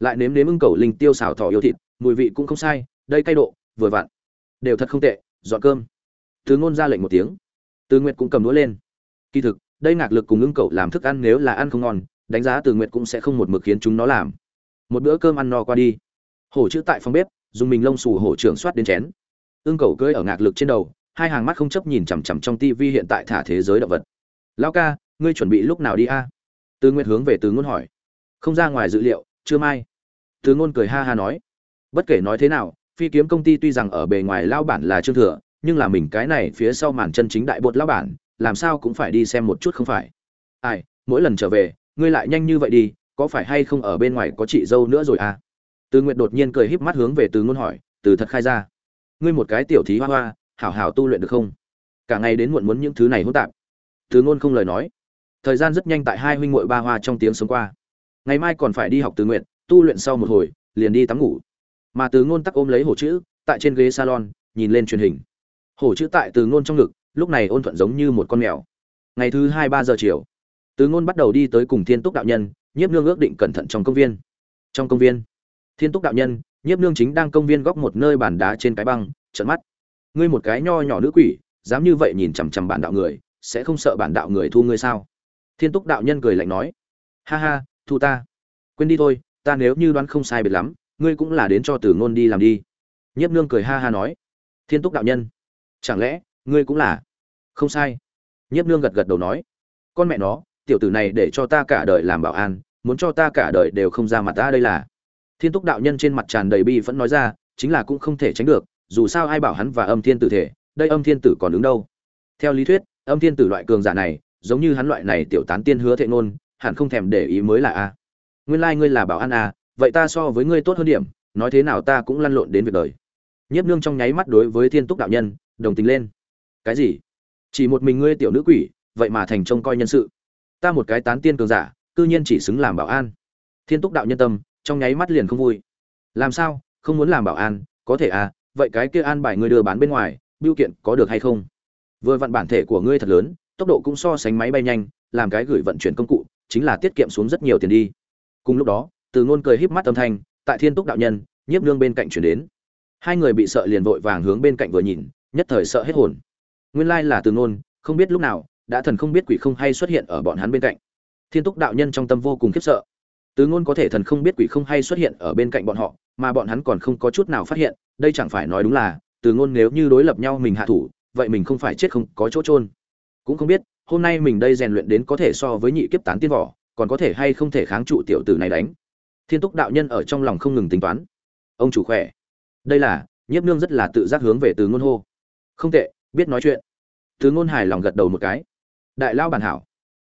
Lại nếm nếm ưng cầu linh tiêu xào thỏ yêu thịt, mùi vị cũng không sai, đây cay độ, vừa vặn. Đều thật không tệ, dọn cơm. Từ ngôn ra lệnh một tiếng. Từ nguyệt cũng cầm đũa lên. Kỳ thực, đây ngạc lực cùng ưng cầu làm thức ăn nếu là ăn không ngon, đánh giá từ nguyệt cũng sẽ không một mực khiến chúng nó làm. Một bữa cơm ăn no qua đi. Hổ chữ tại phòng bếp, dùng mình lông xù hổ trưởng soát đến chén. Ưng cầu cưỡi ở ngạc lực trên đầu, hai hàng mắt không chấp nhìn chằm chằm trong tivi hiện tại thả thế giới động vật. Lão ca ngươi chuẩn bị lúc nào đi a? Từ nguyệt hướng về từ ngôn hỏi. Không ra ngoài dự liệu chưa mai. Từ ngôn cười ha ha nói. Bất kể nói thế nào, phi kiếm công ty tuy rằng ở bề ngoài lao bản là trương thừa, nhưng là mình cái này phía sau màn chân chính đại bột lao bản, làm sao cũng phải đi xem một chút không phải. Ai, mỗi lần trở về, ngươi lại nhanh như vậy đi, có phải hay không ở bên ngoài có chị dâu nữa rồi à? Từ nguyệt đột nhiên cười híp mắt hướng về từ ngôn hỏi, từ thật khai ra. Ngươi một cái tiểu thí hoa hoa, hảo hảo tu luyện được không? Cả ngày đến muộn muốn những thứ này hỗn tạp. Từ ngôn không lời nói thời gian rất nhanh tại hai huynh muội ba hoa trong tiếng sống qua. Ngày mai còn phải đi học từ nguyện tu luyện sau một hồi, liền đi tắm ngủ. Mà từ ngôn tắc ôm lấy hổ chữ, tại trên ghế salon, nhìn lên truyền hình. Hổ chữ tại từ ngôn trong ngực, lúc này ôn thuận giống như một con mèo. Ngày thứ hai ba giờ chiều, từ ngôn bắt đầu đi tới cùng thiên túc đạo nhân, nhiếp nương ước định cẩn thận trong công viên. Trong công viên, thiên túc đạo nhân, nhiếp nương chính đang công viên góc một nơi bàn đá trên cái băng trận mắt. Ngươi một cái nho nhỏ nữ quỷ, dám như vậy nhìn chằm chằm bản đạo người, sẽ không sợ bản đạo người thu ngươi sao? Thiên túc đạo nhân cười lạnh nói, ha ha, thu ta. Quên đi thôi, ta nếu như đoán không sai biệt lắm, ngươi cũng là đến cho tử ngôn đi làm đi. Nhiếp nương cười ha ha nói, thiên túc đạo nhân, chẳng lẽ ngươi cũng là? Không sai. Nhiếp nương gật gật đầu nói, con mẹ nó, tiểu tử này để cho ta cả đời làm bảo an, muốn cho ta cả đời đều không ra mặt ta đây là. Thiên túc đạo nhân trên mặt tràn đầy bi vẫn nói ra, chính là cũng không thể tránh được, dù sao ai bảo hắn và âm thiên tử thể, đây âm thiên tử còn đứng đâu? Theo lý thuyết, âm thiên tử loại cường giả này giống như hắn loại này tiểu tán tiên hứa thệ ngôn, hẳn không thèm để ý mới là a. Nguyên lai ngươi là bảo an a, vậy ta so với ngươi tốt hơn điểm, nói thế nào ta cũng lăn lộn đến việc đời. Nhiếp nương trong nháy mắt đối với thiên túc đạo nhân, đồng tình lên. Cái gì? Chỉ một mình ngươi tiểu nữ quỷ, vậy mà thành trông coi nhân sự. Ta một cái tán tiên cường giả, cư nhiên chỉ xứng làm bảo an. Thiên túc đạo nhân tâm, trong nháy mắt liền không vui. Làm sao? Không muốn làm bảo an, có thể à? Vậy cái kia an bài ngươi đưa bán bên ngoài biêu kiện có được hay không? Vừa vặn bản thể của ngươi thật lớn tốc độ cũng so sánh máy bay nhanh, làm cái gửi vận chuyển công cụ, chính là tiết kiệm xuống rất nhiều tiền đi. Cùng lúc đó, từ ngôn cười híp mắt âm thanh, tại thiên túc đạo nhân, nhiếp nương bên cạnh chuyển đến. Hai người bị sợ liền vội vàng hướng bên cạnh vừa nhìn, nhất thời sợ hết hồn. Nguyên lai là từ ngôn, không biết lúc nào, đã thần không biết quỷ không hay xuất hiện ở bọn hắn bên cạnh. Thiên túc đạo nhân trong tâm vô cùng khiếp sợ. Từ ngôn có thể thần không biết quỷ không hay xuất hiện ở bên cạnh bọn họ, mà bọn hắn còn không có chút nào phát hiện, đây chẳng phải nói đúng là, từ ngôn nếu như đối lập nhau mình hạ thủ, vậy mình không phải chết không có chỗ trôn cũng không biết hôm nay mình đây rèn luyện đến có thể so với nhị kiếp tán tiên vỏ, còn có thể hay không thể kháng trụ tiểu tử này đánh. Thiên túc đạo nhân ở trong lòng không ngừng tính toán. Ông chủ khỏe. Đây là nhiếp nương rất là tự giác hướng về từ ngôn hô. Không tệ biết nói chuyện. Từ ngôn hài lòng gật đầu một cái. Đại lao bản hảo.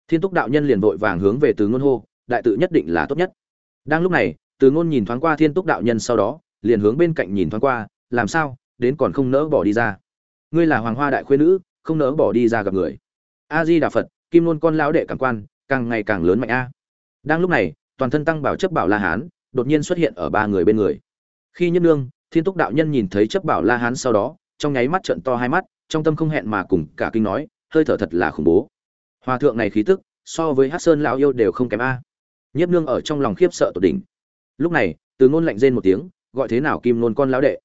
Thiên túc đạo nhân liền vội vàng hướng về từ ngôn hô đại tự nhất định là tốt nhất. Đang lúc này từ ngôn nhìn thoáng qua thiên túc đạo nhân sau đó liền hướng bên cạnh nhìn thoáng qua làm sao đến còn không nỡ bỏ đi ra. Ngươi là hoàng hoa đại khuyên nữ không nỡ bỏ đi ra gặp người a di đà phật, kim Luôn con lão đệ càng quan, càng ngày càng lớn mạnh a. Đang lúc này, toàn thân tăng bảo chấp bảo la hán, đột nhiên xuất hiện ở ba người bên người. Khi nhân nương, thiên túc đạo nhân nhìn thấy chấp bảo la hán sau đó, trong nháy mắt trận to hai mắt, trong tâm không hẹn mà cùng cả kinh nói, hơi thở thật là khủng bố. Hòa thượng này khí tức, so với hát sơn lão yêu đều không kém a. Nhất nương ở trong lòng khiếp sợ tột đỉnh. Lúc này, từ ngôn lạnh rên một tiếng, gọi thế nào kim nôn con lão đệ?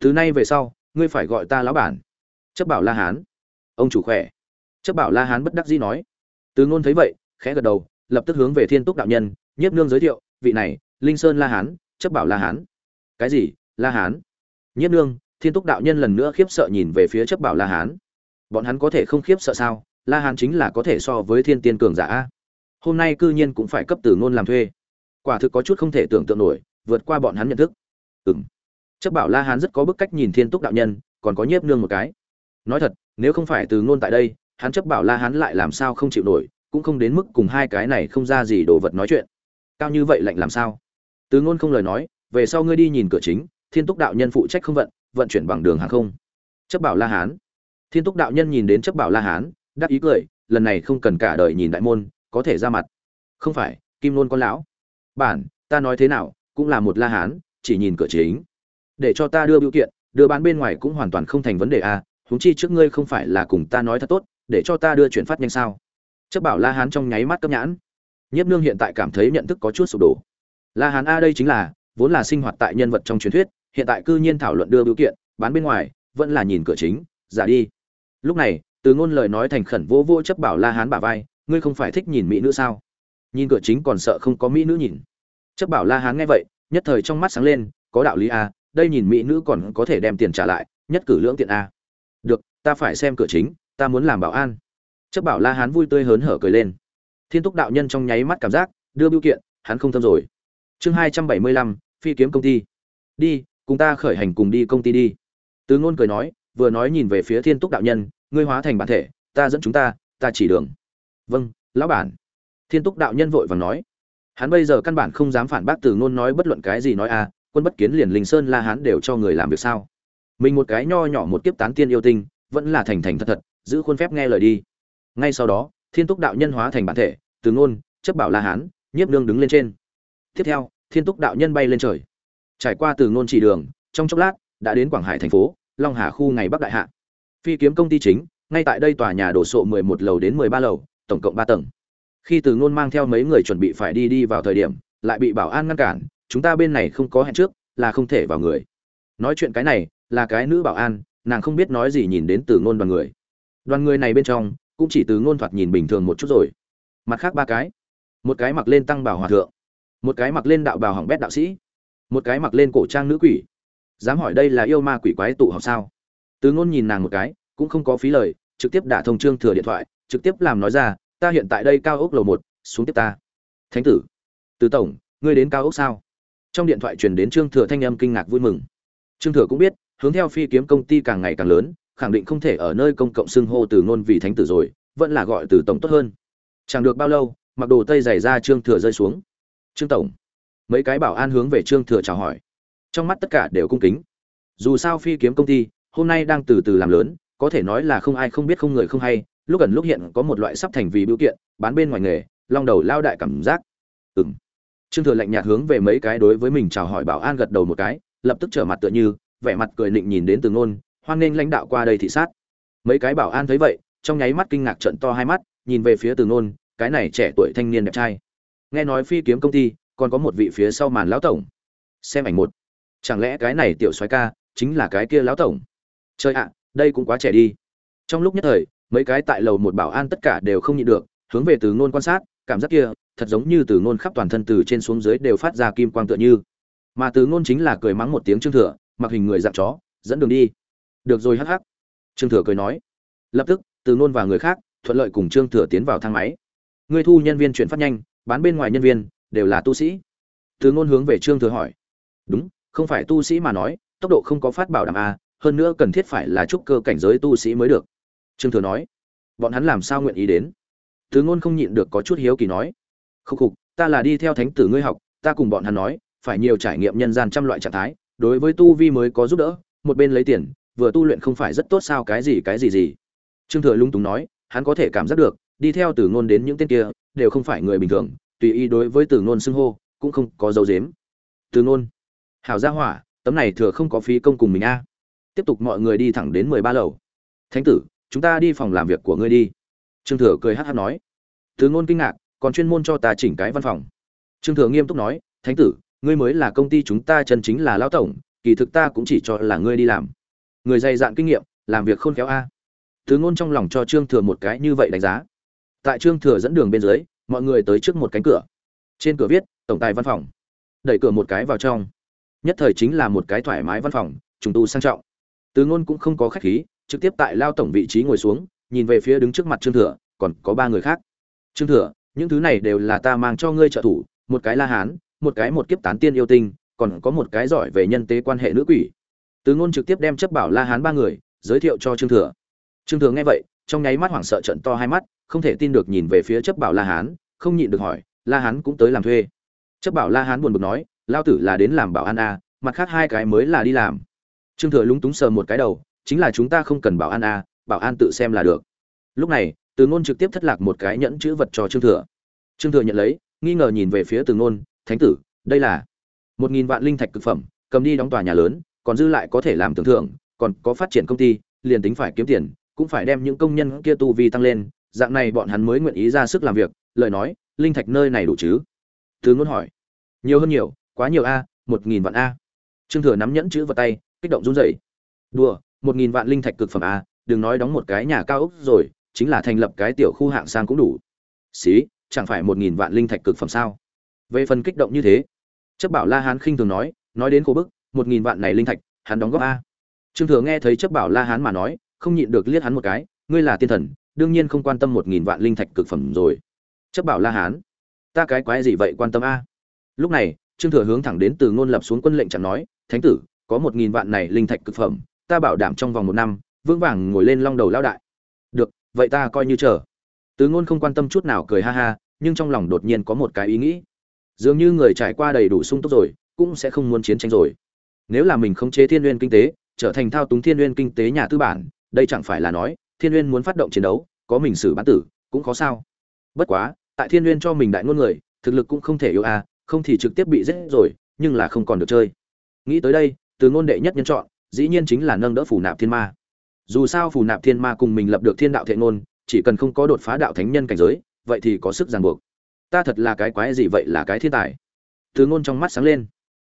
Từ nay về sau, ngươi phải gọi ta lão bản. Chấp bảo la hán. Ông chủ khỏe chấp bảo la hán bất đắc dĩ nói. Từ ngôn thấy vậy, khẽ gật đầu, lập tức hướng về thiên túc đạo nhân, nhiếp nương giới thiệu, vị này, linh sơn la hán chấp bảo la hán. Cái gì, la hán? Nhiếp nương, thiên túc đạo nhân lần nữa khiếp sợ nhìn về phía chấp bảo la hán. Bọn hắn có thể không khiếp sợ sao? La hán chính là có thể so với thiên tiên cường giả hôm nay cư nhiên cũng phải cấp từ ngôn làm thuê. Quả thực có chút không thể tưởng tượng nổi, vượt qua bọn hắn nhận thức. Ừ m chấp bảo la hán rất có bức cách nhìn thiên túc đạo nhân, còn có nhiếp nương một cái. Nói thật, nếu không phải từ ngôn tại đây hắn chấp bảo la hán lại làm sao không chịu nổi, cũng không đến mức cùng hai cái này không ra gì đồ vật nói chuyện. Cao như vậy lạnh làm sao? Từ ngôn không lời nói, về sau ngươi đi nhìn cửa chính, thiên túc đạo nhân phụ trách không vận vận chuyển bằng đường hàng không. Chấp bảo la hán. Thiên túc đạo nhân nhìn đến chấp bảo la hán, đắc ý cười, lần này không cần cả đời nhìn đại môn, có thể ra mặt. Không phải, kim nôn con lão. Bản, ta nói thế nào, cũng là một la hán, chỉ nhìn cửa chính. Để cho ta đưa biểu kiện, đưa bán bên ngoài cũng hoàn toàn không thành vấn đề a à. huống chi trước ngươi không phải là cùng ta nói thật tốt để cho ta đưa chuyển phát nhanh sao? Chấp bảo la hán trong nháy mắt cấp nhãn. Nhiếp nương hiện tại cảm thấy nhận thức có chút sụp đổ. La hán a đây chính là, vốn là sinh hoạt tại nhân vật trong truyền thuyết, hiện tại cư nhiên thảo luận đưa biểu kiện, bán bên ngoài, vẫn là nhìn cửa chính, giả đi. Lúc này, từ ngôn lời nói thành khẩn vô vô chấp bảo la hán bả vai, ngươi không phải thích nhìn mỹ nữ sao? Nhìn cửa chính còn sợ không có mỹ nữ nhìn. Chấp bảo la hán nghe vậy, nhất thời trong mắt sáng lên, có đạo lý a, đây nhìn mỹ nữ còn có thể đem tiền trả lại, nhất cử lưỡng tiện a. Được, ta phải xem cửa chính ta muốn làm bảo an. Chấp bảo la hán vui tươi hớn hở cười lên. Thiên túc đạo nhân trong nháy mắt cảm giác, đưa biểu kiện, hắn không thâm rồi. Chương hai trăm bảy mươi lăm, phi kiếm công ty. Đi, cùng ta khởi hành cùng đi công ty đi. Tứ ngôn cười nói, vừa nói nhìn về phía thiên túc đạo nhân, ngươi hóa thành bản thể, ta dẫn chúng ta ta chỉ đường. Vâng lão bản. Thiên túc đạo nhân vội vàng nói. Hắn bây giờ căn bản không dám phản bác từ ngôn nói bất luận cái gì nói à quân bất kiến liền linh sơn la hán đều cho người làm việc sao? Mình một cái nho nhỏ một kiếp tán tiên yêu tinh, vẫn là thành thành thật thật giữ khuôn phép nghe lời đi. Ngay sau đó, thiên túc đạo nhân hóa thành bản thể, từ ngôn, chấp bảo la hán, nhiếp nương đứng lên trên. Tiếp theo, thiên túc đạo nhân bay lên trời. Trải qua từ ngôn chỉ đường, trong chốc lát, đã đến quảng hải thành phố, long hà khu ngày bắc đại hạ. Phi kiếm công ty chính, ngay tại đây tòa nhà đổ sộ 11 lầu đến 13 lầu, tổng cộng 3 tầng. Khi từ ngôn mang theo mấy người chuẩn bị phải đi đi vào thời điểm, lại bị bảo an ngăn cản, chúng ta bên này không có hẹn trước, là không thể vào người. Nói chuyện cái này, là cái nữ bảo an, nàng không biết nói gì nhìn đến từ ngôn đoàn người đoàn người này bên trong, cũng chỉ từ ngôn thoạt nhìn bình thường một chút rồi. Mặt khác ba cái. Một cái mặc lên tăng bảo hòa thượng. Một cái mặc lên đạo bào hỏng bét đạo sĩ. Một cái mặc lên cổ trang nữ quỷ. Dám hỏi đây là yêu ma quỷ quái tụ họp sao? Từ ngôn nhìn nàng một cái, cũng không có phí lời, trực tiếp đả thông trương thừa điện thoại, trực tiếp làm nói ra, ta hiện tại đây cao ốc lầu một, xuống tiếp ta. Thánh tử. Từ tổng, ngươi đến cao ốc sao? Trong điện thoại truyền đến trương thừa thanh âm kinh ngạc vui mừng. Trương thừa cũng biết, hướng theo phi kiếm công ty càng ngày càng lớn khẳng định không thể ở nơi công cộng xưng hô từ ngôn vì thánh tử rồi, vẫn là gọi từ tổng tốt hơn. Chẳng được bao lâu, mặc đồ tây giày ra trương thừa rơi xuống. Trương tổng, mấy cái bảo an hướng về trương thừa chào hỏi. Trong mắt tất cả đều cung kính. Dù sao phi kiếm công ty, hôm nay đang từ từ làm lớn, có thể nói là không ai không biết không người không hay, lúc gần lúc hiện có một loại sắp thành vì biểu kiện, bán bên ngoài nghề, long đầu lao đại cảm giác. Ừm. trương thừa lạnh nhạt hướng về mấy cái đối với mình chào hỏi bảo an gật đầu một cái, lập tức trở mặt tựa như, vẻ mặt cười nịnh nhìn đến từ ngôn hoan nghênh lãnh đạo qua đây thị sát. Mấy cái bảo an thấy vậy, trong nháy mắt kinh ngạc trận to hai mắt, nhìn về phía từ Nôn. cái này trẻ tuổi thanh niên đẹp trai. Nghe nói phi kiếm công ty, còn có một vị phía sau màn lão tổng. Xem ảnh một. Chẳng lẽ cái này tiểu soái ca chính là cái kia lão tổng? Chơi ạ, đây cũng quá trẻ đi. Trong lúc nhất thời, mấy cái tại lầu một bảo an tất cả đều không nhịn được, hướng về từ ngôn quan sát, cảm giác kia, thật giống như từ ngôn khắp toàn thân từ trên xuống dưới đều phát ra kim quang tựa như. Mà từ ngôn chính là cười mắng một tiếng trương thừa, mặc hình người dạng chó, dẫn đường đi được rồi hắc hắc. Trương thừa cười nói. Lập tức, từ nôn và người khác thuận lợi cùng trương thừa tiến vào thang máy. Người thu nhân viên chuyển phát nhanh, bán bên ngoài nhân viên đều là tu sĩ. Từ nôn hướng về trương thừa hỏi. Đúng, không phải tu sĩ mà nói, tốc độ không có phát bảo đảm a hơn nữa cần thiết phải là trúc cơ cảnh giới tu sĩ mới được. Trương thừa nói. Bọn hắn làm sao nguyện ý đến? Từ ngôn không nhịn được có chút hiếu kỳ nói. Khúc khục, ta là đi theo thánh tử ngươi học, ta cùng bọn hắn nói, phải nhiều trải nghiệm nhân gian trăm loại trạng thái, đối với tu vi mới có giúp đỡ, một bên lấy tiền vừa tu luyện không phải rất tốt sao, cái gì cái gì gì? Trương thừa lung túng nói, hắn có thể cảm giác được, đi theo từ ngôn đến những tên kia, đều không phải người bình thường, tùy ý đối với từ ngôn xưng hô, cũng không có dấu dếm từ ngôn, hảo gia hỏa, tấm này thừa không có phí công cùng mình a. Tiếp tục mọi người đi thẳng đến mười ba lầu. Thánh tử, chúng ta đi phòng làm việc của ngươi đi. Trương thừa cười hát hát nói. Từ ngôn kinh ngạc, còn chuyên môn cho ta chỉnh cái văn phòng. Trương thừa nghiêm túc nói, thánh tử, ngươi mới là công ty chúng ta chân chính là lão tổng, kỳ thực ta cũng chỉ cho là ngươi đi làm người dày dạn kinh nghiệm, làm việc khôn khéo a. Thứ ngôn trong lòng cho trương thừa một cái như vậy đánh giá. Tại trương thừa dẫn đường bên dưới, mọi người tới trước một cánh cửa. Trên cửa viết, tổng tài văn phòng. Đẩy cửa một cái vào trong. Nhất thời chính là một cái thoải mái văn phòng, trùng tu sang trọng. Tứ ngôn cũng không có khách khí, trực tiếp tại lao tổng vị trí ngồi xuống, nhìn về phía đứng trước mặt trương thừa, còn có ba người khác. Trương thừa, những thứ này đều là ta mang cho ngươi trợ thủ, một cái la hán, một cái một kiếp tán tiên yêu tinh, còn có một cái giỏi về nhân tế quan hệ nữ quỷ từ ngôn trực tiếp đem chấp bảo la hán ba người giới thiệu cho trương thừa. Trương thừa nghe vậy, trong nháy mắt hoảng sợ trận to hai mắt, không thể tin được nhìn về phía chấp bảo la hán, không nhịn được hỏi, la hán cũng tới làm thuê? Chấp bảo la hán buồn bực nói lao tử là đến làm bảo an a, mặt khác hai cái mới là đi làm. Trương thừa lúng túng sờ một cái đầu, chính là chúng ta không cần bảo an a, bảo an tự xem là được. Lúc này, từ ngôn trực tiếp thất lạc một cái nhẫn chữ vật cho trương thừa. Trương thừa nhận lấy, nghi ngờ nhìn về phía từ ngôn, thánh tử, đây là một nghìn vạn linh thạch cực phẩm, cầm đi đóng tòa nhà lớn còn dư lại có thể làm tưởng thưởng, còn có phát triển công ty, liền tính phải kiếm tiền, cũng phải đem những công nhân kia tu vi tăng lên, dạng này bọn hắn mới nguyện ý ra sức làm việc, lời nói, linh thạch nơi này đủ chứ? Từ ngôn hỏi. Nhiều hơn nhiều, quá nhiều a, một nghìn vạn a. Trương thừa nắm nhẫn chữ vào tay, kích động run rẩy. Đùa, một nghìn vạn linh thạch cực phẩm a, đừng nói đóng một cái nhà cao ốc rồi, chính là thành lập cái tiểu khu hạng sang cũng đủ. Xí, chẳng phải một nghìn vạn linh thạch cực phẩm sao? Về phần kích động như thế, chấp bảo la hán khinh thường nói nói đến khổ bức một nghìn vạn này linh thạch, hắn đóng góp a. Trương thừa nghe thấy chấp bảo la hán mà nói, không nhịn được liếc hắn một cái, ngươi là tiên thần, đương nhiên không quan tâm một nghìn vạn linh thạch cực phẩm rồi. Chấp bảo la hán, ta cái quái gì vậy quan tâm a? Lúc này, trương thừa hướng thẳng đến từ ngôn lập xuống quân lệnh chẳng nói, thánh tử, có một nghìn vạn này linh thạch cực phẩm, ta bảo đảm trong vòng một năm, vững vàng ngồi lên long đầu lao đại. Được, vậy ta coi như chờ. Từ ngôn không quan tâm chút nào cười ha ha, nhưng trong lòng đột nhiên có một cái ý nghĩ. Dường như người trải qua đầy đủ sung túc rồi, cũng sẽ không muốn chiến tranh rồi nếu là mình không chế thiên nguyên kinh tế trở thành thao túng thiên nguyên kinh tế nhà tư bản đây chẳng phải là nói thiên nguyên muốn phát động chiến đấu có mình xử bán tử cũng khó sao. Bất quá tại thiên nguyên cho mình đại ngôn người thực lực cũng không thể yêu a à, không thì trực tiếp bị giết rồi nhưng là không còn được chơi. Nghĩ tới đây từ ngôn đệ nhất nhân chọn dĩ nhiên chính là nâng đỡ phù nạp thiên ma. Dù sao phù nạp thiên ma cùng mình lập được thiên đạo thệ ngôn chỉ cần không có đột phá đạo thánh nhân cảnh giới vậy thì có sức ràng buộc. Ta thật là cái quái gì vậy là cái thiên tài? Từ ngôn trong mắt sáng lên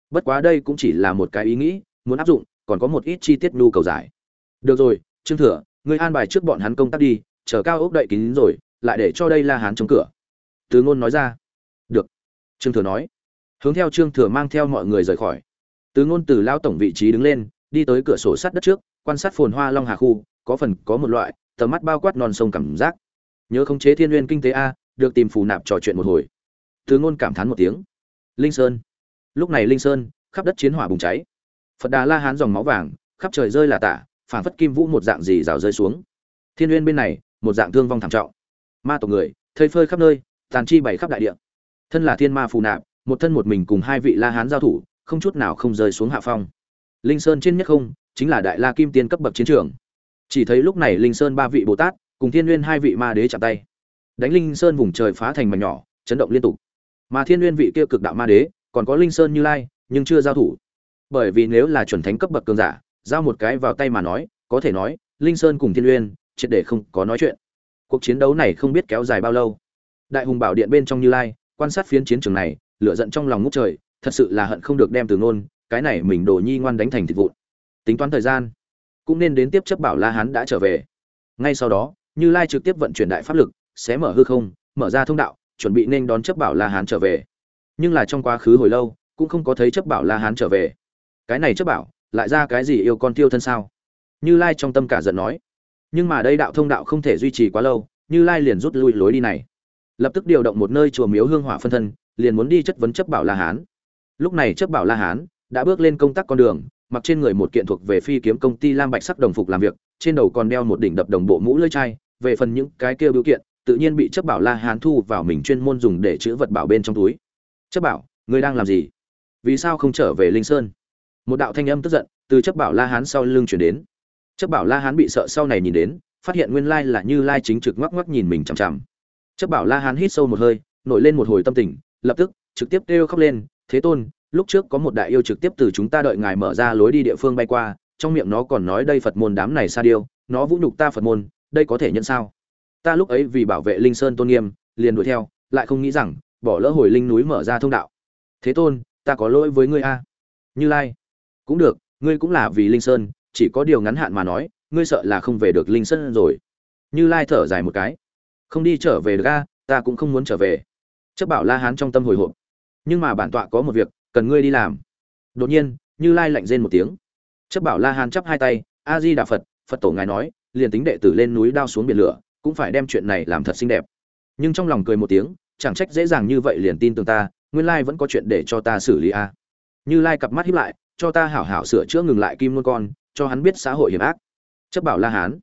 bất quá đây cũng chỉ là một cái ý nghĩ, muốn áp dụng, còn có một ít chi tiết nhu cầu giải. Được rồi, trương thừa, ngươi an bài trước bọn hắn công tác đi, chờ cao ốc đậy kín rồi, lại để cho đây la hán chống cửa. Từ ngôn nói ra. Được. Trương thừa nói. Hướng theo trương thừa mang theo mọi người rời khỏi. Từ ngôn từ lao tổng vị trí đứng lên, đi tới cửa sổ sắt đất trước, quan sát phồn hoa long hà khu, có phần, có một loại, tầm mắt bao quát non sông cảm giác. Nhớ khống chế thiên nguyên kinh tế a, được tìm phù nạp trò chuyện một hồi. Từ ngôn cảm thán một tiếng. Linh sơn lúc này linh sơn, khắp đất chiến hỏa bùng cháy. Phật đà la hán dòng máu vàng, khắp trời rơi là tả phản phất kim vũ một dạng gì rào rơi xuống. Thiên nguyên bên này, một dạng thương vong thảm trọng. Ma tộc người, thây phơi khắp nơi, tàn chi bảy khắp đại địa. Thân là thiên ma phù nạp, một thân một mình cùng hai vị la hán giao thủ, không chút nào không rơi xuống hạ phong. Linh sơn trên nhất không, chính là đại la kim tiên cấp bậc chiến trường. Chỉ thấy lúc này linh sơn ba vị bồ tát, cùng thiên nguyên hai vị ma đế chạm tay. Đánh linh sơn vùng trời phá thành mảnh nhỏ, chấn động liên tục. Mà thiên nguyên vị kia cực đạo ma đế còn có linh sơn như lai, nhưng chưa giao thủ. Bởi vì nếu là chuẩn thánh cấp bậc cường giả, giao một cái vào tay mà nói, có thể nói, linh sơn cùng thiên uyên, triệt để không có nói chuyện. Cuộc chiến đấu này không biết kéo dài bao lâu. Đại hùng bảo điện bên trong như lai, quan sát phiến chiến trường này, lửa giận trong lòng ngút trời, thật sự là hận không được đem từ ngôn, cái này mình đổ nhi ngoan đánh thành thịt vụn. Tính toán thời gian, cũng nên đến tiếp chấp bảo la hán đã trở về. Ngay sau đó, như lai trực tiếp vận chuyển đại pháp lực sẽ mở hư không, mở ra thông đạo, chuẩn bị nên đón chấp bảo la hán trở về nhưng là trong quá khứ hồi lâu, cũng không có thấy chấp bảo la hán trở về. Cái này chấp bảo, lại ra cái gì yêu con tiêu thân sao? Như lai trong tâm cả giận nói. Nhưng mà đây đạo thông đạo không thể duy trì quá lâu, như lai liền rút lui lối đi này. Lập tức điều động một nơi chùa miếu hương hỏa phân thân, liền muốn đi chất vấn chấp bảo la hán. Lúc này chấp bảo la hán đã bước lên công tác con đường, mặc trên người một kiện thuộc về phi kiếm công ty lam bạch sắc đồng phục làm việc, trên đầu còn đeo một đỉnh đập đồng bộ mũ lưỡi chai, về phần những cái kia biểu kiện, tự nhiên bị chấp bảo la hán thu vào mình chuyên môn dùng để chữ vật bảo bên trong túi chấp bảo, ngươi đang làm gì? Vì sao không trở về linh sơn? Một đạo thanh âm tức giận, từ chấp bảo la hán sau lưng chuyển đến. Chấp bảo la hán bị sợ sau này nhìn đến, phát hiện nguyên lai là như lai chính trực ngoắc ngoắc nhìn mình chằm chằm. Chấp bảo la hán hít sâu một hơi, nổi lên một hồi tâm tình, lập tức, trực tiếp kêu khóc lên, thế tôn, lúc trước có một đại yêu trực tiếp từ chúng ta đợi ngài mở ra lối đi địa phương bay qua, trong miệng nó còn nói đây phật môn đám này xa điêu, nó vũ nhục ta phật môn, đây có thể nhận sao? Ta lúc ấy vì bảo vệ linh sơn tôn nghiêm, liền đuổi theo, lại không nghĩ rằng bỏ lỡ hồi linh núi mở ra thông đạo. Thế tôn, ta có lỗi với ngươi a. Như lai. Cũng được, ngươi cũng là vì linh sơn, chỉ có điều ngắn hạn mà nói, ngươi sợ là không về được linh sơn rồi. Như lai thở dài một cái. Không đi trở về được a, ta cũng không muốn trở về. Chấp bảo la hán trong tâm hồi hộp. Nhưng mà bản tọa có một việc, cần ngươi đi làm. Đột nhiên, như lai lạnh rên một tiếng. Chấp bảo la hán chắp hai tay a di đà phật phật tổ ngài nói, liền tính đệ tử lên núi đao xuống biển lửa, cũng phải đem chuyện này làm thật xinh đẹp. Nhưng trong lòng cười một tiếng chẳng trách dễ dàng như vậy liền tin tưởng ta, nguyên lai vẫn có chuyện để cho ta xử lý a. Như lai cặp mắt hiếp lại, cho ta hảo hảo sửa chữa ngừng lại kim luôn con, cho hắn biết xã hội hiểm ác. Chấp bảo la hán.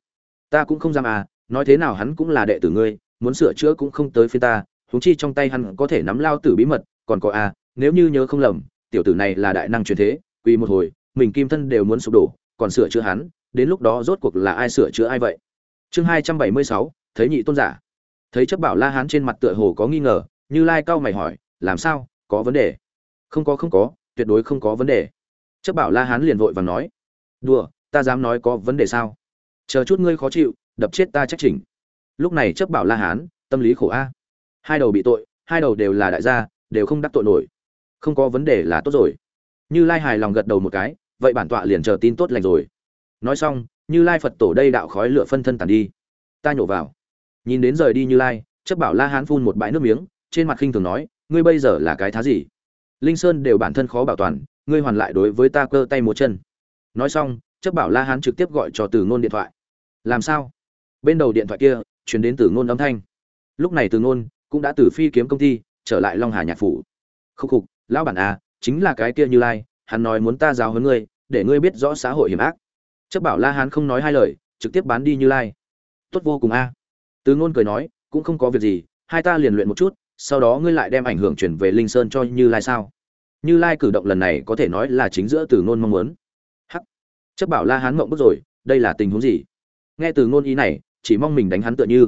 Ta cũng không dám à nói thế nào hắn cũng là đệ tử ngươi, muốn sửa chữa cũng không tới phía ta, huống chi trong tay hắn có thể nắm lao tử bí mật, còn có à nếu như nhớ không lầm, tiểu tử này là đại năng truyền thế, quỳ một hồi, mình kim thân đều muốn sụp đổ, còn sửa chữa hắn, đến lúc đó rốt cuộc là ai sửa chữa ai vậy? Chương hai trăm bảy mươi sáu, thấy nhị tôn giả thấy chấp bảo la hán trên mặt tựa hồ có nghi ngờ, như lai cao mày hỏi, làm sao? Có vấn đề? Không có không có, tuyệt đối không có vấn đề. Chấp bảo la hán liền vội và nói, đùa, ta dám nói có vấn đề sao? Chờ chút ngươi khó chịu, đập chết ta trách chỉnh. Lúc này chấp bảo la hán, tâm lý khổ a. Hai đầu bị tội, hai đầu đều là đại gia, đều không đắc tội nổi. Không có vấn đề là tốt rồi. Như lai hài lòng gật đầu một cái, vậy bản tọa liền chờ tin tốt lành rồi. Nói xong, như lai phật tổ đây đạo khói lửa phân thân tàn đi. Ta nhổ vào nhìn đến rời đi như lai, chấp bảo la hán phun một bãi nước miếng, trên mặt khinh thường nói, ngươi bây giờ là cái thá gì? Linh sơn đều bản thân khó bảo toàn, ngươi hoàn lại đối với ta cơ tay múa chân. Nói xong, chấp bảo la hán trực tiếp gọi cho từ ngôn điện thoại. Làm sao? Bên đầu điện thoại kia chuyển đến từ ngôn âm thanh. Lúc này từ ngôn cũng đã từ phi kiếm công ty, trở lại long hà nhạc phủ. Khúc khục, lão bản à chính là cái kia như lai, hắn nói muốn ta giáo huấn ngươi, để ngươi biết rõ xã hội hiểm ác. Chấp bảo la hán không nói hai lời, trực tiếp bán đi như lai. Tốt vô cùng a từ ngôn cười nói, cũng không có việc gì, hai ta liền luyện một chút, sau đó ngươi lại đem ảnh hưởng chuyển về linh sơn cho như lai sao? Như lai cử động lần này có thể nói là chính giữa từ ngôn mong muốn. Hắc, chấp bảo la hán mộng bức rồi, đây là tình huống gì? Nghe từ ngôn ý này, chỉ mong mình đánh hắn tựa như.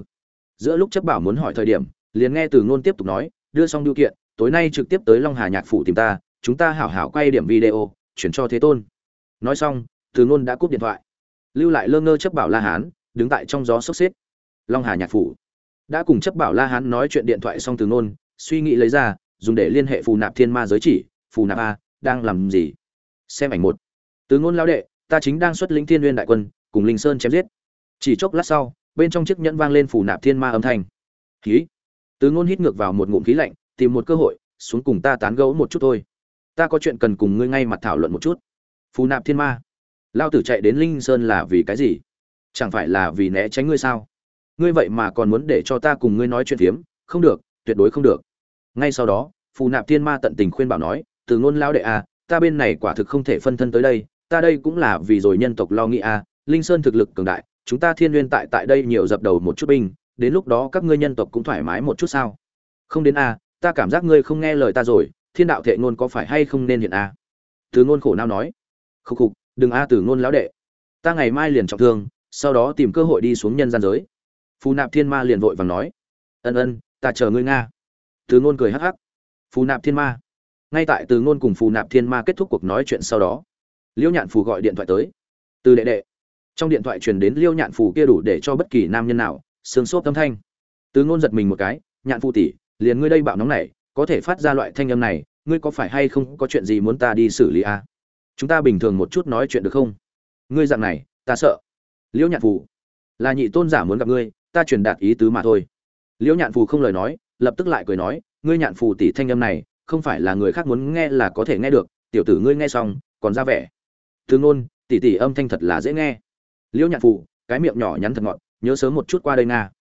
Giữa lúc chấp bảo muốn hỏi thời điểm, liền nghe từ ngôn tiếp tục nói, đưa xong điều kiện, tối nay trực tiếp tới long hà nhạc phủ tìm ta, chúng ta hảo hảo quay điểm video, chuyển cho thế tôn. Nói xong, từ ngôn đã cúp điện thoại. Lưu lại lơ ngơ chấp bảo la hán, đứng tại trong gió sốc xếp long hà nhạc phủ. Đã cùng chấp bảo la hán nói chuyện điện thoại xong từ ngôn, suy nghĩ lấy ra, dùng để liên hệ phù nạp thiên ma giới chỉ, phù nạp a, đang làm gì? Xem ảnh một. Từ ngôn lao đệ, ta chính đang xuất lĩnh thiên nguyên đại quân, cùng linh sơn chém giết. Chỉ chốc lát sau, bên trong chiếc nhẫn vang lên phù nạp thiên ma âm thanh. Khí. Từ ngôn hít ngược vào một ngụm khí lạnh, tìm một cơ hội, xuống cùng ta tán gẫu một chút thôi. Ta có chuyện cần cùng ngươi ngay mặt thảo luận một chút. Phù nạp thiên ma. Lao tử chạy đến linh sơn là vì cái gì? Chẳng phải là vì né tránh ngươi sao? Ngươi vậy mà còn muốn để cho ta cùng ngươi nói chuyện phiếm, không được, tuyệt đối không được. Ngay sau đó, phù nạp thiên ma tận tình khuyên bảo nói, từ ngôn Lão đệ à ta bên này quả thực không thể phân thân tới đây, ta đây cũng là vì rồi nhân tộc lo nghĩ à linh sơn thực lực cường đại, chúng ta thiên nguyên tại tại đây nhiều dập đầu một chút binh, đến lúc đó các ngươi nhân tộc cũng thoải mái một chút sao? Không đến à ta cảm giác ngươi không nghe lời ta rồi, thiên đạo thệ ngôn có phải hay không nên hiện à? Từ ngôn khổ não nói, khục khục, đừng a, từ ngôn lão đệ. Ta ngày mai liền trọng thương, sau đó tìm cơ hội đi xuống nhân gian giới phù nạp thiên ma liền vội vàng nói, ân ân, ta chờ ngươi nga. Từ ngôn cười hắc hắc, phù nạp thiên ma. Ngay tại từ ngôn cùng phù nạp thiên ma kết thúc cuộc nói chuyện sau đó liễu nhạn phù gọi điện thoại tới. Từ đệ đệ. Trong điện thoại truyền đến liễu nhạn phù kia đủ để cho bất kỳ nam nhân nào sướng sốt âm thanh. Từ ngôn giật mình một cái, nhạn phù tỷ, liền ngươi đây bạo nóng này, có thể phát ra loại thanh âm này, ngươi có phải hay không có chuyện gì muốn ta đi xử lý à? chúng ta bình thường một chút nói chuyện được không? Ngươi dạng này, ta sợ. Liễu nhạn phù, là nhị tôn giả muốn gặp ngươi ta truyền đạt ý tứ mà thôi. Liễu nhạn phù không lời nói, lập tức lại cười nói, ngươi nhạn phù tỷ thanh âm này, không phải là người khác muốn nghe là có thể nghe được, tiểu tử ngươi nghe xong, còn ra vẻ. Từ ngôn, tỷ tỷ âm thanh thật là dễ nghe. Liễu nhạn phù, cái miệng nhỏ nhắn thật ngọt, nhớ sớm một chút qua đây nga.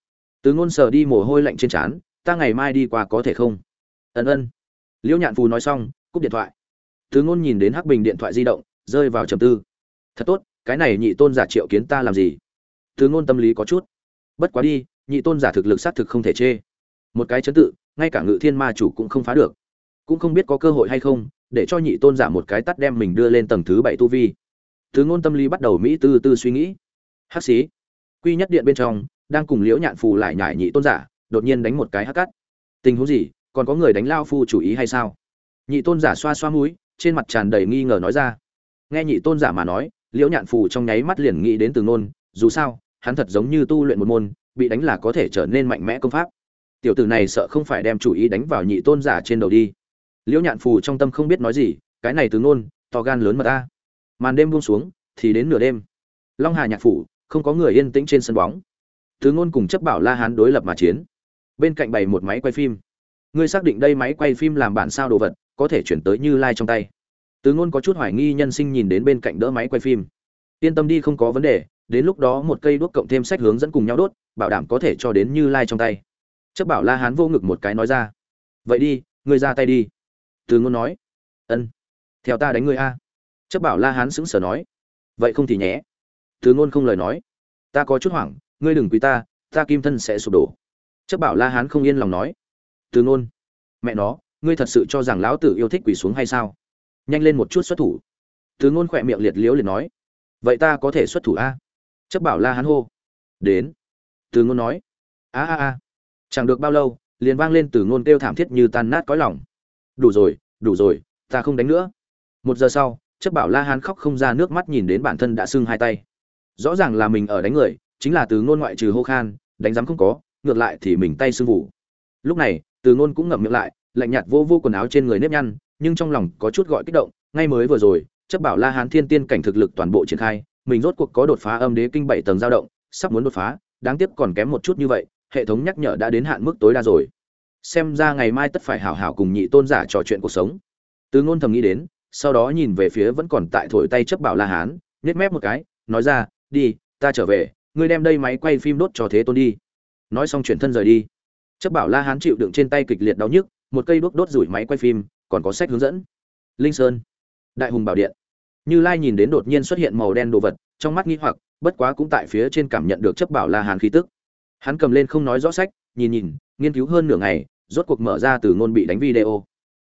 Từ ngôn sờ đi mồ hôi lạnh trên trán, ta ngày mai đi qua có thể không? Ân ân. Liễu nhạn phù nói xong, cúp điện thoại. Từ ngôn nhìn đến hắc bình điện thoại di động, rơi vào trầm tư. Thật tốt, cái này nhị tôn giả triệu kiến ta làm gì? Từ ngôn tâm lý có chút bất quá đi, nhị tôn giả thực lực xác thực không thể chê. Một cái chấn tự, ngay cả ngự thiên ma chủ cũng không phá được. Cũng không biết có cơ hội hay không, để cho nhị tôn giả một cái tắt đem mình đưa lên tầng thứ bảy tu vi. Thứ ngôn tâm lý bắt đầu mỹ tư tư suy nghĩ. Hắc xí. Quy nhất điện bên trong, đang cùng liễu nhạn phù lại nhải nhị tôn giả, đột nhiên đánh một cái hắc cắt tình huống gì? Còn có người đánh lao phu chủ ý hay sao? Nhị tôn giả xoa xoa mũi, trên mặt tràn đầy nghi ngờ nói ra. Nghe nhị tôn giả mà nói, liễu nhạn phù trong nháy mắt liền nghĩ đến từ ngôn, dù sao hắn thật giống như tu luyện một môn, bị đánh là có thể trở nên mạnh mẽ công pháp. Tiểu tử này sợ không phải đem chủ ý đánh vào nhị tôn giả trên đầu đi. Liễu nhạn phù trong tâm không biết nói gì, cái này từ ngôn, to gan lớn mà ta. Màn đêm buông xuống, thì đến nửa đêm. Long hà nhạc phủ, không có người yên tĩnh trên sân bóng. Từ ngôn cùng chấp bảo la hán đối lập mà chiến. Bên cạnh bày một máy quay phim. Ngươi xác định đây máy quay phim làm bản sao đồ vật, có thể chuyển tới như lai trong tay. Từ ngôn có chút hoài nghi nhân sinh nhìn đến bên cạnh đỡ máy quay phim. Yên tâm đi, không có vấn đề đến lúc đó một cây đuốc cộng thêm sách hướng dẫn cùng nhau đốt, bảo đảm có thể cho đến như lai trong tay. Chấp bảo la hán vô ngực một cái nói ra, vậy đi, ngươi ra tay đi. Từ ngôn nói, ân, theo ta đánh ngươi a. Chấp bảo la hán sững sờ nói, vậy không thì nhé. Từ ngôn không lời nói, ta có chút hoảng, ngươi đừng quý ta ta kim thân sẽ sụp đổ. Chấp bảo la hán không yên lòng nói, từ ngôn, mẹ nó, ngươi thật sự cho rằng lão tử yêu thích quỳ xuống hay sao? Nhanh lên một chút xuất thủ. Từ ngôn khỏe miệng liệt liếu liền nói, vậy ta có thể xuất thủ a? Chấp bảo la hán hô. Đến. Từ ngôn nói. A a a. Chẳng được bao lâu, liền vang lên từ ngôn kêu thảm thiết như tan nát cõi lòng. Đủ rồi đủ rồi, ta không đánh nữa. Một giờ sau chấp bảo la hán khóc không ra nước mắt nhìn đến bản thân đã sưng hai tay. Rõ ràng là mình ở đánh người, chính là từ ngôn ngoại trừ hô khan, đánh giám không có, ngược lại thì mình tay sưng vụ lúc này, từ ngôn cũng ngậm miệng lại, lạnh nhạt vô vô quần áo trên người nếp nhăn, nhưng trong lòng có chút gọi kích động, ngay mới vừa rồi chấp bảo la hán thiên tiên cảnh thực lực toàn bộ triển khai mình rốt cuộc có đột phá âm đế kinh bảy tầng dao động, sắp muốn đột phá, đáng tiếc còn kém một chút như vậy, hệ thống nhắc nhở đã đến hạn mức tối đa rồi. Xem ra ngày mai tất phải hảo hảo cùng nhị tôn giả trò chuyện cuộc sống. Từ ngôn thầm nghĩ đến, sau đó nhìn về phía vẫn còn tại thổi tay chấp bảo la hán, nhếch mép một cái, nói ra, đi, ta trở về, ngươi đem đây máy quay phim đốt cho thế tôn đi. Nói xong chuyển thân rời đi. Chấp bảo la hán chịu đựng trên tay kịch liệt đau nhức, một cây đuốc đốt rủi máy quay phim, còn có sách hướng dẫn. Linh sơn, đại hùng bảo điện như lai nhìn đến đột nhiên xuất hiện màu đen đồ vật, trong mắt nghi hoặc, bất quá cũng tại phía trên cảm nhận được chấp bảo la Hán khí tức. Hắn cầm lên không nói rõ sách, nhìn nhìn, nghiên cứu hơn nửa ngày, rốt cuộc mở ra từ ngôn bị đánh video.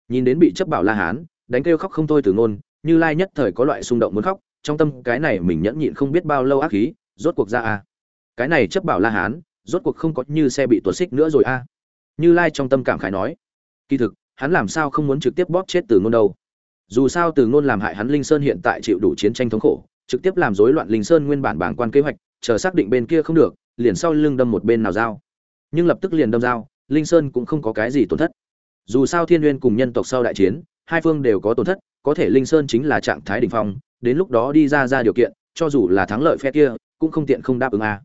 Nhìn đến bị chấp bảo la hán, đánh kêu khóc không thôi từ ngôn, như lai nhất thời có loại xung động muốn khóc, trong tâm cái này mình nhẫn nhịn không biết bao lâu ác khí, rốt cuộc ra a. Cái này chấp bảo la hán, rốt cuộc không có như xe bị tuột xích nữa rồi a. Như lai trong tâm cảm khái nói, kỳ thực, hắn làm sao không muốn trực tiếp bóp chết từ ngôn đâu? Dù sao từ ngôn làm hại hắn linh sơn hiện tại chịu đủ chiến tranh thống khổ, trực tiếp làm rối loạn linh sơn nguyên bản bảng quan kế hoạch, chờ xác định bên kia không được, liền sau lưng đâm một bên nào dao nhưng lập tức liền đâm dao linh sơn cũng không có cái gì tổn thất. Dù sao thiên nguyên cùng nhân tộc sau đại chiến, hai phương đều có tổn thất, có thể linh sơn chính là trạng thái đỉnh phong, đến lúc đó đi ra ra điều kiện, cho dù là thắng lợi phe kia, cũng không tiện không đáp ứng a.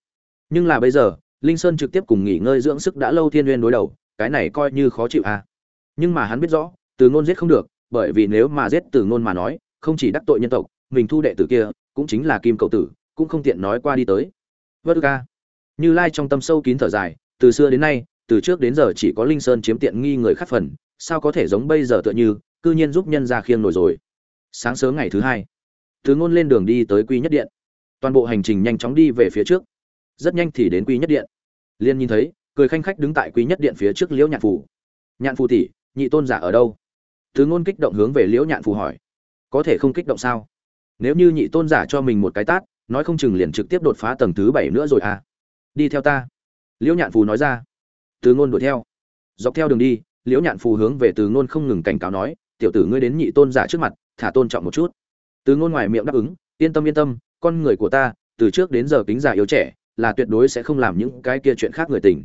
Nhưng là bây giờ, linh sơn trực tiếp cùng nghỉ ngơi dưỡng sức đã lâu thiên nguyên đối đầu, cái này coi như khó chịu a. Nhưng mà hắn biết rõ, từ ngôn giết không được bởi vì nếu mà giết từ ngôn mà nói, không chỉ đắc tội nhân tộc, mình thu đệ tử kia, cũng chính là kim cầu tử, cũng không tiện nói qua đi tới. Vất ca như lai trong tâm sâu kín thở dài, từ xưa đến nay, từ trước đến giờ chỉ có linh sơn chiếm tiện nghi người khác phần, sao có thể giống bây giờ tựa như, cư nhiên giúp nhân ra khiêng nổi rồi. Sáng sớm ngày thứ hai, từ ngôn lên đường đi tới quy nhất điện. Toàn bộ hành trình nhanh chóng đi về phía trước. Rất nhanh thì đến quy nhất điện. Liên nhìn thấy, cười khanh khách đứng tại quy nhất điện phía trước liễu nhạn phủ nhạn phù tỷ, nhị tôn giả ở đâu? Từ ngôn kích động hướng về liễu nhạn phù hỏi. Có thể không kích động sao? Nếu như nhị tôn giả cho mình một cái tát, nói không chừng liền trực tiếp đột phá tầng thứ bảy nữa rồi à? Đi theo ta. Liễu nhạn phù nói ra. Từ ngôn đuổi theo. Dọc theo đường đi, liễu nhạn phù hướng về từ ngôn không ngừng cảnh cáo nói, tiểu tử ngươi đến nhị tôn giả trước mặt, thả tôn trọng một chút. Từ ngôn ngoài miệng đáp ứng, yên tâm yên tâm, con người của ta, từ trước đến giờ kính giả yếu trẻ, là tuyệt đối sẽ không làm những cái kia chuyện khác người tình.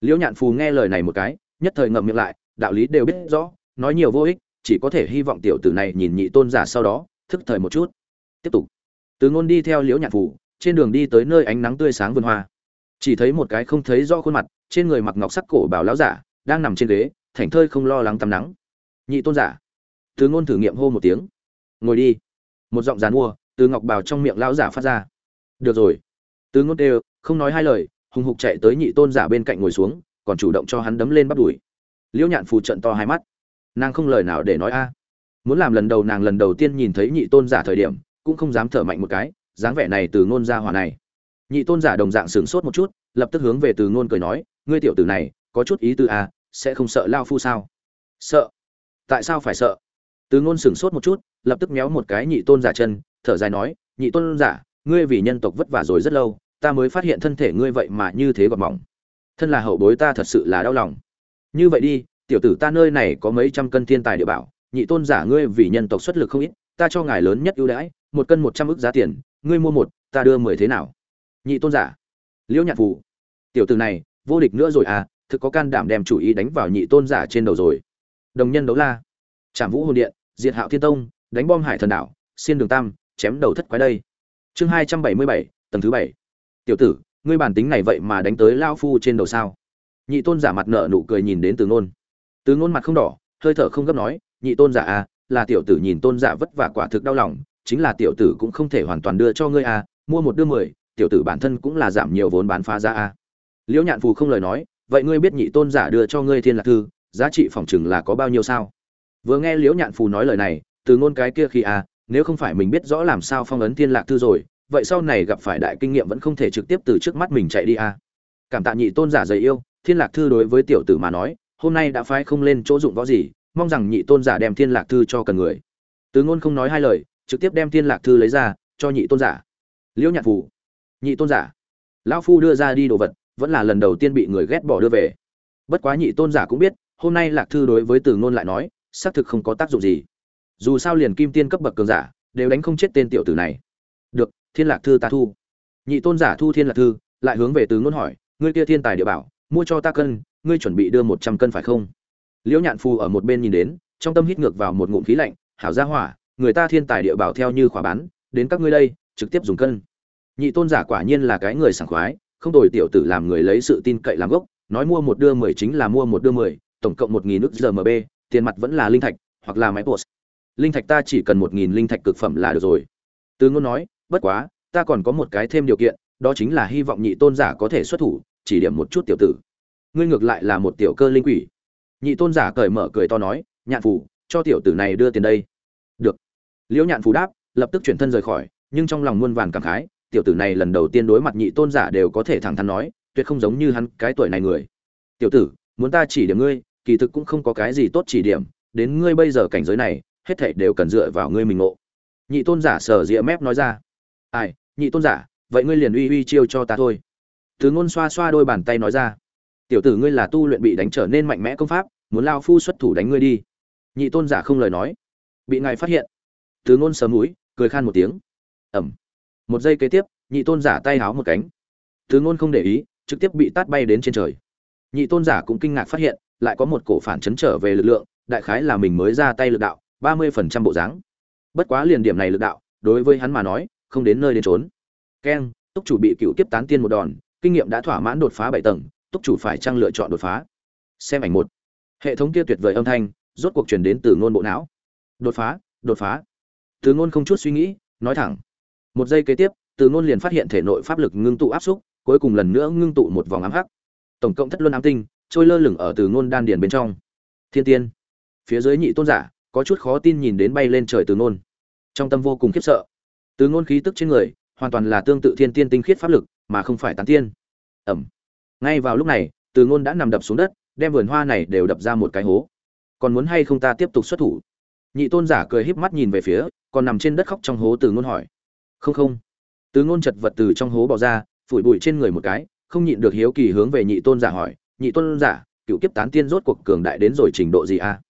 Liễu nhạn phù nghe lời này một cái, nhất thời ngậm miệng lại, đạo lý đều biết rõ, nói nhiều vô ích chỉ có thể hy vọng tiểu tử này nhìn nhị tôn giả sau đó, thức thời một chút. Tiếp tục. Từ ngôn đi theo liễu nhạc phù trên đường đi tới nơi ánh nắng tươi sáng vườn hoa. Chỉ thấy một cái không thấy rõ khuôn mặt, trên người mặc ngọc sắc cổ bảo lão giả, đang nằm trên ghế, thảnh thơi không lo lắng tắm nắng. Nhị tôn giả. Từ ngôn thử nghiệm hô một tiếng. Ngồi đi. Một giọng dàn mua từ ngọc bảo trong miệng lão giả phát ra. Được rồi. Từ ngôn đều, không nói hai lời, hùng hục chạy tới nhị tôn giả bên cạnh ngồi xuống, còn chủ động cho hắn đấm lên bắt đuổi liễu nhạn phù trận to hai mắt nàng không lời nào để nói a. Muốn làm lần đầu nàng lần đầu tiên nhìn thấy nhị tôn giả thời điểm, cũng không dám thở mạnh một cái, dáng vẻ này từ ngôn ra hòa này. Nhị tôn giả đồng dạng sửng sốt một chút, lập tức hướng về từ ngôn cười nói, ngươi tiểu tử này, có chút ý tư a sẽ không sợ lao phu sao? Sợ? Tại sao phải sợ? Từ ngôn sửng sốt một chút, lập tức méo một cái nhị tôn giả chân, thở dài nói, nhị tôn giả, ngươi vì nhân tộc vất vả rồi rất lâu, ta mới phát hiện thân thể ngươi vậy mà như thế gọt mỏng thân là hậu bối ta thật sự là đau lòng. Như vậy đi tiểu tử ta nơi này có mấy trăm cân thiên tài địa bảo nhị tôn giả ngươi vì nhân tộc xuất lực không ít ta cho ngài lớn nhất ưu đãi một cân một trăm ức giá tiền ngươi mua một ta đưa mười thế nào? Nhị tôn giả liễu nhạc phụ, tiểu tử này vô địch nữa rồi à thực có can đảm đem chủ ý đánh vào nhị tôn giả trên đầu rồi. Đồng nhân đấu la trảm vũ hồn điện diệt hạo thiên tông đánh bom hải thần đảo xiên đường tam chém đầu thất quái đây. Chương hai trăm bảy mươi bảy tầng thứ bảy. Tiểu tử ngươi bản tính này vậy mà đánh tới lao phu trên đầu sao? Nhị tôn giả mặt nợ nụ cười nhìn đến từ Nôn từ ngôn mặt không đỏ, hơi thở không gấp nói, nhị tôn giả à là tiểu tử nhìn tôn giả vất vả quả thực đau lòng, chính là tiểu tử cũng không thể hoàn toàn đưa cho ngươi à mua một đưa mười, tiểu tử bản thân cũng là giảm nhiều vốn bán phá ra à. Liễu nhạn phù không lời nói, vậy ngươi biết nhị tôn giả đưa cho ngươi thiên lạc thư, giá trị phòng chừng là có bao nhiêu sao? Vừa nghe liễu nhạn phù nói lời này từ ngôn cái kia khi à nếu không phải mình biết rõ làm sao phong ấn thiên lạc thư rồi, vậy sau này gặp phải đại kinh nghiệm vẫn không thể trực tiếp từ trước mắt mình chạy đi à. Cảm tạ nhị tôn giả dày yêu, thiên lạc thư đối với tiểu tử mà nói hôm nay đã phái không lên chỗ dụng võ gì, mong rằng nhị tôn giả đem thiên lạc thư cho cần người. Tứ ngôn không nói hai lời, trực tiếp đem thiên lạc thư lấy ra, cho nhị tôn giả. Liễu Nhạc phù. Nhị tôn giả. Lão phu đưa ra đi đồ vật, vẫn là lần đầu tiên bị người ghét bỏ đưa về. Bất quá nhị tôn giả cũng biết, hôm nay lạc thư đối với từ ngôn lại nói, xác thực không có tác dụng gì. Dù sao liền kim tiên cấp bậc cường giả, đều đánh không chết tên tiểu tử này. Được, thiên lạc thư ta thu. Nhị tôn giả thu thiên lạc thư, lại hướng về từ ngôn hỏi, ngươi kia thiên tài địa bảo, mua cho ta cân ngươi chuẩn bị đưa một trăm cân phải không? Liễu nhạn phu ở một bên nhìn đến, trong tâm hít ngược vào một ngụm khí lạnh, hảo gia hỏa, người ta thiên tài địa bảo theo như khóa bán, đến các ngươi đây, trực tiếp dùng cân. Nhị tôn giả quả nhiên là cái người sảng khoái, không đổi tiểu tử làm người lấy sự tin cậy làm gốc, nói mua một đưa mười chính là mua một đưa mười, tổng cộng một nghìn nước gmb tiền mặt vẫn là linh thạch, hoặc là máy post linh thạch ta chỉ cần một nghìn linh thạch cực phẩm là được rồi. Từ ngôn nói, bất quá, ta còn có một cái thêm điều kiện, đó chính là hy vọng nhị tôn giả có thể xuất thủ, chỉ điểm một chút tiểu tử ngươi ngược lại là một tiểu cơ linh quỷ. Nhị tôn giả cởi mở cười to nói, nhạn phủ, cho tiểu tử này đưa tiền đây. Được. Liễu nhạn phủ đáp, lập tức chuyển thân rời khỏi, nhưng trong lòng muôn vàn cảm khái, tiểu tử này lần đầu tiên đối mặt nhị tôn giả đều có thể thẳng thắn nói, tuyệt không giống như hắn cái tuổi này người. Tiểu tử, muốn ta chỉ điểm ngươi, kỳ thực cũng không có cái gì tốt chỉ điểm, đến ngươi bây giờ cảnh giới này, hết thảy đều cần dựa vào ngươi mình ngộ. Nhị tôn giả sờ dĩa mép nói ra. Ai, nhị tôn giả, vậy ngươi liền uy uy chiêu cho ta thôi. Thứ ngôn xoa xoa đôi bàn tay nói ra tiểu tử ngươi là tu luyện bị đánh trở nên mạnh mẽ công pháp, muốn lao phu xuất thủ đánh ngươi đi. Nhị tôn giả không lời nói. Bị ngài phát hiện. Từ ngôn sớm núi cười khan một tiếng. Ẩm. Một giây kế tiếp, nhị tôn giả tay háo một cánh. Từ ngôn không để ý, trực tiếp bị tát bay đến trên trời. Nhị tôn giả cũng kinh ngạc phát hiện, lại có một cổ phản chấn trở về lực lượng, đại khái là mình mới ra tay lực đạo, ba mươi phần trăm bộ dáng. Bất quá liền điểm này lực đạo, đối với hắn mà nói, không đến nơi đến trốn keng, túc chủ bị cựu tiếp tán tiên một đòn, kinh nghiệm đã thỏa mãn đột phá bảy tầng túc chủ phải trang lựa chọn đột phá? Xem ảnh một. Hệ thống kia tuyệt vời âm thanh, rốt cuộc truyền đến từ ngôn bộ não. Đột phá đột phá. Từ ngôn không chút suy nghĩ, nói thẳng. Một giây kế tiếp, từ ngôn liền phát hiện thể nội pháp lực ngưng tụ áp xúc, cuối cùng lần nữa ngưng tụ một vòng ám hắc. Tổng cộng thất luân ám tinh, trôi lơ lửng ở từ ngôn đan điền bên trong. Thiên tiên. Phía dưới nhị tôn giả, có chút khó tin nhìn đến bay lên trời từ ngôn. Trong tâm vô cùng khiếp sợ. Từ ngôn khí tức trên người, hoàn toàn là tương tự thiên tiên tinh khiết pháp lực, mà không phải tán tiên. Ẩm ngay vào lúc này, từ ngôn đã nằm đập xuống đất, đem vườn hoa này đều đập ra một cái hố. Còn muốn hay không ta tiếp tục xuất thủ? Nhị tôn giả cười híp mắt nhìn về phía, còn nằm trên đất khóc trong hố từ ngôn hỏi. Không không. Từ ngôn chật vật từ trong hố bỏ ra, phủi bụi trên người một cái, không nhịn được hiếu kỳ hướng về nhị tôn giả hỏi. Nhị tôn giả, cựu kiếp tán tiên rốt cuộc cường đại đến rồi trình độ gì a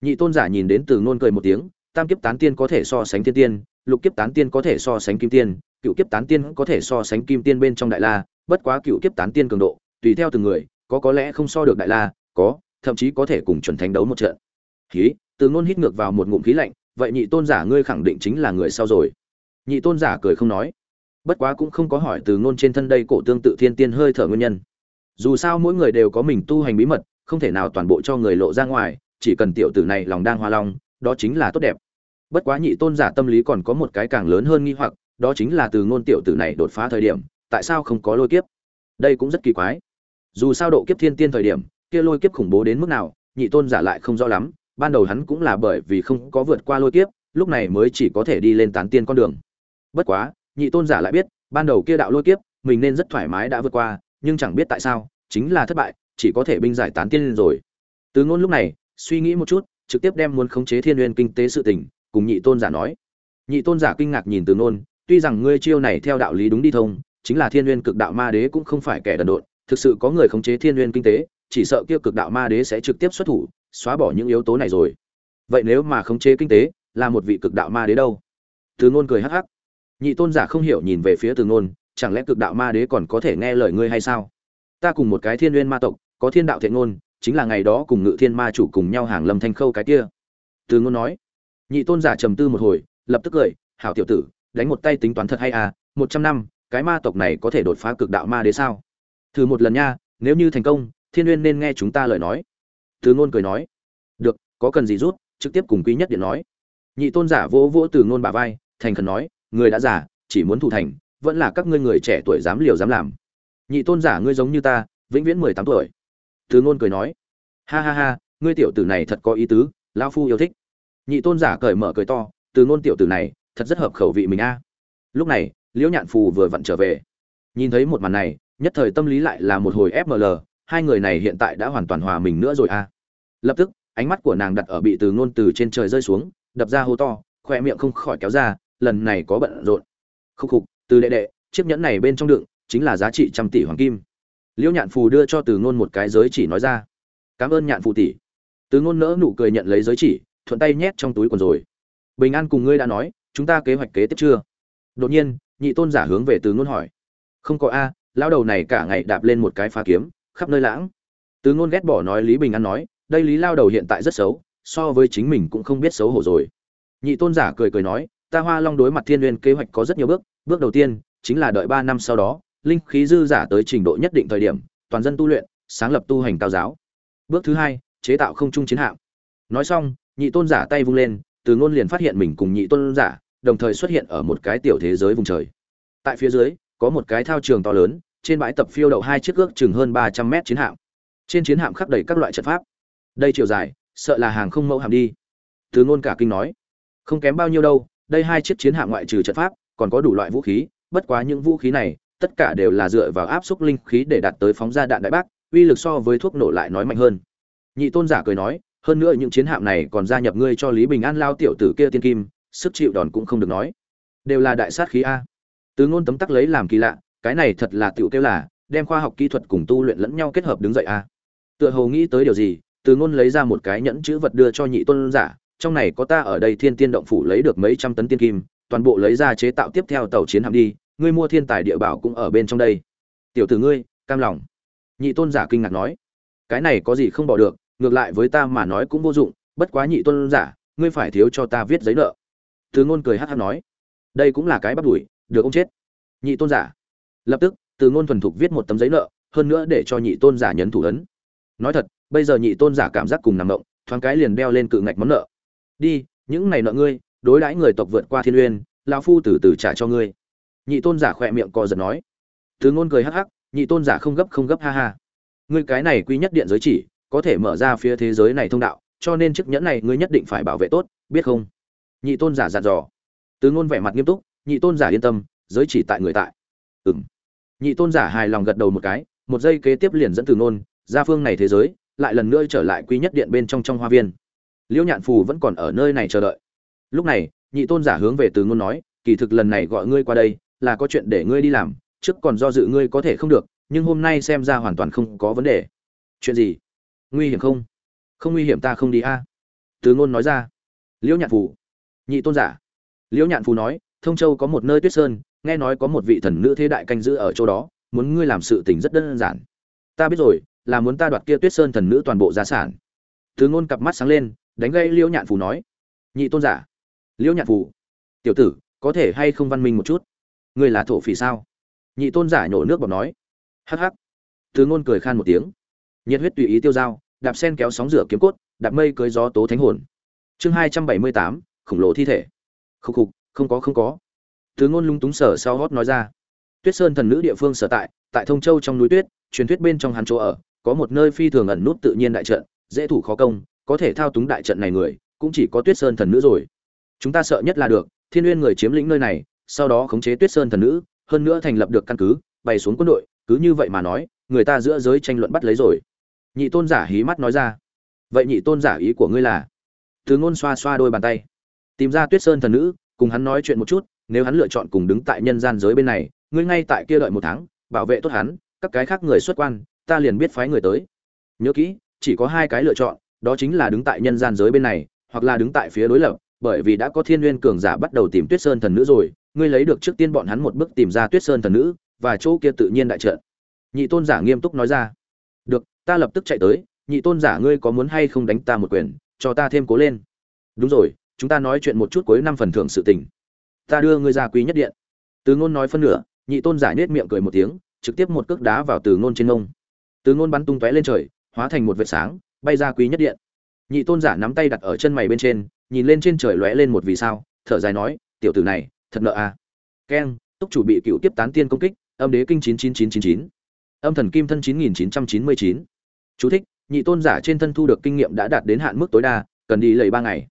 nhị tôn giả nhìn đến từ ngôn cười một tiếng, tam kiếp tán tiên có thể so sánh thiên tiên, lục kiếp tán tiên có thể so sánh kim tiên, cựu kiếp tán tiên có thể so sánh kim tiên bên trong đại la, bất quá cựu kiếp tán tiên cường độ tùy theo từng người, có có lẽ không so được đại la, có, thậm chí có thể cùng chuẩn thánh đấu một trận. Khí từ ngôn hít ngược vào một ngụm khí lạnh, vậy nhị tôn giả ngươi khẳng định chính là người sau rồi. Nhị tôn giả cười không nói. Bất quá cũng không có hỏi từ ngôn trên thân đây cổ tương tự thiên tiên hơi thở nguyên nhân. Dù sao mỗi người đều có mình tu hành bí mật, không thể nào toàn bộ cho người lộ ra ngoài, chỉ cần tiểu tử này lòng đang hoa long, đó chính là tốt đẹp. Bất quá nhị tôn giả tâm lý còn có một cái càng lớn hơn nghi hoặc, đó chính là từ ngôn tiểu tử này đột phá thời điểm, tại sao không có lôi kiếp? Đây cũng rất kỳ quái dù sao độ kiếp thiên tiên thời điểm, kia lôi kiếp khủng bố đến mức nào, nhị tôn giả lại không rõ lắm, ban đầu hắn cũng là bởi vì không có vượt qua lôi kiếp, lúc này mới chỉ có thể đi lên tán tiên con đường. Bất quá, nhị tôn giả lại biết, ban đầu kia đạo lôi kiếp, mình nên rất thoải mái đã vượt qua, nhưng chẳng biết tại sao, chính là thất bại, chỉ có thể binh giải tán tiên lên rồi. Từ ngôn lúc này, suy nghĩ một chút, trực tiếp đem muốn khống chế thiên nguyên kinh tế sự tình, cùng nhị tôn giả nói. Nhị tôn giả kinh ngạc nhìn từ ngôn, tuy rằng ngươi chiêu này theo đạo lý đúng đi thông, chính là thiên nguyên cực đạo ma đế cũng không phải kẻ đần độn thực sự có người khống chế thiên nguyên kinh tế, chỉ sợ kia cực đạo ma đế sẽ trực tiếp xuất thủ, xóa bỏ những yếu tố này rồi. Vậy nếu mà khống chế kinh tế, là một vị cực đạo ma đế đâu? Từ ngôn cười hắc hắc. Nhị tôn giả không hiểu nhìn về phía từ ngôn, chẳng lẽ cực đạo ma đế còn có thể nghe lời ngươi hay sao? Ta cùng một cái thiên nguyên ma tộc, có thiên đạo thiện ngôn, chính là ngày đó cùng ngự thiên ma chủ cùng nhau hàng lâm thanh khâu cái kia. Từ ngôn nói. Nhị tôn giả trầm tư một hồi, lập tức cười, hảo tiểu tử, đánh một tay tính toán thật hay à một trăm năm, cái ma tộc này có thể đột phá cực đạo ma đế sao? Thử một lần nha nếu như thành công thiên uyên nên nghe chúng ta lời nói. Từ ngôn cười nói. Được có cần gì rút trực tiếp cùng quý nhất điện nói. Nhị tôn giả vỗ vỗ từ ngôn bả vai thành khẩn nói người đã giả, chỉ muốn thủ thành vẫn là các ngươi người trẻ tuổi dám liều dám làm. Nhị tôn giả ngươi giống như ta vĩnh viễn mười tám tuổi. Từ ngôn cười nói. Ha ha ha ngươi tiểu tử này thật có ý tứ lão phu yêu thích. Nhị tôn giả cởi mở cười to từ ngôn tiểu tử này thật rất hợp khẩu vị mình a. Lúc này liễu nhạn phù vừa vặn trở về. Nhìn thấy một màn này nhất thời tâm lý lại là một hồi fml hai người này hiện tại đã hoàn toàn hòa mình nữa rồi a lập tức, ánh mắt của nàng đặt ở bị từ ngôn từ trên trời rơi xuống, đập ra hô to khoe miệng không khỏi kéo ra, lần này có bận rộn. Khúc khục, từ đệ đệ, chiếc nhẫn này bên trong đựng, chính là giá trị trăm tỷ hoàng kim. Liễu nhạn phù đưa cho từ ngôn một cái giới chỉ nói ra. Cảm ơn nhạn phù tỷ. Từ ngôn nỡ nụ cười nhận lấy giới chỉ, thuận tay nhét trong túi quần rồi. Bình an cùng ngươi đã nói, chúng ta kế hoạch kế tiếp chưa? Đột nhiên, nhị tôn giả hướng về từ ngôn hỏi. Không có a lao đầu này cả ngày đạp lên một cái phá kiếm, khắp nơi lãng. Từ ngôn ghét bỏ nói lý bình an nói, đây lý lao đầu hiện tại rất xấu, so với chính mình cũng không biết xấu hổ rồi. Nhị tôn giả cười cười nói, ta hoa long đối mặt thiên nguyên kế hoạch có rất nhiều bước bước đầu tiên chính là đợi ba năm sau đó, linh khí dư giả tới trình độ nhất định thời điểm, toàn dân tu luyện, sáng lập tu hành cao giáo. Bước thứ hai, chế tạo không trung chiến hạm. Nói xong, nhị tôn giả tay vung lên, từ ngôn liền phát hiện mình cùng nhị tôn giả đồng thời xuất hiện ở một cái tiểu thế giới vùng trời. Tại phía dưới có một cái thao trường to lớn, trên bãi tập phiêu đậu hai chiếc ước chừng hơn ba trăm mét chiến hạm. Trên chiến hạm khắc đầy các loại trận pháp. Đây chiều dài, sợ là hàng không mẫu hàm đi. Từ ngôn cả kinh nói, không kém bao nhiêu đâu, đây hai chiếc chiến hạm ngoại trừ trận pháp, còn có đủ loại vũ khí, bất quá những vũ khí này, tất cả đều là dựa vào áp suất linh khí để đạt tới phóng ra đạn đại bác, uy lực so với thuốc nổ lại nói mạnh hơn. Nhị tôn giả cười nói, hơn nữa những chiến hạm này còn gia nhập ngươi cho lý bình an lao tiểu tử kia tiên kim, sức chịu đòn cũng không được nói. Đều là đại sát khí a từ ngôn tấm tắc lấy làm kỳ lạ, cái này thật là tiểu kêu là, đem khoa học kỹ thuật cùng tu luyện lẫn nhau kết hợp đứng dậy a tựa hồ nghĩ tới điều gì, từ ngôn lấy ra một cái nhẫn chữ vật đưa cho nhị tôn giả, trong này có ta ở đây thiên tiên động phủ lấy được mấy trăm tấn tiên kim, toàn bộ lấy ra chế tạo tiếp theo tàu chiến hạm đi, ngươi mua thiên tài địa bảo cũng ở bên trong đây. Tiểu tử ngươi, cam lòng. Nhị tôn giả kinh ngạc nói. Cái này có gì không bỏ được, ngược lại với ta mà nói cũng vô dụng, bất quá nhị tôn giả, ngươi phải thiếu cho ta viết giấy nợ. Từ ngôn cười hát hắc nói. Đây cũng là cái bắt đuổi được ông chết. Nhị tôn giả. Lập tức, từ ngôn thuần thục viết một tấm giấy nợ, hơn nữa để cho nhị tôn giả nhấn thủ ấn. Nói thật, bây giờ nhị tôn giả cảm giác cùng nằm động, thoáng cái liền đeo lên cự ngạch món nợ. Đi, những này nợ ngươi, đối đãi người tộc vượt qua thiên uyên, lão phu từ từ trả cho ngươi. Nhị tôn giả khỏe miệng co giật nói. Từ ngôn cười hắc hắc, nhị tôn giả không gấp không gấp ha ha. Ngươi cái này quy nhất điện giới chỉ, có thể mở ra phía thế giới này thông đạo, cho nên chiếc nhẫn này ngươi nhất định phải bảo vệ tốt, biết không? Nhị tôn giả dặn dò. Từ ngôn vẻ mặt nghiêm túc nhị tôn giả yên tâm, giới chỉ tại người tại. Ừm. Nhị tôn giả hài lòng gật đầu một cái, một giây kế tiếp liền dẫn từ Nôn ra phương này thế giới, lại lần nữa trở lại quy nhất điện bên trong trong hoa viên. Liễu nhạn phù vẫn còn ở nơi này chờ đợi. Lúc này, nhị tôn giả hướng về từ ngôn nói, kỳ thực lần này gọi ngươi qua đây, là có chuyện để ngươi đi làm, trước còn do dự ngươi có thể không được, nhưng hôm nay xem ra hoàn toàn không có vấn đề. Chuyện gì? Nguy hiểm không? Không nguy hiểm ta không đi a. Từ ngôn nói ra. Liễu nhạn phù. Nhị tôn giả. Liễu nhạn phù nói thông châu có một nơi tuyết sơn, nghe nói có một vị thần nữ thế đại canh giữ ở chỗ đó, muốn ngươi làm sự tình rất đơn giản. Ta biết rồi, là muốn ta đoạt kia tuyết sơn thần nữ toàn bộ gia sản. Thứ ngôn cặp mắt sáng lên, đánh gây liễu nhạn phù nói, nhị tôn giả, liễu nhạn phù, tiểu tử, có thể hay không văn minh một chút? Ngươi là thổ phỉ sao? Nhị tôn giả nhổ nước bọt nói, hắc hắc. Thứ ngôn cười khan một tiếng, nhiệt huyết tùy ý tiêu dao, đạp sen kéo sóng rửa kiếm cốt, đạp mây cưới gió tố thánh hồn. Chương hai trăm bảy mươi tám, khổng lồ thi thể. Khục khục không có không có. Thứ ngôn lung túng sở sau hót nói ra. Tuyết sơn thần nữ địa phương sở tại tại thông châu trong núi tuyết, truyền thuyết bên trong hắn chỗ ở, có một nơi phi thường ẩn nút tự nhiên đại trận, dễ thủ khó công, có thể thao túng đại trận này người, cũng chỉ có tuyết sơn thần nữ rồi. Chúng ta sợ nhất là được, thiên uyên người chiếm lĩnh nơi này, sau đó khống chế tuyết sơn thần nữ, hơn nữa thành lập được căn cứ, bày xuống quân đội, cứ như vậy mà nói, người ta giữa giới tranh luận bắt lấy rồi. Nhị tôn giả hí mắt nói ra. Vậy nhị tôn giả ý của ngươi là? Thứ ngôn xoa xoa đôi bàn tay. Tìm ra tuyết sơn thần nữ cùng hắn nói chuyện một chút, nếu hắn lựa chọn cùng đứng tại nhân gian giới bên này, ngươi ngay tại kia đợi một tháng, bảo vệ tốt hắn, các cái khác người xuất quan, ta liền biết phái người tới. Nhớ kỹ, chỉ có hai cái lựa chọn, đó chính là đứng tại nhân gian giới bên này, hoặc là đứng tại phía đối lập, bởi vì đã có thiên nguyên cường giả bắt đầu tìm tuyết sơn thần nữ rồi, ngươi lấy được trước tiên bọn hắn một bước tìm ra tuyết sơn thần nữ, và chỗ kia tự nhiên đại trợn nhị tôn giả nghiêm túc nói ra. Được, ta lập tức chạy tới, nhị tôn giả ngươi có muốn hay không đánh ta một quyền, cho ta thêm cố lên. Đúng rồi chúng ta nói chuyện một chút cuối năm phần thưởng sự tình. Ta đưa ngươi ra quý nhất điện. Từ ngôn nói phân nửa, nhị tôn giả nết miệng cười một tiếng, trực tiếp một cước đá vào từ ngôn trên ngông. Từ ngôn bắn tung tóe lên trời, hóa thành một vệt sáng, bay ra quý nhất điện. Nhị tôn giả nắm tay đặt ở chân mày bên trên, nhìn lên trên trời lóe lên một vì sao, thở dài nói, tiểu tử này, thật nợ à. Keng, túc chủ bị cựu tiếp tán tiên công kích, âm đế kinh chín chín chín chín chín. Âm thần kim thân chín nghìn chín trăm chín mươi chín. Chú thích, nhị tôn giả trên thân thu được kinh nghiệm đã đạt đến hạn mức tối đa, cần đi lầy ba ngày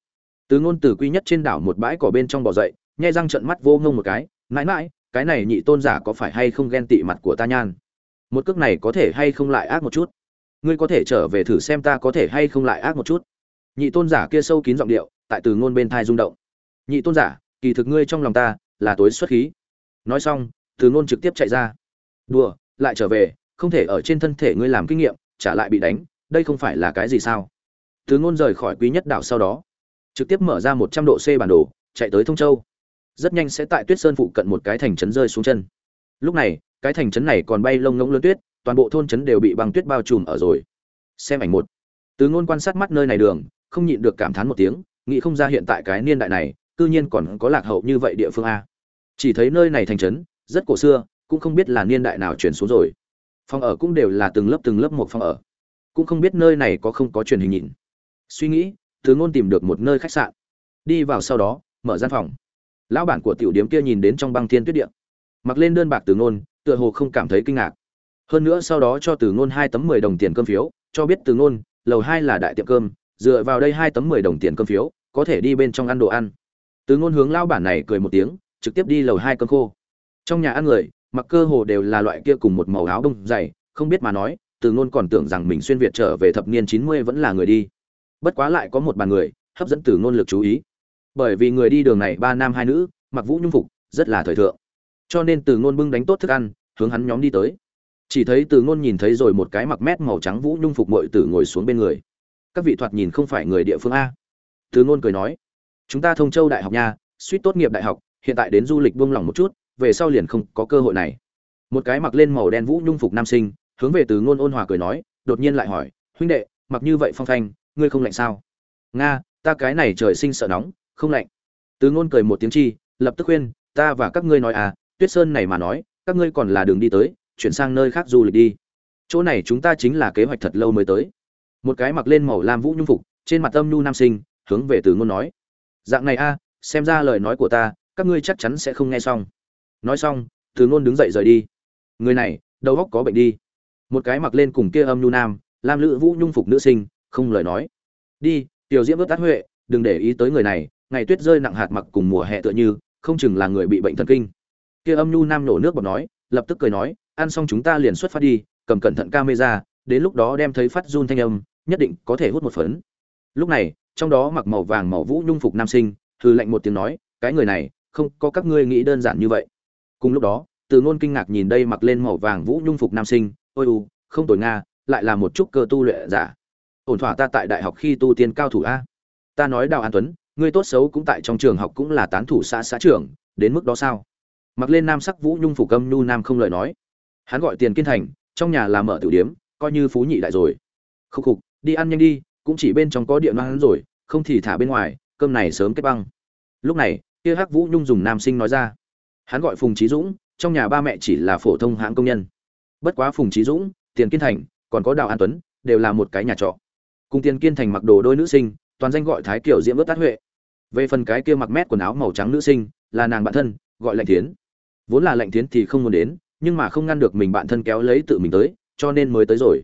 từ ngôn từ quy nhất trên đảo một bãi cỏ bên trong bò dậy nhai răng trận mắt vô ngông một cái, mãi mãi, cái này nhị tôn giả có phải hay không ghen tị mặt của ta nhan? Một cước này có thể hay không lại ác một chút? Ngươi có thể trở về thử xem ta có thể hay không lại ác một chút. Nhị tôn giả kia sâu kín giọng điệu, tại từ ngôn bên thai rung động. Nhị tôn giả, kỳ thực ngươi trong lòng ta là tối xuất khí. Nói xong, từ ngôn trực tiếp chạy ra. Đùa, lại trở về, không thể ở trên thân thể ngươi làm kinh nghiệm trả lại bị đánh, đây không phải là cái gì sao? Từ ngôn rời khỏi quý nhất đảo sau đó trực tiếp mở ra một trăm độ c bản đồ, chạy tới thông châu. Rất nhanh sẽ tại tuyết sơn phụ cận một cái thành trấn rơi xuống chân. Lúc này, cái thành trấn này còn bay lông ngỗng lớn tuyết, toàn bộ thôn trấn đều bị băng tuyết bao trùm ở rồi. Xem ảnh một. Từ ngôn quan sát mắt nơi này đường, không nhịn được cảm thán một tiếng, nghĩ không ra hiện tại cái niên đại này, cư nhiên còn có lạc hậu như vậy địa phương a. Chỉ thấy nơi này thành trấn, rất cổ xưa, cũng không biết là niên đại nào chuyển xuống rồi. Phòng ở cũng đều là từng lớp từng lớp một phòng ở. Cũng không biết nơi này có không có truyền hình nhìn. Suy nghĩ từ ngôn tìm được một nơi khách sạn. Đi vào sau đó, mở gian phòng. Lão bản của tiểu điếm kia nhìn đến trong băng thiên tuyết điện mặc lên đơn bạc từ ngôn, tựa hồ không cảm thấy kinh ngạc. Hơn nữa sau đó cho từ ngôn hai tấm mười đồng tiền cơm phiếu, cho biết từ ngôn, lầu hai là đại tiệm cơm, dựa vào đây hai tấm mười đồng tiền cơm phiếu, có thể đi bên trong ăn đồ ăn. Từ ngôn hướng lão bản này cười một tiếng, trực tiếp đi lầu hai cơm khô. Trong nhà ăn người, mặc cơ hồ đều là loại kia cùng một màu áo đông dày, không biết mà nói, từ ngôn còn tưởng rằng mình xuyên việt trở về thập niên chín mươi vẫn là người đi bất quá lại có một bàn người, hấp dẫn từ ngôn lực chú ý. Bởi vì người đi đường này ba nam hai nữ, mặc vũ nhung phục, rất là thời thượng. Cho nên từ ngôn bưng đánh tốt thức ăn, hướng hắn nhóm đi tới. Chỉ thấy từ ngôn nhìn thấy rồi một cái mặc mét màu trắng vũ nhung phục mội tử ngồi xuống bên người. Các vị thoạt nhìn không phải người địa phương a. Từ ngôn cười nói, chúng ta thông châu đại học nha, suýt tốt nghiệp đại học, hiện tại đến du lịch buông lỏng một chút, về sau liền không có cơ hội này. Một cái mặc lên màu đen vũ nhung phục nam sinh, hướng về từ ngôn ôn hòa cười nói, đột nhiên lại hỏi, huynh đệ, mặc như vậy phong thanh ngươi không lạnh sao? Nga, ta cái này trời sinh sợ nóng, không lạnh. Từ ngôn cười một tiếng chi, lập tức khuyên, ta và các ngươi nói à tuyết sơn này mà nói, các ngươi còn là đường đi tới, chuyển sang nơi khác du lịch đi. Chỗ này chúng ta chính là kế hoạch thật lâu mới tới. Một cái mặc lên màu lam vũ nhung phục, trên mặt âm nhu nam sinh, hướng về từ ngôn nói. Dạng này a xem ra lời nói của ta, các ngươi chắc chắn sẽ không nghe xong. Nói xong, từ ngôn đứng dậy rời đi. Người này, đầu óc có bệnh đi. Một cái mặc lên cùng kia âm nhu nam, lam lữ vũ nhung phục nữ sinh không lời nói. Đi, tiểu diễm ướt tát huệ, đừng để ý tới người này, ngày tuyết rơi nặng hạt mặc cùng mùa hè tựa như, không chừng là người bị bệnh thần kinh. Kia âm nhu nam nổ nước bọt nói, lập tức cười nói, ăn xong chúng ta liền xuất phát đi, cầm cẩn thận camera, đến lúc đó đem thấy phát run thanh âm, nhất định có thể hút một phấn. Lúc này, trong đó mặc màu vàng màu vũ nhung phục nam sinh hư lạnh một tiếng nói, cái người này, không có các ngươi nghĩ đơn giản như vậy. Cùng lúc đó, từ ngôn kinh ngạc nhìn đây mặc lên màu vàng vũ nhung phục nam sinh, ôi u, không tồi nga, lại là một chút cơ tu luyện giả ổn thỏa ta tại đại học khi tu tiên cao thủ a. Ta nói đào an tuấn, ngươi tốt xấu cũng tại trong trường học cũng là tán thủ xã xã trưởng, đến mức đó sao? Mặc lên nam sắc vũ nhung phủ câm nhu nam không lời nói. Hắn gọi tiền kiên thành, trong nhà làm mở tử điếm coi như phú nhị đại rồi. Khúc khục, đi ăn nhanh đi, cũng chỉ bên trong có điện ăn rồi, không thì thả bên ngoài, cơm này sớm kết băng. Lúc này, kia hắc vũ nhung dùng nam sinh nói ra. Hắn gọi phùng trí dũng, trong nhà ba mẹ chỉ là phổ thông hãng công nhân. Bất quá phùng trí dũng, tiền kiên thành, còn có đào an tuấn, đều là một cái nhà trọ cùng tiền kiên thành mặc đồ đôi nữ sinh, toàn danh gọi thái kiểu diễm ướt tát huệ. Về phần cái kia mặc mét quần áo màu trắng nữ sinh, là nàng bạn thân, gọi lạnh tiến vốn là lạnh tiến thì không muốn đến, nhưng mà không ngăn được mình bạn thân kéo lấy tự mình tới, cho nên mới tới rồi.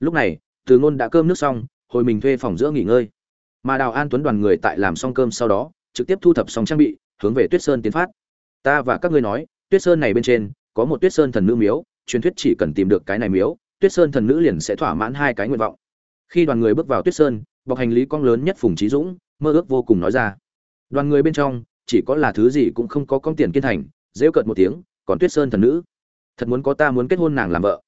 Lúc này, từ ngôn đã cơm nước xong, hồi mình thuê phòng giữa nghỉ ngơi. Mà đào an tuấn đoàn người tại làm xong cơm sau đó, trực tiếp thu thập xong trang bị, hướng về tuyết sơn tiến phát. Ta và các ngươi nói, tuyết sơn này bên trên, có một tuyết sơn thần nữ miếu, truyền thuyết chỉ cần tìm được cái này miếu, tuyết sơn thần nữ liền sẽ thỏa mãn hai cái nguyện vọng khi đoàn người bước vào tuyết sơn, bọc hành lý con lớn nhất phùng trí dũng, mơ ước vô cùng nói ra. Đoàn người bên trong, chỉ có là thứ gì cũng không có con tiền kiên thành dễ cợt một tiếng, còn tuyết sơn thần nữ. Thật muốn có ta muốn kết hôn nàng làm vợ.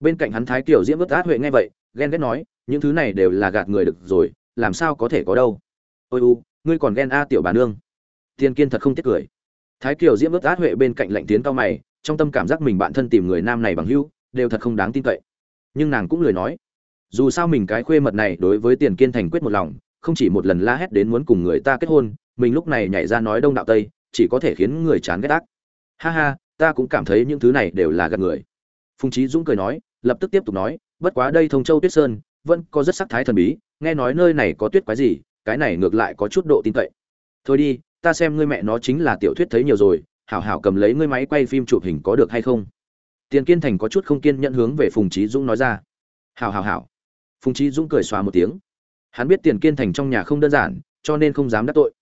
Bên cạnh hắn thái kiểu diễm vớt át huệ nghe vậy, ghen ghét nói, những thứ này đều là gạt người được rồi, làm sao có thể có đâu. Ôi u, ngươi còn ghen a tiểu bà nương. Tiên kiên thật không tiếc cười. Thái kiều diễm vớt át huệ bên cạnh lạnh tiến cao mày, trong tâm cảm giác mình bạn thân tìm người nam này bằng hữu, đều thật không đáng tin cậy. Nhưng nàng cũng lười nói dù sao mình cái khuê mật này đối với tiền kiên thành quyết một lòng, không chỉ một lần la hét đến muốn cùng người ta kết hôn, mình lúc này nhảy ra nói đông đạo tây, chỉ có thể khiến người chán ghét ác. Ha ha, ta cũng cảm thấy những thứ này đều là gạt người. Phùng trí dũng cười nói, lập tức tiếp tục nói, bất quá đây thông châu tuyết sơn, vẫn có rất sắc thái thần bí, nghe nói nơi này có tuyết quái gì, cái này ngược lại có chút độ tin cậy. Thôi đi, ta xem ngươi mẹ nó chính là tiểu thuyết thấy nhiều rồi, hảo hảo cầm lấy ngươi máy quay phim chụp hình có được hay không? Tiền kiên thành có chút không kiên nhẫn hướng về phùng trí dũng nói ra. Hảo hảo hảo phùng trí dũng cười xòa một tiếng. Hắn biết tiền kiên thành trong nhà không đơn giản, cho nên không dám đắc tội.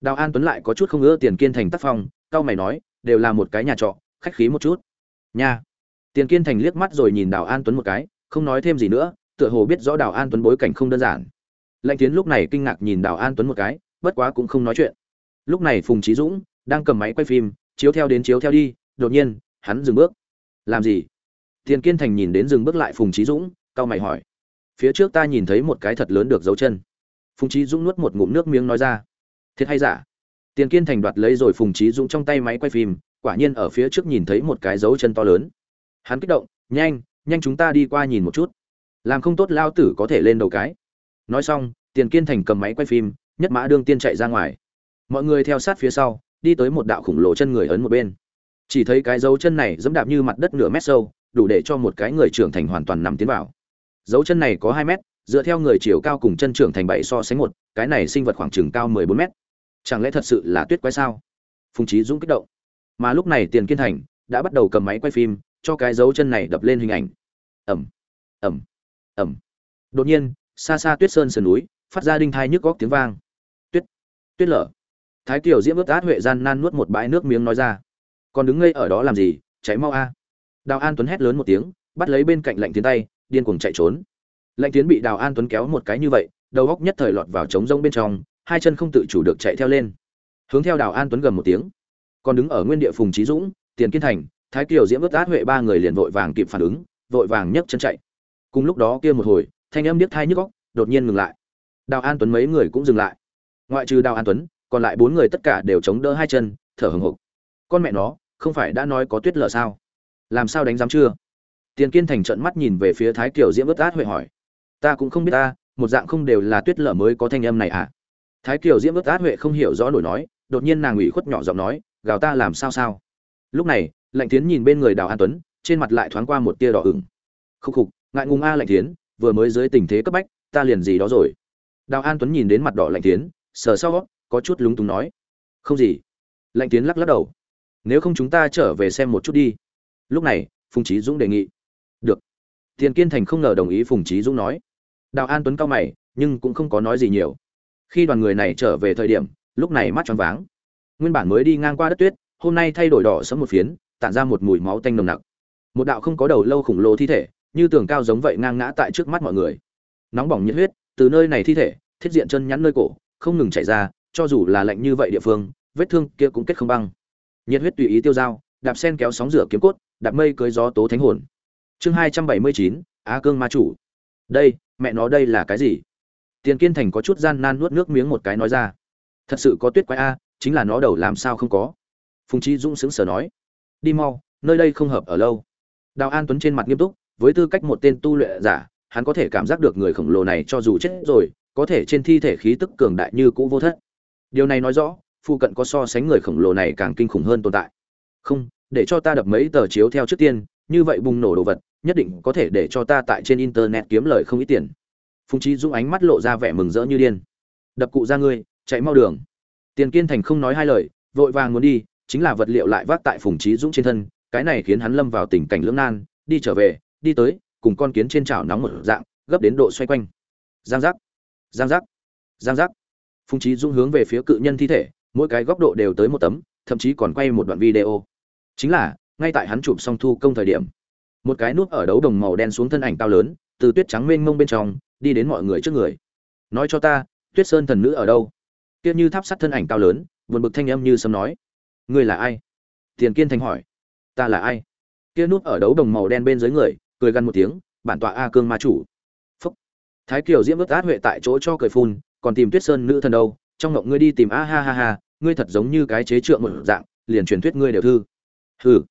Đào an tuấn lại có chút không ưa tiền kiên thành tác phong, cao mày nói, đều là một cái nhà trọ, khách khí một chút. Nha. Tiền kiên thành liếc mắt rồi nhìn đào an tuấn một cái, không nói thêm gì nữa, tựa hồ biết rõ đào an tuấn bối cảnh không đơn giản. Lệnh tiến lúc này kinh ngạc nhìn đào an tuấn một cái, bất quá cũng không nói chuyện. Lúc này phùng trí dũng đang cầm máy quay phim, chiếu theo đến chiếu theo đi, đột nhiên, hắn dừng bước. Làm gì? Tiền kiên thành nhìn đến dừng bước lại phùng trí dũng cau mày hỏi phía trước ta nhìn thấy một cái thật lớn được dấu chân. Phùng trí dũng nuốt một ngụm nước miếng nói ra. Thiệt hay giả? Tiền kiên thành đoạt lấy rồi phùng trí dũng trong tay máy quay phim, quả nhiên ở phía trước nhìn thấy một cái dấu chân to lớn. Hắn kích động, nhanh nhanh chúng ta đi qua nhìn một chút. Làm không tốt lao tử có thể lên đầu cái. Nói xong, tiền kiên thành cầm máy quay phim, nhất mã đương tiên chạy ra ngoài. Mọi người theo sát phía sau, đi tới một đạo khủng lồ chân người ấn một bên. Chỉ thấy cái dấu chân này dẫm đạp như mặt đất nửa mét sâu, đủ để cho một cái người trưởng thành hoàn toàn nằm tiến vào dấu chân này có hai mét, dựa theo người chiều cao cùng chân trưởng thành bảy so sánh một, cái này sinh vật khoảng chừng cao mười bốn mét. Chẳng lẽ thật sự là tuyết quái sao? Phùng trí dũng kích động. Mà lúc này tiền kiên thành đã bắt đầu cầm máy quay phim, cho cái dấu chân này đập lên hình ảnh. Ẩm ẩm ẩm. Đột nhiên, xa xa tuyết sơn sườn núi, phát ra đinh thai nhức góc tiếng vang. Tuyết tuyết lở. Thái kiều diễm ướt át huệ gian nan nuốt một bãi nước miếng nói ra. Còn đứng ngây ở đó làm gì? Cháy mau a. Đào an tuấn hét lớn một tiếng, bắt lấy bên cạnh lạnh tiến tay điên cuồng chạy trốn. Lệnh tiến bị đào an tuấn kéo một cái như vậy, đầu góc nhất thời lọt vào trống rông bên trong, hai chân không tự chủ được chạy theo lên. Hướng theo đào an tuấn gầm một tiếng. Còn đứng ở nguyên địa phùng trí dũng, tiền kiên thành, thái kiều diễm ướt át huệ ba người liền vội vàng kịp phản ứng, vội vàng nhấc chân chạy. Cùng lúc đó kia một hồi, thanh âm điếc thai nhức góc đột nhiên ngừng lại. Đào an tuấn mấy người cũng dừng lại. Ngoại trừ đào an tuấn, còn lại bốn người tất cả đều chống đỡ hai chân, thở hừng hực. Con mẹ nó, không phải đã nói có tuyết lở sao? Làm sao đánh giám chưa? Tiền kiên thành trận mắt nhìn về phía thái kiều diễm ướt át huệ hỏi. Ta cũng không biết ta, một dạng không đều là tuyết lở mới có thanh âm này à? Thái kiều diễm ướt át huệ không hiểu rõ nổi nói, đột nhiên nàng ủy khuất nhỏ giọng nói, gào ta làm sao sao? Lúc này, lạnh tiến nhìn bên người đào an tuấn, trên mặt lại thoáng qua một tia đỏ ửng. Khúc khục, ngại ngùng a lạnh tiến vừa mới dưới tình thế cấp bách, ta liền gì đó rồi. Đào an tuấn nhìn đến mặt đỏ lạnh tiến sờ sau có chút lúng túng nói. Không gì. Lạnh tiến lắc lắc đầu. Nếu không chúng ta trở về xem một chút đi. Lúc này, phùng Chí dũng đề nghị được. Tiền kiên thành không ngờ đồng ý phùng trí dũng nói. Đào an tuấn cao mày, nhưng cũng không có nói gì nhiều. Khi đoàn người này trở về thời điểm, lúc này mắt tròn váng. Nguyên bản mới đi ngang qua đất tuyết, hôm nay thay đổi đỏ sẫm một phiến, tản ra một mùi máu tanh nồng nặc. Một đạo không có đầu lâu khủng lồ thi thể, như tường cao giống vậy ngang ngã tại trước mắt mọi người. Nóng bỏng nhiệt huyết, từ nơi này thi thể, thiết diện chân nhắn nơi cổ, không ngừng chảy ra, cho dù là lạnh như vậy địa phương, vết thương kia cũng kết không băng. Nhiệt huyết tùy ý tiêu dao, đạp sen kéo sóng rửa kiếm cốt, đạp mây cưới gió tố thánh hồn chương hai trăm bảy mươi chín, á cương ma chủ. Đây, mẹ nó đây là cái gì? Tiền kiên thành có chút gian nan nuốt nước miếng một cái nói ra. Thật sự có tuyết quái a, chính là nó đầu làm sao không có? Phùng trí dũng sững sờ nói. Đi mau, nơi đây không hợp ở lâu. Đào an tuấn trên mặt nghiêm túc, với tư cách một tên tu luyện giả, hắn có thể cảm giác được người khổng lồ này cho dù chết rồi, có thể trên thi thể khí tức cường đại như cũ vô thất. Điều này nói rõ, phụ cận có so sánh người khổng lồ này càng kinh khủng hơn tồn tại. Không, để cho ta đập mấy tờ chiếu theo trước tiên như vậy bùng nổ đồ vật, nhất định có thể để cho ta tại trên internet kiếm lời không ít tiền. Phùng trí dũng ánh mắt lộ ra vẻ mừng rỡ như điên. Đập cụ ra ngươi, chạy mau đường. Tiền kiên thành không nói hai lời, vội vàng muốn đi, chính là vật liệu lại vác tại phùng trí dũng trên thân, cái này khiến hắn lâm vào tình cảnh lưỡng nan, đi trở về, đi tới, cùng con kiến trên chảo nóng một dạng, gấp đến độ xoay quanh. Giang giác giang giác giang giác. Phùng trí dũng hướng về phía cự nhân thi thể, mỗi cái góc độ đều tới một tấm, thậm chí còn quay một đoạn video. Chính là ngay tại hắn chụp xong thu công thời điểm. Một cái nút ở đấu đồng màu đen xuống thân ảnh cao lớn, từ tuyết trắng mênh mông bên trong, đi đến mọi người trước người. Nói cho ta, tuyết sơn thần nữ ở đâu? Kia như tháp sắt thân ảnh cao lớn vượt bực thanh âm như sấm nói. Ngươi là ai? Tiền kiên thành hỏi. Ta là ai? Kia nút ở đấu đồng màu đen bên dưới người, cười gần một tiếng, bản tọa a cương ma chủ. Phúc. Thái kiều diễm ướt át huệ tại chỗ cho cười phun, còn tìm tuyết sơn nữ thần đâu? Trong ngộng ngươi đi tìm, a ha ha ha, ngươi thật giống như cái chế trượng một dạng, liền truyền thuyết ngươi đều thư. Hừ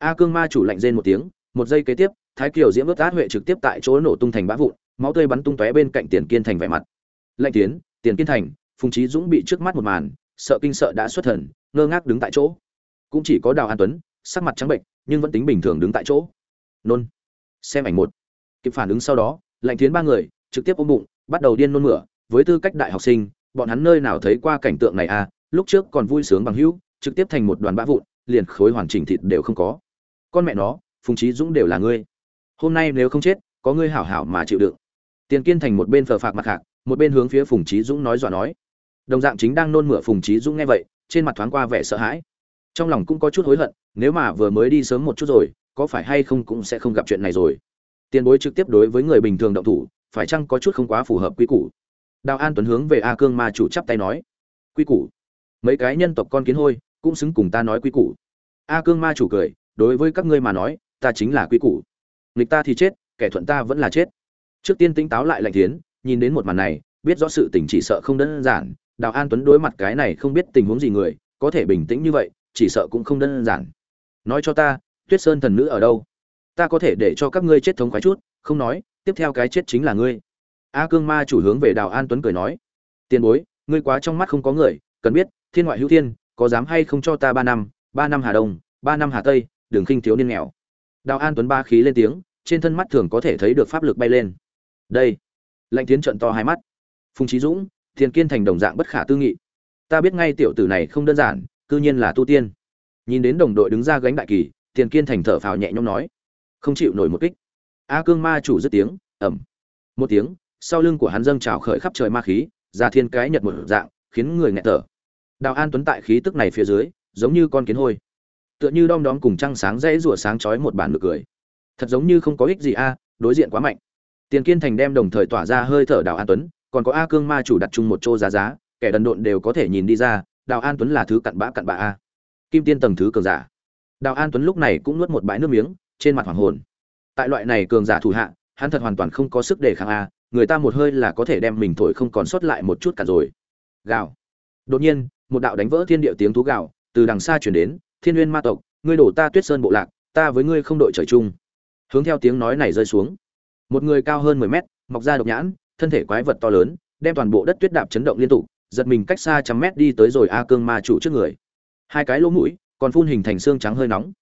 a cương ma chủ lạnh rên một tiếng, một giây kế tiếp, thái kiều diễm ướt át huệ trực tiếp tại chỗ nổ tung thành bã vụn, máu tươi bắn tung tóe bên cạnh tiền kiên thành vẻ mặt. Lạnh tiến, tiền kiên thành, phùng trí dũng bị trước mắt một màn, sợ kinh sợ đã xuất thần, ngơ ngác đứng tại chỗ. Cũng chỉ có đào an tuấn, sắc mặt trắng bệnh, nhưng vẫn tính bình thường đứng tại chỗ. Nôn. Xem ảnh một. Kịp phản ứng sau đó lạnh tiến ba người, trực tiếp ôm bụng, bắt đầu điên nôn mửa, với tư cách đại học sinh, bọn hắn nơi nào thấy qua cảnh tượng này à lúc trước còn vui sướng bằng hữu, trực tiếp thành một đoàn bã vụn, liền khối hoàn chỉnh thịt đều không có con mẹ nó, phùng trí dũng đều là ngươi. Hôm nay nếu không chết, có ngươi hảo hảo mà chịu đựng. Tiền kiên thành một bên phờ phạc mặt hạc một bên hướng phía phùng trí dũng nói dọa nói. Đồng dạng chính đang nôn mửa phùng trí dũng nghe vậy, trên mặt thoáng qua vẻ sợ hãi. Trong lòng cũng có chút hối hận, nếu mà vừa mới đi sớm một chút rồi, có phải hay không cũng sẽ không gặp chuyện này rồi. Tiền bối trực tiếp đối với người bình thường động thủ, phải chăng có chút không quá phù hợp quy củ? Đào an tuấn hướng về a cương ma chủ chắp tay nói. Quy củ? Mấy cái nhân tộc con kiến hôi, cũng xứng cùng ta nói quy củ. A cương ma chủ cười đối với các ngươi mà nói, ta chính là quy củ. Nghịch ta thì chết, kẻ thuận ta vẫn là chết. Trước tiên tinh táo lại lạnh tiến nhìn đến một màn này, biết rõ sự tình chỉ sợ không đơn giản. Đào an tuấn đối mặt cái này không biết tình huống gì người, có thể bình tĩnh như vậy, chỉ sợ cũng không đơn giản. Nói cho ta, tuyết sơn thần nữ ở đâu? Ta có thể để cho các ngươi chết thống khoái chút, không nói, tiếp theo cái chết chính là ngươi. A cương ma chủ hướng về đào an tuấn cười nói, tiền bối, ngươi quá trong mắt không có người, cần biết, thiên ngoại hữu thiên, có dám hay không cho ta ba năm ba năm hà đông, ba năm hà tây đừng khinh thiếu niên nghèo. Đào an tuấn ba khí lên tiếng, trên thân mắt thường có thể thấy được pháp lực bay lên. Đây, Lãnh tiến trận to hai mắt. Phùng trí dũng thiền kiên thành đồng dạng bất khả tư nghị. Ta biết ngay tiểu tử này không đơn giản, cư nhiên là tu tiên. Nhìn đến đồng đội đứng ra gánh đại kỳ thiền kiên thành thở phào nhẹ nhõm nói. Không chịu nổi một kích. A cương ma chủ dứt tiếng ẩm một tiếng, sau lưng của hắn dâng trào khởi khắp trời ma khí, ra thiên cái nhật một dạng, khiến người nghẹt thở. Đào an tuấn tại khí tức này phía dưới, giống như con kiến hôi tựa như đom đóm cùng trăng sáng rẽ rủa sáng chói một bản nực cười. Thật giống như không có ích gì a, đối diện quá mạnh. Tiền kiên thành đem đồng thời tỏa ra hơi thở đào an tuấn, còn có a cương ma chủ đặt chung một chỗ giá giá, kẻ đần độn đều có thể nhìn đi ra, đào an tuấn là thứ cặn bã cặn bã a. Kim tiên tầng thứ cường giả. Đào an tuấn lúc này cũng nuốt một bãi nước miếng, trên mặt hoàng hồn. Tại loại này cường giả thủ hạ, hắn thật hoàn toàn không có sức đề kháng a, người ta một hơi là có thể đem mình thổi không còn sót lại một chút cả rồi. Gào. Đột nhiên, một đạo đánh vỡ thiên địa tiếng thú gào, từ đằng xa chuyển đến thiên nguyên ma tộc, ngươi đổ ta tuyết sơn bộ lạc, ta với ngươi không đội trời chung. Hướng theo tiếng nói này rơi xuống. Một người cao hơn mười mét, mọc ra độc nhãn, thân thể quái vật to lớn, đem toàn bộ đất tuyết đạp chấn động liên tục, giật mình cách xa trăm mét đi tới rồi a cương ma chủ trước người. Hai cái lỗ mũi, còn phun hình thành xương trắng hơi nóng.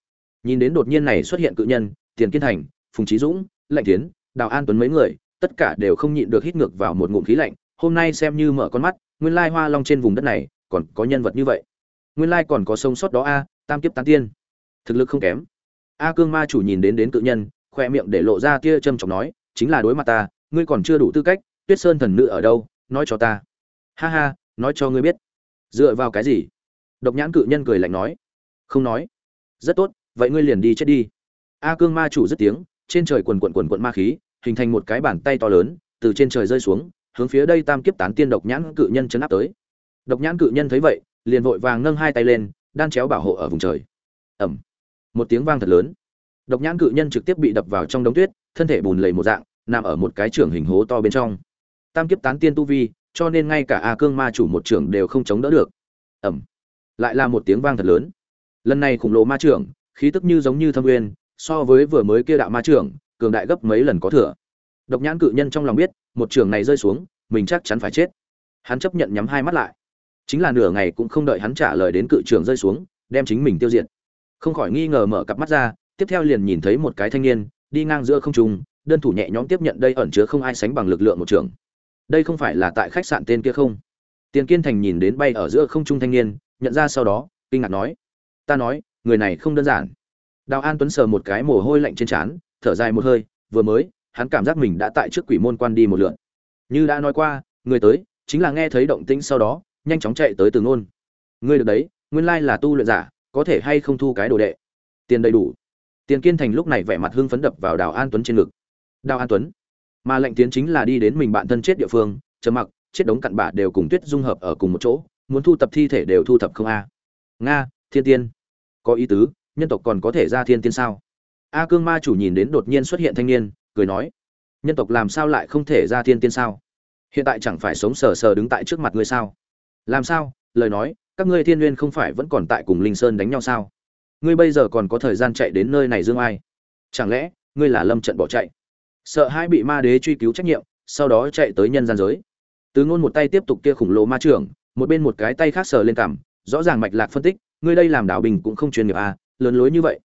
Nhìn đến đột nhiên này xuất hiện cự nhân, tiền kiên thành, phùng trí dũng, lạnh tiến đào an tuấn mấy người, tất cả đều không nhịn được hít ngược vào một ngụm khí lạnh. Hôm nay xem như mở con mắt, nguyên lai hoa long trên vùng đất này còn có nhân vật như vậy. Nguyên lai còn có sông sót đó a tam kiếp tán tiên. Thực lực không kém. A cương ma chủ nhìn đến đến cự nhân khoe miệng để lộ ra tia châm chọc nói, chính là đối mặt ta, ngươi còn chưa đủ tư cách, tuyết sơn thần nữ ở đâu, nói cho ta. Ha ha, nói cho ngươi biết. Dựa vào cái gì? Độc nhãn cự nhân cười lạnh nói. Không nói. Rất tốt, vậy ngươi liền đi chết đi. A cương ma chủ dứt tiếng, trên trời quần quần quần quần ma khí, hình thành một cái bàn tay to lớn, từ trên trời rơi xuống, hướng phía đây tam kiếp tán tiên độc nhãn cự nhân chấn áp tới. Độc nhãn cự nhân thấy vậy, liền vội vàng nâng hai tay lên đan chéo bảo hộ ở vùng trời. Ẩm một tiếng vang thật lớn. Độc nhãn cự nhân trực tiếp bị đập vào trong đống tuyết, thân thể bùn lầy một dạng, nằm ở một cái trưởng hình hố to bên trong. Tam kiếp tán tiên tu vi, cho nên ngay cả a cương ma chủ một trưởng đều không chống đỡ được. Ẩm lại là một tiếng vang thật lớn. Lần này khủng lộ ma trưởng, khí tức như giống như thâm uyên, so với vừa mới kia đạo ma trưởng, cường đại gấp mấy lần có thừa. Độc nhãn cự nhân trong lòng biết, một trường này rơi xuống, mình chắc chắn phải chết. Hắn chấp nhận nhắm hai mắt lại chính là nửa ngày cũng không đợi hắn trả lời đến cự trường rơi xuống, đem chính mình tiêu diệt. Không khỏi nghi ngờ mở cặp mắt ra, tiếp theo liền nhìn thấy một cái thanh niên, đi ngang giữa không trung, đơn thủ nhẹ nhõm tiếp nhận đây ẩn chứa không ai sánh bằng lực lượng một trường. Đây không phải là tại khách sạn tên kia không? Tiền kiên thành nhìn đến bay ở giữa không trung thanh niên, nhận ra sau đó, kinh ngạc nói, ta nói, người này không đơn giản. Đào an tuấn sờ một cái mồ hôi lạnh trên trán, thở dài một hơi, vừa mới, hắn cảm giác mình đã tại trước quỷ môn quan đi một lượn như đã nói qua, người tới, chính là nghe thấy động tĩnh sau đó nhanh chóng chạy tới từ ngôn. Ngươi được đấy, nguyên lai là tu luyện giả, có thể hay không thu cái đồ đệ? Tiền đầy đủ. Tiền kiên thành lúc này vẻ mặt hưng phấn đập vào đào an tuấn trên ngực. Đào an tuấn, mà lệnh tiến chính là đi đến mình bạn thân chết địa phương chờ mặc, chết đống cặn bạ đều cùng tuyết dung hợp ở cùng một chỗ, muốn thu tập thi thể đều thu thập không a. Nga, thiên tiên. Có ý tứ, nhân tộc còn có thể ra thiên tiên sao? A cương ma chủ nhìn đến đột nhiên xuất hiện thanh niên, cười nói, nhân tộc làm sao lại không thể ra thiên tiên sao? Hiện tại chẳng phải sống sờ sờ đứng tại trước mặt ngươi sao? Làm sao? Lời nói, các ngươi thiên nguyên không phải vẫn còn tại cùng linh sơn đánh nhau sao? Ngươi bây giờ còn có thời gian chạy đến nơi này dương ai? Chẳng lẽ, ngươi là lâm trận bỏ chạy? Sợ hai bị ma đế truy cứu trách nhiệm, sau đó chạy tới nhân gian giới. Từ ngôn một tay tiếp tục kia khủng lồ ma trưởng, một bên một cái tay khác sờ lên cằm, rõ ràng mạch lạc phân tích, ngươi đây làm đảo bình cũng không chuyên nghiệp à lớn lối như vậy.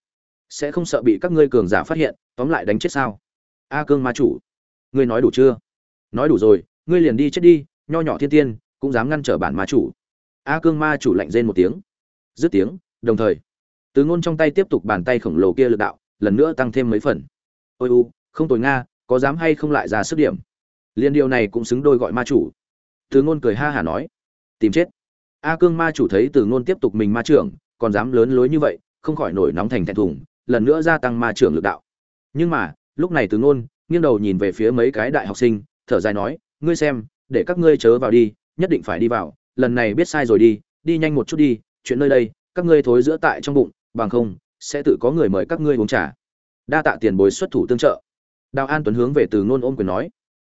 Sẽ không sợ bị các ngươi cường giả phát hiện, tóm lại đánh chết sao? A cương ma chủ, ngươi nói đủ chưa? Nói đủ rồi, ngươi liền đi chết đi, nho nhỏ thiên tiên cũng dám ngăn trở bản ma chủ. A cương ma chủ lạnh rên một tiếng. Dứt tiếng, đồng thời, từ ngôn trong tay tiếp tục bàn tay khổng lồ kia lực đạo, lần nữa tăng thêm mấy phần. Ôi u, không tồi nga, có dám hay không lại ra sức điểm. Liên điều này cũng xứng đôi gọi ma chủ. Từ ngôn cười ha hả nói. Tìm chết. A cương ma chủ thấy từ ngôn tiếp tục mình ma trưởng, còn dám lớn lối như vậy, không khỏi nổi nóng thành thẹn thùng, lần nữa gia tăng ma trưởng lực đạo. Nhưng mà, lúc này từ ngôn, nghiêng đầu nhìn về phía mấy cái đại học sinh, thở dài nói, ngươi xem, để các ngươi chớ vào đi nhất định phải đi vào, lần này biết sai rồi đi đi nhanh một chút đi, chuyện nơi đây, các ngươi thối giữa tại trong bụng, bằng không, sẽ tự có người mời các ngươi uống trà. Đa tạ tiền bối xuất thủ tương trợ. Đào an tuấn hướng về từ ngôn ôm quyền nói,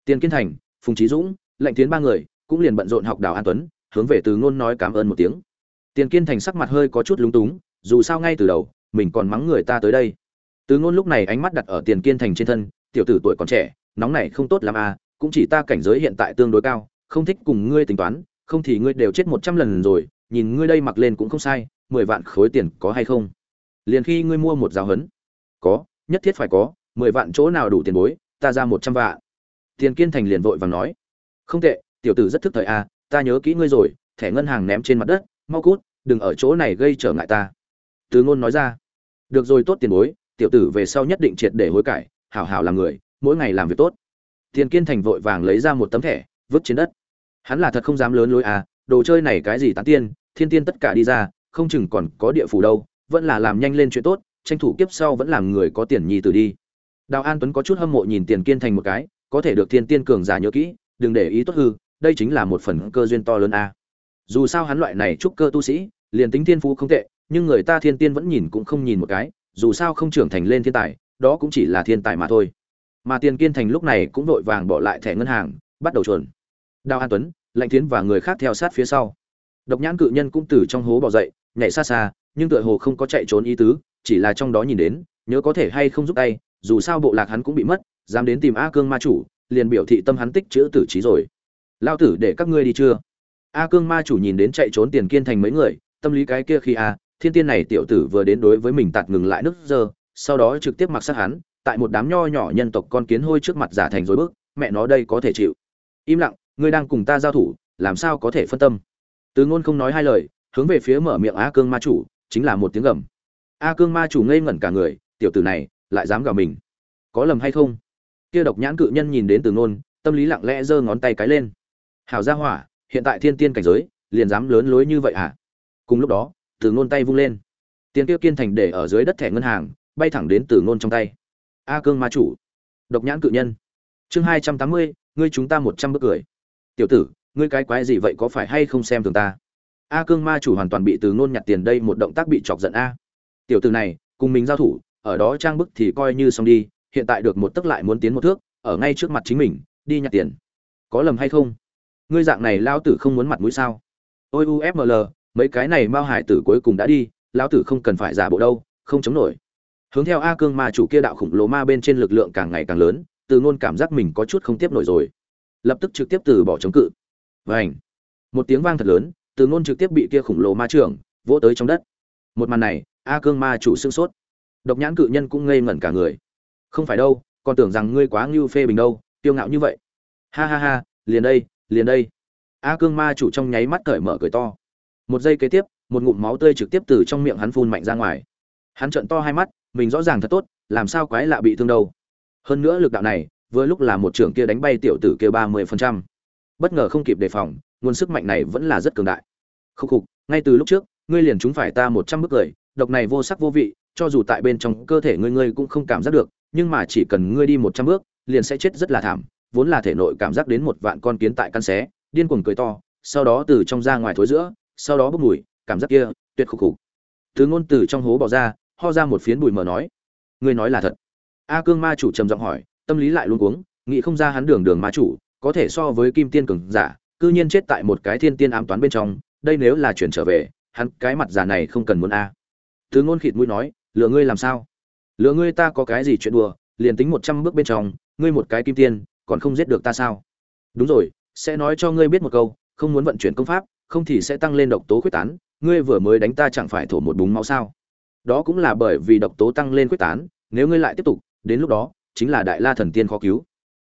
tiền kiên thành, phùng trí dũng, lệnh tiến ba người, cũng liền bận rộn học đào an tuấn, hướng về từ ngôn nói cảm ơn một tiếng. Tiền kiên thành sắc mặt hơi có chút lúng túng, dù sao ngay từ đầu, mình còn mắng người ta tới đây. Từ ngôn lúc này ánh mắt đặt ở tiền kiên thành trên thân, tiểu tử tuổi còn trẻ, nóng này không tốt làm à cũng chỉ ta cảnh giới hiện tại tương đối cao không thích cùng ngươi tính toán, không thì ngươi đều chết một trăm lần rồi, nhìn ngươi đây mặc lên cũng không sai, mười vạn khối tiền có hay không? Liền khi ngươi mua một giáo hấn có, nhất thiết phải có, mười vạn chỗ nào đủ tiền bối, ta ra một trăm vạn. Tiền kiên thành liền vội vàng nói. Không tệ, tiểu tử rất thức thời à ta nhớ kỹ ngươi rồi, thẻ ngân hàng ném trên mặt đất, mau cút, đừng ở chỗ này gây trở ngại ta. Từ ngôn nói ra. Được rồi tốt tiền bối, tiểu tử về sau nhất định triệt để hối cải, hảo hảo làm người, mỗi ngày làm việc tốt. Tiền kiên thành vội vàng lấy ra một tấm thẻ vứt trên đất. Hắn là thật không dám lớn lối à đồ chơi này cái gì tán tiên, thiên tiên tất cả đi ra, không chừng còn có địa phủ đâu, vẫn là làm nhanh lên chuyện tốt, tranh thủ kiếp sau vẫn làm người có tiền nhi từ đi. Đào an tuấn có chút hâm mộ nhìn tiền kiên thành một cái, có thể được thiên tiên cường giả nhớ kỹ, đừng để ý tốt hư, đây chính là một phần cơ duyên to lớn a dù sao hắn loại này trúc cơ tu sĩ, liền tính thiên phú không tệ, nhưng người ta thiên tiên vẫn nhìn cũng không nhìn một cái, dù sao không trưởng thành lên thiên tài, đó cũng chỉ là thiên tài mà thôi. Mà tiền kiên thành lúc này cũng vội vàng bỏ lại thẻ ngân hàng, bắt đầu chuồn đào an tuấn lạnh tiến và người khác theo sát phía sau. Độc nhãn cự nhân cũng từ trong hố bỏ dậy, nhảy xa xa, nhưng tựa hồ không có chạy trốn ý tứ, chỉ là trong đó nhìn đến, nhớ có thể hay không giúp tay, dù sao bộ lạc hắn cũng bị mất, dám đến tìm a cương ma chủ, liền biểu thị tâm hắn tích chữ tử trí rồi. Lao tử, để các ngươi đi chưa? A cương ma chủ nhìn đến chạy trốn tiền kiên thành mấy người, tâm lý cái kia khi a, thiên tiên này tiểu tử vừa đến đối với mình tạt ngừng lại nước dơ, sau đó trực tiếp mặc sát hắn, tại một đám nho nhỏ nhân tộc con kiến hôi trước mặt giả thành dối bước, mẹ nó đây có thể chịu. Im lặng ngươi đang cùng ta giao thủ, làm sao có thể phân tâm? Từ ngôn không nói hai lời, hướng về phía mở miệng a cương ma chủ, chính là một tiếng gầm. A cương ma chủ ngây ngẩn cả người, tiểu tử này, lại dám gào mình. Có lầm hay không? Kia độc nhãn cự nhân nhìn đến từ ngôn, tâm lý lặng lẽ giơ ngón tay cái lên. Hảo gia hỏa, hiện tại thiên tiên cảnh giới, liền dám lớn lối như vậy à cùng lúc đó, từ ngôn tay vung lên. Tiền kia kiên thành để ở dưới đất thẻ ngân hàng, bay thẳng đến từ ngôn trong tay. A cương ma chủ, độc nhãn cự nhân. Chương hai trăm tám mươi, ngươi chúng ta một trăm bước cười tiểu tử, ngươi cái quái gì vậy, có phải hay không xem thường ta? A cương ma chủ hoàn toàn bị từ ngôn nhặt tiền đây một động tác bị chọc giận a. Tiểu tử này, cùng mình giao thủ, ở đó trang bức thì coi như xong đi, hiện tại được một tức lại muốn tiến một thước, ở ngay trước mặt chính mình, đi nhặt tiền. Có lầm hay không? Ngươi dạng này lao tử không muốn mặt mũi sao? Ôi ufml mấy cái này mao hải tử cuối cùng đã đi, lão tử không cần phải giả bộ đâu, không chống nổi. Hướng theo a cương ma chủ kia đạo khủng lồ ma bên trên lực lượng càng ngày càng lớn, từ ngôn cảm giác mình có chút không tiếp nổi rồi lập tức trực tiếp từ bỏ chống cự. Vảnh một tiếng vang thật lớn, từ ngôn trực tiếp bị kia khủng lồ ma trưởng vỗ tới trong đất. Một màn này, a cương ma chủ sương sốt. Độc nhãn cự nhân cũng ngây ngẩn cả người. Không phải đâu, còn tưởng rằng ngươi quá ngưu phê bình đâu tiêu ngạo như vậy. Ha ha ha, liền đây liền đây. A cương ma chủ trong nháy mắt cởi mở cười to. Một giây kế tiếp, một ngụm máu tươi trực tiếp từ trong miệng hắn phun mạnh ra ngoài. Hắn trợn to hai mắt, mình rõ ràng thật tốt, làm sao quái lạ bị thương đâu. Hơn nữa lực đạo này vừa lúc là một trưởng kia đánh bay tiểu tử kia ba mươi phần trăm. Bất ngờ không kịp đề phòng, nguồn sức mạnh này vẫn là rất cường đại. Khúc khục, ngay từ lúc trước, ngươi liền chúng phải ta một trăm bức cười, độc này vô sắc vô vị, cho dù tại bên trong cơ thể ngươi ngươi cũng không cảm giác được, nhưng mà chỉ cần ngươi đi một trăm bước, liền sẽ chết rất là thảm, vốn là thể nội cảm giác đến một vạn con kiến tại căn xé, điên cuồng cười to, sau đó từ trong ra ngoài thối giữa, sau đó bốc mùi, cảm giác kia, tuyệt khục khục. Từ ngôn từ trong hố bò ra, ho ra một phiến bụi mờ nói, ngươi nói là thật. A cương ma chủ trầm giọng hỏi tâm lý lại luôn cuống, nghĩ không ra hắn đường đường ma chủ, có thể so với kim tiên cường giả, cư nhiên chết tại một cái thiên tiên ám toán bên trong, đây nếu là chuyển trở về, hắn cái mặt giả này không cần muốn a. Từ ngôn khịt mũi nói lừa ngươi làm sao? Lừa ngươi ta có cái gì chuyện đùa, liền tính một trăm bước bên trong, ngươi một cái kim tiên, còn không giết được ta sao? Đúng rồi, sẽ nói cho ngươi biết một câu, không muốn vận chuyển công pháp, không thì sẽ tăng lên độc tố quyết tán, ngươi vừa mới đánh ta chẳng phải thổ một búng máu sao? Đó cũng là bởi vì độc tố tăng lên quyết tán, nếu ngươi lại tiếp tục, đến lúc đó chính là đại la thần tiên khó cứu.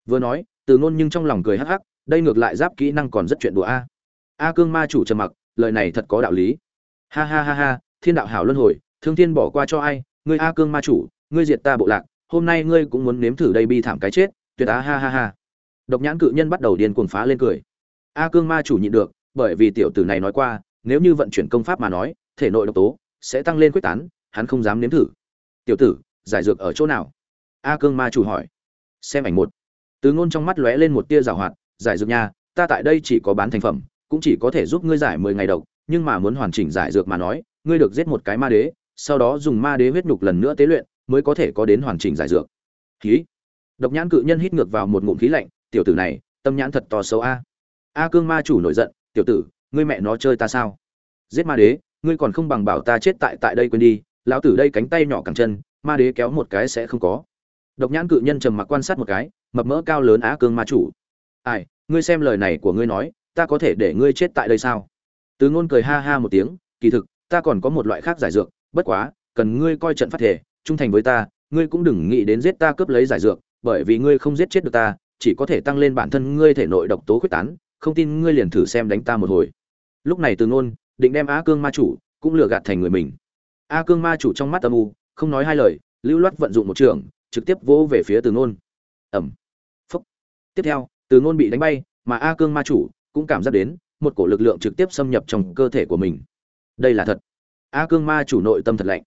Vừa nói, từ ngôn nhưng trong lòng cười hắc hắc, đây ngược lại giáp kỹ năng còn rất chuyện đùa a. A cương ma chủ trầm mặc, lời này thật có đạo lý. Ha ha ha ha, thiên đạo hảo luân hồi, thương thiên bỏ qua cho ai, ngươi a cương ma chủ, ngươi diệt ta bộ lạc, hôm nay ngươi cũng muốn nếm thử đây bi thảm cái chết, tuyệt á, ha ha ha. Độc nhãn cự nhân bắt đầu điên cuồng phá lên cười. A cương ma chủ nhịn được, bởi vì tiểu tử này nói qua, nếu như vận chuyển công pháp mà nói, thể nội độc tố sẽ tăng lên quyết tán, hắn không dám nếm thử. Tiểu tử, giải dược ở chỗ nào? A cương ma chủ hỏi. Xem ảnh một. Từ ngôn trong mắt lóe lên một tia rào hoạt, giải dược nha, ta tại đây chỉ có bán thành phẩm, cũng chỉ có thể giúp ngươi giải mười ngày độc, nhưng mà muốn hoàn chỉnh giải dược mà nói, ngươi được giết một cái ma đế, sau đó dùng ma đế huyết nhục lần nữa tế luyện, mới có thể có đến hoàn chỉnh giải dược. Khí. Độc nhãn cự nhân hít ngược vào một ngụm khí lạnh, tiểu tử này, tâm nhãn thật to xấu a. A cương ma chủ nổi giận, tiểu tử, ngươi mẹ nó chơi ta sao? Giết ma đế, ngươi còn không bằng bảo ta chết tại tại đây quên đi, lão tử đây cánh tay nhỏ cẳng chân, ma đế kéo một cái sẽ không có độc nhãn cự nhân trầm mặc quan sát một cái, mập mỡ cao lớn á cương ma chủ. Ai, ngươi xem lời này của ngươi nói, ta có thể để ngươi chết tại đây sao? Từ ngôn cười ha ha một tiếng, kỳ thực, ta còn có một loại khác giải dược, bất quá, cần ngươi coi trận phát thể, trung thành với ta, ngươi cũng đừng nghĩ đến giết ta cướp lấy giải dược, bởi vì ngươi không giết chết được ta, chỉ có thể tăng lên bản thân ngươi thể nội độc tố quyết tán, không tin ngươi liền thử xem đánh ta một hồi. Lúc này từ ngôn định đem á cương ma chủ cũng lừa gạt thành người mình. A cương ma chủ trong mắt âm u, không nói hai lời, lưu loát vận dụng một trường trực tiếp vỗ về phía từ ngôn. Ẩm. Phúc. Tiếp theo, từ ngôn bị đánh bay, mà a cương ma chủ cũng cảm giác đến một cổ lực lượng trực tiếp xâm nhập trong cơ thể của mình. Đây là thật. A cương ma chủ nội tâm thật lạnh.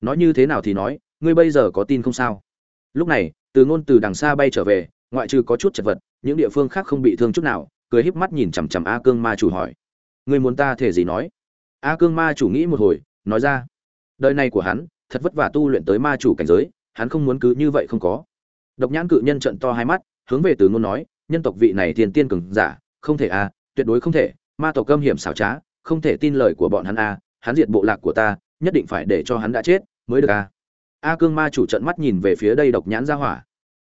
Nói như thế nào thì nói, ngươi bây giờ có tin không sao? Lúc này, từ ngôn từ đằng xa bay trở về, ngoại trừ có chút chật vật, những địa phương khác không bị thương chút nào, cười híp mắt nhìn chằm chằm a cương ma chủ hỏi. Ngươi muốn ta thể gì nói? A cương ma chủ nghĩ một hồi, nói ra. Đời này của hắn, thật vất vả tu luyện tới ma chủ cảnh giới hắn không muốn cứ như vậy không có. Độc nhãn cự nhân trận to hai mắt, hướng về từ ngôn nói, nhân tộc vị này thiên tiên cường giả, không thể a, tuyệt đối không thể, ma tộc cơm hiểm xảo trá, không thể tin lời của bọn hắn a, hắn diệt bộ lạc của ta, nhất định phải để cho hắn đã chết mới được a. A cương ma chủ trận mắt nhìn về phía đây độc nhãn ra hỏa.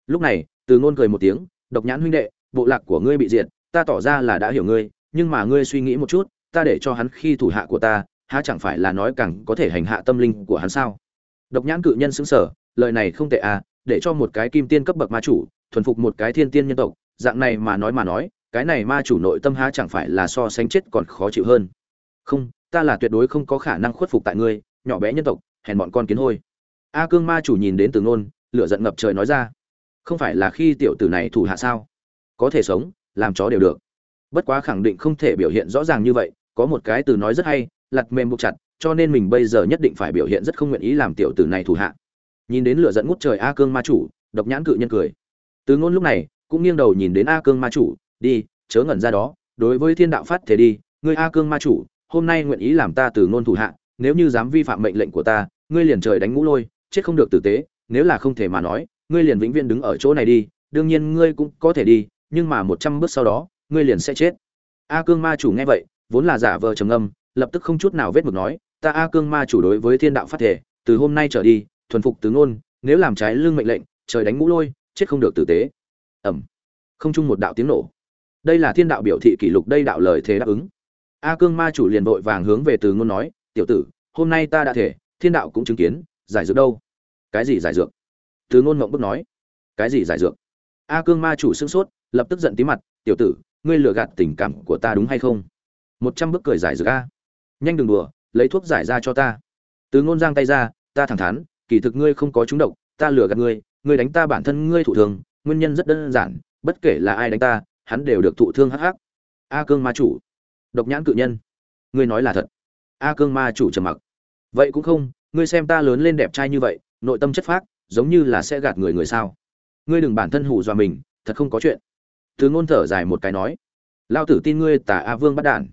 Lúc này, từ ngôn cười một tiếng, độc nhãn huynh đệ, bộ lạc của ngươi bị diệt, ta tỏ ra là đã hiểu ngươi, nhưng mà ngươi suy nghĩ một chút, ta để cho hắn khi thủ hạ của ta, há chẳng phải là nói càng có thể hành hạ tâm linh của hắn sao? Độc nhãn cự nhân xứng sở lời này không tệ à để cho một cái kim tiên cấp bậc ma chủ, thuần phục một cái thiên tiên nhân tộc, dạng này mà nói mà nói, cái này ma chủ nội tâm há chẳng phải là so sánh chết còn khó chịu hơn. Không, ta là tuyệt đối không có khả năng khuất phục tại ngươi, nhỏ bé nhân tộc, hèn bọn con kiến hôi. A cương ma chủ nhìn đến từ ngôn, lửa giận ngập trời nói ra, không phải là khi tiểu tử này thủ hạ sao? Có thể sống, làm chó đều được. Bất quá khẳng định không thể biểu hiện rõ ràng như vậy, có một cái từ nói rất hay lặt mềm buộc chặt, cho nên mình bây giờ nhất định phải biểu hiện rất không nguyện ý làm tiểu tử này thủ hạ nhìn đến lửa dẫn ngút trời a cương ma chủ, độc nhãn cự nhân cười. Từ ngôn lúc này, cũng nghiêng đầu nhìn đến a cương ma chủ, đi, chớ ngẩn ra đó, đối với thiên đạo phát thể đi, ngươi a cương ma chủ, hôm nay nguyện ý làm ta từ ngôn thủ hạ, nếu như dám vi phạm mệnh lệnh của ta, ngươi liền trời đánh ngũ lôi, chết không được tử tế, nếu là không thể mà nói, ngươi liền vĩnh viễn đứng ở chỗ này đi, đương nhiên ngươi cũng có thể đi, nhưng mà một trăm bước sau đó, ngươi liền sẽ chết. A cương ma chủ nghe vậy, vốn là giả vờ trầm ngâm, lập tức không chút nào vết mực nói, ta a cương ma chủ đối với thiên đạo phát thể từ hôm nay trở đi thuần phục tướng ngôn, nếu làm trái lương mệnh lệnh, trời đánh ngũ lôi, chết không được tử tế. Ẩm. Không chung một đạo tiếng nổ. Đây là thiên đạo biểu thị kỷ lục, đây đạo lời thế đáp ứng. A cương ma chủ liền vội vàng hướng về từ ngôn nói, tiểu tử, hôm nay ta đã thể thiên đạo cũng chứng kiến, giải dược đâu? Cái gì giải dược? Từ ngôn ngộng bức nói. Cái gì giải dược? A cương ma chủ sững sốt, lập tức giận tí mặt, tiểu tử, ngươi lừa gạt tình cảm của ta đúng hay không? Một trăm bước cười giải dược a. Nhanh đừng đùa, lấy thuốc giải ra cho ta. Từ ngôn giang tay ra, ta thẳng thắn kỳ thực ngươi không có trúng độc, ta lừa gạt ngươi ngươi đánh ta bản thân ngươi thụ thương nguyên nhân rất đơn giản, bất kể là ai đánh ta, hắn đều được thụ thương hắc hắc. A cương ma chủ, độc nhãn cự nhân, ngươi nói là thật. A cương ma chủ trầm mặc. Vậy cũng không, ngươi xem ta lớn lên đẹp trai như vậy, nội tâm chất phác, giống như là sẽ gạt người người sao. Ngươi đừng bản thân hù dọa mình, thật không có chuyện. Từ ngôn thở dài một cái nói. Lao tử tin ngươi tả a vương bắt đản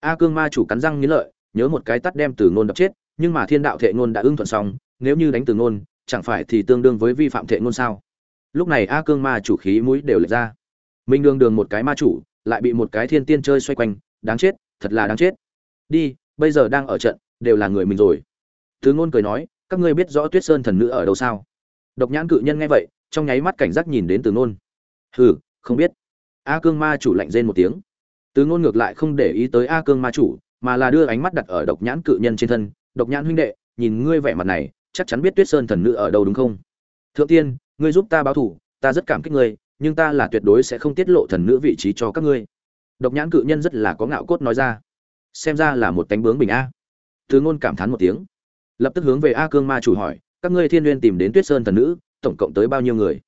a cương ma chủ cắn răng nghĩ lợi, nhớ một cái tắt đem từ ngôn đập chết, nhưng mà thiên đạo thệ ngôn đã ưng thuận xong nếu như đánh từ ngôn, chẳng phải thì tương đương với vi phạm thệ ngôn sao? Lúc này a cương ma chủ khí mũi đều lệch ra. Minh đương đường một cái ma chủ, lại bị một cái thiên tiên chơi xoay quanh, đáng chết, thật là đáng chết. Đi, bây giờ đang ở trận, đều là người mình rồi. Thứ ngôn cười nói, các ngươi biết rõ tuyết sơn thần nữ ở đâu sao? Độc nhãn cự nhân nghe vậy, trong nháy mắt cảnh giác nhìn đến từ ngôn. Hừ, không biết. A cương ma chủ lạnh rên một tiếng. Từ ngôn ngược lại không để ý tới a cương ma chủ, mà là đưa ánh mắt đặt ở độc nhãn cự nhân trên thân. Độc nhãn huynh đệ, nhìn ngươi vẻ mặt này chắc chắn biết tuyết sơn thần nữ ở đâu đúng không? Thượng tiên, ngươi giúp ta báo thủ ta rất cảm kích ngươi, nhưng ta là tuyệt đối sẽ không tiết lộ thần nữ vị trí cho các ngươi. Độc nhãn cự nhân rất là có ngạo cốt nói ra. Xem ra là một tánh bướng bình a. Từ ngôn cảm thán một tiếng. Lập tức hướng về a cương ma chủ hỏi, các ngươi thiên nguyên tìm đến tuyết sơn thần nữ, tổng cộng tới bao nhiêu người?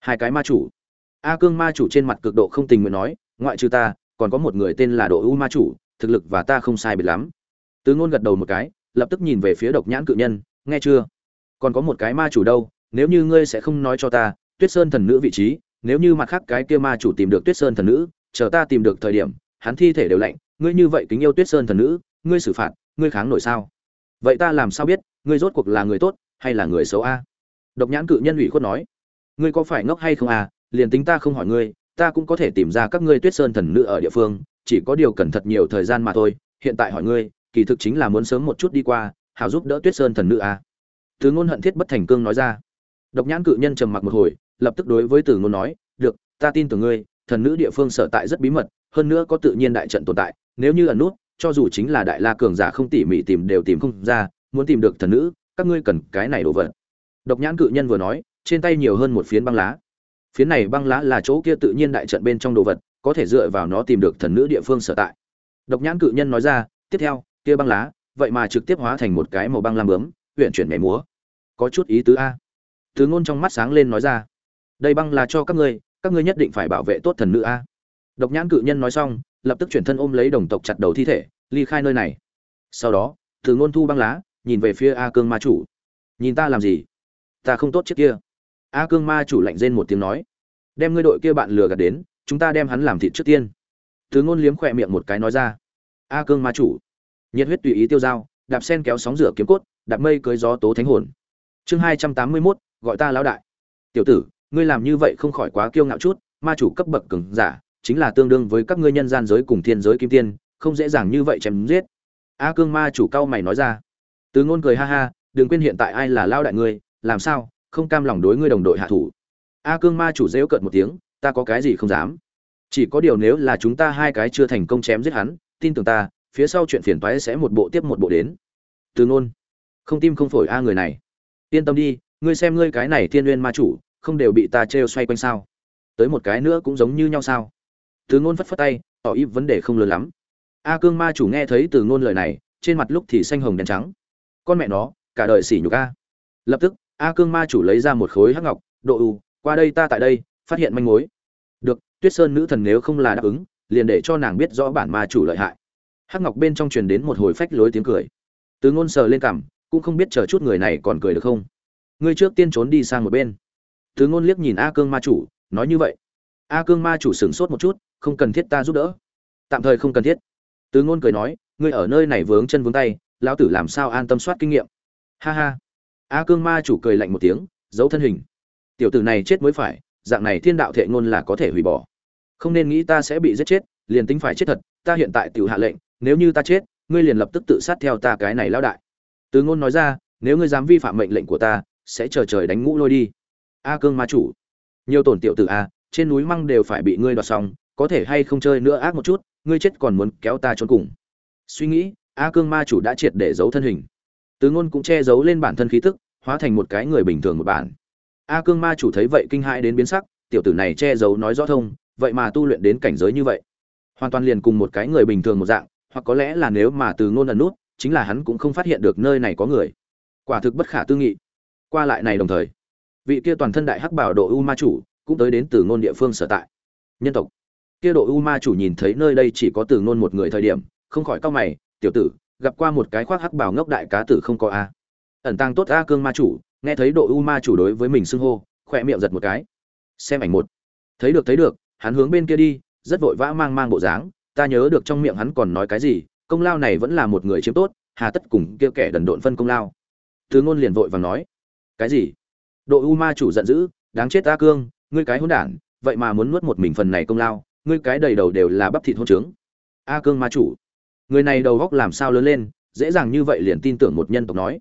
Hai cái ma chủ. A cương ma chủ trên mặt cực độ không tình nguyện nói, ngoại trừ ta, còn có một người tên là độ u ma chủ, thực lực và ta không sai biệt lắm. Tứ ngôn gật đầu một cái, lập tức nhìn về phía độc nhãn cự nhân, nghe chưa? Còn có một cái ma chủ đâu, nếu như ngươi sẽ không nói cho ta, tuyết sơn thần nữ vị trí, nếu như mặt khác cái kia ma chủ tìm được tuyết sơn thần nữ, chờ ta tìm được thời điểm, hắn thi thể đều lạnh, ngươi như vậy kính yêu tuyết sơn thần nữ, ngươi xử phạt, ngươi kháng nổi sao? Vậy ta làm sao biết, ngươi rốt cuộc là người tốt, hay là người xấu a? Độc nhãn cự nhân ủy khuất nói. Ngươi có phải ngốc hay không à? Liền tính ta không hỏi ngươi, ta cũng có thể tìm ra các ngươi tuyết sơn thần nữ ở địa phương, chỉ có điều cần thật nhiều thời gian mà thôi, hiện tại hỏi ngươi, kỳ thực chính là muốn sớm một chút đi qua hào giúp đỡ tuyết sơn thần nữ à từ ngôn hận thiết bất thành cương nói ra. Độc nhãn cự nhân trầm mặc một hồi, lập tức đối với từ ngôn nói, được, ta tin tưởng ngươi, thần nữ địa phương sở tại rất bí mật, hơn nữa có tự nhiên đại trận tồn tại, nếu như ẩn nút, cho dù chính là đại la cường giả không tỉ mỉ tìm đều tìm không ra, muốn tìm được thần nữ, các ngươi cần cái này đồ vật. Độc nhãn cự nhân vừa nói, trên tay nhiều hơn một phiến băng lá. Phiến này băng lá là chỗ kia tự nhiên đại trận bên trong đồ vật, có thể dựa vào nó tìm được thần nữ địa phương sở tại. Độc nhãn cự nhân nói ra, tiếp theo, kia băng lá, vậy mà trực tiếp hóa thành một cái màu băng lam bướm huyện chuyển mẻ múa. Có chút ý tứ a. Thứ ngôn trong mắt sáng lên nói ra. Đây băng là cho các ngươi các ngươi nhất định phải bảo vệ tốt thần nữ a. Độc nhãn cự nhân nói xong, lập tức chuyển thân ôm lấy đồng tộc chặt đầu thi thể, ly khai nơi này. Sau đó, từ ngôn thu băng lá, nhìn về phía a cương ma chủ. Nhìn ta làm gì? Ta không tốt trước kia. A cương ma chủ lạnh rên một tiếng nói. Đem ngươi đội kia bạn lừa gạt đến, chúng ta đem hắn làm thịt trước tiên. Từ ngôn liếm khỏe miệng một cái nói ra. A cương ma chủ. Nhiệt huyết tùy ý tiêu dao, đạp sen kéo sóng rửa kiếm cốt đạp mây cưới gió tố thánh hồn. Chương hai trăm tám mươi mốt, gọi ta lão đại. Tiểu tử, ngươi làm như vậy không khỏi quá kiêu ngạo chút, ma chủ cấp bậc cường giả, chính là tương đương với các ngươi nhân gian giới cùng thiên giới kim tiên, không dễ dàng như vậy chém giết. A cương ma chủ cao mày nói ra. Từ ngôn cười ha ha, đừng quên hiện tại ai là lao đại ngươi, làm sao, không cam lòng đối ngươi đồng đội hạ thủ. A cương ma chủ rêu cợt một tiếng, ta có cái gì không dám. Chỉ có điều nếu là chúng ta hai cái chưa thành công chém giết hắn, tin tưởng ta, phía sau chuyện phiền toái sẽ một bộ tiếp một bộ đến. Từ ngôn không tim không phổi a người này. Yên tâm đi, ngươi xem ngươi cái này thiên nguyên ma chủ, không đều bị ta trêu xoay quanh sao? Tới một cái nữa cũng giống như nhau sao? Từ ngôn phất phất tay, tỏ ý vấn đề không lớn lắm. A cương ma chủ nghe thấy từ ngôn lời này, trên mặt lúc thì xanh hồng đen trắng. Con mẹ nó, cả đời xỉ nhục a. Lập tức, a cương ma chủ lấy ra một khối hắc ngọc, độ u, qua đây ta tại đây, phát hiện manh mối. Được, tuyết sơn nữ thần nếu không là đáp ứng, liền để cho nàng biết rõ bản ma chủ lợi hại. Hắc ngọc bên trong truyền đến một hồi phách lối tiếng cười. Từ ngôn sờ lên cằm cũng không biết chờ chút người này còn cười được không. Ngươi trước tiên trốn đi sang một bên. Thứ ngôn liếc nhìn a cương ma chủ, nói như vậy. A cương ma chủ sửng sốt một chút, không cần thiết ta giúp đỡ. Tạm thời không cần thiết. Tứ ngôn cười nói, ngươi ở nơi này vướng chân vướng tay, lão tử làm sao an tâm soát kinh nghiệm. Ha ha. A cương ma chủ cười lạnh một tiếng, giấu thân hình. Tiểu tử này chết mới phải, dạng này thiên đạo thệ ngôn là có thể hủy bỏ. Không nên nghĩ ta sẽ bị giết chết, liền tính phải chết thật, ta hiện tại tiểu hạ lệnh, nếu như ta chết, ngươi liền lập tức tự sát theo ta cái này lão đại từ ngôn nói ra, nếu ngươi dám vi phạm mệnh lệnh của ta, sẽ chờ trời đánh ngũ lôi đi. A cương ma chủ. Nhiều tổn tiểu tử a trên núi măng đều phải bị ngươi đoạt xong, có thể hay không chơi nữa ác một chút, ngươi chết còn muốn kéo ta trốn cùng. Suy nghĩ, a cương ma chủ đã triệt để giấu thân hình. Từ ngôn cũng che giấu lên bản thân khí tức, hóa thành một cái người bình thường một bản. A cương ma chủ thấy vậy kinh hãi đến biến sắc, tiểu tử này che giấu nói rõ thông, vậy mà tu luyện đến cảnh giới như vậy. Hoàn toàn liền cùng một cái người bình thường một dạng, hoặc có lẽ là nếu mà từ ngôn ẩn nút chính là hắn cũng không phát hiện được nơi này có người. Quả thực bất khả tư nghị. Qua lại này đồng thời, vị kia toàn thân đại hắc bảo độ u ma chủ cũng tới đến từ ngôn địa phương sở tại. Nhân tộc. Kia độ u ma chủ nhìn thấy nơi đây chỉ có từ ngôn một người thời điểm, không khỏi cau mày, tiểu tử, gặp qua một cái khoác hắc bảo ngốc đại cá tử không có a? Ẩn tăng tốt a cương ma chủ, nghe thấy độ u ma chủ đối với mình xưng hô, khỏe miệng giật một cái. Xem ảnh một. Thấy được thấy được, hắn hướng bên kia đi, rất vội vã mang mang bộ dáng, ta nhớ được trong miệng hắn còn nói cái gì công lao này vẫn là một người chiếm tốt, hà tất cùng kia kẻ đần độn phân công lao. Thứ ngôn liền vội vàng nói, cái gì? Độ u ma chủ giận dữ, đáng chết ta cương, ngươi cái hỗn đản, vậy mà muốn nuốt một mình phần này công lao, ngươi cái đầy đầu đều là bắp thịt hôn trướng. A cương ma chủ, người này đầu góc làm sao lớn lên, dễ dàng như vậy liền tin tưởng một nhân tộc nói.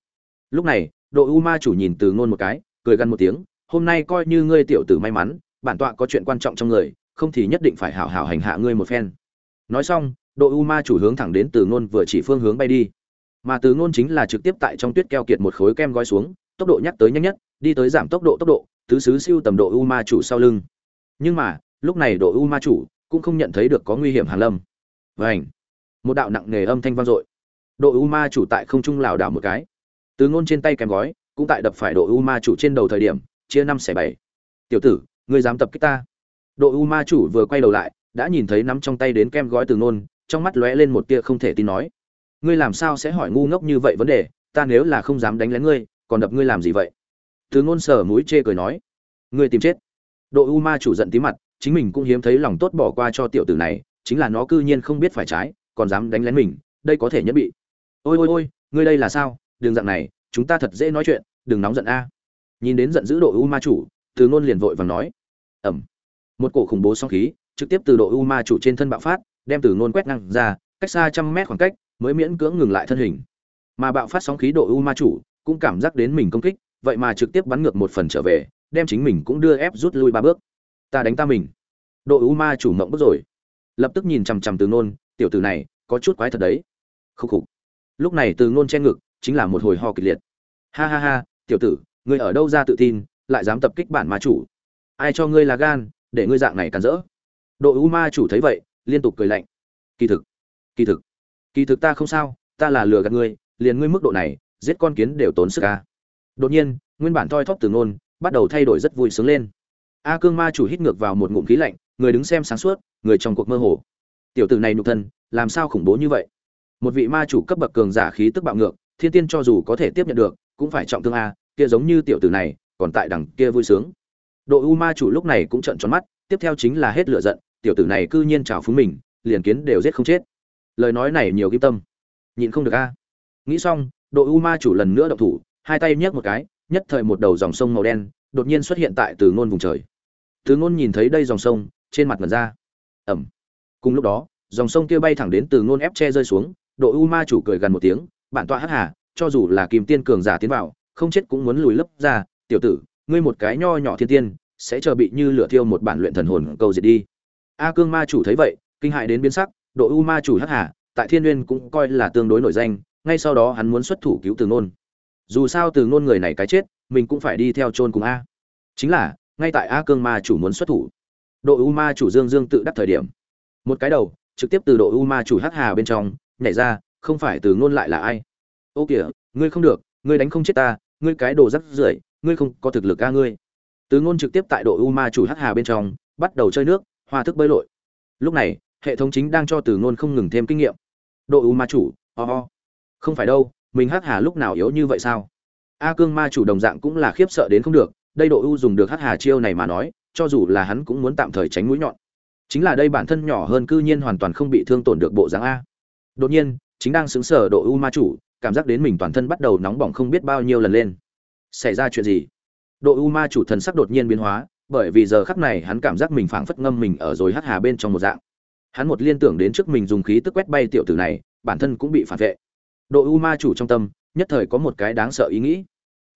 Lúc này độ u ma chủ nhìn từ ngôn một cái, cười gằn một tiếng, hôm nay coi như ngươi tiểu tử may mắn, bản tọa có chuyện quan trọng trong người, không thì nhất định phải hảo hảo hành hạ ngươi một phen. Nói xong độ u ma chủ hướng thẳng đến từ ngôn vừa chỉ phương hướng bay đi. Mà từ ngôn chính là trực tiếp tại trong tuyết keo kiệt một khối kem gói xuống, tốc độ nhắc tới nhanh nhất, đi tới giảm tốc độ tốc độ, tứ xứ siêu tầm độ u ma chủ sau lưng. Nhưng mà, lúc này độ u ma chủ cũng không nhận thấy được có nguy hiểm hàn lâm. Vảnh một đạo nặng nề âm thanh vang dội. Độ u ma chủ tại không trung lảo đảo một cái. Từ ngôn trên tay kèm gói, cũng tại đập phải độ u ma chủ trên đầu thời điểm, chia năm xẻ bảy. Tiểu tử, ngươi dám tập kích ta? Độ u ma chủ vừa quay đầu lại, đã nhìn thấy nắm trong tay đến kem gói từ ngôn trong mắt lóe lên một tia không thể tin nói. Ngươi làm sao sẽ hỏi ngu ngốc như vậy vấn đề, ta nếu là không dám đánh lén ngươi, còn đập ngươi làm gì vậy? Từ ngôn sở mũi chê cười nói. Ngươi tìm chết. Độ u ma chủ giận tí mặt, chính mình cũng hiếm thấy lòng tốt bỏ qua cho tiểu tử này, chính là nó cư nhiên không biết phải trái, còn dám đánh lén mình, đây có thể nhất bị. Ôi ôi ôi, ngươi đây là sao? Đường dạng này, chúng ta thật dễ nói chuyện, đừng nóng giận a. Nhìn đến giận dữ độ u ma chủ, từ ngôn liền vội vàng nói. Ẩm. Một cổ khủng bố song khí, trực tiếp từ độ u ma chủ trên thân bạo phát đem từ ngôn quét ngang ra, cách xa trăm mét khoảng cách, mới miễn cưỡng ngừng lại thân hình. Mà bạo phát sóng khí độ u ma chủ cũng cảm giác đến mình công kích, vậy mà trực tiếp bắn ngược một phần trở về, đem chính mình cũng đưa ép rút lui ba bước. Ta đánh ta mình. Độ u ma chủ mộng bước rồi. Lập tức nhìn chằm chằm từ ngôn, tiểu tử này, có chút quái thật đấy. Khúc khục. Lúc này từ ngôn che ngực, chính là một hồi ho kịch liệt. Ha ha ha, tiểu tử, ngươi ở đâu ra tự tin, lại dám tập kích bản ma chủ? Ai cho ngươi là gan, để ngươi dạng này cản rỡ? Độ u ma chủ thấy vậy liên tục cười lạnh. Kỳ thực kỳ thực kỳ thực ta không sao, ta là lừa gạt ngươi, liền ngươi mức độ này, giết con kiến đều tốn sức ca đột nhiên, nguyên bản thoi thóp từ ngôn, bắt đầu thay đổi rất vui sướng lên. A cương ma chủ hít ngược vào một ngụm khí lạnh, người đứng xem sáng suốt, người trong cuộc mơ hồ. Tiểu tử này nhục thân, làm sao khủng bố như vậy? Một vị ma chủ cấp bậc cường giả khí tức bạo ngược, thiên tiên cho dù có thể tiếp nhận được, cũng phải trọng thương a, kia giống như tiểu tử này, còn tại đằng kia vui sướng. Độ u ma chủ lúc này cũng trợn tròn mắt, tiếp theo chính là hết lửa giận tiểu tử này cư nhiên trào phúng mình, liền kiến đều giết không chết. Lời nói này nhiều kim tâm. Nhịn không được a. Nghĩ xong Đội u ma chủ lần nữa động thủ, hai tay nhấc một cái, nhất thời một đầu dòng sông màu đen đột nhiên xuất hiện tại từ ngôn vùng trời. Từ ngôn nhìn thấy đây dòng sông, trên mặt ngần ra. Ẩm. Cùng lúc đó, dòng sông kia bay thẳng đến từ ngôn ép che rơi xuống Đội u ma chủ cười gần một tiếng, bản tọa hắc hà, cho dù là kim tiên cường giả tiến vào, không chết cũng muốn lùi lấp ra, tiểu tử, ngươi một cái nho nhỏ thiên tiên, sẽ chờ bị như lửa thiêu một bản luyện thần hồn cầu diệt đi a cương ma chủ thấy vậy, kinh hại đến biến sắc, độ u ma chủ hắc hà, tại thiên nguyên cũng coi là tương đối nổi danh, ngay sau đó hắn muốn xuất thủ cứu từ ngôn. Dù sao từ ngôn người này cái chết, mình cũng phải đi theo chôn cùng a. Chính là, ngay tại a cương ma chủ muốn xuất thủ, độ u ma chủ dương dương tự đắc thời điểm. Một cái đầu, trực tiếp từ độ u ma chủ hắc hà bên trong, nhảy ra, không phải từ ngôn lại là ai? Ô kìa, ngươi không được, ngươi đánh không chết ta, ngươi cái đồ rắc rưởi, ngươi không có thực lực ca ngươi. Từ ngôn trực tiếp tại độ u ma chủ hắc hà bên trong, bắt đầu chơi nước hoa thức bơi lội. Lúc này, hệ thống chính đang cho từ ngôn không ngừng thêm kinh nghiệm. Độ u ma chủ, ho、oh、ho、oh. không phải đâu, mình hắc hà lúc nào yếu như vậy sao? A cương ma chủ đồng dạng cũng là khiếp sợ đến không được, đây độ u dùng được hắc hà chiêu này mà nói, cho dù là hắn cũng muốn tạm thời tránh mũi nhọn. Chính là đây bản thân nhỏ hơn cư nhiên hoàn toàn không bị thương tổn được bộ dáng a. Đột nhiên, chính đang xứng sở độ u ma chủ, cảm giác đến mình toàn thân bắt đầu nóng bỏng không biết bao nhiêu lần lên. Xảy ra chuyện gì? Độ u ma chủ thần sắc đột nhiên biến hóa bởi vì giờ khắc này hắn cảm giác mình phảng phất ngâm mình ở rồi hắc hà bên trong một dạng. Hắn một liên tưởng đến trước mình dùng khí tức quét bay tiểu tử này, bản thân cũng bị phản vệ. Độ u ma chủ trong tâm, nhất thời có một cái đáng sợ ý nghĩ.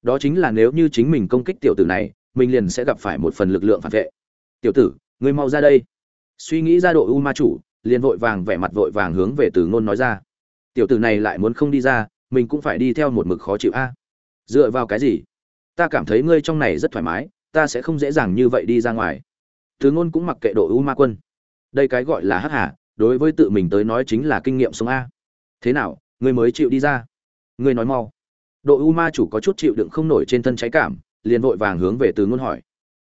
Đó chính là nếu như chính mình công kích tiểu tử này, mình liền sẽ gặp phải một phần lực lượng phản vệ. Tiểu tử, ngươi mau ra đây. Suy nghĩ ra độ u ma chủ, liền vội vàng vẻ mặt vội vàng hướng về từ ngôn nói ra. Tiểu tử này lại muốn không đi ra, mình cũng phải đi theo một mực khó chịu a. Dựa vào cái gì? Ta cảm thấy ngươi trong này rất thoải mái ta sẽ không dễ dàng như vậy đi ra ngoài. Thứ ngôn cũng mặc kệ độ u ma quân. Đây cái gọi là hắc hà, đối với tự mình tới nói chính là kinh nghiệm sống a. Thế nào ngươi mới chịu đi ra? Ngươi nói mau. Độ u ma chủ có chút chịu đựng không nổi trên thân cháy cảm, liền vội vàng hướng về từ ngôn hỏi.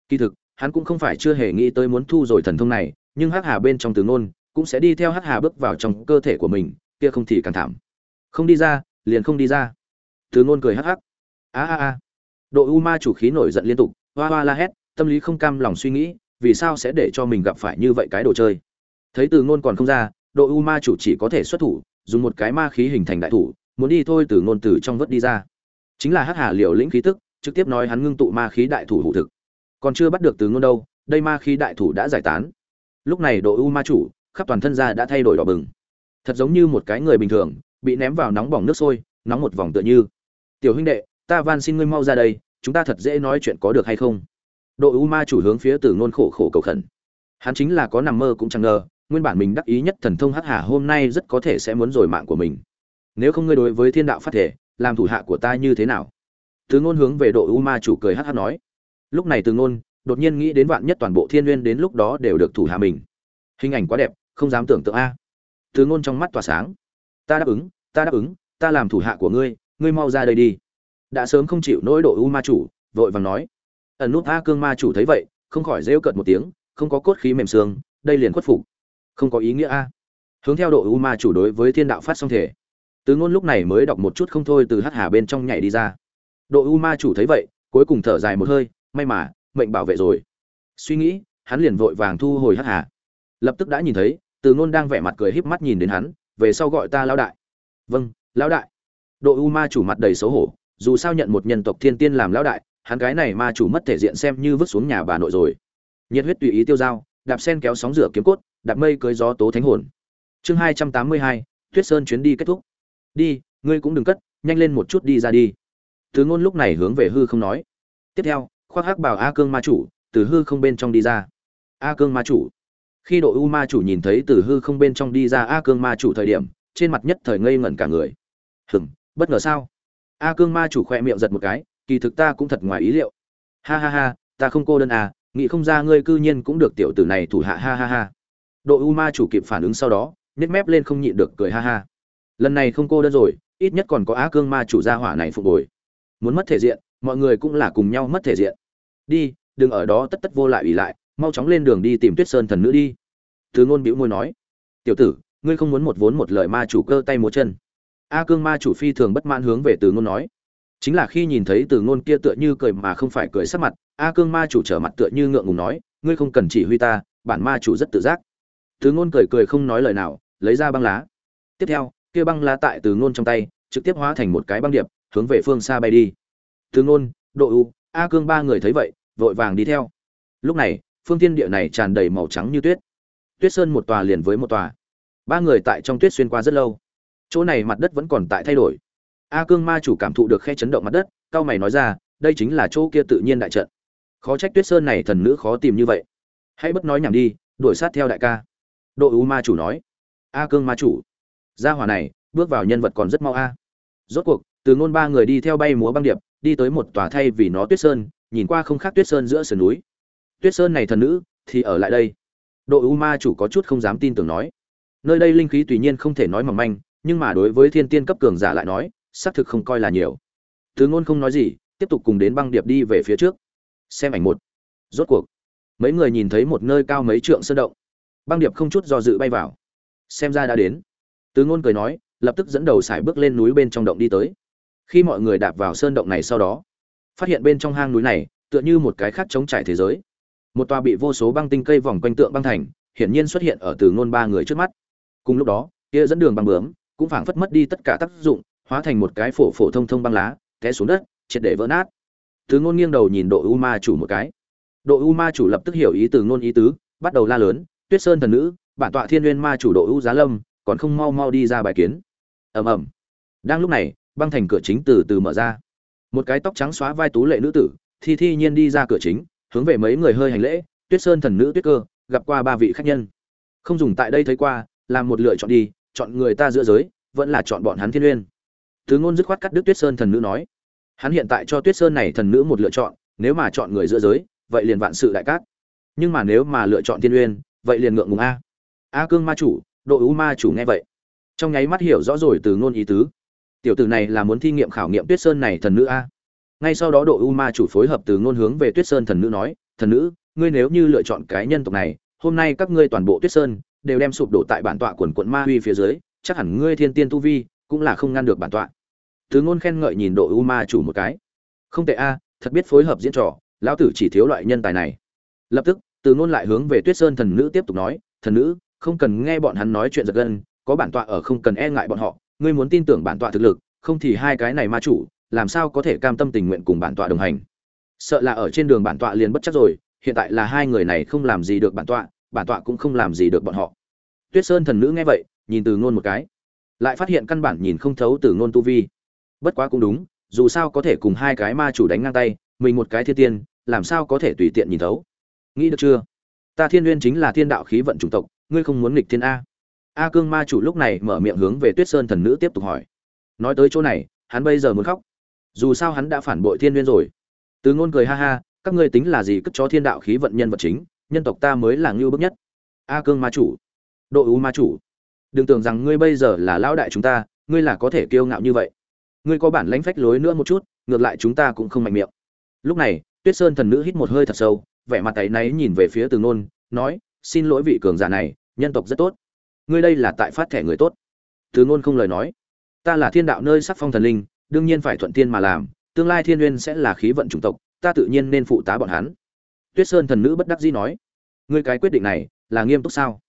Kỳ thực, hắn cũng không phải chưa hề nghĩ tới muốn thu rồi thần thông này, nhưng hắc hà bên trong từ ngôn cũng sẽ đi theo hắc hà bước vào trong cơ thể của mình, kia không thì càng thảm. Không đi ra, liền không đi ra. Từ ngôn cười hắc hắc. A a a. Độ u ma chủ khí nổi giận liên tục hoa hoa la hét, tâm lý không cam lòng suy nghĩ, vì sao sẽ để cho mình gặp phải như vậy cái đồ chơi? Thấy từ ngôn còn không ra độ u ma chủ chỉ có thể xuất thủ, dùng một cái ma khí hình thành đại thủ, muốn đi thôi từ ngôn từ trong vớt đi ra. Chính là hắc hà liều lĩnh khí tức, trực tiếp nói hắn ngưng tụ ma khí đại thủ hữu thực. Còn chưa bắt được từ ngôn đâu, đây ma khí đại thủ đã giải tán. Lúc này độ u ma chủ, khắp toàn thân ra đã thay đổi đỏ bừng. Thật giống như một cái người bình thường, bị ném vào nóng bỏng nước sôi, nóng một vòng tựa như. Tiểu huynh đệ, ta van xin ngươi mau ra đây chúng ta thật dễ nói chuyện có được hay không? Độ u ma chủ hướng phía từ ngôn khổ khổ cầu khẩn. Hắn chính là có nằm mơ cũng chẳng ngờ, nguyên bản mình đắc ý nhất thần thông hắc hà hôm nay rất có thể sẽ muốn rồi mạng của mình. Nếu không ngươi đối với thiên đạo phát thể, làm thủ hạ của ta như thế nào? Từ ngôn hướng về độ u ma chủ cười hắc hắc nói. Lúc này từ ngôn, đột nhiên nghĩ đến vạn nhất toàn bộ thiên nguyên đến lúc đó đều được thủ hạ mình. Hình ảnh quá đẹp, không dám tưởng tượng a. Từ ngôn trong mắt tỏa sáng. Ta đáp ứng, ta đáp ứng, ta làm thủ hạ của ngươi ngươi mau ra đây đi đã sớm không chịu nỗi độ u ma chủ, vội vàng nói. Ẩn nút a cương ma chủ thấy vậy, không khỏi rêu cợt một tiếng, không có cốt khí mềm xương, đây liền khuất phục. Không có ý nghĩa a. Hướng theo độ u ma chủ đối với thiên đạo phát song thể. Từ ngôn lúc này mới đọc một chút không thôi từ hắc hà bên trong nhảy đi ra. Độ u ma chủ thấy vậy, cuối cùng thở dài một hơi, may mà, mệnh bảo vệ rồi. Suy nghĩ, hắn liền vội vàng thu hồi hắc hà. Lập tức đã nhìn thấy, từ ngôn đang vẻ mặt cười híp mắt nhìn đến hắn, về sau gọi ta lão đại. Vâng lão đại. Độ u ma chủ mặt đầy xấu hổ dù sao nhận một nhân tộc thiên tiên làm lão đại, hắn cái này ma chủ mất thể diện xem như vứt xuống nhà bà nội rồi. Nhiệt huyết tùy ý tiêu dao, đạp sen kéo sóng rửa kiếm cốt, đạp mây cưới gió tố thánh hồn. Chương hai trăm tám mươi hai tuyết sơn chuyến đi kết thúc. Đi, ngươi cũng đừng cất, nhanh lên một chút đi ra đi. Thứ ngôn lúc này hướng về hư không nói. Tiếp theo, khoác hắc bảo a cương ma chủ, từ hư không bên trong đi ra. A cương ma chủ. Khi độ u ma chủ nhìn thấy từ hư không bên trong đi ra a cương ma chủ thời điểm, trên mặt nhất thời ngây ngẩn cả người. Hừng bất ngờ sao? A cương ma chủ khoe miệng giật một cái, kỳ thực ta cũng thật ngoài ý liệu. Ha ha ha, ta không cô đơn à nghĩ không ra ngươi cư nhiên cũng được tiểu tử này thủ hạ, ha ha ha. Độ u ma chủ kịp phản ứng sau đó, nhếch mép lên không nhịn được cười ha ha. Lần này không cô đơn rồi, ít nhất còn có á cương ma chủ gia hỏa này phục hồi. Muốn mất thể diện, mọi người cũng là cùng nhau mất thể diện. Đi, đừng ở đó tất tất vô lại ủy lại, mau chóng lên đường đi tìm tuyết sơn thần nữ đi. Từ ngôn bĩu môi nói, tiểu tử, ngươi không muốn một vốn một lời ma chủ cơ tay múa chân a cương ma chủ phi thường bất mãn hướng về từ ngôn nói. Chính là khi nhìn thấy từ ngôn kia tựa như cười mà không phải cười sắc mặt, a cương ma chủ trở mặt tựa như ngượng ngùng nói, ngươi không cần chỉ huy ta, bản ma chủ rất tự giác. Từ ngôn cười cười không nói lời nào, lấy ra băng lá. Tiếp theo, kia băng lá tại từ ngôn trong tay, trực tiếp hóa thành một cái băng điệp, hướng về phương xa bay đi. Từ ngôn, độ u, a cương ba người thấy vậy, vội vàng đi theo. Lúc này, phương tiên địa này tràn đầy màu trắng như tuyết. Tuyết sơn một tòa liền với một tòa. Ba người tại trong tuyết xuyên qua rất lâu chỗ này mặt đất vẫn còn tại thay đổi. A cương ma chủ cảm thụ được khe chấn động mặt đất cao mày nói ra, đây chính là chỗ kia tự nhiên đại trận. Khó trách tuyết sơn này thần nữ khó tìm như vậy. Hãy bất nói nhảm đi, đuổi sát theo đại ca. Độ u ma chủ nói. A cương ma chủ, gia hỏa này, bước vào nhân vật còn rất mau a. Rốt cuộc, từ ngôn ba người đi theo bay múa băng điệp, đi tới một tòa thay vì nó tuyết sơn, nhìn qua không khác tuyết sơn giữa sườn núi. Tuyết sơn này thần nữ, thì ở lại đây. Độ u ma chủ có chút không dám tin tưởng nói. Nơi đây linh khí tùy nhiên không thể nói mỏng manh nhưng mà đối với thiên tiên cấp cường giả lại nói, xác thực không coi là nhiều. Từ ngôn không nói gì, tiếp tục cùng đến băng điệp đi về phía trước. Xem ảnh một. Rốt cuộc, mấy người nhìn thấy một nơi cao mấy trượng sơn động. Băng điệp không chút do dự bay vào. Xem ra đã đến. Từ ngôn cười nói, lập tức dẫn đầu sải bước lên núi bên trong động đi tới. Khi mọi người đạp vào sơn động này sau đó, phát hiện bên trong hang núi này, tựa như một cái khác chống trải thế giới. Một tòa bị vô số băng tinh cây vòng quanh tượng băng thành, hiển nhiên xuất hiện ở từ ngôn ba người trước mắt. Cùng lúc đó, kia dẫn đường băng bướm cũng phảng phất mất đi tất cả tác dụng, hóa thành một cái phổ phổ thông thông băng lá, té xuống đất, triệt để vỡ nát. Từ ngôn nghiêng đầu nhìn đội u ma chủ một cái. Đội u ma chủ lập tức hiểu ý từ ngôn ý tứ, bắt đầu la lớn, tuyết sơn thần nữ, bản tọa thiên nguyên ma chủ đội u giá lâm, còn không mau mau đi ra bài kiến. Ầm ầm. Đang lúc này, băng thành cửa chính từ từ mở ra. Một cái tóc trắng xóa vai tú lệ nữ tử, thi thi nhiên đi ra cửa chính, hướng về mấy người hơi hành lễ, tuyết sơn thần nữ tuyết cơ, gặp qua ba vị khách nhân. Không dùng tại đây thấy qua, làm một lựa chọn đi chọn người ta giữa giới, vẫn là chọn bọn hắn thiên uyên thứ ngôn dứt khoát cắt đứt tuyết sơn thần nữ nói. Hắn hiện tại cho tuyết sơn này thần nữ một lựa chọn, nếu mà chọn người giữa giới, vậy liền vạn sự đại cát. Nhưng mà nếu mà lựa chọn thiên uyên vậy liền ngượng ngùng a. A cương ma chủ, độ ưu ma chủ nghe vậy. Trong nháy mắt hiểu rõ rồi từ ngôn ý tứ. Tiểu tử này là muốn thi nghiệm khảo nghiệm tuyết sơn này thần nữ a. Ngay sau đó độ ưu ma chủ phối hợp từ ngôn hướng về tuyết sơn thần nữ nói, thần nữ, ngươi nếu như lựa chọn cái nhân tộc này, hôm nay các ngươi toàn bộ tuyết sơn đều đem sụp đổ tại bản tọa quần quận ma huy phía dưới, chắc hẳn ngươi thiên tiên tu vi cũng là không ngăn được bản tọa. Tứ ngôn khen ngợi nhìn độ U ma chủ một cái. Không tệ a, thật biết phối hợp diễn trò, lão tử chỉ thiếu loại nhân tài này. Lập tức, từ ngôn lại hướng về tuyết sơn thần nữ tiếp tục nói, thần nữ, không cần nghe bọn hắn nói chuyện giật gân, có bản tọa ở không cần e ngại bọn họ, ngươi muốn tin tưởng bản tọa thực lực, không thì hai cái này ma chủ, làm sao có thể cam tâm tình nguyện cùng bản tọa đồng hành? Sợ là ở trên đường bản tọa liền bất chắc rồi, hiện tại là hai người này không làm gì được bản tọa bản tọa cũng không làm gì được bọn họ. Tuyết sơn thần nữ nghe vậy, nhìn từ ngôn một cái. Lại phát hiện căn bản nhìn không thấu từ ngôn tu vi. Bất quá cũng đúng, dù sao có thể cùng hai cái ma chủ đánh ngang tay, mình một cái thiên tiên, làm sao có thể tùy tiện nhìn thấu? Nghĩ được chưa? Ta thiên nguyên chính là thiên đạo khí vận chủng tộc, ngươi không muốn nghịch thiên a. A cương ma chủ lúc này mở miệng hướng về tuyết sơn thần nữ tiếp tục hỏi. Nói tới chỗ này, hắn bây giờ muốn khóc. Dù sao hắn đã phản bội thiên nguyên rồi. Từ ngôn cười ha ha, các ngươi tính là gì cất cho thiên đạo khí vận nhân vật chính? Nhân tộc ta mới là ngưu bức nhất. A cương ma chủ độ ưu ma chủ, đừng tưởng rằng ngươi bây giờ là lão đại chúng ta, ngươi là có thể kiêu ngạo như vậy. Ngươi có bản lãnh phách lối nữa một chút, ngược lại chúng ta cũng không mạnh miệng. Lúc này, tuyết sơn thần nữ hít một hơi thật sâu, vẻ mặt tay náy nhìn về phía từ nôn, nói, xin lỗi vị cường giả này, nhân tộc rất tốt. Ngươi đây là tại phát thẻ người tốt. Từ ngôn không lời nói, ta là thiên đạo nơi sắc phong thần linh, đương nhiên phải thuận tiên mà làm, tương lai thiên nguyên sẽ là khí vận chủng tộc, ta tự nhiên nên phụ tá bọn hắn tuyết sơn thần nữ bất đắc dĩ nói, ngươi cái quyết định này là nghiêm túc sao?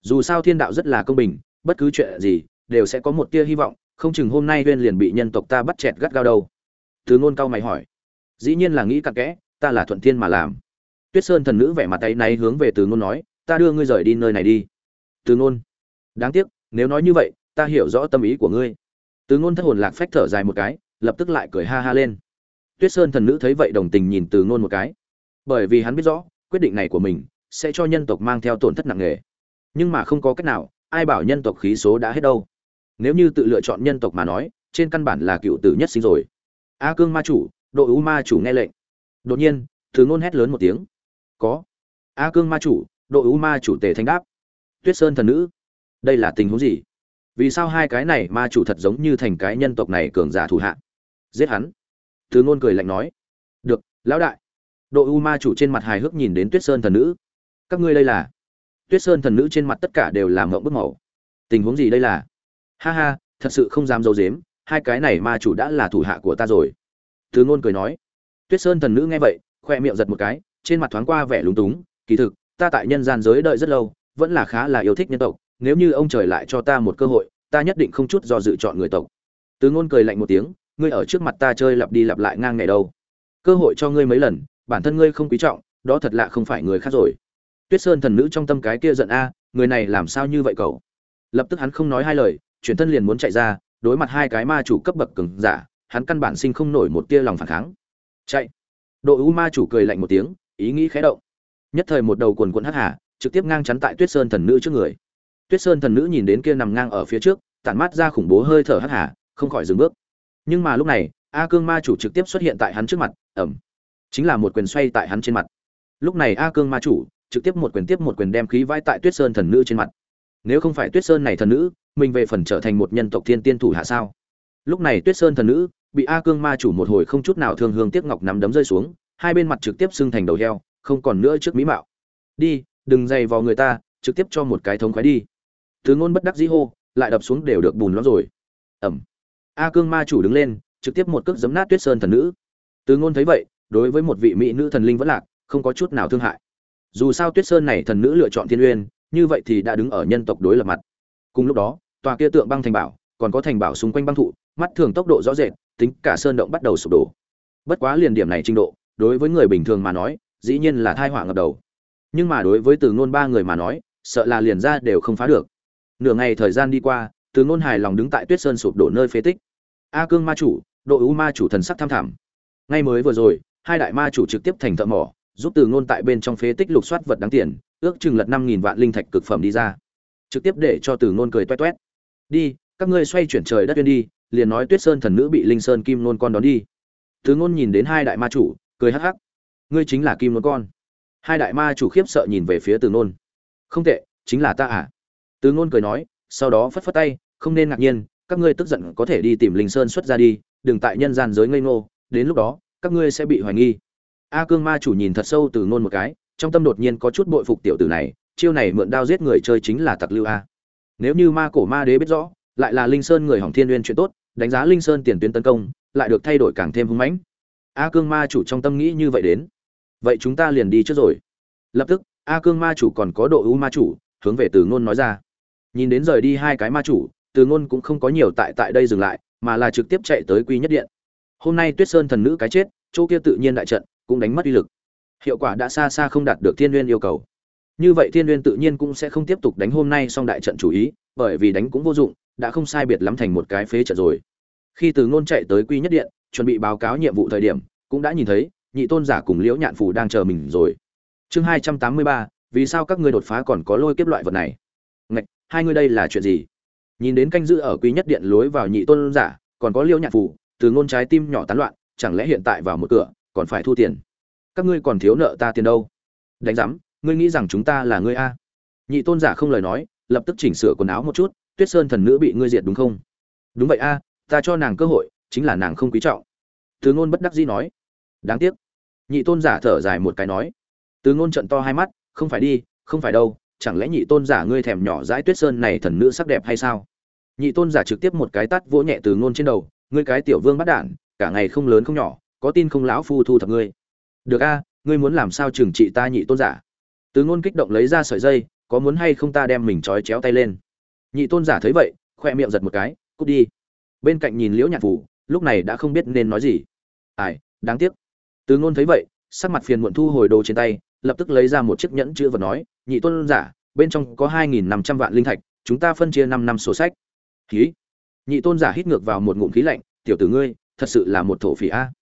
Dù sao thiên đạo rất là công bình, bất cứ chuyện gì đều sẽ có một tia hy vọng, không chừng hôm nay huyên liền bị nhân tộc ta bắt chẹt gắt gao đâu. Từ ngôn cao mày hỏi, dĩ nhiên là nghĩ cặn kẽ, ta là thuận thiên mà làm. Tuyết sơn thần nữ vẻ mặt tay này hướng về từ ngôn nói, ta đưa ngươi rời đi nơi này đi. Từ ngôn, đáng tiếc, nếu nói như vậy, ta hiểu rõ tâm ý của ngươi. Từ ngôn thất hồn lạc phách thở dài một cái, lập tức lại cười ha ha lên. Tuyết sơn thần nữ thấy vậy đồng tình nhìn từ ngôn một cái bởi vì hắn biết rõ, quyết định này của mình sẽ cho nhân tộc mang theo tổn thất nặng nề. Nhưng mà không có cách nào, ai bảo nhân tộc khí số đã hết đâu? Nếu như tự lựa chọn nhân tộc mà nói, trên căn bản là cựu tử nhất sinh rồi. A cương ma chủ đội u ma chủ nghe lệnh. Đột nhiên, thứ ngôn hét lớn một tiếng. Có. A cương ma chủ đội u ma chủ tề thanh đáp. Tuyết sơn thần nữ, đây là tình huống gì? Vì sao hai cái này ma chủ thật giống như thành cái nhân tộc này cường giả thủ hạ? Giết hắn. Thứ ngôn cười lạnh nói. Được, lão đại độ u ma chủ trên mặt hài hước nhìn đến tuyết sơn thần nữ. Các ngươi đây là? Tuyết sơn thần nữ trên mặt tất cả đều làm ngộng bức màu. Tình huống gì đây là? Ha ha, thật sự không dám d i ấ u dếm hai cái này ma chủ đã là thủ hạ của ta rồi. Từ ngôn cười nói. Tuyết sơn thần nữ nghe vậy, khoe miệng giật một cái, trên mặt thoáng qua vẻ lúng túng. Kỳ thực, ta tại nhân gian giới đợi rất lâu, vẫn là khá là yêu thích nhân tộc. Nếu như ông trời lại cho ta một cơ hội, ta nhất định không chút do dự chọn người tộc. Từ ngôn cười lạnh một tiếng. Ngươi ở trước mặt ta chơi lặp đi lặp lại ngang ngày đâu. Cơ hội cho ngươi mấy lần bản thân ngươi không quý trọng, đó thật lạ không phải người khác rồi. Tuyết sơn thần nữ trong tâm cái kia giận a, người này làm sao như vậy cậu? Lập tức hắn không nói hai lời, chuyển thân liền muốn chạy ra, đối mặt hai cái ma chủ cấp bậc cứng giả, hắn căn bản sinh không nổi một tia lòng phản kháng. Chạy. Đội u ma chủ cười lạnh một tiếng, ý nghĩ khẽ động. Nhất thời một đầu quần quận hắc hà, trực tiếp ngang chắn tại tuyết sơn thần nữ trước người. Tuyết sơn thần nữ nhìn đến kia nằm ngang ở phía trước, tản mát ra khủng bố hơi thở hắc hà, không khỏi dừng bước. Nhưng mà lúc này, a cương ma chủ trực tiếp xuất hiện tại hắn trước mặt ẩm chính là một quyền xoay tại hắn trên mặt. Lúc này a cương ma chủ trực tiếp một quyền tiếp một quyền đem khí vai tại tuyết sơn thần nữ trên mặt. Nếu không phải tuyết sơn này thần nữ, mình về phần trở thành một nhân tộc thiên tiên thủ hạ sao? Lúc này tuyết sơn thần nữ bị a cương ma chủ một hồi không chút nào thương hương tiếc ngọc nắm đấm rơi xuống, hai bên mặt trực tiếp xưng thành đầu heo, không còn nữa trước mỹ mạo. Đi, đừng dày vào người ta, trực tiếp cho một cái thống khoái đi. Thứ ngôn bất đắc dĩ hô, lại đập xuống đều được bùn lắm rồi. Ẩm. A cương ma chủ đứng lên, trực tiếp một cước giấm nát tuyết sơn thần nữ. Từ ngôn thấy vậy đối với một vị mỹ nữ thần linh vẫn lạc, không có chút nào thương hại. Dù sao tuyết sơn này thần nữ lựa chọn thiên uyên, như vậy thì đã đứng ở nhân tộc đối lập mặt. Cùng lúc đó, tòa kia tượng băng thành bảo, còn có thành bảo xung quanh băng thụ, mắt thường tốc độ rõ rệt, tính cả sơn động bắt đầu sụp đổ. Bất quá liền điểm này trình độ, đối với người bình thường mà nói, dĩ nhiên là thai họa ngập đầu. Nhưng mà đối với từ ngôn ba người mà nói, sợ là liền ra đều không phá được. Nửa ngày thời gian đi qua, từ ngôn hài lòng đứng tại tuyết sơn sụp đổ nơi phế tích. A cương ma chủ, độ ưu ma chủ thần sắc tham thảm. Ngay mới vừa rồi hai đại ma chủ trực tiếp thành thợ mỏ, giúp từ ngôn tại bên trong phế tích lục soát vật đáng tiền, ước chừng lật năm nghìn vạn linh thạch cực phẩm đi ra. Trực tiếp để cho từ ngôn cười toét toét. Đi, các ngươi xoay chuyển trời đất duyên đi, liền nói tuyết sơn thần nữ bị linh sơn kim nôn con đón đi. Từ ngôn nhìn đến hai đại ma chủ, cười hắc hắc. Ngươi chính là kim nôn con. Hai đại ma chủ khiếp sợ nhìn về phía từ ngôn. Không tệ, chính là ta à? Từ ngôn cười nói, sau đó phất phất tay, không nên ngạc nhiên, các ngươi tức giận có thể đi tìm linh sơn xuất ra đi, đừng tại nhân gian giới ngây ngô, đến lúc đó các ngươi sẽ bị hoài nghi. A cương ma chủ nhìn thật sâu từ ngôn một cái, trong tâm đột nhiên có chút bội phục tiểu tử này, chiêu này mượn đao giết người chơi chính là tặc lưu a. Nếu như ma cổ ma đế biết rõ, lại là linh sơn người hỏng thiên nguyên chuyện tốt, đánh giá linh sơn tiền tuyến tấn công, lại được thay đổi càng thêm hung mãnh. A cương ma chủ trong tâm nghĩ như vậy đến. Vậy chúng ta liền đi trước rồi. Lập tức, a cương ma chủ còn có độ ưu ma chủ, hướng về từ ngôn nói ra. Nhìn đến rời đi hai cái ma chủ, từ ngôn cũng không có nhiều tại tại đây dừng lại, mà là trực tiếp chạy tới quy nhất điện hôm nay tuyết sơn thần nữ cái chết, chỗ kia tự nhiên đại trận, cũng đánh mất uy lực. Hiệu quả đã xa xa không đạt được thiên n yêu cầu. Như vậy thiên n tự nhiên cũng sẽ không tiếp tục đánh hôm nay xong đại trận chủ ý, bởi vì đánh cũng vô dụng, đã không sai biệt lắm thành một cái phế trận rồi. Khi từ ngôn chạy tới quy nhất điện, chuẩn bị báo cáo nhiệm vụ thời điểm, cũng đã nhìn thấy, nhị tôn giả cùng liễu nhạn phù đang chờ mình rồi. Chương hai trăm tám mươi ba, vì sao các ngươi đột phá còn có lôi kiếp loại vật này? Ngạch, hai ngươi đây là chuyện gì? Nhìn đến canh giữ ở Quý nhất điện lối vào nhị tôn giả, còn có liễu nhạn phù từ ngôn trái tim nhỏ tán loạn, chẳng lẽ hiện tại vào một cửa, còn phải thu tiền? Các ngươi còn thiếu nợ ta tiền đâu? Đánh giám, ngươi nghĩ rằng chúng ta là ngươi a? Nhị tôn giả không lời nói, lập tức chỉnh sửa quần áo một chút, tuyết sơn thần nữ bị ngươi diệt đúng không? Đúng vậy a, ta cho nàng cơ hội, chính là nàng không quý trọng. Từ ngôn bất đắc dĩ nói. Đáng tiếc. Nhị tôn giả thở dài một cái nói. Từ ngôn trận to hai mắt, không phải đi, không phải đâu, chẳng lẽ nhị tôn giả ngươi thèm nhỏ dãi tuyết sơn này thần nữ sắc đẹp hay sao? Nhị tôn giả trực tiếp một cái tắt vỗ nhẹ từ ngôn trên đầu ngươi cái tiểu vương bắt đản, cả ngày không lớn không nhỏ, có tin không lão phu thu thập ngươi. Được a, ngươi muốn làm sao trừng trị ta nhị tôn giả? Từ ngôn kích động lấy ra sợi dây, có muốn hay không ta đem mình trói chéo tay lên. Nhị tôn giả thấy vậy, khoe miệng giật một cái, cút đi. Bên cạnh nhìn liễu nhạc phủ, lúc này đã không biết nên nói gì. Ai, đáng tiếc. Từ ngôn thấy vậy, sắc mặt phiền muộn thu hồi đồ trên tay, lập tức lấy ra một chiếc nhẫn chữ vật nói, nhị tôn giả, bên trong có hai nghìn năm trăm vạn linh thạch, chúng ta phân chia năm năm sổ sách. Khí nhị tôn giả hít ngược vào một ngụm khí lạnh, tiểu tử ngươi, thật sự là một thổ phỉ a.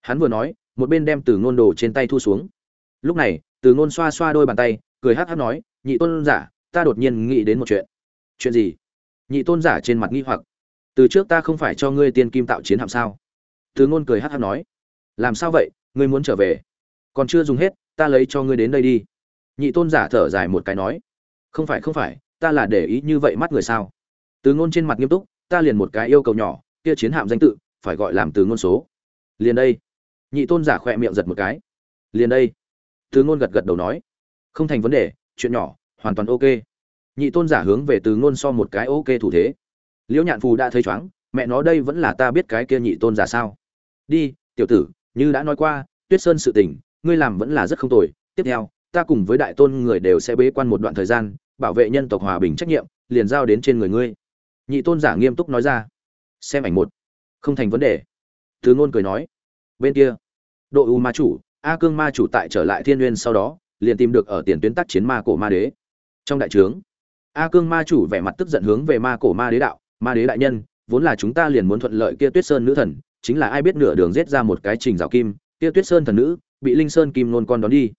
Hắn vừa nói, một bên đem từ ngôn đồ trên tay thu xuống. Lúc này, từ ngôn xoa xoa đôi bàn tay, cười hát hát nói, nhị tôn giả, ta đột nhiên nghĩ đến một chuyện. Chuyện gì? Nhị tôn giả trên mặt nghi hoặc. Từ trước ta không phải cho ngươi tiên kim tạo chiến hạm sao? Từ ngôn cười hát hát nói. Làm sao vậy? Ngươi muốn trở về? Còn chưa dùng hết, ta lấy cho ngươi đến đây đi. Nhị tôn giả thở dài một cái nói. Không phải không phải, ta là để ý như vậy mắt người sao? Từ ngôn trên mặt nghiêm túc ta liền một cái yêu cầu nhỏ, kia chiến hạm danh tự, phải gọi làm từ ngôn số. Liền đây. Nhị tôn giả khỏe miệng giật một cái. Liền đây. Từ ngôn gật gật đầu nói. Không thành vấn đề, chuyện nhỏ, hoàn toàn ok. Nhị tôn giả hướng về từ ngôn so một cái ok thủ thế. Liễu nhạn phù đã thấy chóng, mẹ nó đây vẫn là ta biết cái kia nhị tôn giả sao. Đi, tiểu tử, như đã nói qua, tuyết sơn sự tình, ngươi làm vẫn là rất không tồi. Tiếp theo, ta cùng với đại tôn người đều sẽ bế quan một đoạn thời gian, bảo vệ nhân tộc hòa bình trách nhiệm, liền giao đến trên người ngươi nhị tôn giả nghiêm túc nói ra. Xem ảnh một. Không thành vấn đề. Thứ ngôn cười nói. Bên kia đội u ma chủ, a cương ma chủ tại trở lại thiên nguyên sau đó, liền tìm được ở tiền tuyến tác chiến ma cổ ma đế. Trong đại trướng, a cương ma chủ vẻ mặt tức giận hướng về ma cổ ma đế đạo, ma đế đại nhân, vốn là chúng ta liền muốn thuận lợi kia tuyết sơn nữ thần, chính là ai biết nửa đường giết ra một cái trình rào kim, kia tuyết sơn thần nữ bị linh sơn kim nôn con đón đi.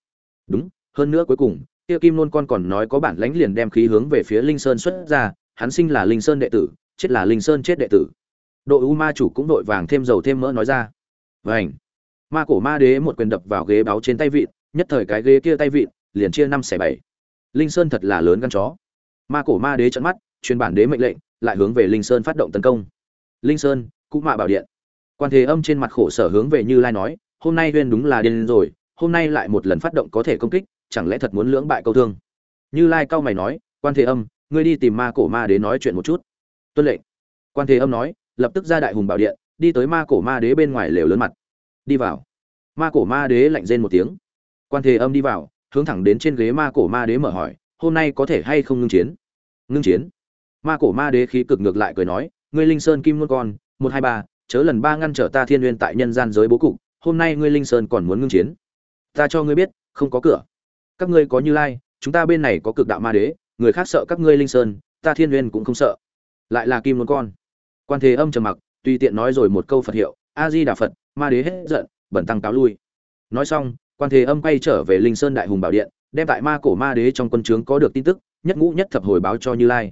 Đúng, hơn nữa cuối cùng, kia kim nôn con còn nói có bản lãnh liền đem khí hướng về phía linh sơn xuất ra hắn sinh là linh sơn đệ tử, chết là linh sơn chết đệ tử. Đội u ma chủ cũng đội vàng thêm dầu thêm mỡ nói ra. Vảnh ma cổ ma đế một quyền đập vào ghế báo trên tay vịn, nhất thời cái ghế kia tay vịn liền chia năm xẻ bảy. Linh sơn thật là lớn gan chó. Ma cổ ma đế trận mắt, truyền bản đế mệnh lệnh, lại hướng về linh sơn phát động tấn công. Linh sơn cụ mạ bảo điện. Quan thế âm trên mặt khổ sở hướng về như lai nói, hôm nay huyên đúng là điên rồi, hôm nay lại một lần phát động có thể công kích, chẳng lẽ thật muốn lưỡng bại câu thương? Như lai cao mày nói, quan thế âm ngươi đi tìm ma cổ ma đế nói chuyện một chút. Tuân lệnh. Quan thế âm nói, lập tức ra đại hùng bảo điện, đi tới ma cổ ma đế bên ngoài lều lớn mặt. Đi vào. Ma cổ ma đế lạnh rên một tiếng. Quan thế âm đi vào, hướng thẳng đến trên ghế ma cổ ma đế mở hỏi, hôm nay có thể hay không ngưng chiến? Ngưng chiến? Ma cổ ma đế khí cực ngược lại cười nói, ngươi linh sơn kim ngôn con, một hai ba, chớ lần ba ngăn trở ta thiên nguyên tại nhân gian giới bố cục, hôm nay ngươi linh sơn còn muốn ngưng chiến? Ta cho ngươi biết, không có cửa. Các ngươi có như lai, chúng ta bên này có cực đạo ma đế người khác sợ các ngươi linh sơn, ta thiên nguyên cũng không sợ. Lại là kim luôn con. Quan thế âm trầm mặc, tùy tiện nói rồi một câu phật hiệu a di đà phật, ma đế hết giận, bẩn tăng cáo lui. Nói xong, quan thế âm quay trở về linh sơn đại hùng bảo điện, đem tại ma cổ ma đế trong quân trướng có được tin tức, nhất ngũ nhất thập hồi báo cho như lai.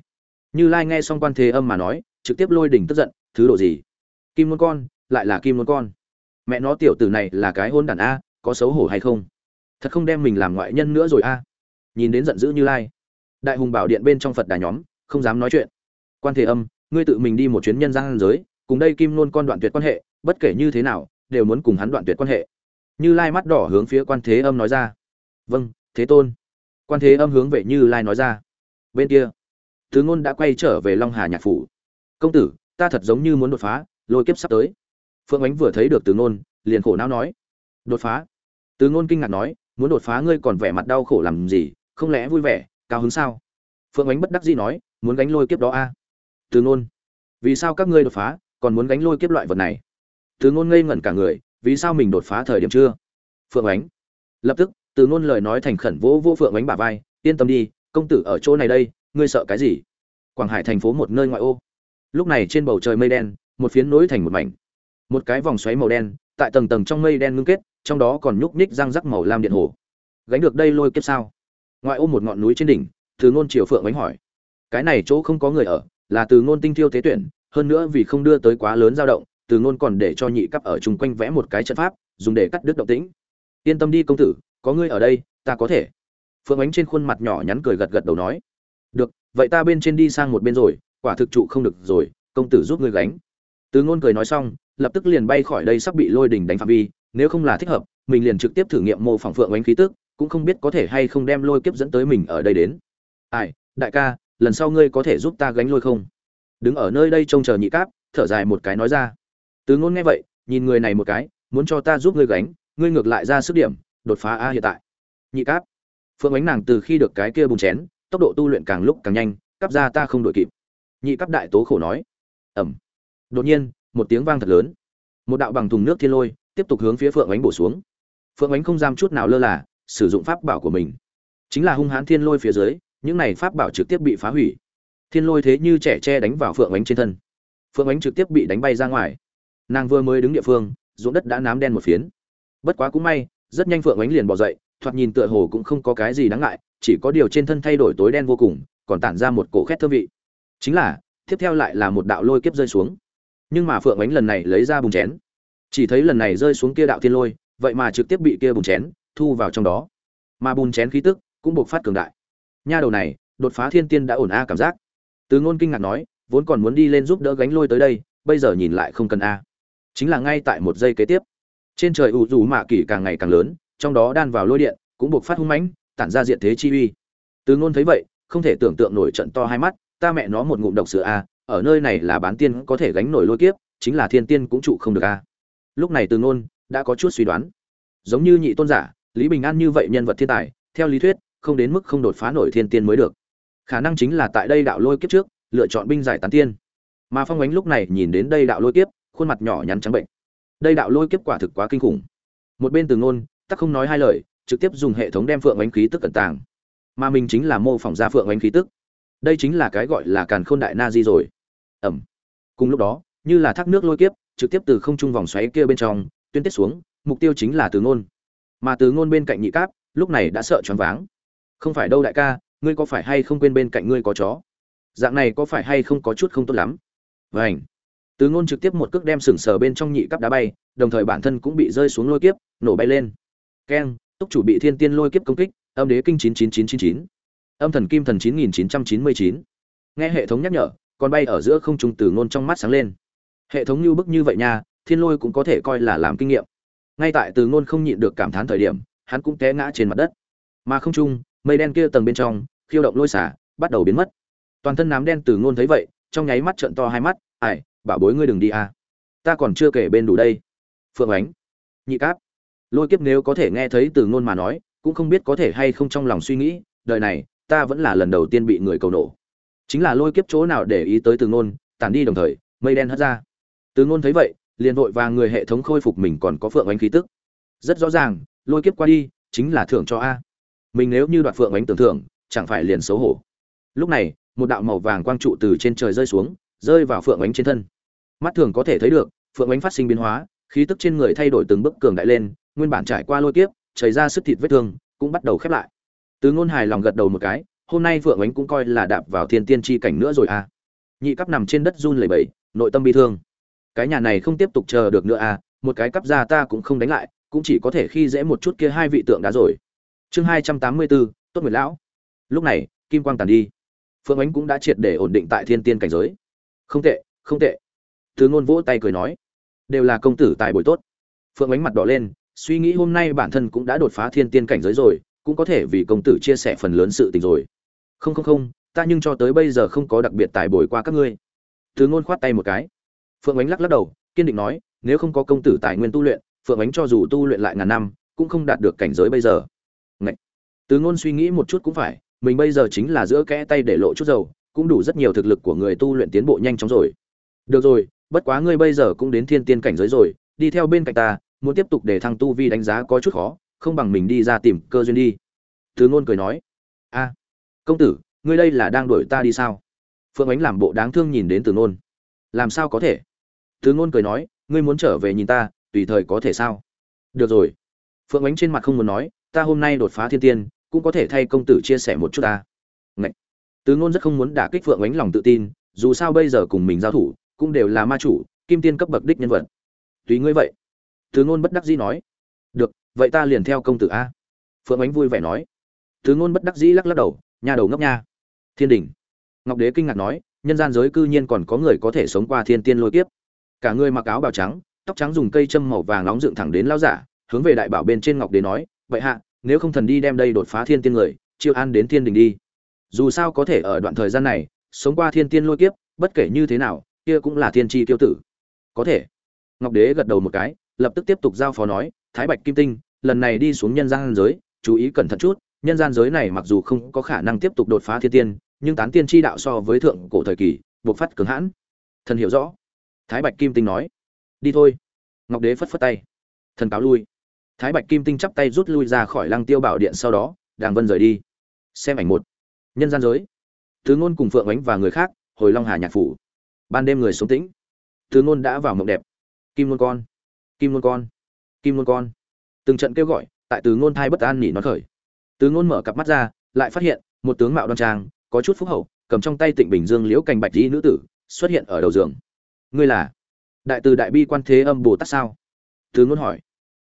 Như lai nghe xong quan thế âm mà nói, trực tiếp lôi đỉnh tức giận, thứ độ gì? Kim môn con, lại là kim môn con. Mẹ nó tiểu tử này là cái hôn đản a, có xấu hổ hay không? Thật không đem mình làm ngoại nhân nữa rồi a. Nhìn đến giận dữ như lai đại hùng bảo điện bên trong phật đà nhóm, không dám nói chuyện. Quan thế âm, ngươi tự mình đi một chuyến nhân gian giới, cùng đây kim nôn con đoạn tuyệt quan hệ, bất kể như thế nào, đều muốn cùng hắn đoạn tuyệt quan hệ. Như lai mắt đỏ hướng phía quan thế âm nói ra. Vâng thế tôn. Quan thế âm hướng về như lai nói ra. Bên kia, thứ ngôn đã quay trở về long hà nhạc phủ. Công tử, ta thật giống như muốn đột phá, lôi kiếp sắp tới. Phượng ánh vừa thấy được từ ngôn, liền khổ não nói. Đột phá. Từ ngôn kinh ngạc nói, muốn đột phá ngươi còn vẻ mặt đau khổ làm gì, không lẽ vui vẻ cao hứng sao? Phượng ánh bất đắc dĩ nói, muốn gánh lôi kiếp đó a. À? từ ngôn, vì sao các ngươi đột phá, còn muốn gánh lôi kiếp loại vật này? Từ ngôn ngây ngẩn cả người, vì sao mình đột phá thời điểm chưa? Phượng ánh, lập tức, từ ngôn lời nói thành khẩn vỗ vỗ phượng ánh bả vai, yên tâm đi, công tử ở chỗ này đây, ngươi sợ cái gì? Quảng hải thành phố một nơi ngoại ô. Lúc này trên bầu trời mây đen, một phiến nối thành một mảnh. Một cái vòng xoáy màu đen, tại tầng tầng trong mây đen ngưng kết, trong đó còn nhúc nhích răng rắc màu lam điện hồ. Gánh được đây lôi kiếp sao? Ngoại ô một ngọn núi trên đỉnh, từ ngôn triều phượng ánh hỏi. Cái này chỗ không có người ở, là từ ngôn tinh thiêu tế tuyển, hơn nữa vì không đưa tới quá lớn dao động, từ ngôn còn để cho nhị cấp ở chung quanh vẽ một cái trận pháp, dùng để cắt đứt động tĩnh. Yên tâm đi công tử, có ngươi ở đây, ta có thể. Phượng ánh trên khuôn mặt nhỏ nhắn cười gật gật đầu nói. Được, vậy ta bên trên đi sang một bên rồi, quả thực trụ không được rồi, công tử giúp ngươi gánh. Từ ngôn cười nói xong, lập tức liền bay khỏi đây sắp bị lôi đỉnh đánh phạm vi, nếu không là thích hợp, mình liền trực tiếp thử nghiệm mô phỏng phượng ánh khí tức cũng không biết có thể hay không đem lôi kiếp dẫn tới mình ở đây đến. Ai, đại ca, lần sau ngươi có thể giúp ta gánh lôi không? Đứng ở nơi đây trông chờ nhị cáp, thở dài một cái nói ra. Từ ngôn nghe vậy, nhìn người này một cái, muốn cho ta giúp ngươi gánh, ngươi ngược lại ra sức điểm, đột phá a hiện tại. Nhị cáp, phượng ánh nàng từ khi được cái kia bùng chén, tốc độ tu luyện càng lúc càng nhanh cắp ra ta không đổi kịp. Nhị cấp đại tố khổ nói. Ẩm đột nhiên, một tiếng vang thật lớn. Một đạo bằng thùng nước thiên lôi, tiếp tục hướng phía phượng ánh bổ xuống. Phượng ánh không giam chút nào lơ là sử dụng pháp bảo của mình. Chính là hung hãn thiên lôi phía dưới, những này pháp bảo trực tiếp bị phá hủy. Thiên lôi thế như trẻ tre đánh vào phượng ánh trên thân. Phượng ánh trực tiếp bị đánh bay ra ngoài. Nàng vừa mới đứng địa phương, ruộng đất đã nám đen một phiến. Bất quá cũng may, rất nhanh phượng ánh liền bỏ dậy, thoạt nhìn tựa hồ cũng không có cái gì đáng ngại, chỉ có điều trên thân thay đổi tối đen vô cùng, còn tản ra một cổ khét thơm vị. Chính là, tiếp theo lại là một đạo lôi kiếp rơi xuống. Nhưng mà phượng ánh lần này lấy ra bùng chén. Chỉ thấy lần này rơi xuống kia đạo thiên lôi, vậy mà trực tiếp bị kia bùng chén thu vào trong đó. Mà bùn chén khí tức cũng buộc phát cường đại. Nha đầu này, đột phá thiên tiên đã ổn a cảm giác. Từ ngôn kinh ngạc nói, vốn còn muốn đi lên giúp đỡ gánh lôi tới đây, bây giờ nhìn lại không cần a. Chính là ngay tại một giây kế tiếp, trên trời ủ rủ mạ kỷ càng ngày càng lớn, trong đó đan vào lôi điện cũng buộc phát hung mãnh, tản ra diện thế chi uy. Từ ngôn thấy vậy, không thể tưởng tượng nổi trận to hai mắt, ta mẹ nó một ngụm độc sữa a, ở nơi này là bán tiên có thể gánh nổi lôi kiếp, chính là thiên tiên cũng trụ không được a. Lúc này từ ngôn đã có chút suy đoán. Giống như nhị tôn giả lý bình an như vậy nhân vật thiên tài, theo lý thuyết, không đến mức không đột phá nổi thiên tiên mới được. Khả năng chính là tại đây đạo lôi kiếp trước, lựa chọn binh giải tán tiên. Mà phong ánh lúc này nhìn đến đây đạo lôi kiếp, khuôn mặt nhỏ nhắn trắng bệnh. Đây đạo lôi kiếp quả thực quá kinh khủng. Một bên từ ngôn tắc không nói hai lời, trực tiếp dùng hệ thống đem phượng ánh khí tức cẩn tàng. Mà mình chính là mô phỏng ra phượng ánh khí tức. Đây chính là cái gọi là càn khôn đại na di rồi. Ẩm cùng lúc đó, như là thác nước lôi kiếp, trực tiếp từ không trung vòng xoáy kia bên trong, tuyên tiết xuống, mục tiêu chính là từ ngôn mà từ ngôn bên cạnh nhị cáp, lúc này đã sợ choáng váng. Không phải đâu đại ca, ngươi có phải hay không quên bên cạnh ngươi có chó? Dạng này có phải hay không có chút không tốt lắm? Vảnh từ ngôn trực tiếp một cước đem sừng sờ bên trong nhị cấp đá bay, đồng thời bản thân cũng bị rơi xuống lôi kiếp, nổ bay lên. Keng, túc chủ bị thiên tiên lôi kiếp công kích, âm đế kinh chín chín chín chín chín. Âm thần kim thần chín nghìn chín trăm chín mươi chín. Nghe hệ thống nhắc nhở, còn bay ở giữa không trung từ ngôn trong mắt sáng lên. Hệ thống như bức như vậy nha, thiên lôi cũng có thể coi là làm kinh nghiệm ngay tại từ ngôn không nhịn được cảm thán thời điểm, hắn cũng té ngã trên mặt đất. Mà không trung, mây đen kia tầng bên trong, khiêu động lôi xả, bắt đầu biến mất. Toàn thân nám đen từ ngôn thấy vậy, trong nháy mắt trợn to hai mắt ải bảo bối ngươi đừng đi à. ta còn chưa kể bên đủ đây. Phượng ánh, nhị cáp. Lôi kiếp nếu có thể nghe thấy từ ngôn mà nói, cũng không biết có thể hay không trong lòng suy nghĩ, đời này, ta vẫn là lần đầu tiên bị người cầu nổ chính là lôi kiếp chỗ nào để ý tới từ ngôn, tản đi đồng thời, mây đen hất ra. Từ ngôn thấy vậy liền vội vàng người hệ thống khôi phục mình còn có phượng ánh khí tức. Rất rõ ràng, lôi kiếp qua đi, chính là thưởng cho a. Mình nếu như đoạt phượng ánh tưởng thưởng, chẳng phải liền xấu hổ. Lúc này, một đạo màu vàng quang trụ từ trên trời rơi xuống, rơi vào phượng ánh trên thân. Mắt thường có thể thấy được, phượng ánh phát sinh biến hóa, khí tức trên người thay đổi từng bước cường đại lên, nguyên bản trải qua lôi kiếp, chảy ra sức thịt vết thương, cũng bắt đầu khép lại. Từ ngôn hài lòng gật đầu một cái, hôm nay phượng ánh cũng coi là đạp vào thiên tiên chi cảnh nữa rồi à. Nhị cấp nằm trên đất run lẩy bẩy, nội tâm bi thương cái nhà này không tiếp tục chờ được nữa à một cái cấp ra ta cũng không đánh lại, cũng chỉ có thể khi dễ một chút kia hai vị tượng đá rồi. Chương hai trăm tám mươi bốn, tốt nguyệt lão. Lúc này, kim quang tàn đi. Phương ánh cũng đã triệt để ổn định tại thiên tiên cảnh giới. Không tệ không tệ. Thứ ngôn vỗ tay cười nói, đều là công tử tài bồi tốt. Phương ánh mặt đỏ lên, suy nghĩ hôm nay bản thân cũng đã đột phá thiên tiên cảnh giới rồi, cũng có thể vì công tử chia sẻ phần lớn sự tình rồi. Không không không, ta nhưng cho tới bây giờ không có đặc biệt tài bồi qua các ngươi. Thứ ngôn khoát tay một cái phượng ánh lắc lắc đầu, kiên định nói, nếu không có công tử tài nguyên tu luyện, phượng ánh cho dù tu luyện lại ngàn năm, cũng không đạt được cảnh giới bây giờ. Ngậy! từ ngôn suy nghĩ một chút cũng phải, mình bây giờ chính là giữa kẽ tay để lộ chút dầu, cũng đủ rất nhiều thực lực của người tu luyện tiến bộ nhanh chóng rồi. Được rồi, bất quá ngươi bây giờ cũng đến thiên tiên cảnh giới rồi, đi theo bên cạnh ta, muốn tiếp tục để thăng tu vi đánh giá có chút khó, không bằng mình đi ra tìm cơ duyên đi. Từ ngôn cười nói. A. Công tử, ngươi đây là đang đuổi ta đi sao? Phượng ánh làm bộ đáng thương nhìn đến từ ngôn. Làm sao có thể? Từ ngôn cười nói, ngươi muốn trở về nhìn ta, tùy thời có thể sao? Được rồi. Phượng ánh trên mặt không muốn nói, ta hôm nay đột phá thiên tiên, cũng có thể thay công tử chia sẻ một chút ta. Ngậy. từ ngôn rất không muốn đả kích phượng ánh lòng tự tin, dù sao bây giờ cùng mình giao thủ, cũng đều là ma chủ, kim tiên cấp bậc đích nhân vật. Tùy ngươi vậy. Từ ngôn bất đắc dĩ nói. Được, vậy ta liền theo công tử a. Phượng ánh vui vẻ nói. Từ ngôn bất đắc dĩ lắc lắc đầu nhà đầu ngốc nha. Thiên đỉnh. ngọc đế kinh ngạc nói, nhân gian giới cư nhiên còn có người có thể sống qua thiên tiên lôi kiếp cả người mặc áo bào trắng, tóc trắng dùng cây châm màu vàng nóng dựng thẳng đến lao giả, hướng về đại bảo bên trên ngọc đế nói, vậy hạ, nếu không thần đi đem đây đột phá thiên tiên người, chiêu an đến thiên đình đi. Dù sao có thể ở đoạn thời gian này, sống qua thiên tiên lôi kiếp, bất kể như thế nào, kia cũng là thiên tri tiêu tử. Có thể. Ngọc đế gật đầu một cái, lập tức tiếp tục giao phó nói, thái bạch kim tinh, lần này đi xuống nhân gian giới, chú ý cẩn thận chút, nhân gian giới này mặc dù không có khả năng tiếp tục đột phá thiên tiên, nhưng tán tiên tri đạo so với thượng cổ thời kỳ buộc phát cường hãn. Thần hiểu rõ thái bạch kim tinh nói, đi thôi. Ngọc đế phất phất tay, thần cáo lui. Thái bạch kim tinh chắp tay rút lui ra khỏi lăng tiêu bảo điện sau đó, đàng vân rời đi. Xem ảnh một. Nhân gian giới. Thứ ngôn cùng phượng ánh và người khác, hồi long hà nhạc phủ. Ban đêm người sống tĩnh. Thứ ngôn đã vào mộng đẹp. Kim ngôn con. Kim ngôn con. Kim ngôn con. Từng trận kêu gọi, tại từ ngôn thai bất an nỉ nó khởi. Từ ngôn mở cặp mắt ra, lại phát hiện, một tướng mạo đoan trang, có chút phúc hậu, cầm trong tay tịnh bình dương liễu cành bạch dĩ nữ tử, xuất hiện ở đầu giường ngươi là đại từ đại bi quan thế âm bồ tát sao? Thứ ngôn hỏi.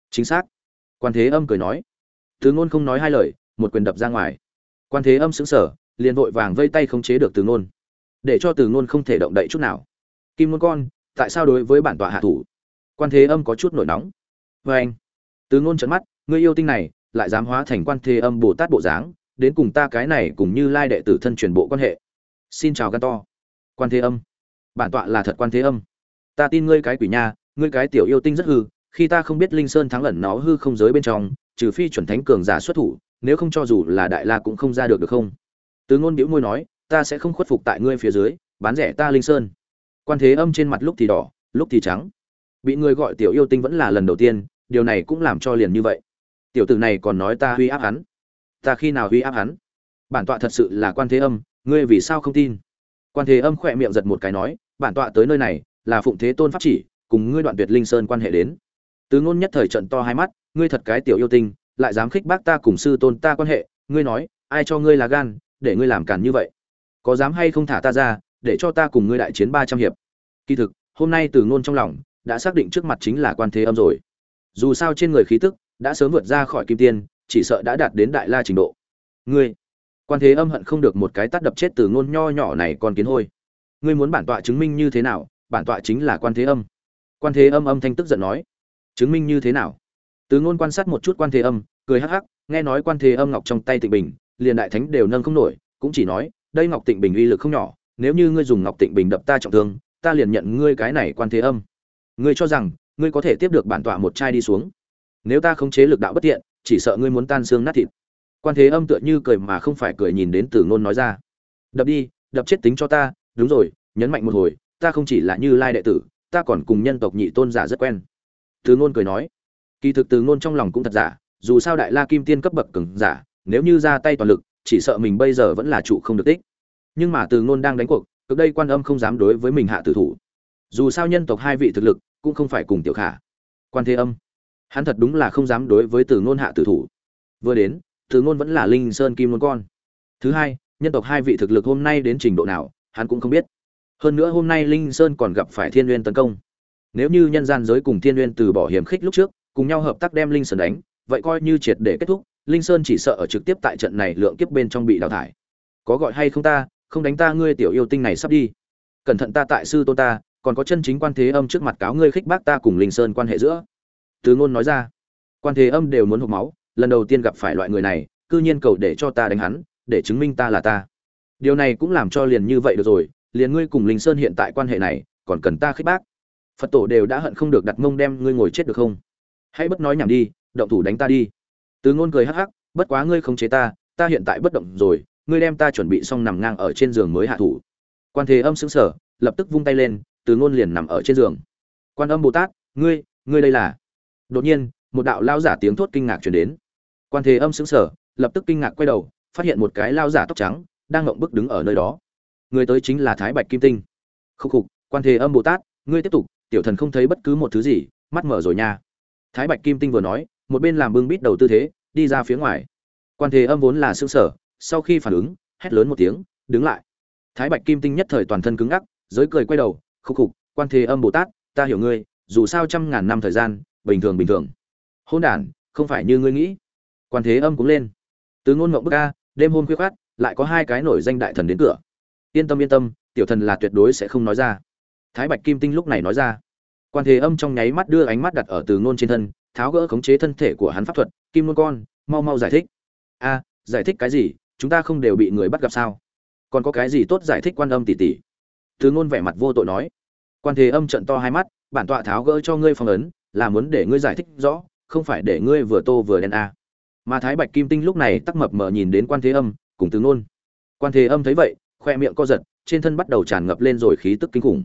Chính xác. Quan thế âm cười nói. Thứ ngôn không nói hai lời, một quyền đập ra ngoài. Quan thế âm xứng sở liền vội vàng vây tay không chế được từ ngôn. Để cho từ ngôn không thể động đậy chút nào. Kim ngôn con, tại sao đối với bản tọa hạ thủ? Quan thế âm có chút nổi nóng. Vê anh, từ ngôn trấn mắt, ngươi yêu tinh này, lại dám hóa thành quan thế âm bồ tát bộ dáng, đến cùng ta cái này cùng như lai đệ tử thân truyền bộ quan hệ. Xin chào gan to. Quan thế âm bản tọa là thật quan thế âm. Ta tin ngươi cái quỷ nha, ngươi cái tiểu yêu tinh rất hư, khi ta không biết linh sơn thắng lẩn nó hư không giới bên trong, trừ phi chuẩn thánh cường giả xuất thủ, nếu không cho dù là đại la cũng không ra được được không? Từ ngôn biểu môi nói, ta sẽ không khuất phục tại ngươi phía dưới, bán rẻ ta linh sơn. Quan thế âm trên mặt lúc thì đỏ, lúc thì trắng. Bị người gọi tiểu yêu tinh vẫn là lần đầu tiên, điều này cũng làm cho liền như vậy. Tiểu tử này còn nói ta huy áp hắn. Ta khi nào huy áp hắn? Bản tọa thật sự là quan thế âm, ngươi vì sao không tin? Quan thế âm khỏe miệng giật một cái nói bản tọa tới nơi này là phụng thế tôn pháp chỉ, cùng ngươi đoạn tuyệt linh sơn quan hệ đến. Từ ngôn nhất thời trận to hai mắt, ngươi thật cái tiểu yêu tinh, lại dám khích bác ta cùng sư tôn ta quan hệ, ngươi nói, ai cho ngươi là gan, để ngươi làm càn như vậy? Có dám hay không thả ta ra, để cho ta cùng ngươi đại chiến ba trăm hiệp? Kỳ thực, hôm nay từ ngôn trong lòng, đã xác định trước mặt chính là quan thế âm rồi. Dù sao trên người khí tức, đã sớm vượt ra khỏi kim tiên, chỉ sợ đã đạt đến đại la trình độ. Ngươi, quan thế âm hận không được một cái tắt đập chết từ ngôn nho nhỏ này còn kiến hôi ngươi muốn bản tọa chứng minh như thế nào, bản tọa chính là quan thế âm. Quan thế âm âm thanh tức giận nói. Chứng minh như thế nào? Từ ngôn quan sát một chút quan thế âm, cười hắc hắc, nghe nói quan thế âm ngọc trong tay tịnh bình, liền đại thánh đều nâng không nổi, cũng chỉ nói, đây ngọc tịnh bình uy lực không nhỏ, nếu như ngươi dùng ngọc tịnh bình đập ta trọng thương, ta liền nhận ngươi cái này quan thế âm. Ngươi cho rằng, ngươi có thể tiếp được bản tọa một chai đi xuống. Nếu ta khống chế lực đạo bất tiện, chỉ sợ ngươi muốn tan xương nát thịt. Quan thế âm tựa như cười mà không phải cười nhìn đến từ ngôn nói ra. Đập đi, đập chết tính cho ta đúng rồi, nhấn mạnh một hồi, ta không chỉ là như lai đệ tử, ta còn cùng nhân tộc nhị tôn giả rất quen. Từ ngôn cười nói. Kỳ thực từ ngôn trong lòng cũng thật giả, dù sao đại la kim tiên cấp bậc cường giả, nếu như ra tay toàn lực, chỉ sợ mình bây giờ vẫn là trụ không được tích. Nhưng mà từ ngôn đang đánh cuộc, cực đây quan âm không dám đối với mình hạ tử thủ. Dù sao nhân tộc hai vị thực lực, cũng không phải cùng tiểu khả. Quan thế âm. Hắn thật đúng là không dám đối với từ ngôn hạ tử thủ. Vừa đến, từ ngôn vẫn là linh sơn kim ngôn con. Thứ hai, nhân tộc hai vị thực lực hôm nay đến trình độ nào hắn cũng không biết. Hơn nữa hôm nay linh sơn còn gặp phải thiên nguyên tấn công. Nếu như nhân gian giới cùng thiên nguyên từ bỏ hiểm khích lúc trước, cùng nhau hợp tác đem linh sơn đánh, vậy coi như triệt để kết thúc, linh sơn chỉ sợ ở trực tiếp tại trận này lượng kiếp bên trong bị đào thải. Có gọi hay không ta, không đánh ta ngươi tiểu yêu tinh này sắp đi. Cẩn thận ta tại sư tôn ta, còn có chân chính quan thế âm trước mặt cáo ngươi khích bác ta cùng linh sơn quan hệ giữa. Từ ngôn nói ra. Quan thế âm đều muốn hộp máu, lần đầu tiên gặp phải loại người này, cư nhiên cầu để cho ta đánh hắn, để chứng minh ta là ta điều này cũng làm cho liền như vậy được rồi, liền ngươi cùng linh sơn hiện tại quan hệ này, còn cần ta khích bác? Phật tổ đều đã hận không được đặt mông đem ngươi ngồi chết được không? Hãy bất nói nhảm đi, động thủ đánh ta đi. Từ ngôn cười hắc hắc, bất quá ngươi không chế ta ta hiện tại bất động rồi, ngươi đem ta chuẩn bị xong nằm ngang ở trên giường mới hạ thủ. Quan thế âm sững sờ, lập tức vung tay lên, từ ngôn liền nằm ở trên giường. Quan âm bồ tát, ngươi ngươi đây là? Đột nhiên, một đạo lao giả tiếng thốt kinh ngạc truyền đến. Quan thế âm sững sờ, lập tức kinh ngạc quay đầu, phát hiện một cái lao giả tóc trắng đang ngậm bức đứng ở nơi đó. Người tới chính là thái bạch kim tinh. Khúc khục quan thế âm bồ tát ngươi tiếp tục tiểu thần không thấy bất cứ một thứ gì mắt mở rồi nha. Thái bạch kim tinh vừa nói một bên làm bưng bít đầu tư thế đi ra phía ngoài. Quan thế âm vốn là xương sở sau khi phản ứng hét lớn một tiếng đứng lại. Thái bạch kim tinh nhất thời toàn thân cứng ngắc giới cười quay đầu khúc khục quan thế âm bồ tát ta hiểu ngươi dù sao trăm ngàn năm thời gian bình thường bình thường. Hôn đản không phải như ngươi nghĩ. Quan thế âm cũng lên. Từ ngôn ngộng bức a, đêm hôm khuya khoắt, lại có hai cái nổi danh đại thần đến cửa. Yên tâm yên tâm, tiểu thần là tuyệt đối sẽ không nói ra. Thái bạch kim tinh lúc này nói ra. Quan thế âm trong nháy mắt đưa ánh mắt đặt ở từ ngôn trên thân, tháo gỡ khống chế thân thể của hắn pháp thuật, kim ngôn con, mau mau giải thích. A, giải thích cái gì? Chúng ta không đều bị người bắt gặp sao? Còn có cái gì tốt giải thích quan âm tỷ tỷ? Từ ngôn vẻ mặt vô tội nói. Quan thế âm trận to hai mắt, bản tọa tháo gỡ cho ngươi phong ấn, là muốn để ngươi giải thích rõ, không phải để ngươi vừa tô vừa đen a. Mà thái bạch kim tinh lúc này tắc mập mờ nhìn đến quan thế âm cùng từ ngôn. Quan thế âm thấy vậy, khoe miệng co giật, trên thân bắt đầu tràn ngập lên rồi khí tức kinh khủng.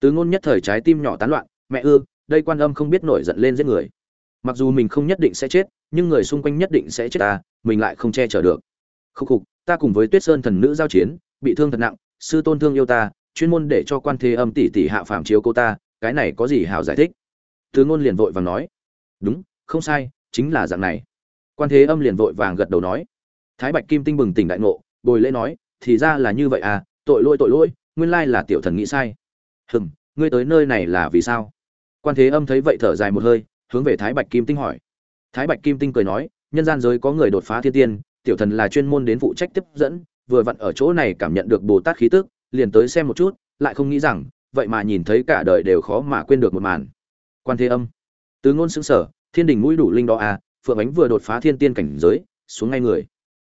Từ ngôn nhất thời trái tim nhỏ tán loạn, mẹ ư, đây quan âm không biết nổi giận lên giết người. Mặc dù mình không nhất định sẽ chết, nhưng người xung quanh nhất định sẽ chết ta, mình lại không che chở được. Khúc khục, ta cùng với tuyết sơn thần nữ giao chiến, bị thương thật nặng, sư tôn thương yêu ta, chuyên môn để cho quan thế âm tỷ tỷ hạ phàm chiếu cô ta, cái này có gì hào giải thích? Từ ngôn liền vội vàng nói. Đúng, không sai, chính là dạng này. Quan thế âm liền vội vàng gật đầu nói thái bạch kim tinh bừng tỉnh đại ngộ, bồi lễ nói, thì ra là như vậy à tội lỗi tội lỗi, nguyên lai là tiểu thần nghĩ sai. Hừm, ngươi tới nơi này là vì sao? Quan thế âm thấy vậy thở dài một hơi, hướng về thái bạch kim tinh hỏi. Thái bạch kim tinh cười nói, nhân gian giới có người đột phá thiên tiên, tiểu thần là chuyên môn đến phụ trách tiếp dẫn, vừa vặn ở chỗ này cảm nhận được bồ tát khí tức, liền tới xem một chút, lại không nghĩ rằng, vậy mà nhìn thấy cả đời đều khó mà quên được một màn. Quan thế âm, từ ngôn xứng sở thiên đình mũi đủ linh đó à phượng ánh vừa đột phá thiên tiên cảnh giới, xuống ngay người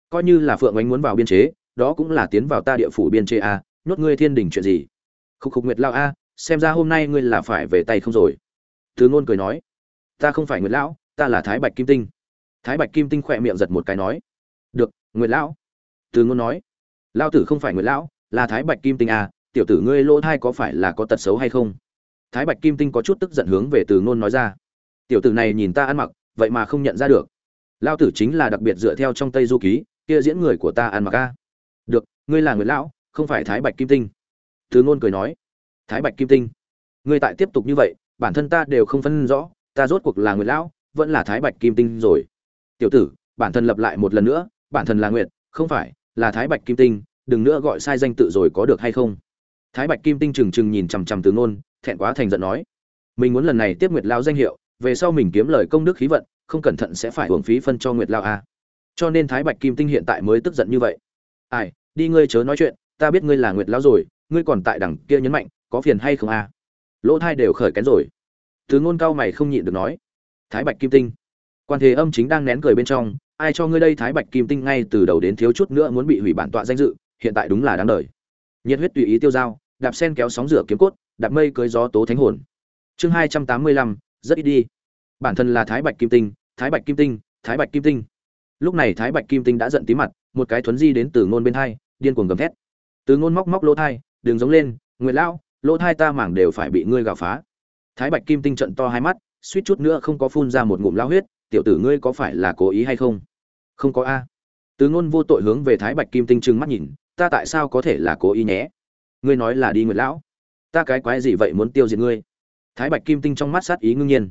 coi như là phượng ánh muốn vào biên chế, đó cũng là tiến vào ta địa phủ biên chế a nhốt ngươi thiên đình chuyện gì? Khúc khúc nguyệt lao a, xem ra hôm nay ngươi là phải về tay không rồi. Thứ ngôn cười nói, ta không phải nguyệt lão, ta là thái bạch kim tinh. Thái bạch kim tinh khỏe miệng giật một cái nói, được, nguyệt lão. Từ ngôn nói lao tử không phải nguyệt lão, là thái bạch kim tinh a tiểu tử ngươi lỗ thai có phải là có tật xấu hay không? Thái bạch kim tinh có chút tức giận hướng về từ ngôn nói ra, tiểu tử này nhìn ta ăn mặc, vậy mà không nhận ra được. Lao tử chính là đặc biệt dựa theo trong tây du ký kia diễn người của ta ăn mặc a. Được, ngươi là người lão, không phải thái bạch kim tinh. Thứ ngôn cười nói. Thái bạch kim tinh? Ngươi tại tiếp tục như vậy, bản thân ta đều không phân rõ, ta rốt cuộc là người lão, vẫn là thái bạch kim tinh rồi. Tiểu tử, bản thân lập lại một lần nữa, bản thân là nguyệt, không phải, là thái bạch kim tinh, đừng nữa gọi sai danh tự rồi có được hay không? Thái bạch kim tinh trừng trừng nhìn chằm chằm từ ngôn, thẹn quá thành giận nói. Mình muốn lần này tiếp nguyệt lão danh hiệu, về sau mình kiếm lời công đức khí vận, không cẩn thận sẽ phải hưởng phí phân cho nguyệt lão a cho nên thái bạch kim tinh hiện tại mới tức giận như vậy. Ai, đi ngươi chớ nói chuyện, ta biết ngươi là nguyệt lão rồi, ngươi còn tại đằng kia nhấn mạnh, có phiền hay không à? lỗ thai đều khởi kén rồi. Thứ ngôn cao mày không nhịn được nói. Thái bạch kim tinh. Quan thế âm chính đang nén cười bên trong, ai cho ngươi đây thái bạch kim tinh ngay từ đầu đến thiếu chút nữa muốn bị hủy bản tọa danh dự, hiện tại đúng là đáng đời. Nhiệt huyết tùy ý tiêu dao, đạp sen kéo sóng rửa kiếm cốt, đạp mây cưới gió tố thánh hồn. Chương hai trăm tám mươi lăm, rất ít đi. Bản thân là thái bạch kim tinh, thái bạch kim tinh, thái bạch kim tinh lúc này thái bạch kim tinh đã giận tí mặt, một cái thuấn di đến từ ngôn bên thai, điên cuồng gầm thét. Từ ngôn móc móc lỗ thai, đường giống lên, nguyệt lão, lỗ thai ta mảng đều phải bị ngươi gào phá. Thái bạch kim tinh trận to hai mắt, suýt chút nữa không có phun ra một ngụm lao huyết, tiểu tử ngươi có phải là cố ý hay không? Không có a. Từ ngôn vô tội hướng về thái bạch kim tinh trừng mắt nhìn, ta tại sao có thể là cố ý nhé? Ngươi nói là đi nguyệt lão, ta cái quái gì vậy muốn tiêu diệt ngươi? Thái bạch kim tinh trong mắt sát ý ngưng nhiên.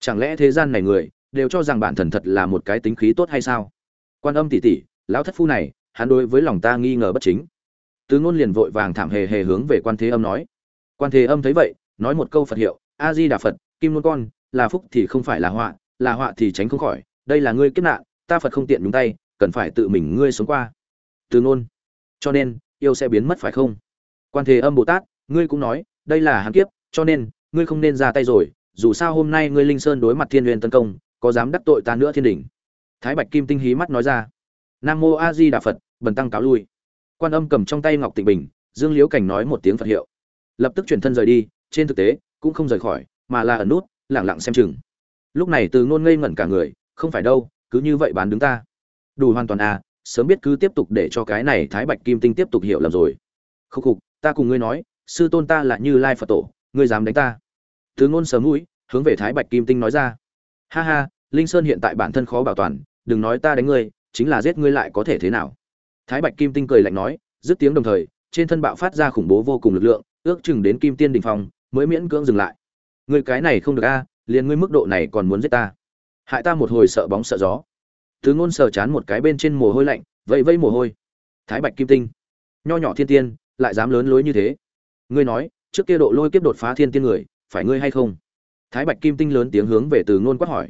Chẳng lẽ thế gian này người đều cho rằng bản thần thật là một cái tính khí tốt hay sao? Quan âm tỷ tỷ, lão thất phu này, hắn đối với lòng ta nghi ngờ bất chính. Tứ ngôn liền vội vàng thảm hề hề hướng về quan thế âm nói. Quan thế âm thấy vậy, nói một câu phật hiệu a di đà phật, kim Luân con, là phúc thì không phải là họa là họa thì tránh không khỏi, đây là ngươi kiếp nạn, ta phật không tiện nhúng tay, cần phải tự mình ngươi sống qua. Từ ngôn, cho nên, yêu sẽ biến mất phải không? Quan thế âm bồ tát, ngươi cũng nói, đây là hắn kiếp, cho nên, ngươi không nên ra tay rồi, dù sao hôm nay ngươi linh sơn đối mặt thiên huyền tấn công có dám đắc tội ta nữa thiên đình? thái bạch kim tinh hí mắt nói ra. Nam mô a di đà phật, bần tăng cáo lui. Quan âm cầm trong tay ngọc tịnh bình, dương liễu cảnh nói một tiếng phật hiệu. Lập tức chuyển thân rời đi, trên thực tế, cũng không rời khỏi, mà là ẩn nút lẳng lặng xem chừng. Lúc này từ ngôn ngây ngẩn cả người, không phải đâu, cứ như vậy bán đứng ta. Đủ hoàn toàn à sớm biết cứ tiếp tục để cho cái này thái bạch kim tinh tiếp tục hiểu lầm rồi. Khúc khục, ta cùng ngươi nói, sư tôn ta là như lai phật tổ, ngươi dám đánh ta. Từ ngôn sớm mũi, hướng về thái bạch kim tinh nói ra ha ha, linh sơn hiện tại bản thân khó bảo toàn, đừng nói ta đánh ngươi, chính là giết ngươi lại có thể thế nào? Thái bạch kim tinh cười lạnh nói, dứt tiếng đồng thời, trên thân bạo phát ra khủng bố vô cùng lực lượng, ước chừng đến kim tiên đình phong, mới miễn cưỡng dừng lại. Ngươi cái này không được a à, liền ngươi mức độ này còn muốn giết ta. Hại ta một hồi sợ bóng sợ gió. Thứ ngôn sờ chán một cái bên trên mồ hôi lạnh, vẫy vẫy mồ hôi. Thái bạch kim tinh, nho nhỏ thiên tiên, lại dám lớn lối như thế. Ngươi nói, trước kia độ lôi kiếp đột phá thiên tiên người, phải ngươi hay không? Thái bạch kim tinh lớn tiếng hướng về từ ngôn quát hỏi.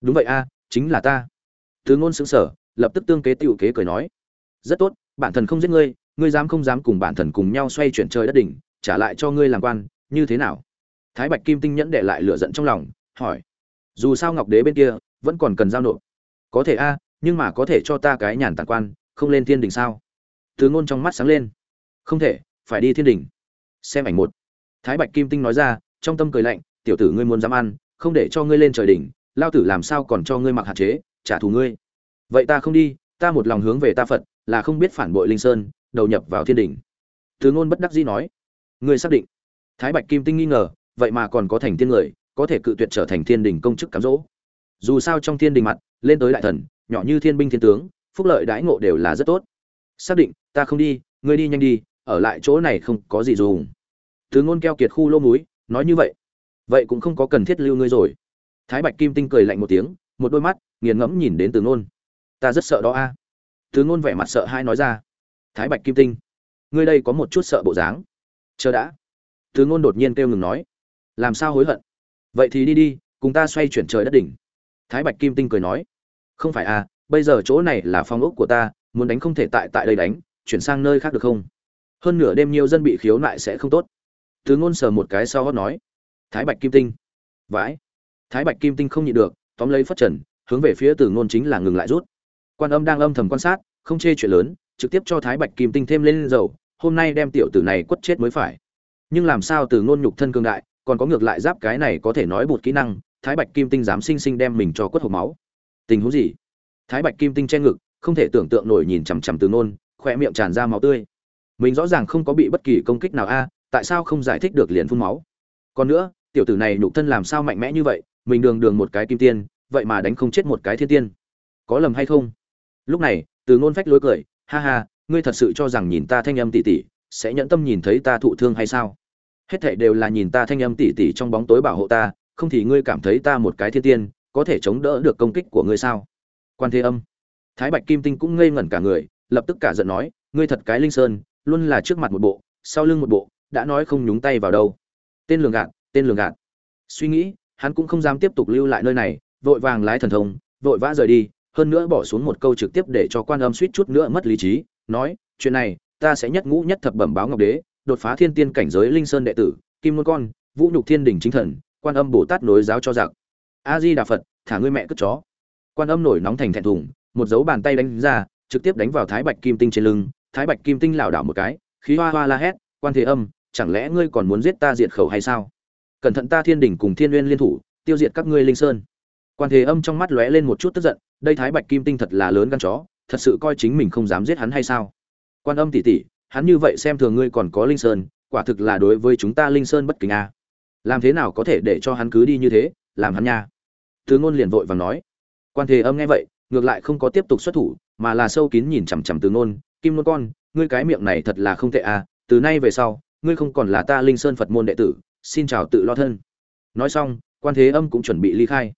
Đúng vậy a, chính là ta. Từ ngôn sững sờ, lập tức tương kế tiểu kế cười nói. Rất tốt, bản thần không giết ngươi ngươi dám không dám cùng bản thần cùng nhau xoay chuyển trời đất đỉnh, trả lại cho ngươi làm quan, như thế nào? Thái bạch kim tinh nhẫn để lại lửa giận trong lòng, hỏi. Dù sao ngọc đế bên kia, vẫn còn cần giao nộp. Có thể a, nhưng mà có thể cho ta cái nhàn tản quan, không lên thiên đình sao? Từ ngôn trong mắt sáng lên. Không thể, phải đi thiên đình xem ảnh một. Thái bạch kim tinh nói ra, trong tâm cười lạnh tiểu tử ngươi muốn dám ăn, không để cho ngươi lên trời đỉnh, lao tử làm sao còn cho ngươi mặc hạn chế, trả thù ngươi. Vậy ta không đi, ta một lòng hướng về ta phật, là không biết phản bội linh sơn, đầu nhập vào thiên đình từ ngôn bất đắc dĩ nói, ngươi xác định. Thái bạch kim tinh nghi ngờ, vậy mà còn có thành tiên người, có thể cự tuyệt trở thành thiên đình công chức cám dỗ. Dù sao trong thiên đình mặt, lên tới đại thần, nhỏ như thiên binh thiên tướng, phúc lợi đãi ngộ đều là rất tốt. Xác định, ta không đi, ngươi đi nhanh đi, ở lại chỗ này không có gì dùng. Từ ngôn keo kiệt khu lô múi nói như vậy vậy cũng không có cần thiết lưu ngươi rồi. Thái bạch kim tinh cười lạnh một tiếng, một đôi mắt, nghiền ngẫm nhìn đến từ ngôn. Ta rất sợ đó a. Từ ngôn vẻ mặt sợ hai nói ra. Thái bạch kim tinh, ngươi đây có một chút sợ bộ dáng. Chờ đã. Từ ngôn đột nhiên kêu ngừng nói. Làm sao hối hận? Vậy thì đi đi, cùng ta xoay chuyển trời đất đỉnh. Thái bạch kim tinh cười nói. Không phải à bây giờ chỗ này là phong ốc của ta, muốn đánh không thể tại tại đây đánh, chuyển sang nơi khác được không? Hơn nửa đêm nhiều dân bị khiếu nại sẽ không tốt. Từ ngôn sờ một cái sau hót nói thái bạch kim tinh. Vãi. Thái bạch kim tinh không nhịn được, tóm lấy phất trần, hướng về phía từ ngôn chính là ngừng lại rút. Quan âm đang âm thầm quan sát, không chê chuyện lớn, trực tiếp cho thái bạch kim tinh thêm lên dầu, hôm nay đem tiểu tử này quất chết mới phải. Nhưng làm sao từ ngôn nhục thân cương đại, còn có ngược lại giáp cái này có thể nói bột kỹ năng, thái bạch kim tinh dám sinh sinh đem mình cho quất hộp máu. Tình huống gì? Thái bạch kim tinh che ngực, không thể tưởng tượng nổi nhìn chằm chằm từ ngôn khỏe miệng tràn ra máu tươi. Mình rõ ràng không có bị bất kỳ công kích nào a, tại sao không giải thích được liền phun máu? Còn nữa tiểu tử này nhục thân làm sao mạnh mẽ như vậy, mình đường đường một cái kim tiên, vậy mà đánh không chết một cái thiên tiên. Có lầm hay không? Lúc này, từ ngôn phách lối cười, ha ha, ngươi thật sự cho rằng nhìn ta thanh âm tỉ tỉ sẽ nhẫn tâm nhìn thấy ta thụ thương hay sao? Hết thảy đều là nhìn ta thanh âm tỉ tỉ trong bóng tối bảo hộ ta, không thì ngươi cảm thấy ta một cái thiên tiên có thể chống đỡ được công kích của ngươi sao? Quan thế âm. Thái bạch kim tinh cũng ngây ngẩn cả người, lập tức cả giận nói, ngươi thật cái linh sơn, luôn là trước mặt một bộ, sau lưng một bộ, đã nói không nhúng tay vào đâu. Tên lường gạt tên lường gạt. Suy nghĩ, hắn cũng không dám tiếp tục lưu lại nơi này, vội vàng lái thần thông, vội vã rời đi, hơn nữa bỏ xuống một câu trực tiếp để cho quan âm suýt chút nữa mất lý trí, nói, chuyện này, ta sẽ nhất ngũ nhất thập bẩm báo ngọc đế, đột phá thiên tiên cảnh giới linh sơn đệ tử, kim môn con, vũ nhục thiên đình chính thần, quan âm bồ tát nối giáo cho giặc. A di đà phật, thả ngươi mẹ cất chó. Quan âm nổi nóng thành thẹn thùng, một dấu bàn tay đánh ra, trực tiếp đánh vào thái bạch kim tinh trên lưng, thái bạch kim tinh lảo đảo một cái, khí hoa hoa la hét, quan thế âm, chẳng lẽ ngươi còn muốn giết ta diệt khẩu hay sao? Cẩn thận ta thiên đỉnh cùng thiên nguyên liên thủ, tiêu diệt các ngươi linh sơn. Quan thế âm trong mắt lóe lên một chút tức giận, đây thái bạch kim tinh thật là lớn gan chó, thật sự coi chính mình không dám giết hắn hay sao? Quan âm tỷ tỷ hắn như vậy xem thường ngươi còn có linh sơn, quả thực là đối với chúng ta linh sơn bất kính a. Làm thế nào có thể để cho hắn cứ đi như thế, làm hắn nha? Thứ ngôn liền vội vàng nói. Quan thế âm nghe vậy, ngược lại không có tiếp tục xuất thủ, mà là sâu kín nhìn chằm chằm từ ngôn. Kim ngôn con, ngươi cái miệng này thật là không tệ à từ nay về sau, ngươi không còn là ta linh sơn phật môn đệ tử xin chào tự lo thân. Nói xong, quan thế âm cũng chuẩn bị ly khai.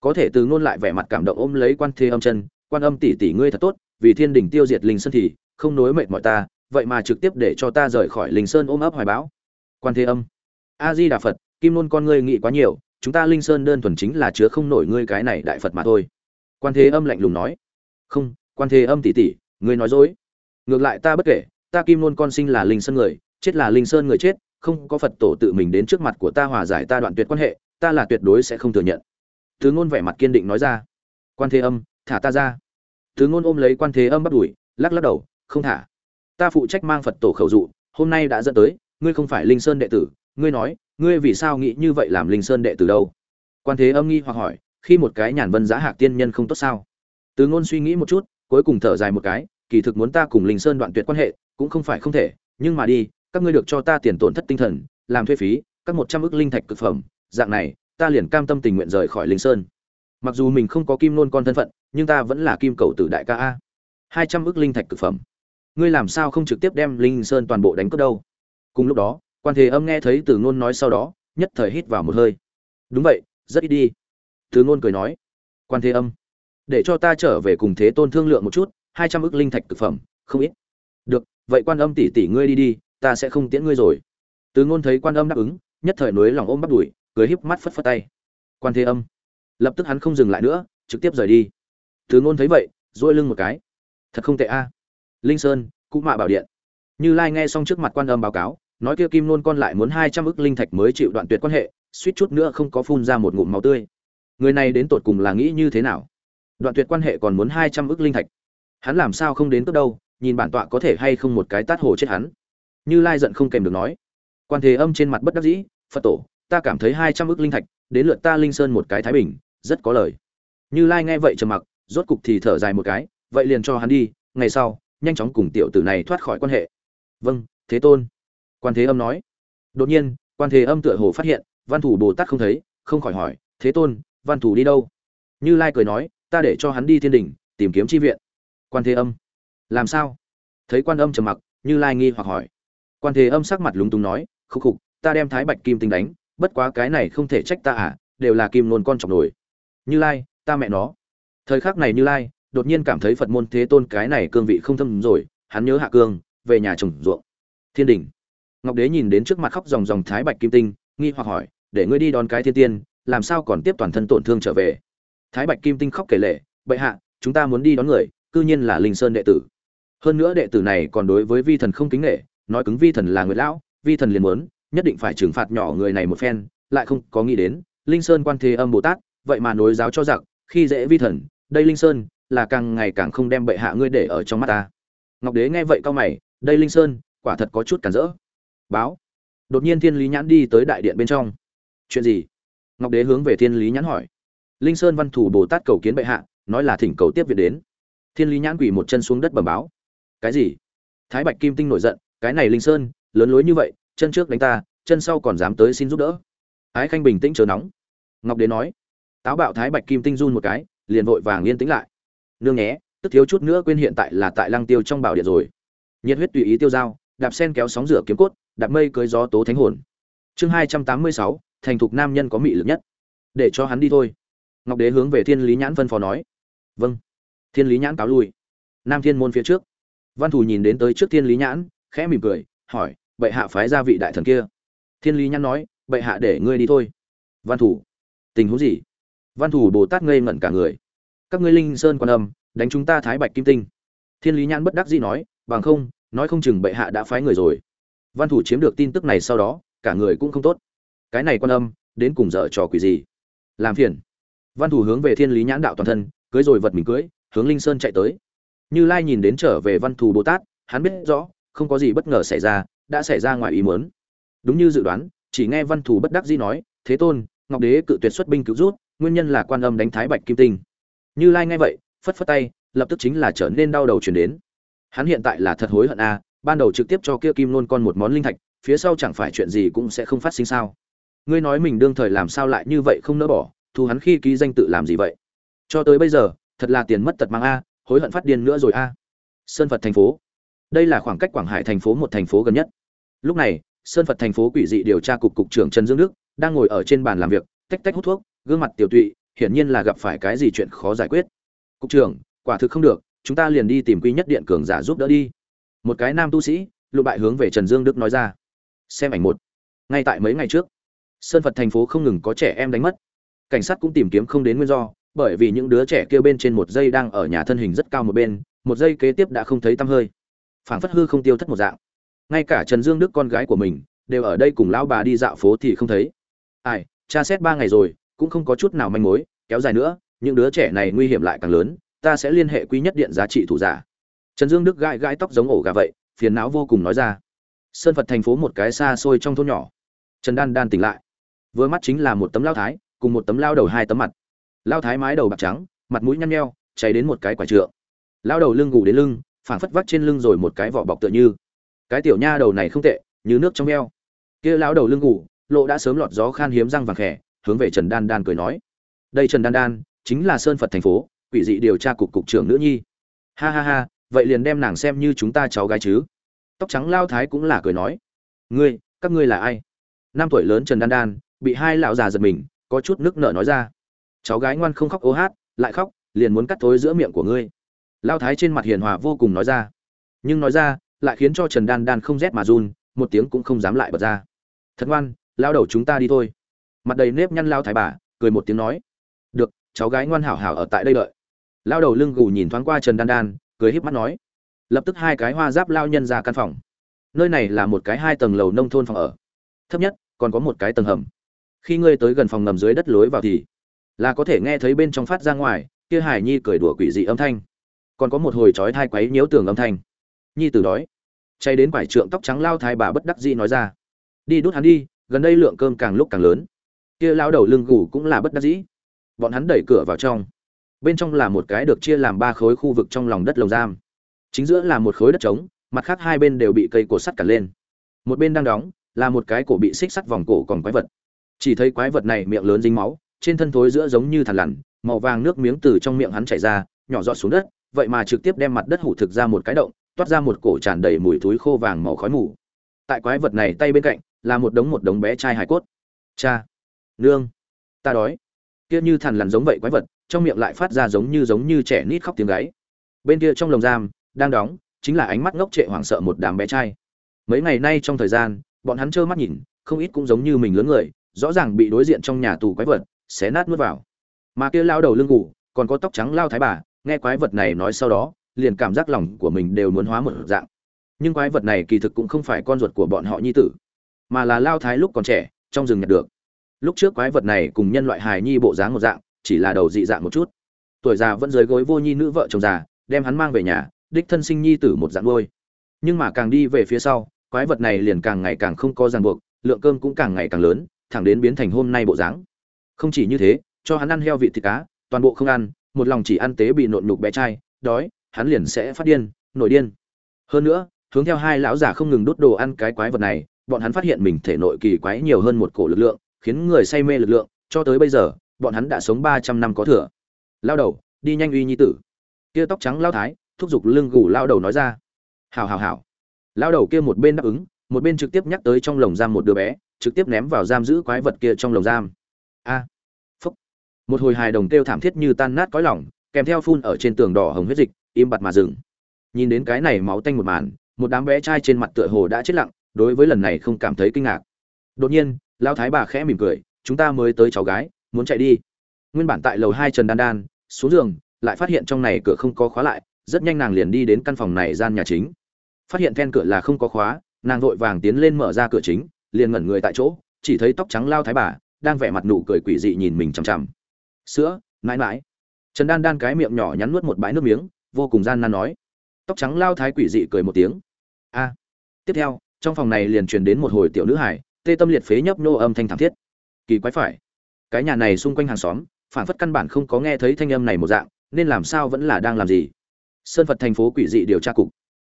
Có thể từ ngôn lại vẻ mặt cảm động ôm lấy quan thế âm chân, quan âm tỷ tỷ ngươi thật tốt, vì thiên đình tiêu diệt linh sơn thì không nối mệt mọi ta, vậy mà trực tiếp để cho ta rời khỏi linh sơn ôm ấp hoài bão. Quan thế âm, a di đà phật, kim nôn con ngươi nghĩ quá nhiều, chúng ta linh sơn đơn thuần chính là chứa không nổi ngươi cái này đại phật mà thôi. Quan thế âm lạnh lùng nói, không, quan thế âm tỷ tỷ, ngươi nói dối. Ngược lại ta bất kể, ta kim nôn con sinh là linh sơn người, chết là linh sơn người chết không có phật tổ tự mình đến trước mặt của ta hòa giải ta đoạn tuyệt quan hệ, ta là tuyệt đối sẽ không thừa nhận. Thứ ngôn vẻ mặt kiên định nói ra. Quan thế âm, thả ta ra. Thứ ngôn ôm lấy quan thế âm bắt đuổi, lắc lắc đầu, không thả. Ta phụ trách mang phật tổ khẩu dụ, hôm nay đã dẫn tới, ngươi không phải linh sơn đệ tử, ngươi nói, ngươi vì sao nghĩ như vậy làm linh sơn đệ tử đâu? Quan thế âm nghi hoặc hỏi, khi một cái nhàn vân giá hạc tiên nhân không tốt sao? Từ ngôn suy nghĩ một chút, cuối cùng thở dài một cái, kỳ thực muốn ta cùng linh sơn đoạn tuyệt quan hệ, cũng không phải không thể, nhưng mà đi các ngươi được cho ta tiền tổn thất tinh thần, làm thuê phí, các một trăm ức linh thạch cực phẩm, dạng này, ta liền cam tâm tình nguyện rời khỏi linh sơn. Mặc dù mình không có kim nôn con thân phận, nhưng ta vẫn là kim cầu tử đại ca a. Hai trăm ức linh thạch cực phẩm. Ngươi làm sao không trực tiếp đem linh sơn toàn bộ đánh cướp đâu? Cùng lúc đó, quan thế âm nghe thấy từ ngôn nói sau đó, nhất thời hít vào một hơi. Đúng vậy, rất ít đi. Từ ngôn cười nói. Quan thế âm. Để cho ta trở về cùng thế tôn thương lượng một chút, hai trăm ức linh thạch cực phẩm, không ít. Được, vậy quan âm tỷ tỷ ngươi đi đi ta sẽ không tiễn ngươi rồi. Từ ngôn thấy quan âm đáp ứng, nhất thời nối lòng ôm bắt đuổi cười híp mắt phất phất tay. Quan thế âm. Lập tức hắn không dừng lại nữa, trực tiếp rời đi. Từ ngôn thấy vậy dỗi lưng một cái. Thật không tệ a. Linh sơn cụ mạ bảo điện. Như lai nghe xong trước mặt quan âm báo cáo, nói kia kim nôn con lại muốn hai trăm ức linh thạch mới chịu đoạn tuyệt quan hệ, suýt chút nữa không có phun ra một ngụm máu tươi. Người này đến tột cùng là nghĩ như thế nào? Đoạn tuyệt quan hệ còn muốn hai trăm ức linh thạch. Hắn làm sao không đến tức đâu, nhìn bản tọa có thể hay không một cái tát hồ chết hắn như lai giận không kèm được nói. Quan thế âm trên mặt bất đắc dĩ, phật tổ, ta cảm thấy hai trăm ức linh thạch, đến lượt ta linh sơn một cái thái bình, rất có lời. Như lai nghe vậy trầm mặc, rốt cục thì thở dài một cái, vậy liền cho hắn đi, ngày sau, nhanh chóng cùng tiểu tử này thoát khỏi quan hệ. Vâng thế tôn. Quan thế âm nói. Đột nhiên, quan thế âm tựa hồ phát hiện, văn thủ bồ tát không thấy, không khỏi hỏi, thế tôn, văn thủ đi đâu? Như lai cười nói, ta để cho hắn đi thiên đình, tìm kiếm chi viện. Quan thế âm. Làm sao? Thấy quan âm trầm mặc, như lai nghi hoặc hỏi quan thế âm sắc mặt lúng túng nói, khúc khục, ta đem thái bạch kim tinh đánh, bất quá cái này không thể trách ta à đều là kim nôn con chọc nổi. Như lai, ta mẹ nó. Thời khắc này như lai, đột nhiên cảm thấy phật môn thế tôn cái này cương vị không thâm rồi, hắn nhớ hạ cương, về nhà trồng ruộng. Thiên đình. Ngọc đế nhìn đến trước mặt khóc dòng dòng thái bạch kim tinh, nghi hoặc hỏi, để ngươi đi đón cái thiên tiên, làm sao còn tiếp toàn thân tổn thương trở về? Thái bạch kim tinh khóc kể lệ bệ hạ, chúng ta muốn đi đón người, cư nhiên là linh sơn đệ tử. Hơn nữa đệ tử này còn đối với vi thần không kính nghệ nói cứng vi thần là người lão, vi thần liền muốn, nhất định phải trừng phạt nhỏ người này một phen, lại không có nghĩ đến, linh sơn quan thế âm bồ tát, vậy mà nối giáo cho giặc, khi dễ vi thần, đây linh sơn, là càng ngày càng không đem bệ hạ ngươi để ở trong mắt ta. Ngọc đế nghe vậy cao mày, đây linh sơn, quả thật có chút cản rỡ. Báo. Đột nhiên thiên lý nhãn đi tới đại điện bên trong. Chuyện gì? Ngọc đế hướng về thiên lý nhãn hỏi. Linh sơn văn thủ bồ tát cầu kiến bệ hạ, nói là thỉnh cầu tiếp việc đến. Thiên lý nhãn quỳ một chân xuống đất bẩm báo. Cái gì? Thái bạch kim tinh nổi giận cái này linh sơn, lớn lối như vậy, chân trước đánh ta, chân sau còn dám tới xin giúp đỡ. Ái khanh bình tĩnh chờ nóng. Ngọc đế nói. Táo bạo thái bạch kim tinh run một cái, liền vội vàng yên tĩnh lại. Nương nhé, tức thiếu chút nữa quên hiện tại là tại lăng tiêu trong bảo điện rồi. Nhiệt huyết tùy ý tiêu dao, đạp sen kéo sóng rửa kiếm cốt, đạp mây cưới gió tố thánh hồn. Chương hai trăm tám mươi sáu, thành thục nam nhân có mị lực nhất. Để cho hắn đi thôi. Ngọc đế hướng về thiên lý nhãn phân phó nói. Vâng. Thiên lý nhãn cáo lui. Nam thiên môn phía trước. Văn thủ nhìn đến tới trước thiên lý nhãn khẽ mỉm cười, hỏi, bệ hạ phái ra vị đại thần kia? Thiên lý nhãn nói, bệ hạ để ngươi đi thôi. Văn thủ. Tình huống gì? Văn thủ bồ tát ngây ngẩn cả người. Các ngươi linh sơn quan âm, đánh chúng ta thái bạch kim tinh. Thiên lý nhãn bất đắc dĩ nói, bằng không, nói không chừng bệ hạ đã phái người rồi. Văn thủ chiếm được tin tức này sau đó, cả người cũng không tốt. Cái này quan âm, đến cùng dở trò quỷ gì? Làm phiền. Văn thủ hướng về thiên lý nhãn đạo toàn thân, cưới rồi vật mình cưới, hướng linh sơn chạy tới. Như lai nhìn đến trở về văn thù bồ tát, hắn biết rõ không có gì bất ngờ xảy ra đã xảy ra ngoài ý muốn. Đúng như dự đoán chỉ nghe văn thù bất đắc dĩ nói thế tôn ngọc đế cự tuyệt xuất binh cứu rút nguyên nhân là quan âm đánh thái bạch kim tinh. Như lai nghe vậy phất phất tay lập tức chính là trở nên đau đầu chuyển đến. Hắn hiện tại là thật hối hận a à, ban đầu trực tiếp cho kia kim nôn con một món linh thạch phía sau chẳng phải chuyện gì cũng sẽ không phát sinh sao? Ngươi nói mình đương thời làm sao lại như vậy không nỡ bỏ thu hắn khi ký danh tự làm gì vậy? Cho tới bây giờ thật là tiền mất tật mang a hối hận phát điên nữa rồi a. Sơn phật thành phố đây là khoảng cách quảng hải thành phố một thành phố gần nhất. Lúc này, sơn phật thành phố quỷ dị điều tra cục cục trưởng trần dương đức đang ngồi ở trên bàn làm việc, tách tách hút thuốc, gương mặt tiểu tụy, hiển nhiên là gặp phải cái gì chuyện khó giải quyết. Cục trưởng, quả thực không được, chúng ta liền đi tìm quy nhất điện cường giả giúp đỡ đi. Một cái nam tu sĩ, lụ bại hướng về trần dương đức nói ra. Xem ảnh một. Ngay tại mấy ngày trước, sơn phật thành phố không ngừng có trẻ em đánh mất. Cảnh sát cũng tìm kiếm không đến nguyên do, bởi vì những đứa trẻ kêu bên trên một giây đang ở nhà thân hình rất cao một bên, một giây kế tiếp đã không thấy tăm hơi phảng phất hư không tiêu thất một dạng. Ngay cả trần dương đức con gái của mình, đều ở đây cùng lão bà đi dạo phố thì không thấy. Ai, cha xét ba ngày rồi, cũng không có chút nào manh mối, kéo dài nữa, những đứa trẻ này nguy hiểm lại càng lớn, ta sẽ liên hệ quý nhất điện giá trị thủ giả. Trần dương đức gãi gãi tóc giống ổ gà vậy, phiền não vô cùng nói ra. Sơn phật thành phố một cái xa xôi trong thôn nhỏ. Trần đan đan tỉnh lại. Vừa mắt chính là một tấm lao thái, cùng một tấm lao đầu hai tấm mặt. Lao thái mái đầu bạc trắng, mặt mũi nhăn nheo, cháy đến một cái quả trượng. Lao đầu lưng gù đến lưng phảng phất vắt trên lưng rồi một cái vỏ bọc tựa như. Cái tiểu nha đầu này không tệ, như nước trong eo kia lão đầu lưng gù lộ đã sớm lọt gió khan hiếm răng vàng khẽ hướng về trần đan đan cười nói. Đây trần đan đan, chính là sơn phật thành phố, quỷ dị điều tra cục cục trưởng nữ nhi. Ha ha ha, vậy liền đem nàng xem như chúng ta cháu gái chứ. Tóc trắng lao thái cũng là cười nói. Ngươi, các ngươi là ai? Năm tuổi lớn trần đan đan, bị hai lão già giật mình, có chút nước nợ nói ra. Cháu gái ngoan không khóc ố hát, lại khóc, liền muốn cắt thối giữa miệng của ngươi lao thái trên mặt hiền hòa vô cùng nói ra. Nhưng nói ra, lại khiến cho trần đan đan không rét mà run, một tiếng cũng không dám lại bật ra. Thật ngoan, lao đầu chúng ta đi thôi. Mặt đầy nếp nhăn lao thái bà, cười một tiếng nói. Được, cháu gái ngoan hảo hảo ở tại đây đợi. Lao đầu lưng gù nhìn thoáng qua trần đan đan, cười híp mắt nói. Lập tức hai cái hoa giáp lao nhân ra căn phòng. Nơi này là một cái hai tầng lầu nông thôn phòng ở. Thấp nhất, còn có một cái tầng hầm. Khi ngươi tới gần phòng ngầm dưới đất lối vào thì là có thể nghe thấy bên trong phát ra ngoài, kia hải nhi cười đùa quỷ dị âm thanh còn có một hồi chói thai quấy nhiễu tường âm thanh. Nhi tử đói. Chạy đến quải trượng tóc trắng lao thái bà bất đắc dĩ nói ra. Đi đút hắn đi, gần đây lượng cơm càng lúc càng lớn. Kia lao đầu lưng gù cũng là bất đắc dĩ. Bọn hắn đẩy cửa vào trong. Bên trong là một cái được chia làm ba khối khu vực trong lòng đất lồng giam. Chính giữa là một khối đất trống, mặt khác hai bên đều bị cây cột sắt cản lên. Một bên đang đóng, là một cái cổ bị xích sắt vòng cổ còn quái vật. Chỉ thấy quái vật này miệng lớn dính máu, trên thân thối giữa giống như thằn lằn, màu vàng nước miếng từ trong miệng hắn chảy ra, nhỏ giọt xuống đất vậy mà trực tiếp đem mặt đất hủ thực ra một cái động, toát ra một cổ tràn đầy mùi túi khô vàng màu khói mù. Tại quái vật này tay bên cạnh, là một đống một đống bé trai hải cốt. Cha! Nương! Ta đói! Kia như thằn lằn giống vậy quái vật, trong miệng lại phát ra giống như giống như trẻ nít khóc tiếng gáy. Bên kia trong lồng giam, đang đóng, chính là ánh mắt ngốc trệ hoảng sợ một đám bé trai. Mấy ngày nay trong thời gian, bọn hắn trơ mắt nhìn, không ít cũng giống như mình lớn người, rõ ràng bị đối diện trong nhà tù quái vật, xé nát nuốt vào. Mà kia lao đầu lưng ngủ, còn có tóc trắng lao thái bà nghe quái vật này nói sau đó, liền cảm giác lòng của mình đều muốn hóa một dạng. Nhưng quái vật này kỳ thực cũng không phải con ruột của bọn họ nhi tử, mà là lao thái lúc còn trẻ, trong rừng nhặt được. Lúc trước quái vật này cùng nhân loại hài nhi bộ dáng một dạng, chỉ là đầu dị dạng một chút. Tuổi già vẫn dưới gối vô nhi nữ vợ chồng già, đem hắn mang về nhà, đích thân sinh nhi tử một dạng nuôi. Nhưng mà càng đi về phía sau, quái vật này liền càng ngày càng không có ràng buộc, lượng cơm cũng càng ngày càng lớn, thẳng đến biến thành hôm nay bộ dáng. Không chỉ như thế, cho hắn ăn heo vị thịt cá, toàn bộ không ăn một lòng chỉ ăn tế bị nộn nhục bé trai, đói, hắn liền sẽ phát điên, nổi điên. Hơn nữa, hướng theo hai lão già không ngừng đốt đồ ăn cái quái vật này, bọn hắn phát hiện mình thể nội kỳ quái nhiều hơn một cổ lực lượng, khiến người say mê lực lượng, cho tới bây giờ, bọn hắn đã sống ba trăm năm có thừa. Lao đầu, đi nhanh uy nhi tử. Kia tóc trắng lao thái, thúc giục lưng gù lao đầu nói ra. Hào hào hào lao đầu kia một bên đáp ứng, một bên trực tiếp nhắc tới trong lồng giam một đứa bé, trực tiếp ném vào giam giữ quái vật kia trong lồng giam. A một hồi hài đồng kêu thảm thiết như tan nát cõi lòng, kèm theo phun ở trên tường đỏ hồng huyết dịch im bặt mà dừng. Nhìn đến cái này máu tanh một màn một đám bé trai trên mặt tựa hồ đã chết lặng đối với lần này không cảm thấy kinh ngạc. Đột nhiên lao thái bà khẽ mỉm cười chúng ta mới tới cháu gái muốn chạy đi. Nguyên bản tại lầu hai trần đan đan xuống giường lại phát hiện trong này cửa không có khóa lại rất nhanh nàng liền đi đến căn phòng này gian nhà chính. Phát hiện then cửa là không có khóa nàng vội vàng tiến lên mở ra cửa chính liền ngẩn người tại chỗ chỉ thấy tóc trắng lao thái bà đang vẻ mặt nụ cười quỷ dị nhìn mình chằm chằm sữa, mãi mãi. Trần đan đan cái miệng nhỏ nhắn nuốt một bãi nước miếng, vô cùng gian nan nói. Tóc trắng lao thái quỷ dị cười một tiếng. A. Tiếp theo, trong phòng này liền truyền đến một hồi tiểu nữ hải tê tâm liệt phế nhấp nô âm thanh thảm thiết. Kỳ quái phải. Cái nhà này xung quanh hàng xóm phản phất căn bản không có nghe thấy thanh âm này một dạng, nên làm sao vẫn là đang làm gì? Sơn phật thành phố quỷ dị điều tra cục.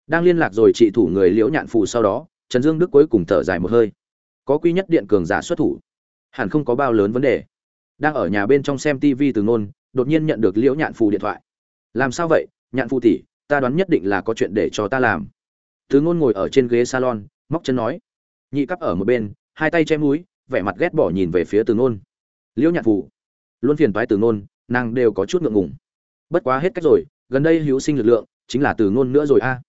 Đang liên lạc rồi trị thủ người liễu nhạn phù sau đó, trần dương đức cuối cùng thở dài một hơi. Có quy nhất điện cường giả xuất thủ. Hẳn không có bao lớn vấn đề đang ở nhà bên trong xem tv từ ngôn, đột nhiên nhận được liễu nhạn phù điện thoại. Làm sao vậy, nhạn phù tỷ, ta đoán nhất định là có chuyện để cho ta làm. Từ ngôn ngồi ở trên ghế salon, móc chân nói. Nhị cắp ở một bên, hai tay che mũi, vẻ mặt ghét bỏ nhìn về phía từ ngôn. Liễu nhạn phù. Luôn phiền toái từ ngôn, nàng đều có chút ngượng ngùng. Bất quá hết cách rồi, gần đây hữu sinh lực lượng, chính là từ ngôn nữa rồi a. À.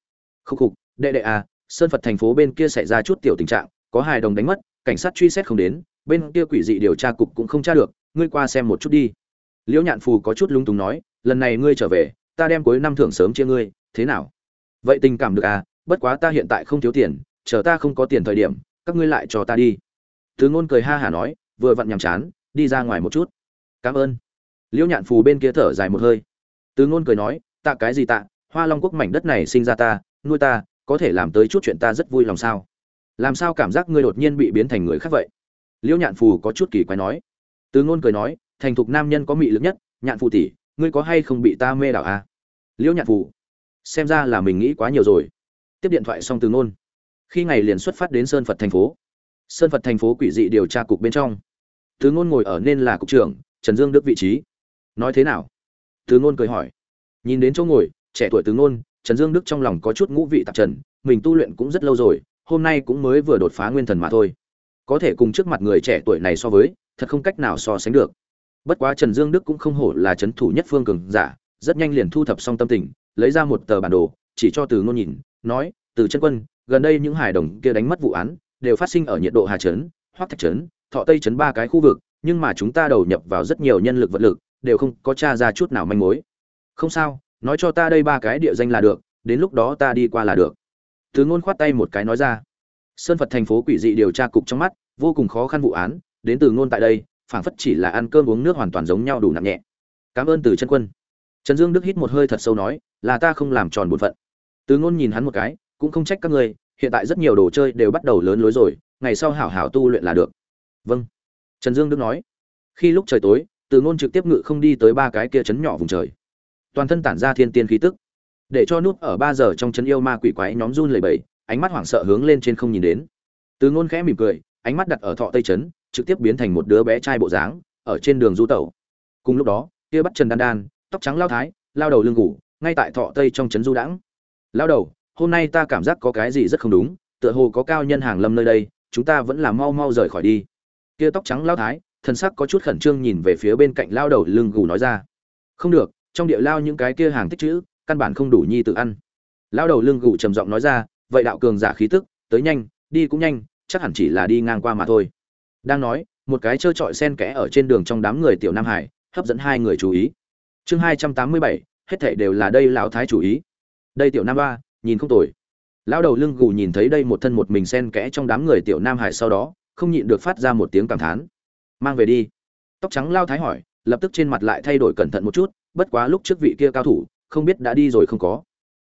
khúc khục, đệ đệ a sơn phật thành phố bên kia xảy ra chút tiểu tình trạng, có hài đồng đánh mất, cảnh sát truy xét không đến, bên kia quỷ dị điều tra cục cũng không tra được ngươi qua xem một chút đi. Liễu nhạn phù có chút lung túng nói, lần này ngươi trở về, ta đem cuối năm thưởng sớm chia ngươi, thế nào? Vậy tình cảm được à bất quá ta hiện tại không thiếu tiền, chờ ta không có tiền thời điểm, các ngươi lại cho ta đi. Thứ ngôn cười ha hả nói, vừa vặn nhàm chán, đi ra ngoài một chút. Cảm ơn. Liễu nhạn phù bên kia thở dài một hơi. Tứ ngôn cười nói, tạ cái gì tạ, hoa long quốc mảnh đất này sinh ra ta, nuôi ta, có thể làm tới chút chuyện ta rất vui lòng sao? Làm sao cảm giác ngươi đột nhiên bị biến thành người khác vậy? Liễu nhạn phù có chút kỳ quái nói từ ngôn cười nói, thành thục nam nhân có mị lực nhất, nhạn phù tỷ, ngươi có hay không bị ta mê đảo à? liễu nhạn phù, xem ra là mình nghĩ quá nhiều rồi. Tiếp điện thoại xong từ ngôn. Khi ngày liền xuất phát đến sơn phật thành phố. Sơn phật thành phố quỷ dị điều tra cục bên trong. Từ ngôn ngồi ở nên là cục trưởng, trần dương đức vị trí. Nói thế nào? Từ ngôn cười hỏi. Nhìn đến chỗ ngồi, trẻ tuổi từ ngôn, trần dương đức trong lòng có chút ngũ vị tạp trần, mình tu luyện cũng rất lâu rồi, hôm nay cũng mới vừa đột phá nguyên thần mà thôi. Có thể cùng trước mặt người trẻ tuổi này so với thật không cách nào so sánh được. Bất quá trần dương đức cũng không hổ là c thủ nhất phương cường giả, rất nhanh liền thu thập xong tâm tình, lấy ra một tờ bản đồ, chỉ cho từ ngôn nhìn, nói, từ chân quân, gần đây những hải đồng kia đánh mất vụ án, đều phát sinh ở nhiệt độ hà trấn, hoác thạch trấn, thọ tây trấn ba cái khu vực, nhưng mà chúng ta đầu nhập vào rất nhiều nhân lực vật lực, đều không có tra ra chút nào manh mối. Không sao, nói cho ta đây ba cái địa danh là được, đến lúc đó ta đi qua là được. Từ ngôn khoát tay một cái nói ra. Sơn phật thành phố quỷ dị điều tra cục trong mắt, vô cùng khó khăn vụ án đến từ ngôn tại đây, phảng phất chỉ là ăn cơm uống nước hoàn toàn giống nhau đủ nặng nhẹ. Cảm ơn từ chân quân. Trần dương đức hít một hơi thật sâu nói, là ta không làm tròn bổn phận. Từ ngôn nhìn hắn một cái, cũng không trách các ngươi, hiện tại rất nhiều đồ chơi đều bắt đầu lớn lối rồi, ngày sau hảo hảo tu luyện là được. Vâng. Trần dương đức nói. Khi lúc trời tối, từ ngôn trực tiếp ngự không đi tới ba cái kia chấn nhỏ vùng trời. Toàn thân tản ra thiên tiên khí tức. Để cho nút ở ba giờ trong chấn yêu ma quỷ quái nhóm run lầy bầy ánh mắt hoảng sợ hướng lên trên không nhìn đến. Từ ngôn khẽ mỉm cười, ánh mắt đặt ở thọ tây trấn trực tiếp biến thành một đứa bé trai bộ dáng, ở trên đường du tẩu. Cùng lúc đó, kia bắt trần đan đan, tóc trắng lao thái, lao đầu lưng ngủ, ngay tại thọ tây trong trấn du đãng. Lao đầu, hôm nay ta cảm giác có cái gì rất không đúng, tựa hồ có cao nhân hàng lâm nơi đây, chúng ta vẫn là mau mau rời khỏi đi. Kia tóc trắng lao thái, thân sắc có chút khẩn trương nhìn về phía bên cạnh lao đầu lưng gù nói ra. Không được, trong địa lao những cái kia hàng tích chữ, căn bản không đủ nhi tự ăn. Lao đầu lưng gù trầm giọng nói ra, vậy đạo cường giả khí tức, tới nhanh, đi cũng nhanh, chắc hẳn chỉ là đi ngang qua mà thôi đang nói, một cái trơ trọi sen kẽ ở trên đường trong đám người tiểu nam hải, hấp dẫn hai người chú ý. Chương hai trăm tám mươi bảy, hết thảy đều là đây lão thái chủ ý. Đây tiểu nam ba, nhìn không tồi. Lão đầu lưng gù nhìn thấy đây một thân một mình sen kẽ trong đám người tiểu nam hải sau đó, không nhịn được phát ra một tiếng cảm thán. Mang về đi. Tóc trắng lao thái hỏi, lập tức trên mặt lại thay đổi cẩn thận một chút, bất quá lúc trước vị kia cao thủ, không biết đã đi rồi không có.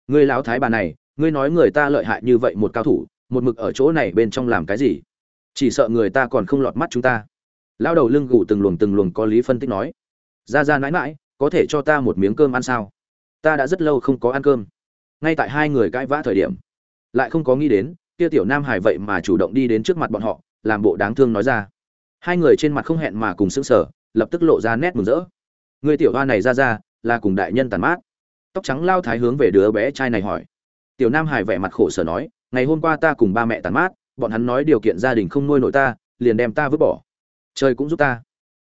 Người lão thái bà này, ngươi nói người ta lợi hại như vậy một cao thủ, một mực ở chỗ này bên trong làm cái gì? Chỉ sợ người ta còn không lọt mắt chúng ta. Lao đầu lưng gù từng luồng từng luồng có lý phân tích nói. Ra ra mãi mãi có thể cho ta một miếng cơm ăn sao? Ta đã rất lâu không có ăn cơm. Ngay tại hai người cãi vã thời điểm, lại không có nghĩ đến, kia tiểu nam hải vậy mà chủ động đi đến trước mặt bọn họ, làm bộ đáng thương nói ra. Hai người trên mặt không hẹn mà cùng sững sờ, lập tức lộ ra nét mừng rỡ. Người tiểu hoa này ra ra, là cùng đại nhân tàn mát. Tóc trắng lao thái hướng về đứa bé trai này hỏi. Tiểu nam hải vẻ mặt khổ sở nói, ngày hôm qua ta cùng ba mẹ tàn mát bọn hắn nói điều kiện gia đình không nuôi nổi ta, liền đem ta vứt bỏ. Trời cũng giúp ta.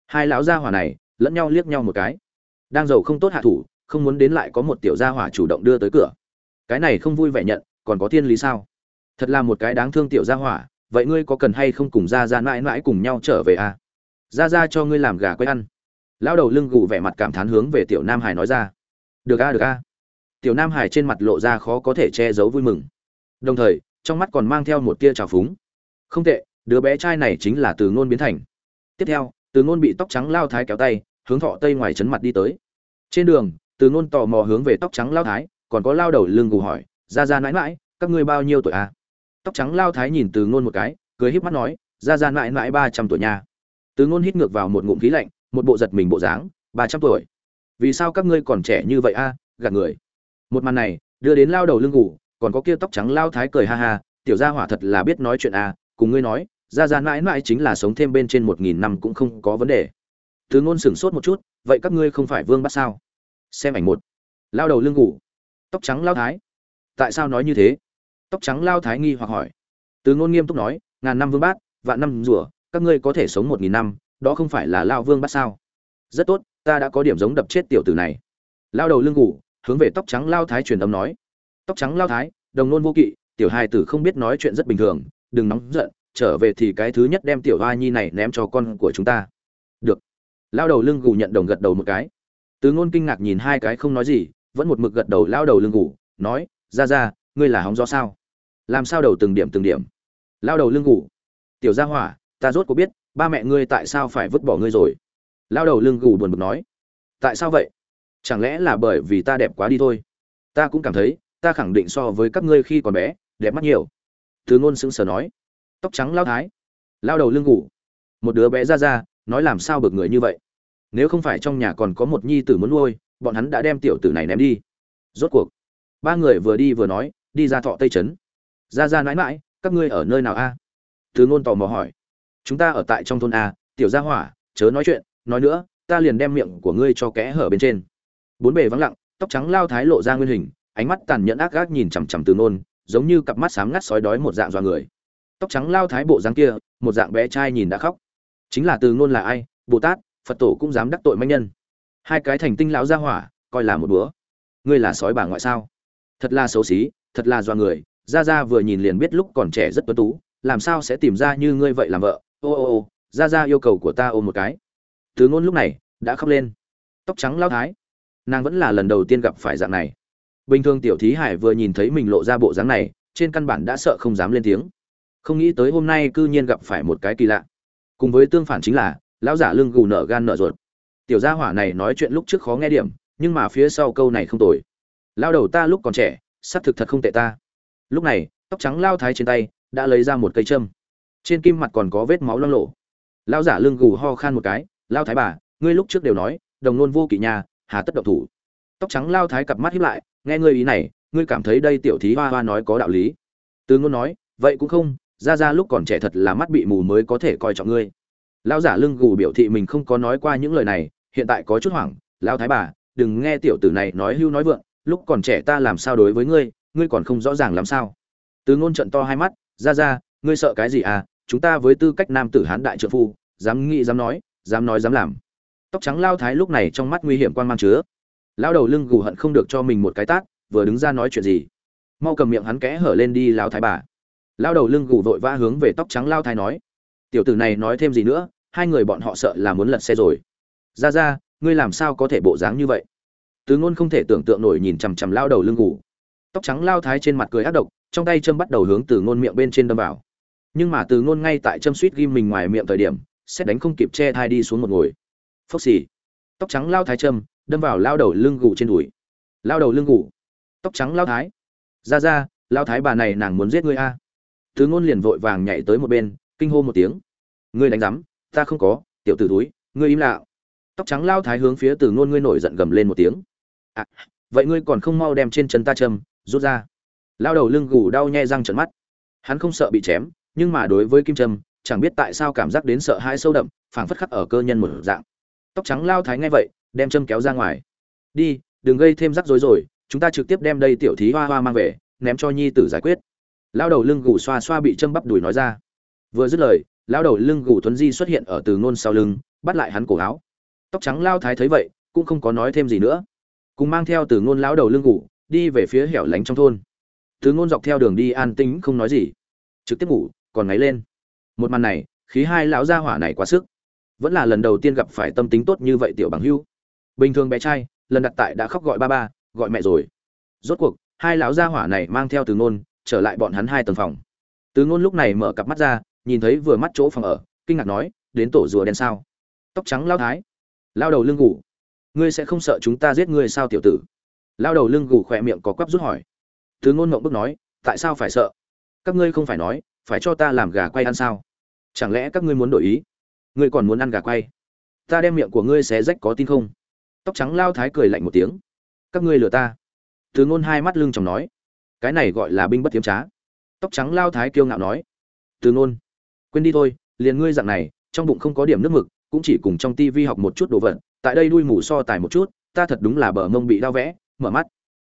Hai lão gia hỏa này, lẫn nhau liếc nhau một cái. Đang giàu không tốt hạ thủ, không muốn đến lại có một tiểu gia hỏa chủ động đưa tới cửa. Cái này không vui vẻ nhận, còn có thiên lý sao? Thật là một cái đáng thương tiểu gia hỏa, vậy ngươi có cần hay không cùng ra ra mãi mãi cùng nhau trở về à? ra ra cho ngươi làm gà quay ăn. Lão đầu lưng gù vẻ mặt cảm thán hướng về tiểu nam hải nói ra. Được a được a tiểu nam hải trên mặt lộ ra khó có thể che giấu vui mừng. Đồng thời trong mắt còn mang theo một tia trào phúng. Không tệ, đứa bé trai này chính là từ ngôn biến thành. Tiếp theo, từ ngôn bị tóc trắng lao thái kéo tay, hướng thọ tây ngoài trấn mặt đi tới. Trên đường, từ ngôn tò mò hướng về tóc trắng lao thái, còn có lao đầu lưng gù hỏi, ra ra mãi mãi, các ngươi bao nhiêu tuổi à? tóc trắng lao thái nhìn từ ngôn một cái, cười híp mắt nói, ra ra mãi mãi ba trăm tuổi nha. Từ ngôn hít ngược vào một ngụm khí lạnh, một bộ giật mình bộ dáng, ba trăm tuổi? Vì sao các ngươi còn trẻ như vậy a? Gạt người. Một màn này, đưa đến lao đầu lưng Gù còn có kia tóc trắng lao thái cười ha ha, tiểu gia hỏa thật là biết nói chuyện à cùng ngươi nói ra ra mãi mãi chính là sống thêm bên trên một nghìn năm cũng không có vấn đề. Thứ ngôn sửng sốt một chút, vậy các ngươi không phải vương bắt sao? Xem ảnh một. Lao đầu lưng ngủ. Tóc trắng lao thái. Tại sao nói như thế? Tóc trắng lao thái nghi hoặc hỏi. Từ ngôn nghiêm túc nói, ngàn năm vương bát, vạn năm rùa, các ngươi có thể sống một nghìn năm, đó không phải là lao vương bát sao? Rất tốt, ta đã có điểm giống đập chết tiểu tử này. Lao đầu lưng ngủ, hướng về tóc trắng lao thái truyền âm nói tóc trắng lao thái, đồng nôn vô kỵ, tiểu hai tử không biết nói chuyện rất bình thường, đừng nóng giận, trở về thì cái thứ nhất đem tiểu hoa nhi này ném cho con của chúng ta. Được. Lao đầu lưng gù nhận đồng gật đầu một cái. Từ ngôn kinh ngạc nhìn hai cái không nói gì, vẫn một mực gật đầu lao đầu lưng gù, nói, ra ra, ngươi là hóng gió sao? Làm sao đầu từng điểm từng điểm? Lao đầu lưng gù, tiểu gia hỏa, ta rốt có biết, ba mẹ ngươi tại sao phải vứt bỏ ngươi rồi? Lao đầu lưng gù buồn bực nói, tại sao vậy? Chẳng lẽ là bởi vì ta đẹp quá đi thôi? Ta cũng cảm thấy ta khẳng định so với các ngươi khi còn bé, đẹp mắt nhiều. Thứ ngôn sững sờ nói. Tóc trắng lao thái, lao đầu lưng gù một đứa bé ra ra nói làm sao bực người như vậy? Nếu không phải trong nhà còn có một nhi tử muốn nuôi, bọn hắn đã đem tiểu tử này ném đi. Rốt cuộc, ba người vừa đi vừa nói, đi ra thọ tây trấn. Ra ra mãi mãi các ngươi ở nơi nào a? Thứ ngôn tò mò hỏi. Chúng ta ở tại trong thôn a, tiểu gia hỏa, chớ nói chuyện, nói nữa, ta liền đem miệng của ngươi cho kẽ hở bên trên. Bốn bề vắng lặng, tóc trắng lao thái lộ ra nguyên hình ánh mắt tàn nhẫn ác gác nhìn chằm chằm từ nôn, giống như cặp mắt sáng ngắt sói đói một dạng do người. Tóc trắng lao thái bộ dáng kia một dạng bé trai nhìn đã khóc. Chính là từ nôn là ai? Bồ tát phật tổ cũng dám đắc tội manh nhân. Hai cái thành tinh lão ra hỏa coi là một bữa. Ngươi là sói bà ngoại sao? Thật là xấu xí thật là do người. Ra ra vừa nhìn liền biết lúc còn trẻ rất tuấn tú làm sao sẽ tìm ra như ngươi vậy làm vợ? Ô ô ô ra ra yêu cầu của ta ôm một cái. Từ ngôn lúc này đã khóc lên. Tóc trắng lao thái. Nàng vẫn là lần đầu tiên gặp phải dạng này bình thường tiểu thí hải vừa nhìn thấy mình lộ ra bộ dáng này, trên căn bản đã sợ không dám lên tiếng. Không nghĩ tới hôm nay cư nhiên gặp phải một cái kỳ lạ. Cùng với tương phản chính là, lão giả lưng gù nở gan nở ruột. Tiểu gia hỏa này nói chuyện lúc trước khó nghe điểm, nhưng mà phía sau câu này không tồi. Lao đầu ta lúc còn trẻ, xác thực thật không tệ ta. Lúc này, tóc trắng lao thái trên tay, đã lấy ra một cây châm. Trên kim mặt còn có vết máu loang lộ lao giả lưng gù ho khan một cái, lao thái bà, ngươi lúc trước đều nói, đồng nôn vô kỵ nhà, hà tất độc thủ. Tóc trắng lao thái cặp mắt hiếp lại nghe ngươi ý này, ngươi cảm thấy đây tiểu thí hoa hoa nói có đạo lý. Từ ngôn nói, vậy cũng không, ra ra lúc còn trẻ thật là mắt bị mù mới có thể coi trọng ngươi. Lão giả lưng gù biểu thị mình không có nói qua những lời này, hiện tại có chút hoảng. Lão thái bà, đừng nghe tiểu tử này nói hưu nói vượng, lúc còn trẻ ta làm sao đối với ngươi ngươi còn không rõ ràng làm sao? Từ ngôn trận to hai mắt, ra ra, ngươi sợ cái gì à? Chúng ta với tư cách nam tử hán đại trợ phu, dám nghĩ dám nói dám nói dám làm. Tóc trắng lao thái lúc này trong mắt nguy hiểm quan mang chứa lao đầu lưng gù hận không được cho mình một cái tát, vừa đứng ra nói chuyện gì. Mau cầm miệng hắn kẽ hở lên đi lao thái bà. Lao đầu lưng gù vội vã hướng về tóc trắng lao thái nói. Tiểu tử này nói thêm gì nữa, hai người bọn họ sợ là muốn lật xe rồi. Ra ra, ngươi làm sao có thể bộ dáng như vậy? Tứ ngôn không thể tưởng tượng nổi nhìn chằm chằm lao đầu lưng gù. Tóc trắng lao thái trên mặt cười ác độc, trong tay châm bắt đầu hướng từ ngôn miệng bên trên đâm vào. Nhưng mà từ ngôn ngay tại châm suýt ghim mình ngoài miệng thời điểm, xét đánh không kịp che thai đi xuống một ngồi. Phốc xì. Tóc trắng lao thái châm đâm vào lao đầu lưng gù trên đùi. Lao đầu lưng gù. Tóc trắng lao thái. Ra ra lao thái bà này nàng muốn giết ngươi a. Thứ ngôn liền vội vàng nhảy tới một bên kinh hô một tiếng. Ngươi đánh rắm ta không có tiểu tử túi ngươi im lặng. Tóc trắng lao thái hướng phía từ ngôn ngươi nổi giận gầm lên một tiếng. À, vậy ngươi còn không mau đem trên chân ta châm rút ra. Lao đầu lưng gù đau nhai răng trợn mắt. Hắn không sợ bị chém nhưng mà đối với kim trâm chẳng biết tại sao cảm giác đến sợ hãi sâu đậm phảng phất khắc ở cơ nhân một dạng. Tóc trắng lao thái ngay vậy đem châm kéo ra ngoài. Đi, đừng gây thêm rắc rối rồi, chúng ta trực tiếp đem đây tiểu thí hoa hoa mang về, ném cho nhi tử giải quyết. Lao đầu lưng gù xoa xoa bị châm bắp đùi nói ra. Vừa dứt lời lao đầu lưng gù tuấn di xuất hiện ở từ ngôn sau lưng, bắt lại hắn cổ áo. Tóc trắng lao thái thấy vậy, cũng không có nói thêm gì nữa. Cùng mang theo từ ngôn lão đầu lưng gù, đi về phía hẻo lánh trong thôn. Từ ngôn dọc theo đường đi an tĩnh, không nói gì. Trực tiếp ngủ, còn ngáy lên. Một màn này, khí hai lão gia hỏa này quá sức. Vẫn là lần đầu tiên gặp phải tâm tính tốt như vậy tiểu bằng hưu bình thường bé trai, lần đặt tại đã khóc gọi ba ba, gọi mẹ rồi. Rốt cuộc, hai lão gia hỏa này mang theo từ ngôn, trở lại bọn hắn hai tầng phòng. Từ ngôn lúc này mở cặp mắt ra, nhìn thấy vừa mắt chỗ phòng ở, kinh ngạc nói, đến tổ rùa đen sao? Tóc trắng lao thái. Lao đầu lưng gù, ngươi sẽ không sợ chúng ta giết ngươi sao, tiểu tử? Lao đầu lưng gù khỏe miệng có quắp rút hỏi. Từ ngôn mộng bức nói, tại sao phải sợ? Các ngươi không phải nói, phải cho ta làm gà quay ăn sao? Chẳng lẽ các ngươi muốn đổi ý? Ngươi còn muốn ăn gà quay? Ta đem miệng của ngươi xé rách có tin không? Tóc trắng lao thái cười lạnh một tiếng. Các ngươi lừa ta. Từ ngôn hai mắt lưng chồng nói. Cái này gọi là binh bất tiếm trá. Tóc trắng lao thái kiêu ngạo nói. Từ ngôn, quên đi thôi, liền ngươi dạng này, trong bụng không có điểm nước mực, cũng chỉ cùng trong tivi học một chút đồ vật, tại đây đuôi mù so tài một chút, ta thật đúng là bờ mông bị đau vẽ, mở mắt.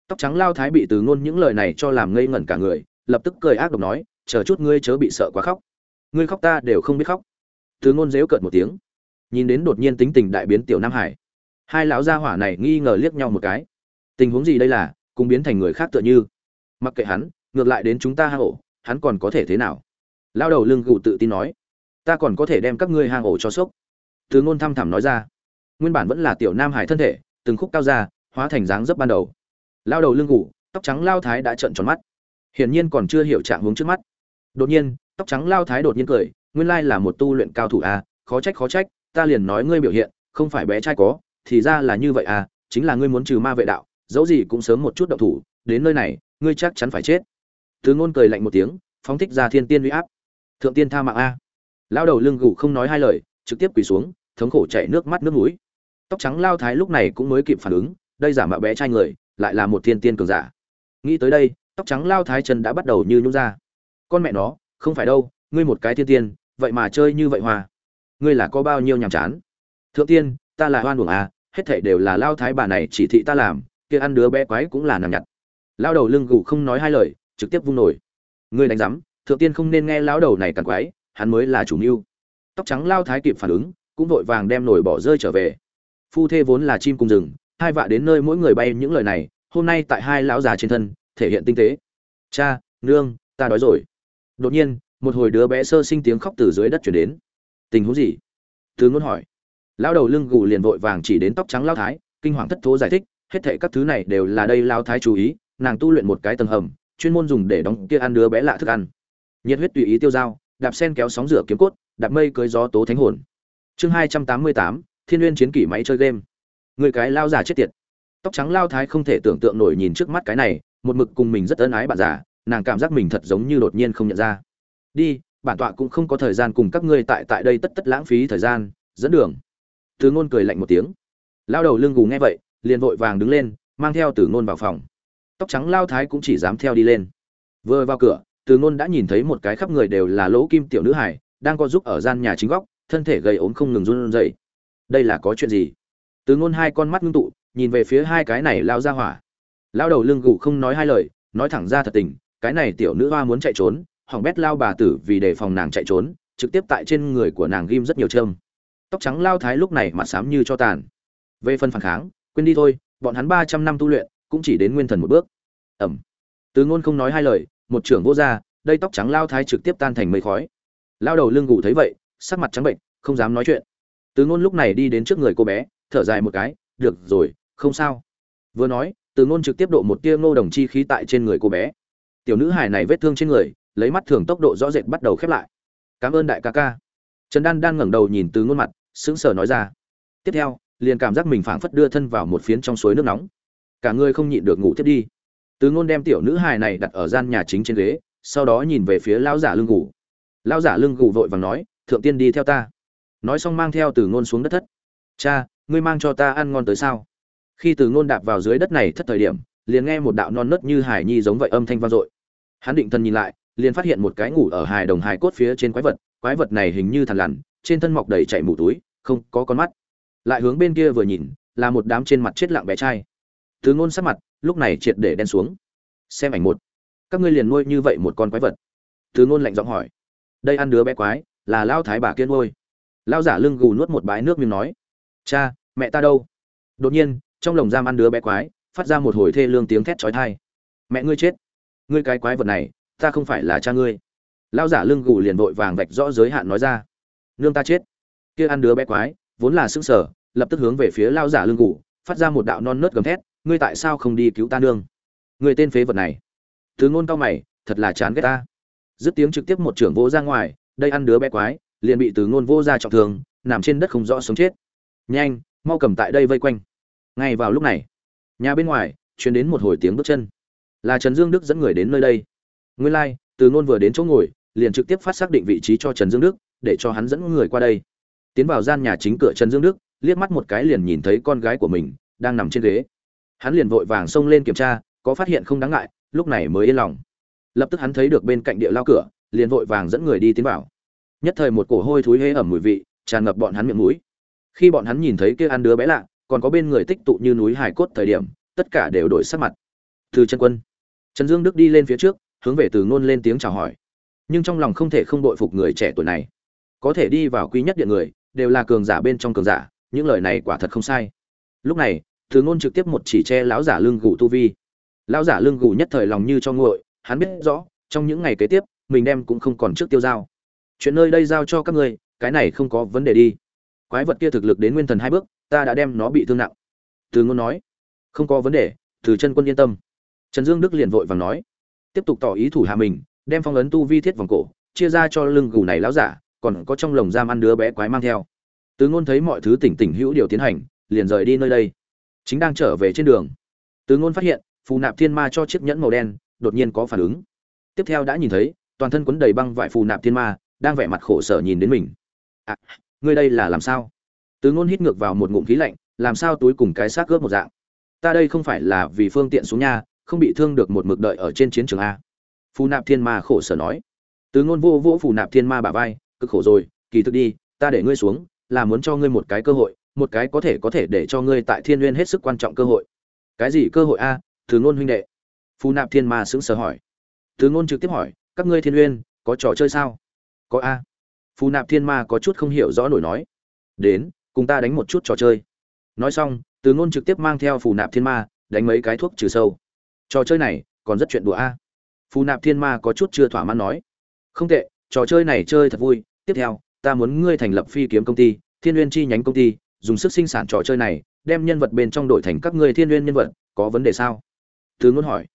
Tóc trắng lao thái bị từ ngôn những lời này cho làm ngây ngẩn cả người, lập tức cười ác độc nói, chờ chút ngươi chớ bị sợ quá khóc. Ngươi khóc ta đều không biết khóc. Từ ngôn dếu cợt một tiếng. Nhìn đến đột nhiên tính tình đại biến tiểu nam hải hai lão gia hỏa này nghi ngờ liếc nhau một cái. Tình huống gì đây là cùng biến thành người khác tựa như? Mặc kệ hắn ngược lại đến chúng ta hang ổ hắn còn có thể thế nào? Lao đầu lưng gù tự tin nói. Ta còn có thể đem các ngươi hang ổ cho sốc. Từ ngôn thăm thẳm nói ra. Nguyên bản vẫn là tiểu nam hải thân thể từng khúc cao ra hóa thành dáng dấp ban đầu. Lao đầu lưng gù tóc trắng lao thái đã trợn tròn mắt. Hiển nhiên còn chưa hiểu trạng hướng trước mắt. Đột nhiên tóc trắng lao thái đột nhiên cười nguyên lai là một tu luyện cao thủ a à, khó trách khó trách ta liền nói ngươi biểu hiện không phải bé trai có thì ra là như vậy à chính là ngươi muốn trừ ma vệ đạo, dẫu gì cũng sớm một chút động thủ, đến nơi này, ngươi chắc chắn phải chết. Từ ngôn cười lạnh một tiếng, phóng thích ra thiên tiên uy áp. Thượng tiên tha mạng a. Lao đầu lưng gù không nói hai lời, trực tiếp quỳ xuống, thống khổ chảy nước mắt nước mũi. Tóc trắng lao thái lúc này cũng mới kịp phản ứng, đây giả mạo bé trai người, lại là một thiên tiên cường giả. Nghĩ tới đây, tóc trắng lao thái chân đã bắt đầu như nhũ ra. Con mẹ nó, không phải đâu, ngươi một cái thiên tiên, vậy mà chơi như vậy hoa ngươi là có bao nhiêu nhàm chán. Thượng tiên, ta là hoan uổng à hết thảy đều là lao thái bà này chỉ thị ta làm, kia ăn đứa bé quái cũng là nằm nhặt. Lao đầu lưng gù không nói hai lời, trực tiếp vung nổi. Ngươi đánh rắm thượng tiên không nên nghe lão đầu này cằn quái, hắn mới là chủ mưu. Tóc trắng lao thái kịp phản ứng, cũng vội vàng đem nổi bỏ rơi trở về. Phu thê vốn là chim cùng rừng, hai vạ đến nơi mỗi người bay những lời này, hôm nay tại hai lão già trên thân, thể hiện tinh tế. Cha, nương, ta đói rồi. Đột nhiên, một hồi đứa bé sơ sinh tiếng khóc từ dưới đất chuyển đến. Tình huống gì? Thứ muốn hỏi lão đầu lưng gù liền vội vàng chỉ đến tóc trắng lao thái, kinh hoàng thất thố giải thích, hết thệ các thứ này đều là đây lao thái chú ý, nàng tu luyện một cái tầng hầm, chuyên môn dùng để đóng kia ăn đứa bé lạ thức ăn. Nhiệt huyết tùy ý tiêu dao, đạp sen kéo sóng rửa kiếm cốt, đạp mây cưới gió tố thánh hồn. Chương hai trăm tám mươi tám, thiên uyên chiến kỷ máy chơi game. Người cái lao già chết tiệt. Tóc trắng lao thái không thể tưởng tượng nổi nhìn trước mắt cái này, một mực cùng mình rất ân ái bạn già, nàng cảm giác mình thật giống như đột nhiên không nhận ra. Đi, bản tọa cũng không có thời gian cùng các ngươi tại tại đây tất tất lãng phí thời gian, dẫn đường từ ngôn cười lạnh một tiếng. Lao đầu lưng gù nghe vậy, liền vội vàng đứng lên, mang theo từ ngôn vào phòng. Tóc trắng lao thái cũng chỉ dám theo đi lên. Vừa vào cửa, từ ngôn đã nhìn thấy một cái khắp người đều là lỗ kim tiểu nữ hải đang co giúp ở gian nhà chính góc, thân thể gầy ốm không ngừng run rẩy. Đây là có chuyện gì? Từ ngôn hai con mắt ngưng tụ, nhìn về phía hai cái này lao ra hỏa. Lao đầu lưng gù không nói hai lời, nói thẳng ra thật tình, cái này tiểu nữ hoa muốn chạy trốn, hỏng bét lao bà tử vì đề phòng nàng chạy trốn, trực tiếp tại trên người của nàng ghim rất nhiều châm tóc trắng lao thái lúc này mặt xám như cho tàn. Về phần phản kháng, quên đi thôi, bọn hắn ba trăm năm tu luyện, cũng chỉ đến nguyên thần một bước. Ẩm. Từ ngôn không nói hai lời, một trưởng vô gia, đây tóc trắng lao thái trực tiếp tan thành mây khói. Lao đầu lưng ngủ thấy vậy, sắc mặt trắng bệnh, không dám nói chuyện. Từ ngôn lúc này đi đến trước người cô bé, thở dài một cái, được rồi, không sao. Vừa nói, từ ngôn trực tiếp độ một tia ngô đồng chi khí tại trên người cô bé. Tiểu nữ hài này vết thương trên người, lấy mắt thường tốc độ rõ rệt bắt đầu khép lại. Cảm ơn đại ca ca trần đan đan ngẩng đầu nhìn từ ngôn mặt, sững sờ nói ra. Tiếp theo, liền cảm giác mình phảng phất đưa thân vào một phiến trong suối nước nóng. Cả người không nhịn được ngủ tiếp đi. Từ ngôn đem tiểu nữ hài này đặt ở gian nhà chính trên ghế, sau đó nhìn về phía lão giả lưng ngủ lão giả lưng ngủ vội vàng nói, thượng tiên đi theo ta. Nói xong mang theo từ ngôn xuống đất thất. Cha, ngươi mang cho ta ăn ngon tới sao? Khi từ ngôn đạp vào dưới đất này thất thời điểm, liền nghe một đạo non nớt như hải nhi giống vậy âm thanh vang dội. Hắn định thần nhìn lại, liền phát hiện một cái ngủ ở hài đồng hài cốt phía trên quái vật quái vật này hình như thằn lằn, trên thân mọc đầy chảy mù túi, không có con mắt. Lại hướng bên kia vừa nhìn, là một đám trên mặt chết lặng bé trai. Thứ ngôn sắc mặt, lúc này triệt để đen xuống. Xem ảnh một. Các ngươi liền nuôi như vậy một con quái vật. Thứ ngôn lạnh giọng hỏi. Đây ăn đứa bé quái, là lao thái bà kiên nuôi. Lao giả lưng gù nuốt một bãi nước miếng nói. Cha, mẹ ta đâu? Đột nhiên, trong lồng giam ăn đứa bé quái, phát ra một hồi thê lương tiếng thét chói tai. Mẹ ngươi chết. Ngươi cái quái vật này, ta không phải là cha ngươi lao giả lưng gù liền vội vàng vạch rõ giới hạn nói ra. Nương ta chết. Kia ăn đứa bé quái vốn là sững sờ lập tức hướng về phía lao giả lưng gù phát ra một đạo non nớt gầm thét ngươi tại sao không đi cứu ta nương? Người tên phế vật này. Thứ ngôn cao mày thật là chán ghét ta. Dứt tiếng trực tiếp một trưởng vô ra ngoài đây ăn đứa bé quái liền bị từ ngôn vô ra trọng thương nằm trên đất không rõ sống chết. Nhanh mau cầm tại đây vây quanh. Ngay vào lúc này nhà bên ngoài truyền đến một hồi tiếng bước chân. Là trần dương đức dẫn người đến nơi đây. Nguyên lai、like, từ ngôn vừa đến chỗ ngồi liền trực tiếp phát xác định vị trí cho trần dương đức, để cho hắn dẫn người qua đây. Tiến vào gian nhà chính cửa trần dương đức, liếc mắt một cái liền nhìn thấy con gái của mình đang nằm trên ghế. Hắn liền vội vàng xông lên kiểm tra, có phát hiện không đáng ngại, lúc này mới yên lòng. Lập tức hắn thấy được bên cạnh địa lao cửa, liền vội vàng dẫn người đi tiến vào. Nhất thời một cổ hôi thối hế ẩm mùi vị, tràn ngập bọn hắn miệng mũi. Khi bọn hắn nhìn thấy kia ăn đứa bé lạ, còn có bên người tích tụ như núi hải cốt thời điểm, tất cả đều đổi sắc mặt. Từ chân quân. Trần dương đức đi lên phía trước, hướng về từ ngôn lên tiếng chào hỏi nhưng trong lòng không thể không đội phục người trẻ tuổi này. Có thể đi vào quý nhất điện người, đều là cường giả bên trong cường giả, những lời này quả thật không sai. Lúc này từ ngôn trực tiếp một chỉ che lão giả lưng gù tu vi. Lão giả lưng gù nhất thời lòng như cho nguội, hắn biết rõ, trong những ngày kế tiếp, mình đem cũng không còn trước tiêu giao. Chuyện nơi đây giao cho các ngươi, cái này không có vấn đề đi. Quái vật kia thực lực đến nguyên thần hai bước, ta đã đem nó bị thương nặng. Từ ngôn nói, không có vấn đề, từ chân quân yên tâm. Trần dương đức liền vội vàng nói, tiếp tục tỏ ý thủ hạ mình đem phong ấn tu vi thiết vòng cổ chia ra cho lưng gù này lão giả còn có trong lồng giam ăn đứa bé quái mang theo. Tứ ngôn thấy mọi thứ tỉnh tỉnh hữu điều tiến hành liền rời đi nơi đây. Chính đang trở về trên đường Tứ ngôn phát hiện phù nạp thiên ma cho chiếc nhẫn màu đen đột nhiên có phản ứng. Tiếp theo đã nhìn thấy toàn thân quấn đầy băng vải phù nạp thiên ma đang vẻ mặt khổ sở nhìn đến mình. À, ngươi đây là làm sao? Tứ ngôn hít ngược vào một ngụm khí lạnh làm sao túi cùng cái xác cướp một dạng? Ta đây không phải là vì phương tiện xuống nha không bị thương được một mực đợi ở trên chiến trường a phù nạp thiên ma khổ sở nói. Từ ngôn vô vô phù nạp thiên ma bả vai, cực khổ rồi, kỳ thực đi, ta để ngươi xuống, là muốn cho ngươi một cái cơ hội, một cái có thể có thể để cho ngươi tại thiên nguyên hết sức quan trọng cơ hội. Cái gì cơ hội a? Từ ngôn huynh đệ. Phù nạp thiên ma sững sờ hỏi. Từ ngôn trực tiếp hỏi, các ngươi thiên nguyên, có trò chơi sao? Có a. Phù nạp thiên ma có chút không hiểu rõ nổi nói. Đến, cùng ta đánh một chút trò chơi. Nói xong, từ ngôn trực tiếp mang theo phù nạp thiên ma, đánh mấy cái thuốc trừ sâu. Trò chơi này, còn rất chuyện đùa a phù nạp thiên ma có chút chưa thỏa mãn nói. Không tệ, trò chơi này chơi thật vui. Tiếp theo, ta muốn ngươi thành lập phi kiếm công ty, thiên n chi nhánh công ty, dùng sức sinh sản trò chơi này, đem nhân vật bên trong đổi thành các ngươi thiên n nhân vật, có vấn đề sao? Thứ ngôn hỏi.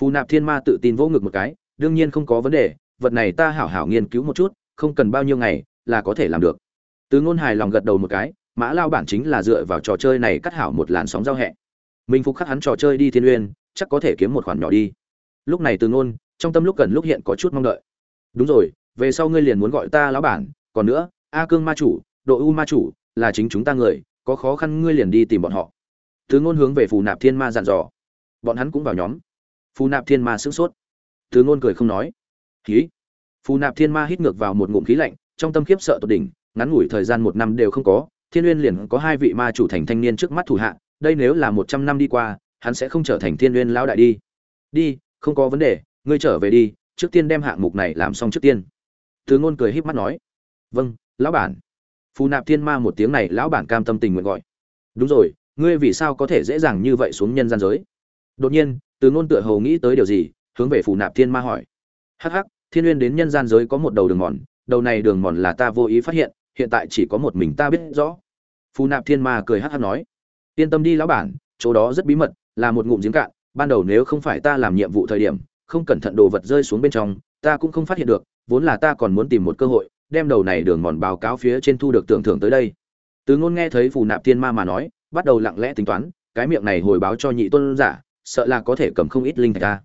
Phù nạp thiên ma tự tin vỗ ngực một cái, đương nhiên không có vấn đề, vật này ta hảo hảo nghiên cứu một chút, không cần bao nhiêu ngày là có thể làm được. Tứ ngôn hài lòng gật đầu một cái, mã lao bản chính là dựa vào trò chơi này cắt hảo một làn sóng giao hẹ. Mình phục khắc hắn trò chơi đi thiên uyên chắc có thể kiếm một khoản nhỏ đi lúc này từ ngôn, trong tâm lúc gần lúc hiện có chút mong đợi. Đúng rồi, về sau ngươi liền muốn gọi ta lão bản, còn nữa, a cương ma chủ, độ u ma chủ, là chính chúng ta người, có khó khăn ngươi liền đi tìm bọn họ. Từ ngôn hướng về phù nạp thiên ma dặn dò. Bọn hắn cũng vào nhóm. Phù nạp thiên ma sững sốt. Từ ngôn cười không nói. Khí phù nạp thiên ma hít ngược vào một ngụm khí lạnh, trong tâm khiếp sợ tột đỉnh, ngắn ngủi thời gian một năm đều không có, thiên uyên liền có hai vị ma chủ thành thanh niên trước mắt thủ hạ, đây nếu là một trăm năm đi qua, hắn sẽ không trở thành thiên uyên lão đại đi. Đi không có vấn đề, ngươi trở về đi, trước tiên đem hạng mục này làm xong trước tiên. Từ ngôn cười híp mắt nói. Vâng lão bản. Phù nạp thiên ma một tiếng này, lão bản cam tâm tình nguyện gọi. Đúng rồi, ngươi vì sao có thể dễ dàng như vậy xuống nhân gian giới? Đột nhiên, từ ngôn tựa hồ nghĩ tới điều gì, hướng về phù nạp thiên ma hỏi. Hắc hắc, thiên uyên đến nhân gian giới có một đầu đường mòn, đầu này đường mòn là ta vô ý phát hiện hiện tại chỉ có một mình ta biết rõ. Phù nạp thiên ma cười hắc hắc nói. Yên tâm đi, lão bản, chỗ đó rất bí mật, là một ngụm giếng cạn ban đầu nếu không phải ta làm nhiệm vụ thời điểm, không cẩn thận đồ vật rơi xuống bên trong, ta cũng không phát hiện được, vốn là ta còn muốn tìm một cơ hội, đem đầu này đường mòn báo cáo phía trên thu được tưởng thưởng tới đây. Từ ngôn nghe thấy phù nạp thiên ma mà nói, bắt đầu lặng lẽ tính toán, cái miệng này hồi báo cho nhị tôn giả, sợ là có thể cầm không ít linh thạch ta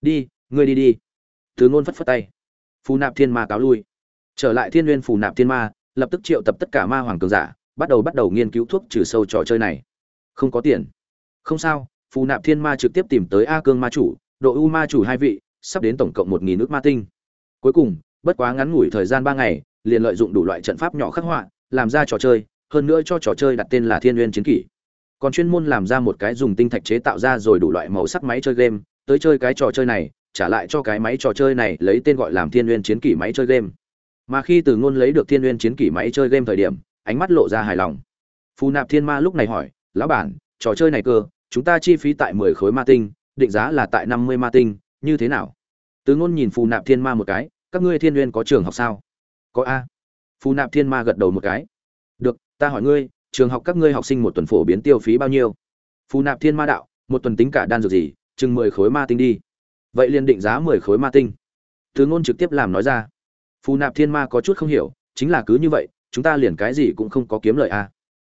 đi, ngươi đi đi. Từ ngôn phất phất tay. Phù nạp thiên ma cáo lui. Trở lại thiên nguyên phù nạp thiên ma, lập tức triệu tập tất cả ma hoàng cường giả, bắt đầu bắt đầu nghiên cứu thuốc trừ sâu trò chơi này. Không có tiền. Không sao phù nạp thiên ma trực tiếp tìm tới a cương ma chủ, độ u ma chủ hai vị, sắp đến tổng cộng một nghìn nước ma tinh. Cuối cùng, bất quá ngắn ngủi thời gian ba ngày, liền lợi dụng đủ loại trận pháp nhỏ khắc họa, làm ra trò chơi, hơn nữa cho trò chơi đặt tên là thiên nguyên chiến kỷ. Còn chuyên môn làm ra một cái dùng tinh thạch chế tạo ra rồi đủ loại màu sắc máy chơi game, tới chơi cái trò chơi này, trả lại cho cái máy trò chơi này lấy tên gọi làm thiên nguyên chiến kỷ máy chơi game. Mà khi từ ngôn lấy được thiên nguyên chiến kỷ máy chơi game thời điểm, ánh mắt lộ ra hài lòng. Phù nạp thiên ma lúc này hỏi, lão bản, trò chơi này cơ chúng ta chi phí tại mười khối ma tinh, định giá là tại năm mươi ma tinh, như thế nào? Từ ngôn nhìn phù nạp thiên ma một cái, các ngươi thiên nguyên có trường học sao? Có a. Phù nạp thiên ma gật đầu một cái. Được, ta hỏi ngươi, trường học các ngươi học sinh một tuần phổ biến tiêu phí bao nhiêu? Phù nạp thiên ma đạo, một tuần tính cả đan dược gì, chừng mười khối ma tinh đi. Vậy liền định giá mười khối ma tinh. Từ ngôn trực tiếp làm nói ra. Phù nạp thiên ma có chút không hiểu, chính là cứ như vậy, chúng ta liền cái gì cũng không có kiếm lợi a. À.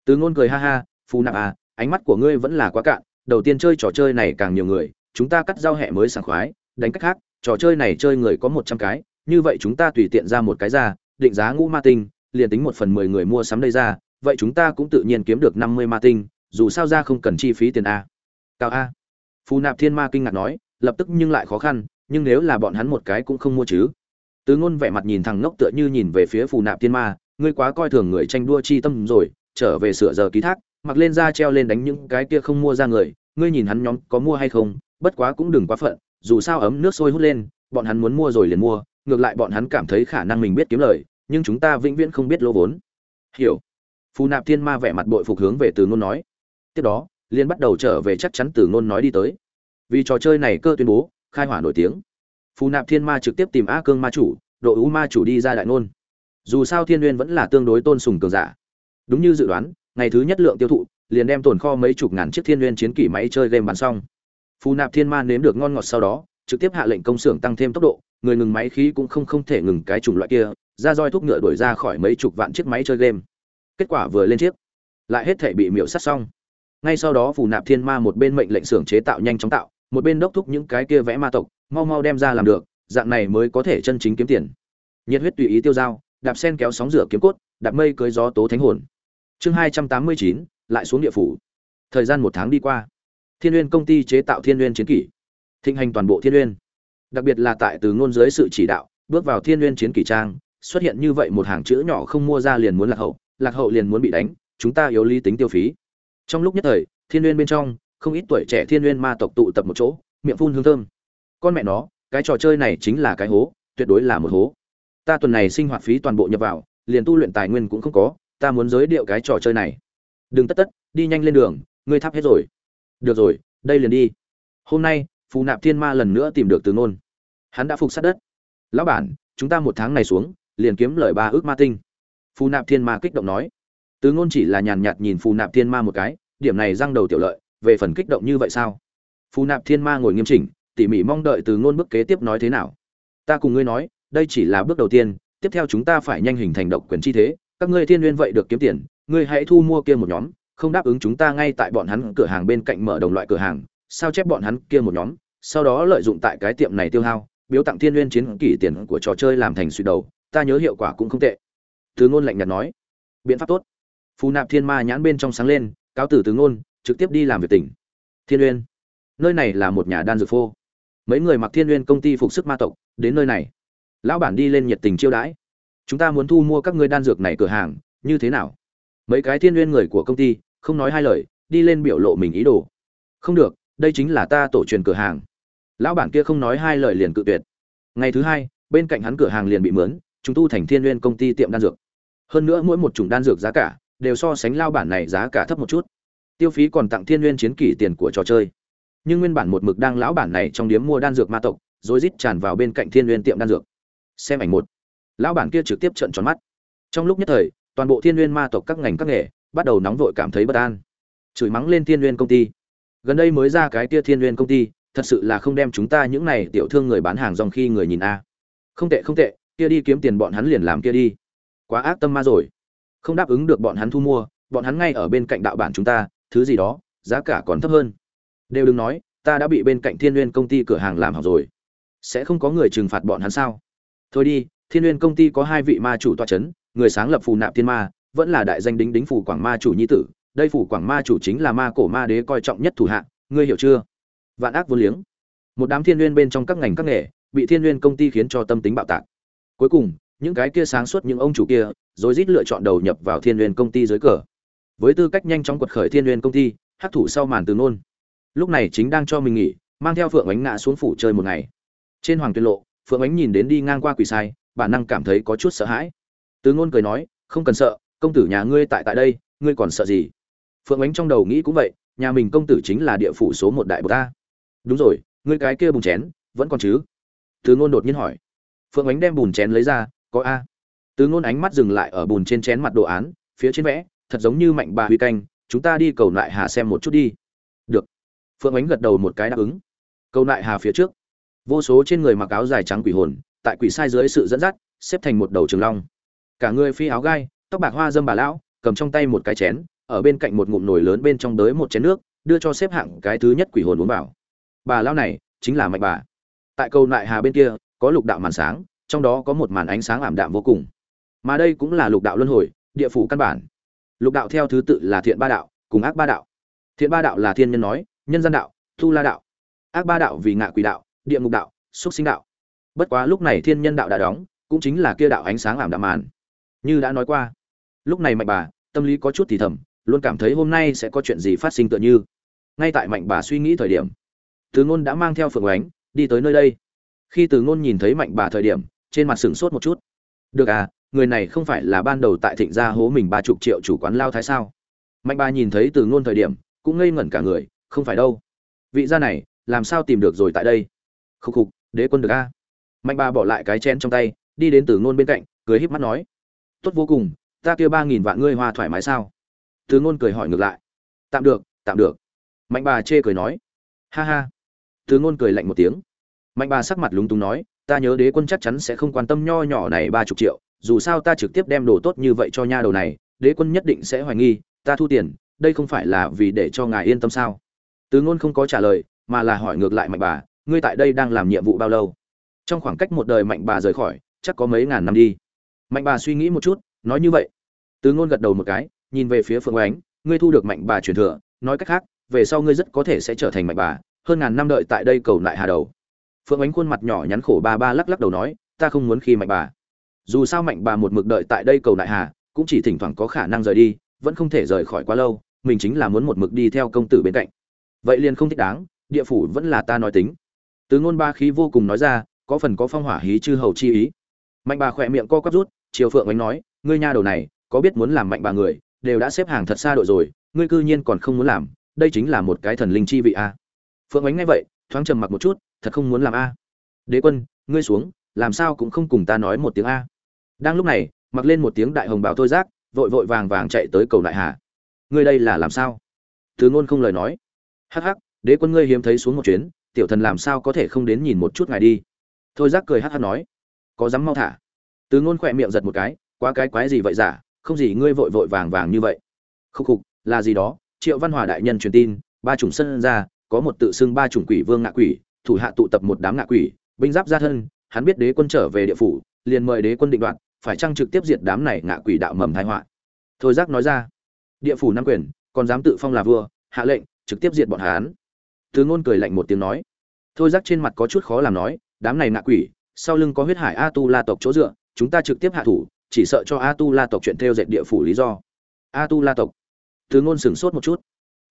từ ngôn cười ha ha, phù nạp à ánh mắt của ngươi vẫn là quá cạn, đầu tiên chơi trò chơi này càng nhiều người, chúng ta cắt giao hẹ mới sảng khoái, đánh cách khác, trò chơi này chơi người có một trăm cái, như vậy chúng ta tùy tiện ra một cái ra, định giá ngũ ma tinh, liền tính một phần mười người mua sắm đây ra, vậy chúng ta cũng tự nhiên kiếm được năm mươi ma tinh, dù sao ra không cần chi phí tiền a. Cao a. Phù nạp thiên ma kinh ngạc nói, lập tức nhưng lại khó khăn, nhưng nếu là bọn hắn một cái cũng không mua chứ. Tứ ngôn vẻ mặt nhìn thằng ngốc tựa như nhìn về phía phù nạp thiên ma, ngươi quá coi thường người tranh đua chi tâm rồi, trở về sửa giờ ký thác mặc lên ra treo lên đánh những cái kia không mua ra người, ngươi nhìn hắn nhóm có mua hay không, bất quá cũng đừng quá phận, dù sao ấm nước sôi hút lên, bọn hắn muốn mua rồi liền mua, ngược lại bọn hắn cảm thấy khả năng mình biết kiếm lời, nhưng chúng ta vĩnh viễn không biết lỗ vốn. Hiểu. Phù nạp thiên ma vẻ mặt bội phục hướng về từ ngôn nói. Tiếp đó liên bắt đầu trở về chắc chắn từ ngôn nói đi tới. Vì trò chơi này cơ tuyên bố, khai hỏa nổi tiếng. Phù nạp thiên ma trực tiếp tìm a cương ma chủ, đội u ma chủ đi ra đại ngôn. Dù sao thiên uyên vẫn là tương đối tôn sùng cường giả. Đúng như dự đoán ngày thứ nhất lượng tiêu thụ, liền đem tồn kho mấy chục ngàn chiếc thiên nguyên chiến kỷ máy chơi game bán xong. Phù nạp thiên ma nếm được ngon ngọt sau đó, trực tiếp hạ lệnh công xưởng tăng thêm tốc độ, người ngừng máy khí cũng không không thể ngừng cái chủng loại kia, ra roi thuốc ngựa đuổi ra khỏi mấy chục vạn chiếc máy chơi game. Kết quả vừa lên chiếc, lại hết thể bị miễu sát xong. Ngay sau đó phù nạp thiên ma một bên mệnh lệnh xưởng chế tạo nhanh chóng tạo, một bên đốc thúc những cái kia vẽ ma tộc, mau mau đem ra làm được, dạng này mới có thể chân chính kiếm tiền. Nhiệt huyết tùy ý tiêu dao, đạp sen kéo sóng rửa kiếm cốt, đạp mây cưới gió tố thánh hồn chương hai trăm tám mươi chín, lại xuống địa phủ. Thời gian một tháng đi qua. Thiên n công ty chế tạo thiên n chiến kỷ. Thịnh hành toàn bộ thiên n đặc biệt là tại từ ngôn dưới sự chỉ đạo, bước vào thiên n chiến kỷ trang, xuất hiện như vậy một hàng chữ nhỏ không mua ra liền muốn lạc hậu lạc hậu liền muốn bị đánh, chúng ta yếu lý tính tiêu phí. Trong lúc nhất thời, thiên n bên trong, không ít tuổi trẻ thiên n ma tộc tụ tập một chỗ, miệng phun hương thơm. Con mẹ nó, cái trò chơi này chính là cái hố, tuyệt đối là một hố. Ta tuần này sinh hoạt phí toàn bộ nhập vào, liền tu luyện tài nguyên cũng không có ta muốn giới điệu cái trò chơi này. Đừng tất tất, đi nhanh lên đường, ngươi thắp hết rồi. Được rồi, đây liền đi. Hôm nay, phù nạp thiên ma lần nữa tìm được từ ngôn hắn đã phục sát đất. Lão bản, chúng ta một tháng này xuống, liền kiếm lời ba ước ma tinh. Phù nạp thiên ma kích động nói. Từ ngôn chỉ là nhàn nhạt nhìn phù nạp thiên ma một cái, điểm này răng đầu tiểu lợi, về phần kích động như vậy sao? Phù nạp thiên ma ngồi nghiêm chỉnh, tỉ mỉ mong đợi từ ngôn bước kế tiếp nói thế nào. Ta cùng ngươi nói, đây chỉ là bước đầu tiên, tiếp theo chúng ta phải nhanh hình thành độc quyền chi thế các ngươi thiên nguyên vậy được kiếm tiền, ngươi hãy thu mua kia một nhóm, không đáp ứng chúng ta ngay tại bọn hắn cửa hàng bên cạnh mở đồng loại cửa hàng, sao chép bọn hắn kia một nhóm, sau đó lợi dụng tại cái tiệm này tiêu hao, biếu tặng thiên nguyên chiến kỷ tiền của trò chơi làm thành suy đầu, ta nhớ hiệu quả cũng không tệ. Từ ngôn lạnh nhạt nói. Biện pháp tốt. Phù nạp thiên ma nhãn bên trong sáng lên, cáo tử từ ngôn, trực tiếp đi làm việc tỉnh. Thiên uyên nơi này là một nhà đan dược phô. Mấy người mặc thiên uyên công ty phục sức ma tộc, đến nơi này. Lão bản đi lên nhiệt tình chiêu đãi chúng ta muốn thu mua các ngươi đan dược này cửa hàng, như thế nào? Mấy cái thiên Nguyên người của công ty, không nói hai lời, đi lên biểu lộ mình ý đồ. Không được, đây chính là ta tổ truyền cửa hàng. Lão bản kia không nói hai lời liền cự tuyệt. Ngày thứ hai, bên cạnh hắn cửa hàng liền bị mướn, chúng tu thành thiên Nguyên công ty tiệm đan dược. Hơn nữa mỗi một chủng đan dược giá cả, đều so sánh lao bản này giá cả thấp một chút. Tiêu phí còn tặng thiên nguyên chiến kỷ tiền của trò chơi. Nhưng nguyên bản một mực đang lão bản này trong điếm mua đan dược ma tộc rồi rít tràn vào bên cạnh thiên nguyên tiệm đan dược. Xem ảnh một lão bản kia trực tiếp trợn tròn mắt. Trong lúc nhất thời, toàn bộ thiên nguyên ma tộc các ngành các nghề bắt đầu nóng vội cảm thấy bất an. Chửi mắng lên thiên nguyên công ty. Gần đây mới ra cái kia thiên nguyên công ty, thật sự là không đem chúng ta những này tiểu thương người bán hàng dòng khi người nhìn a. Không tệ không tệ, kia đi kiếm tiền bọn hắn liền làm kia đi. Quá ác tâm ma rồi. Không đáp ứng được bọn hắn thu mua, bọn hắn ngay ở bên cạnh đạo bản chúng ta, thứ gì đó, giá cả còn thấp hơn. Đều đừng nói, ta đã bị bên cạnh thiên n công ty cửa hàng làm hỏng rồi. Sẽ không có người trừng phạt bọn hắn sao? Thôi đi thiên Nguyên công ty có hai vị ma chủ toa c h ấ n người sáng lập phù nạp thiên ma, vẫn là đại danh đính đính phủ quảng ma chủ nhi tử. Đây phủ quảng ma chủ chính là ma cổ ma đế coi trọng nhất thủ hạ, ngươi hiểu chưa? Vạn ác vô liếng. Một đám thiên Nguyên bên trong các ngành các nghề, bị thiên Nguyên công ty khiến cho tâm tính bạo tạc. Cuối cùng, những cái kia sáng suốt những ông chủ kia rồi rít lựa chọn đầu nhập vào thiên Nguyên công ty dưới cờ. Với tư cách nhanh chóng quật khởi thiên Nguyên công ty, hắc thủ sau màn từ nôn. Lúc này chính đang cho mình nghỉ, mang theo phượng ánh ngã xuống phủ chơi một ngày. Trên hoàng tuyên lộ, phượng ánh nhìn đến đi ngang qua quỷ sai bản năng cảm thấy có chút sợ hãi. Từ ngôn cười nói, không cần sợ, công tử nhà ngươi tại tại đây, ngươi còn sợ gì? Phượng ánh trong đầu nghĩ cũng vậy, nhà mình công tử chính là địa phủ số một đại bậc ta đúng rồi, ngươi cái kia bùn chén, vẫn còn chứ? Từ ngôn đột nhiên hỏi. Phượng ánh đem bùn chén lấy ra, có a. Từ ngôn ánh mắt dừng lại ở bùn trên chén mặt đồ án, phía trên vẽ, thật giống như mạnh bà huy canh, chúng ta đi cầu lại hà xem một chút đi. Được. Phượng ánh gật đầu một cái đáp ứng. Cầu lại hà phía trước. Vô số trên người mặc áo dài trắng quỷ hồn tại quỷ sai dưới sự dẫn dắt, xếp thành một đầu trường long. Cả người phi áo gai, tóc bạc hoa dâm bà lão, cầm trong tay một cái chén, ở bên cạnh một ngụm nồi lớn bên trong đới một chén nước, đưa cho xếp hạng cái thứ nhất quỷ hồn uống vào. Bà lão này, chính là mạnh bà. Tại cầu nại hà bên kia, có lục đạo màn sáng, trong đó có một màn ánh sáng ảm đạm vô cùng. Mà đây cũng là lục đạo luân hồi, địa phủ căn bản. Lục đạo theo thứ tự là thiện ba đạo, cùng ác ba đạo. Thiện ba đạo là thiên nhân nói, nhân gian đạo tu la đạo. Ác ba đạo vì ngạ quỷ đạo, địa ngục đạo xúc sinh đạo bất quá lúc này thiên nhân đạo đã đóng, cũng chính là kia đạo ánh sáng ảm đạm màn. Như đã nói qua, lúc này mạnh bà, tâm lý có chút thì thầm, luôn cảm thấy hôm nay sẽ có chuyện gì phát sinh tựa như. Ngay tại mạnh bà suy nghĩ thời điểm, từ ngôn đã mang theo phượng ánh, đi tới nơi đây. Khi từ ngôn nhìn thấy mạnh bà thời điểm, trên mặt sửng sốt một chút. Được à người này không phải là ban đầu tại thịnh gia hố mình ba chục triệu chủ quán lao thái sao? Mạnh bà nhìn thấy từ ngôn thời điểm, cũng ngây ngẩn cả người, không phải đâu. Vị gia này, làm sao tìm được rồi tại đây? Khục khục, đế quân được a mạnh bà bỏ lại cái chén trong tay, đi đến từ ngôn bên cạnh, cười híp mắt nói, tốt vô cùng, ta kia ba nghìn vạn ngươi hoa thoải mái sao? Từ ngôn cười hỏi ngược lại, tạm được tạm được. Mạnh bà chê cười nói, ha ha. Từ ngôn cười lạnh một tiếng. Mạnh bà sắc mặt lúng túng nói, ta nhớ đế quân chắc chắn sẽ không quan tâm nho nhỏ này ba chục triệu, dù sao ta trực tiếp đem đồ tốt như vậy cho nha đầu này, đế quân nhất định sẽ hoài nghi, ta thu tiền, đây không phải là vì để cho ngài yên tâm sao? Từ ngôn không có trả lời, mà là hỏi ngược lại mạnh bà, ngươi tại đây đang làm nhiệm vụ bao lâu? Trong khoảng cách một đời mạnh bà rời khỏi, chắc có mấy ngàn năm đi. Mạnh bà suy nghĩ một chút, nói như vậy. Từ ngôn gật đầu một cái, nhìn về phía phượng oánh, ngươi thu được mạnh bà truyền thừa, nói cách khác, về sau ngươi rất có thể sẽ trở thành mạnh bà, hơn ngàn năm đợi tại đây cầu lại hà đầu. Phượng ánh khuôn mặt nhỏ nhắn khổ ba ba lắc lắc đầu nói, ta không muốn khi mạnh bà. Dù sao mạnh bà một mực đợi tại đây cầu đại hà, cũng chỉ thỉnh thoảng có khả năng rời đi, vẫn không thể rời khỏi quá lâu, mình chính là muốn một mực đi theo công tử bên cạnh. Vậy liền không thích đáng, địa phủ vẫn là ta nói tính. Từ ngôn ba khí vô cùng nói ra có phần có phong hỏa hí chư hầu chi ý. Mạnh bà khỏe miệng co quắp rút, triều phượng ánh nói, ngươi nha đầu này, có biết muốn làm mạnh bà người, đều đã xếp hàng thật xa đội rồi, ngươi cư nhiên còn không muốn làm, đây chính là một cái thần linh chi vị a. Phượng ánh nghe vậy, thoáng trầm mặc một chút, thật không muốn làm a? Đế quân, ngươi xuống, làm sao cũng không cùng ta nói một tiếng a. Đang lúc này, mặc lên một tiếng đại hồng bảo thôi giác vội vội vàng vàng chạy tới cầu đại hà. Ngươi đây là làm sao? Từ ngôn không lời nói. Hắc hắc, đế quân ngươi hiếm thấy xuống một chuyến, tiểu thần làm sao có thể không đến nhìn một chút ngài đi? Thôi giác cười hát hát nói, có dám mau thả? Từ ngôn khỏe miệng giật một cái, quá cái quái gì vậy giả? Không gì ngươi vội vội vàng vàng như vậy. Khúc khục, là gì đó? Triệu văn hòa đại nhân truyền tin, ba chủng sân ra, có một tự xưng ba chủng quỷ vương ngạ quỷ, thủ hạ tụ tập một đám ngạ quỷ, binh giáp ra thân, hắn biết đế quân trở về địa phủ, liền mời đế quân định đoạt, phải chăng trực tiếp diệt đám này ngạ quỷ đạo mầm thái họa? Thôi giác nói ra, địa phủ nam quyền, còn dám tự phong là vua, hạ lệnh, trực tiếp diệt bọn hán từ ngôn cười lạnh một tiếng nói, thôi giác trên mặt có chút khó làm nói đám này ngạ quỷ, sau lưng có huyết hải a tu la tộc chỗ dựa, chúng ta trực tiếp hạ thủ, chỉ sợ cho a tu la tộc chuyện theo dệt địa phủ lý do. A tu la tộc. Thứ ngôn sửng sốt một chút.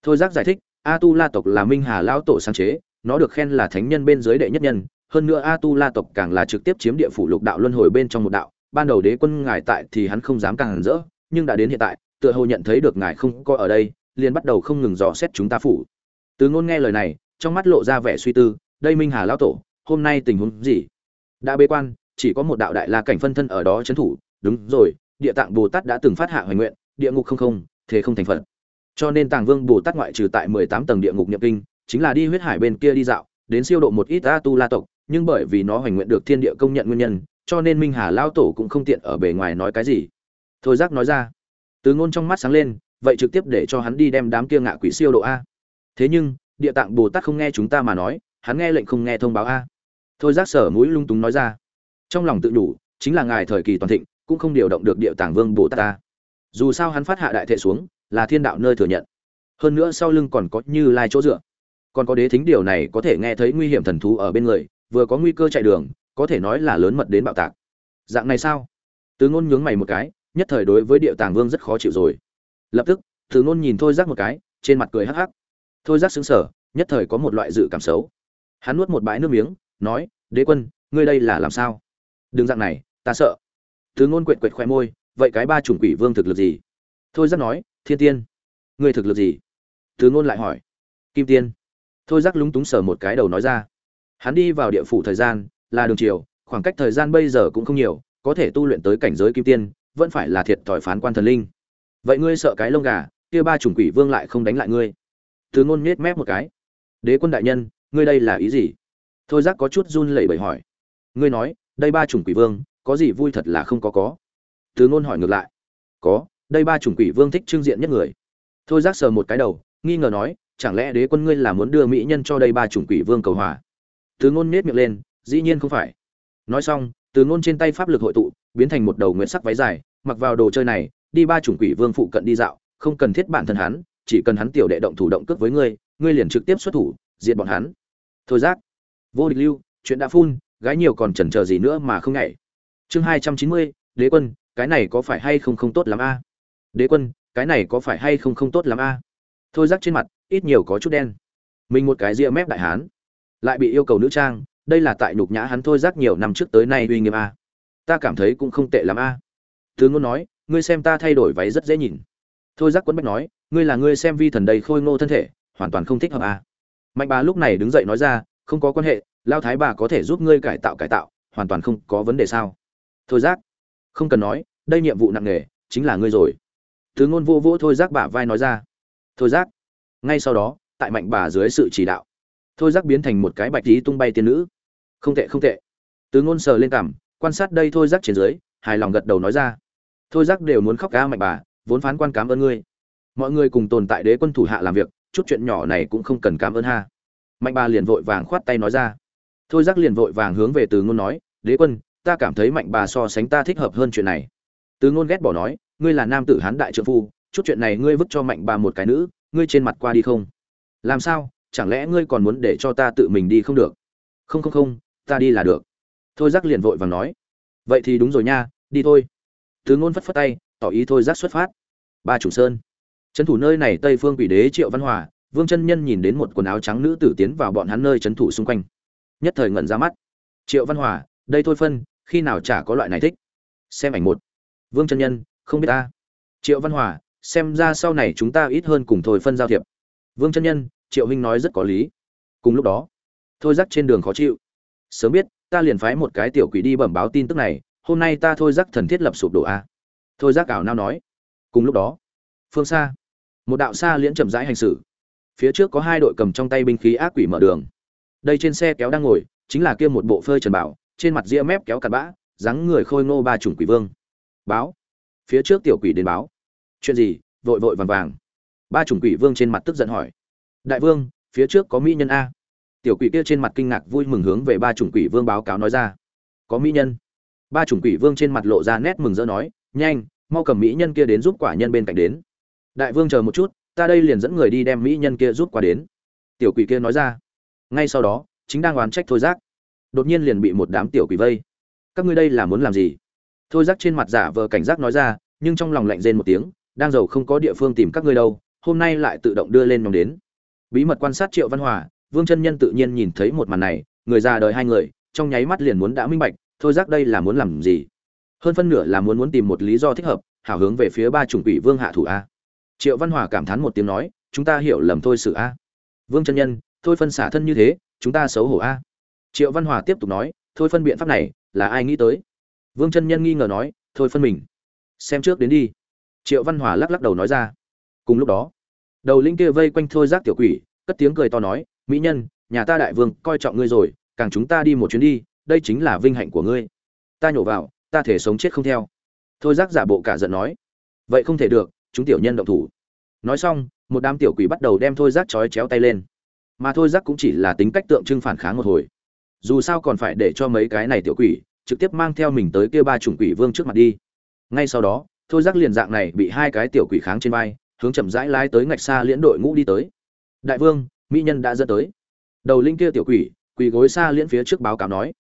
Thôi giác giải thích, a tu la tộc là minh hà lão tổ sáng chế, nó được khen là thánh nhân bên dưới đệ nhất nhân, hơn nữa a tu la tộc càng là trực tiếp chiếm địa phủ lục đạo luân hồi bên trong một đạo, ban đầu đế quân ngài tại thì hắn không dám càng rỡ, nhưng đã đến hiện tại, tựa hồ nhận thấy được ngài không có ở đây, liền bắt đầu không ngừng dò xét chúng ta phủ. Từ ngôn nghe lời này, trong mắt lộ ra vẻ suy tư, đây minh hà lão tổ hôm nay tình huống gì? Đã bế quan, chỉ có một đạo đại la cảnh phân thân ở đó trấn thủ. Đúng rồi, địa tạng bồ tát đã từng phát hạ hoài nguyện, địa ngục không không, thế không thành phật. Cho nên tàng vương bồ tát ngoại trừ tại mười tám tầng địa ngục nhập kinh, chính là đi huyết hải bên kia đi dạo, đến siêu độ một ít a tu la tộc. Nhưng bởi vì nó hoành nguyện được thiên địa công nhận nguyên nhân, cho nên minh hà lao tổ cũng không tiện ở bề ngoài nói cái gì. Thôi giác nói ra. Từ ngôn trong mắt sáng lên, vậy trực tiếp để cho hắn đi đem đám kia ngạ quỷ siêu độ a. Thế nhưng, địa tạng bồ tát không nghe chúng ta mà nói, hắn nghe lệnh không nghe thông báo a thôi giác sở mũi lung túng nói ra. Trong lòng tự đủ, chính là ngài thời kỳ toàn thịnh, cũng không điều động được địa tàng vương bồ tát ta. Dù sao hắn phát hạ đại thệ xuống, là thiên đạo nơi thừa nhận. Hơn nữa sau lưng còn có như lai chỗ dựa. Còn có đế thính điều này có thể nghe thấy nguy hiểm thần thú ở bên người, vừa có nguy cơ chạy đường, có thể nói là lớn mật đến bạo tạc. Dạng này sao? Từ ngôn nhướng mày một cái, nhất thời đối với địa tàng vương rất khó chịu rồi. Lập tức, từ ngôn nhìn thôi giác một cái, trên mặt cười hắc hắc. Thôi giác xứng sở nhất thời có một loại dự cảm xấu. Hắn nuốt một bãi nước miếng nói, đế quân, ngươi đây là làm sao? Đừng dạng này, ta sợ. Thứ ngôn quệt quệt khoe môi, vậy cái ba chủng quỷ vương thực lực gì? Thôi giác nói, thiên tiên. Ngươi thực lực gì? Thứ ngôn lại hỏi, kim tiên. Thôi giác lúng túng sờ một cái đầu nói ra, hắn đi vào địa phủ thời gian là đường chiều, khoảng cách thời gian bây giờ cũng không nhiều, có thể tu luyện tới cảnh giới kim tiên, vẫn phải là thiệt thòi phán quan thần linh. Vậy ngươi sợ cái lông gà, kia ba chủng quỷ vương lại không đánh lại ngươi? Thứ ngôn nhếch mép một cái, đế quân đại nhân, ngươi đây là ý gì? Thôi giác có chút run lẩy bẩy hỏi. Ngươi nói, đây ba chủng quỷ vương, có gì vui thật là không có có. Từ ngôn hỏi ngược lại. Có, đây ba chủng quỷ vương thích trưng diện nhất người. Thôi giác sờ một cái đầu, nghi ngờ nói, chẳng lẽ đế quân ngươi là muốn đưa mỹ nhân cho đây ba chủng quỷ vương cầu hòa? Từ ngôn nết miệng lên, dĩ nhiên không phải. Nói xong, từ ngôn trên tay pháp lực hội tụ, biến thành một đầu nguyện sắc váy dài, mặc vào đồ chơi này, đi ba chủng quỷ vương phụ cận đi dạo, không cần thiết bản thân hắn, chỉ cần hắn tiểu đệ động thủ động cước với ngươi ngươi liền trực tiếp xuất thủ, diệt bọn hắn. Thôi giác vô địch lưu, chuyện đã phun, gái nhiều còn chần chờ gì nữa mà không nhảy. Chương hai trăm chín mươi, đế quân, cái này có phải hay không không tốt lắm a? Đế quân, cái này có phải hay không không tốt lắm a? Thôi rắc trên mặt, ít nhiều có chút đen. Mình một cái ria mép đại hán. Lại bị yêu cầu nữ trang, đây là tại nhục nhã hắn thôi rắc nhiều năm trước tới nay uy nghiêm a. Ta cảm thấy cũng không tệ lắm a. Thứ ngôn nói, ngươi xem ta thay đổi váy rất dễ nhìn. Thôi giác quấn bách nói, ngươi là ngươi xem vi thần đầy khôi ngô thân thể, hoàn toàn không thích hợp a. Mạnh bà lúc này đứng dậy nói ra không có quan hệ, lao thái bà có thể giúp ngươi cải tạo cải tạo, hoàn toàn không có vấn đề sao? Thôi giác. Không cần nói, đây nhiệm vụ nặng nề, chính là ngươi rồi. Thứ ngôn vô vỗ thôi giác bà vai nói ra. Thôi giác. Ngay sau đó, tại mạnh bà dưới sự chỉ đạo, thôi giác biến thành một cái bạch tí tung bay tiên nữ. Không tệ không tệ. Tứ ngôn sờ lên cằm, quan sát đây thôi giác trên dưới, hài lòng gật đầu nói ra. Thôi giác đều muốn khóc ca mạnh bà, vốn phán quan cảm ơn ngươi. Mọi người cùng tồn tại đế quân thủ hạ làm việc, chút chuyện nhỏ này cũng không cần cảm ơn ha mạnh bà liền vội vàng khoát tay nói ra. Thôi giác liền vội vàng hướng về từ ngôn nói, đế quân, ta cảm thấy mạnh bà so sánh ta thích hợp hơn chuyện này. Từ ngôn ghét bỏ nói, ngươi là nam tử hán đại trợ phu, chút chuyện này ngươi vứt cho mạnh bà một cái nữ, ngươi trên mặt qua đi không? Làm sao? Chẳng lẽ ngươi còn muốn để cho ta tự mình đi không được? Không không không, ta đi là được. Thôi giác liền vội vàng nói, vậy thì đúng rồi nha, đi thôi. Từ ngôn phất phất tay, tỏ ý thôi giác xuất phát. Ba chủ sơn. Trấn thủ nơi này tây phương quỷ đế triệu văn hòa vương chân nhân nhìn đến một quần áo trắng nữ tử tiến vào bọn hắn nơi trấn thủ xung quanh. Nhất thời ngẩn ra mắt. Triệu văn hòa, đây thôi phân, khi nào chả có loại này thích? Xem ảnh một. Vương chân nhân, không biết ta. Triệu văn hòa, xem ra sau này chúng ta ít hơn cùng thôi phân giao thiệp. Vương chân nhân, triệu huynh nói rất có lý. Cùng lúc đó, thôi giác trên đường khó chịu. Sớm biết, ta liền phái một cái tiểu quỷ đi bẩm báo tin tức này, hôm nay ta thôi giác thần thiết lập sụp đổ a. Thôi giác ảo nao nói. Cùng lúc đó, phương xa, một đạo xa liễn chậm rãi hành xử phía trước có hai đội cầm trong tay binh khí ác quỷ mở đường. Đây trên xe kéo đang ngồi, chính là kia một bộ phơi trần bảo, trên mặt ria mép kéo cặn bã, dáng người khôi ngô ba chủng quỷ vương. Báo. Phía trước tiểu quỷ đến báo. Chuyện gì? Vội vội vàng vàng. Ba chủng quỷ vương trên mặt tức giận hỏi. Đại vương, phía trước có mỹ nhân a. Tiểu quỷ kia trên mặt kinh ngạc vui mừng hướng về ba chủng quỷ vương báo cáo nói ra. Có mỹ nhân. Ba chủng quỷ vương trên mặt lộ ra nét mừng rỡ nói, nhanh, mau cầm mỹ nhân kia đến giúp quả nhân bên cạnh đến. Đại vương chờ một chút ta đây liền dẫn người đi đem mỹ nhân kia rút qua đến. Tiểu quỷ kia nói ra. Ngay sau đó, chính đang oán trách thôi giác. Đột nhiên liền bị một đám tiểu quỷ vây. Các ngươi đây là muốn làm gì? Thôi giác trên mặt giả vờ cảnh giác nói ra, nhưng trong lòng lạnh rên một tiếng, đang giàu không có địa phương tìm các ngươi đâu, hôm nay lại tự động đưa lên nhóm đến. Bí mật quan sát triệu văn hòa, vương chân nhân tự nhiên nhìn thấy một màn này, người già đời hai người, trong nháy mắt liền muốn đã minh bạch, thôi giác đây là muốn làm gì? Hơn phân nửa là muốn muốn tìm một lý do thích hợp, hảo hướng về phía ba chủng quỷ vương hạ thủ a triệu văn hòa cảm thán một tiếng nói, chúng ta hiểu lầm thôi sự a. Vương chân nhân, thôi phân xả thân như thế, chúng ta xấu hổ a. Triệu văn hòa tiếp tục nói, thôi phân biện pháp này, là ai nghĩ tới? Vương chân nhân nghi ngờ nói, thôi phân mình, xem trước đến đi. Triệu văn hòa lắc lắc đầu nói ra. Cùng lúc đó, đầu linh kia vây quanh thôi giác tiểu quỷ, cất tiếng cười to nói, mỹ nhân, nhà ta đại vương coi trọng ngươi rồi, càng chúng ta đi một chuyến đi, đây chính là vinh hạnh của ngươi. Ta nhổ vào, ta thể sống chết không theo. Thôi giác giả bộ cả giận nói, vậy không thể được chúng tiểu nhân động thủ. Nói xong, một đám tiểu quỷ bắt đầu đem thôi giác chói chéo tay lên. Mà thôi giác cũng chỉ là tính cách tượng trưng phản kháng một hồi. Dù sao còn phải để cho mấy cái này tiểu quỷ trực tiếp mang theo mình tới kia ba chủng quỷ vương trước mặt đi. Ngay sau đó, thôi giác liền dạng này bị hai cái tiểu quỷ kháng trên vai, hướng chậm rãi lái tới ngạch xa liễn đội ngũ đi tới. Đại vương, mỹ nhân đã dẫn tới. Đầu linh kia tiểu quỷ, quỳ gối xa liễn phía trước báo cáo nói.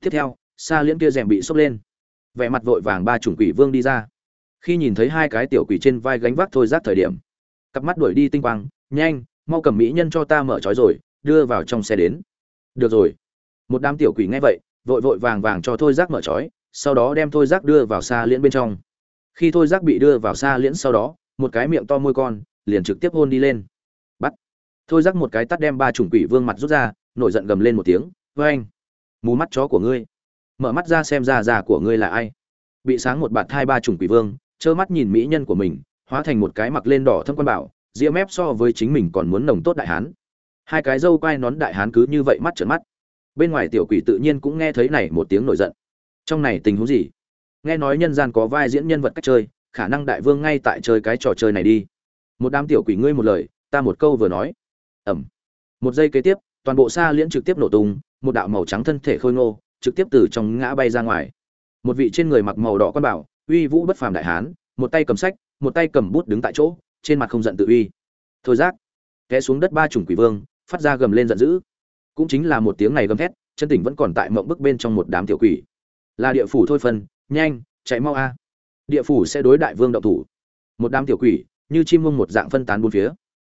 Tiếp theo, xa liễn kia rèm bị sốc lên. Vẻ mặt vội vàng ba chủng quỷ vương đi ra khi nhìn thấy hai cái tiểu quỷ trên vai gánh vác thôi giác thời điểm, cặp mắt đuổi đi tinh quang, nhanh, mau cầm mỹ nhân cho ta mở trói rồi, đưa vào trong xe đến. Được rồi. Một đám tiểu quỷ nghe vậy, vội vội vàng vàng cho thôi giác mở trói, sau đó đem thôi giác đưa vào xa liễn bên trong. Khi thôi giác bị đưa vào xa liễn sau đó, một cái miệng to môi con, liền trực tiếp hôn đi lên. Bắt. Thôi giác một cái tắt đem ba chủng quỷ vương mặt rút ra, nổi giận gầm lên một tiếng với anh mù mắt chó của ngươi. Mở mắt ra xem ra già của ngươi là ai. Bị sáng một bạt thai ba chủng quỷ vương trơ mắt nhìn mỹ nhân của mình, hóa thành một cái mặc lên đỏ thâm quan bảo, ria mép so với chính mình còn muốn nồng tốt đại hán. Hai cái dâu quai nón đại hán cứ như vậy mắt trợn mắt. Bên ngoài tiểu quỷ tự nhiên cũng nghe thấy này một tiếng nổi giận. Trong này tình huống gì? Nghe nói nhân gian có vai diễn nhân vật cách chơi, khả năng đại vương ngay tại chơi cái trò chơi này đi. Một đám tiểu quỷ ngươi một lời, ta một câu vừa nói. Ẩm. Một giây kế tiếp, toàn bộ xa liễn trực tiếp nổ tung, một đạo màu trắng thân thể khôi ngô, trực tiếp từ trong ngã bay ra ngoài. Một vị trên người mặc màu đỏ quan bảo uy vũ bất phàm đại hán, một tay cầm sách, một tay cầm bút đứng tại chỗ, trên mặt không giận tự uy. Thôi giác, té xuống đất ba chủng quỷ vương, phát ra gầm lên giận dữ. Cũng chính là một tiếng này gầm thét, chân tỉnh vẫn còn tại mộng bức bên trong một đám tiểu quỷ. Là địa phủ thôi phân, nhanh, chạy mau a. Địa phủ sẽ đối đại vương động thủ. Một đám tiểu quỷ, như chim mông một dạng phân tán bốn phía.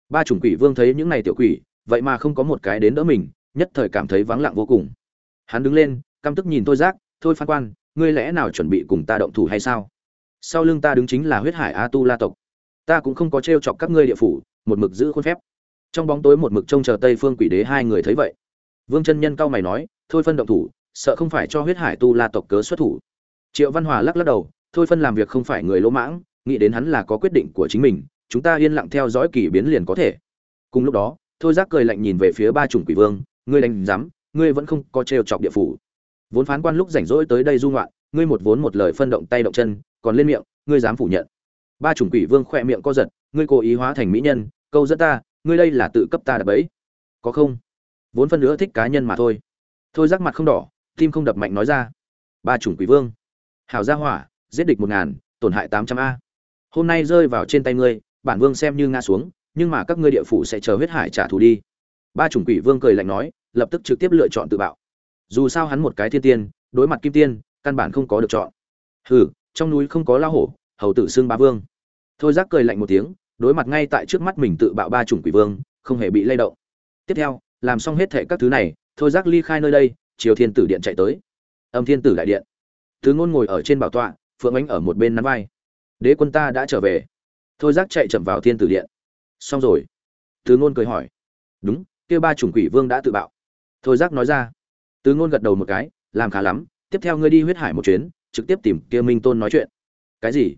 Ba chủng quỷ vương thấy những này tiểu quỷ, vậy mà không có một cái đến đỡ mình, nhất thời cảm thấy vắng lặng vô cùng. Hắn đứng lên, căm tức nhìn thôi giác thôi phan quan, ngươi lẽ nào chuẩn bị cùng ta động thủ hay sao? Sau lưng ta đứng chính là huyết hải a tu la tộc. Ta cũng không có t r e o chọc các ngươi địa phủ, một mực giữ khuôn phép. Trong bóng tối một mực trông chờ tây phương quỷ đế hai người thấy vậy. Vương chân nhân cao mày nói, thôi phân động thủ, sợ không phải cho huyết hải tu la tộc cớ xuất thủ. Triệu văn hòa lắc lắc đầu, thôi phân làm việc không phải người lỗ mãng, nghĩ đến hắn là có quyết định của chính mình, chúng ta yên lặng theo dõi kỳ biến liền có thể. Cùng lúc đó, thôi giác cười lạnh nhìn về phía ba chủng quỷ vương, ngươi đánh giám, ngươi vẫn không có trêu chọc địa phủ vốn phán quan lúc rảnh rỗi tới đây du ngoạn, ngươi một vốn một lời phân động tay động chân, còn lên miệng, ngươi dám phủ nhận. Ba chủng quỷ vương khỏe miệng co giật, ngươi cố ý hóa thành mỹ nhân, câu dẫn ta, ngươi đây là tự cấp ta đập ấy có không? Vốn phân nữa thích cá nhân mà thôi. Thôi rắc mặt không đỏ, tim không đập mạnh nói ra. Ba chủng quỷ vương. Hảo gia hỏa, giết địch một ngàn, tổn hại tám trăm a. Hôm nay rơi vào trên tay ngươi, bản vương xem như ngã xuống, nhưng mà các ngươi địa phủ sẽ chờ huyết hải trả thù đi. Ba chủng quỷ vương cười lạnh nói, lập tức trực tiếp lựa chọn tự bạo dù sao hắn một cái thiên tiên, đối mặt kim tiên, căn bản không có được chọn. Hừ, trong núi không có lao hổ, hầu tử xương ba vương. Thôi giác cười lạnh một tiếng, đối mặt ngay tại trước mắt mình tự bạo ba chủng quỷ vương, không hề bị lay động. Tiếp theo, làm xong hết thệ các thứ này, thôi giác ly khai nơi đây chiều thiên tử điện chạy tới. Âm thiên tử đại điện. Thứ ngôn ngồi ở trên bảo tọa, phượng ánh ở một bên nắm vai. Đế quân ta đã trở về. Thôi giác chạy chậm vào thiên tử điện. Xong rồi. Thứ ngôn cười hỏi. Đúng, kia ba chủng quỷ vương đã tự bạo. Thôi giác nói ra từ ngôn gật đầu một cái, làm khá lắm, tiếp theo ngươi đi huyết hải một chuyến, trực tiếp tìm kia minh tôn nói chuyện. Cái gì?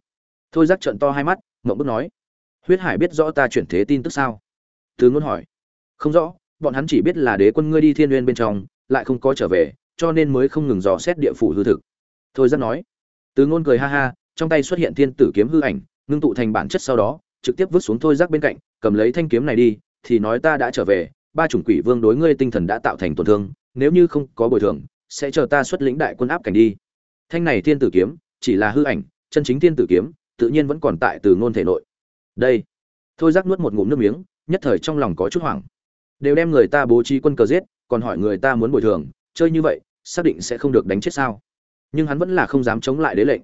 Thôi giác trận to hai mắt, mộng bức nói, huyết hải biết rõ ta chuyển thế tin tức sao? Từ ngôn hỏi, không rõ, bọn hắn chỉ biết là đế quân ngươi đi thiên nguyên bên trong, lại không có trở về, cho nên mới không ngừng dò xét địa phủ hư thực. Thôi giác nói, từ ngôn cười ha ha, trong tay xuất hiện thiên tử kiếm hư ảnh, ngưng tụ thành bản chất sau đó, trực tiếp vứt xuống thôi giác bên cạnh, cầm lấy thanh kiếm này đi, thì nói ta đã trở về, ba chủng quỷ vương đối ngươi tinh thần đã tạo thành tổn thương nếu như không có bồi thường, sẽ chờ ta xuất lĩnh đại quân áp cảnh đi. Thanh này thiên tử kiếm, chỉ là hư ảnh, chân chính thiên tử kiếm, tự nhiên vẫn còn tại từ ngôn thể nội. Đây. Thôi giác nuốt một ngụm nước miếng, nhất thời trong lòng có chút hoảng. Đều đem người ta bố trí quân cờ giết, còn hỏi người ta muốn bồi thường, chơi như vậy, xác định sẽ không được đánh chết sao? Nhưng hắn vẫn là không dám chống lại đế lệnh.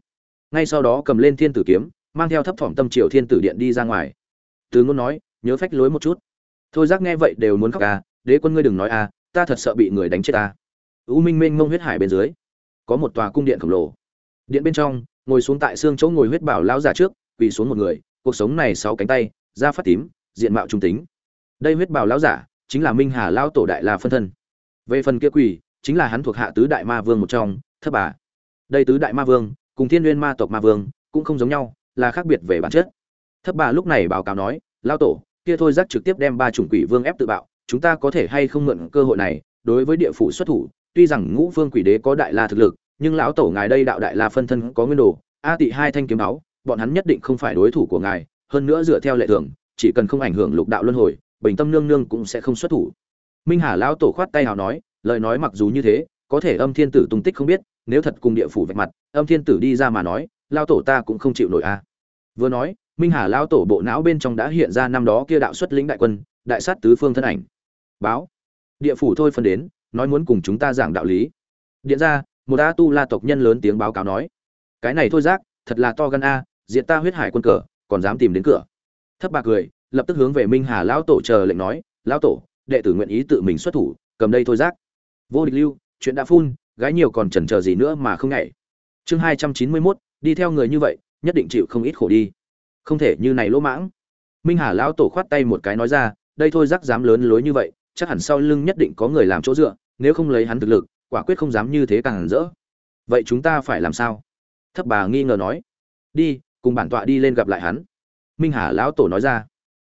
Ngay sau đó cầm lên thiên tử kiếm, mang theo thấp thỏm tâm triều thiên tử điện đi ra ngoài. Từ ngôn nói, nhớ phách lối một chút. Thôi giác nghe vậy đều muốn khóc à đế quân ngươi đừng nói à ta thật sợ bị người đánh chết ta. U minh minh ngông huyết hải bên dưới, có một tòa cung điện khổng lồ. Điện bên trong, ngồi xuống tại xương chỗ ngồi huyết bảo lão giả trước, quỳ xuống một người, cuộc sống này sáu cánh tay, da phát tím, diện mạo trung tính. Đây huyết bảo lão giả, chính là minh hà lão tổ đại la phân thân. Về phần kia quỳ, chính là hắn thuộc hạ tứ đại ma vương một trong, thất bà. Đây tứ đại ma vương, cùng thiên nguyên ma tộc ma vương, cũng không giống nhau, là khác biệt về bản chất. Thất bà lúc này báo cáo nói lao tổ, kia thôi giác trực tiếp đem ba chủng quỷ vương ép tự bạo chúng ta có thể hay không mượn cơ hội này, đối với địa phủ xuất thủ, tuy rằng ngũ vương quỷ đế có đại la thực lực, nhưng lão tổ ngài đây đạo đại la phân thân có nguyên đồ, a tị hai thanh kiếm máu bọn hắn nhất định không phải đối thủ của ngài, hơn nữa dựa theo lệ thường, chỉ cần không ảnh hưởng lục đạo luân hồi, bình tâm nương nương cũng sẽ không xuất thủ. Minh hà lão tổ khoát tay hào nói, lời nói mặc dù như thế, có thể âm thiên tử tung tích không biết, nếu thật cùng địa phủ vạch mặt, âm thiên tử đi ra mà nói lao tổ ta cũng không chịu nổi a. Vừa nói, minh hà lao tổ bộ não bên trong đã hiện ra năm đó kia đạo xuất lĩnh đại quân, đại sát tứ phương thân ảnh báo. Địa phủ thôi phân đến, nói muốn cùng chúng ta giảng đạo lý. Điện ra, một a tu la tộc nhân lớn tiếng báo cáo nói. Cái này thôi giác, thật là to gan a diện ta huyết hải quân cờ, còn dám tìm đến cửa. Thấp bạc cười, lập tức hướng về minh hà lão tổ chờ lệnh nói, lão tổ, đệ tử nguyện ý tự mình xuất thủ, cầm đây thôi giác. Vô địch lưu, chuyện đã phun, gái nhiều còn chần chờ gì nữa mà không nhảy. Chương hai trăm chín mươi mốt, đi theo người như vậy, nhất định chịu không ít khổ đi. Không thể như này lỗ mãng. Minh hà lão tổ khoát tay một cái nói ra, đây thôi giác dám lớn lối như vậy chắc hẳn sau lưng nhất định có người làm chỗ dựa, nếu không lấy hắn thực lực, quả quyết không dám như thế càng hẳn rỡ. Vậy chúng ta phải làm sao? Thấp bà nghi ngờ nói. Đi, cùng bản tọa đi lên gặp lại hắn. Minh hà lão tổ nói ra.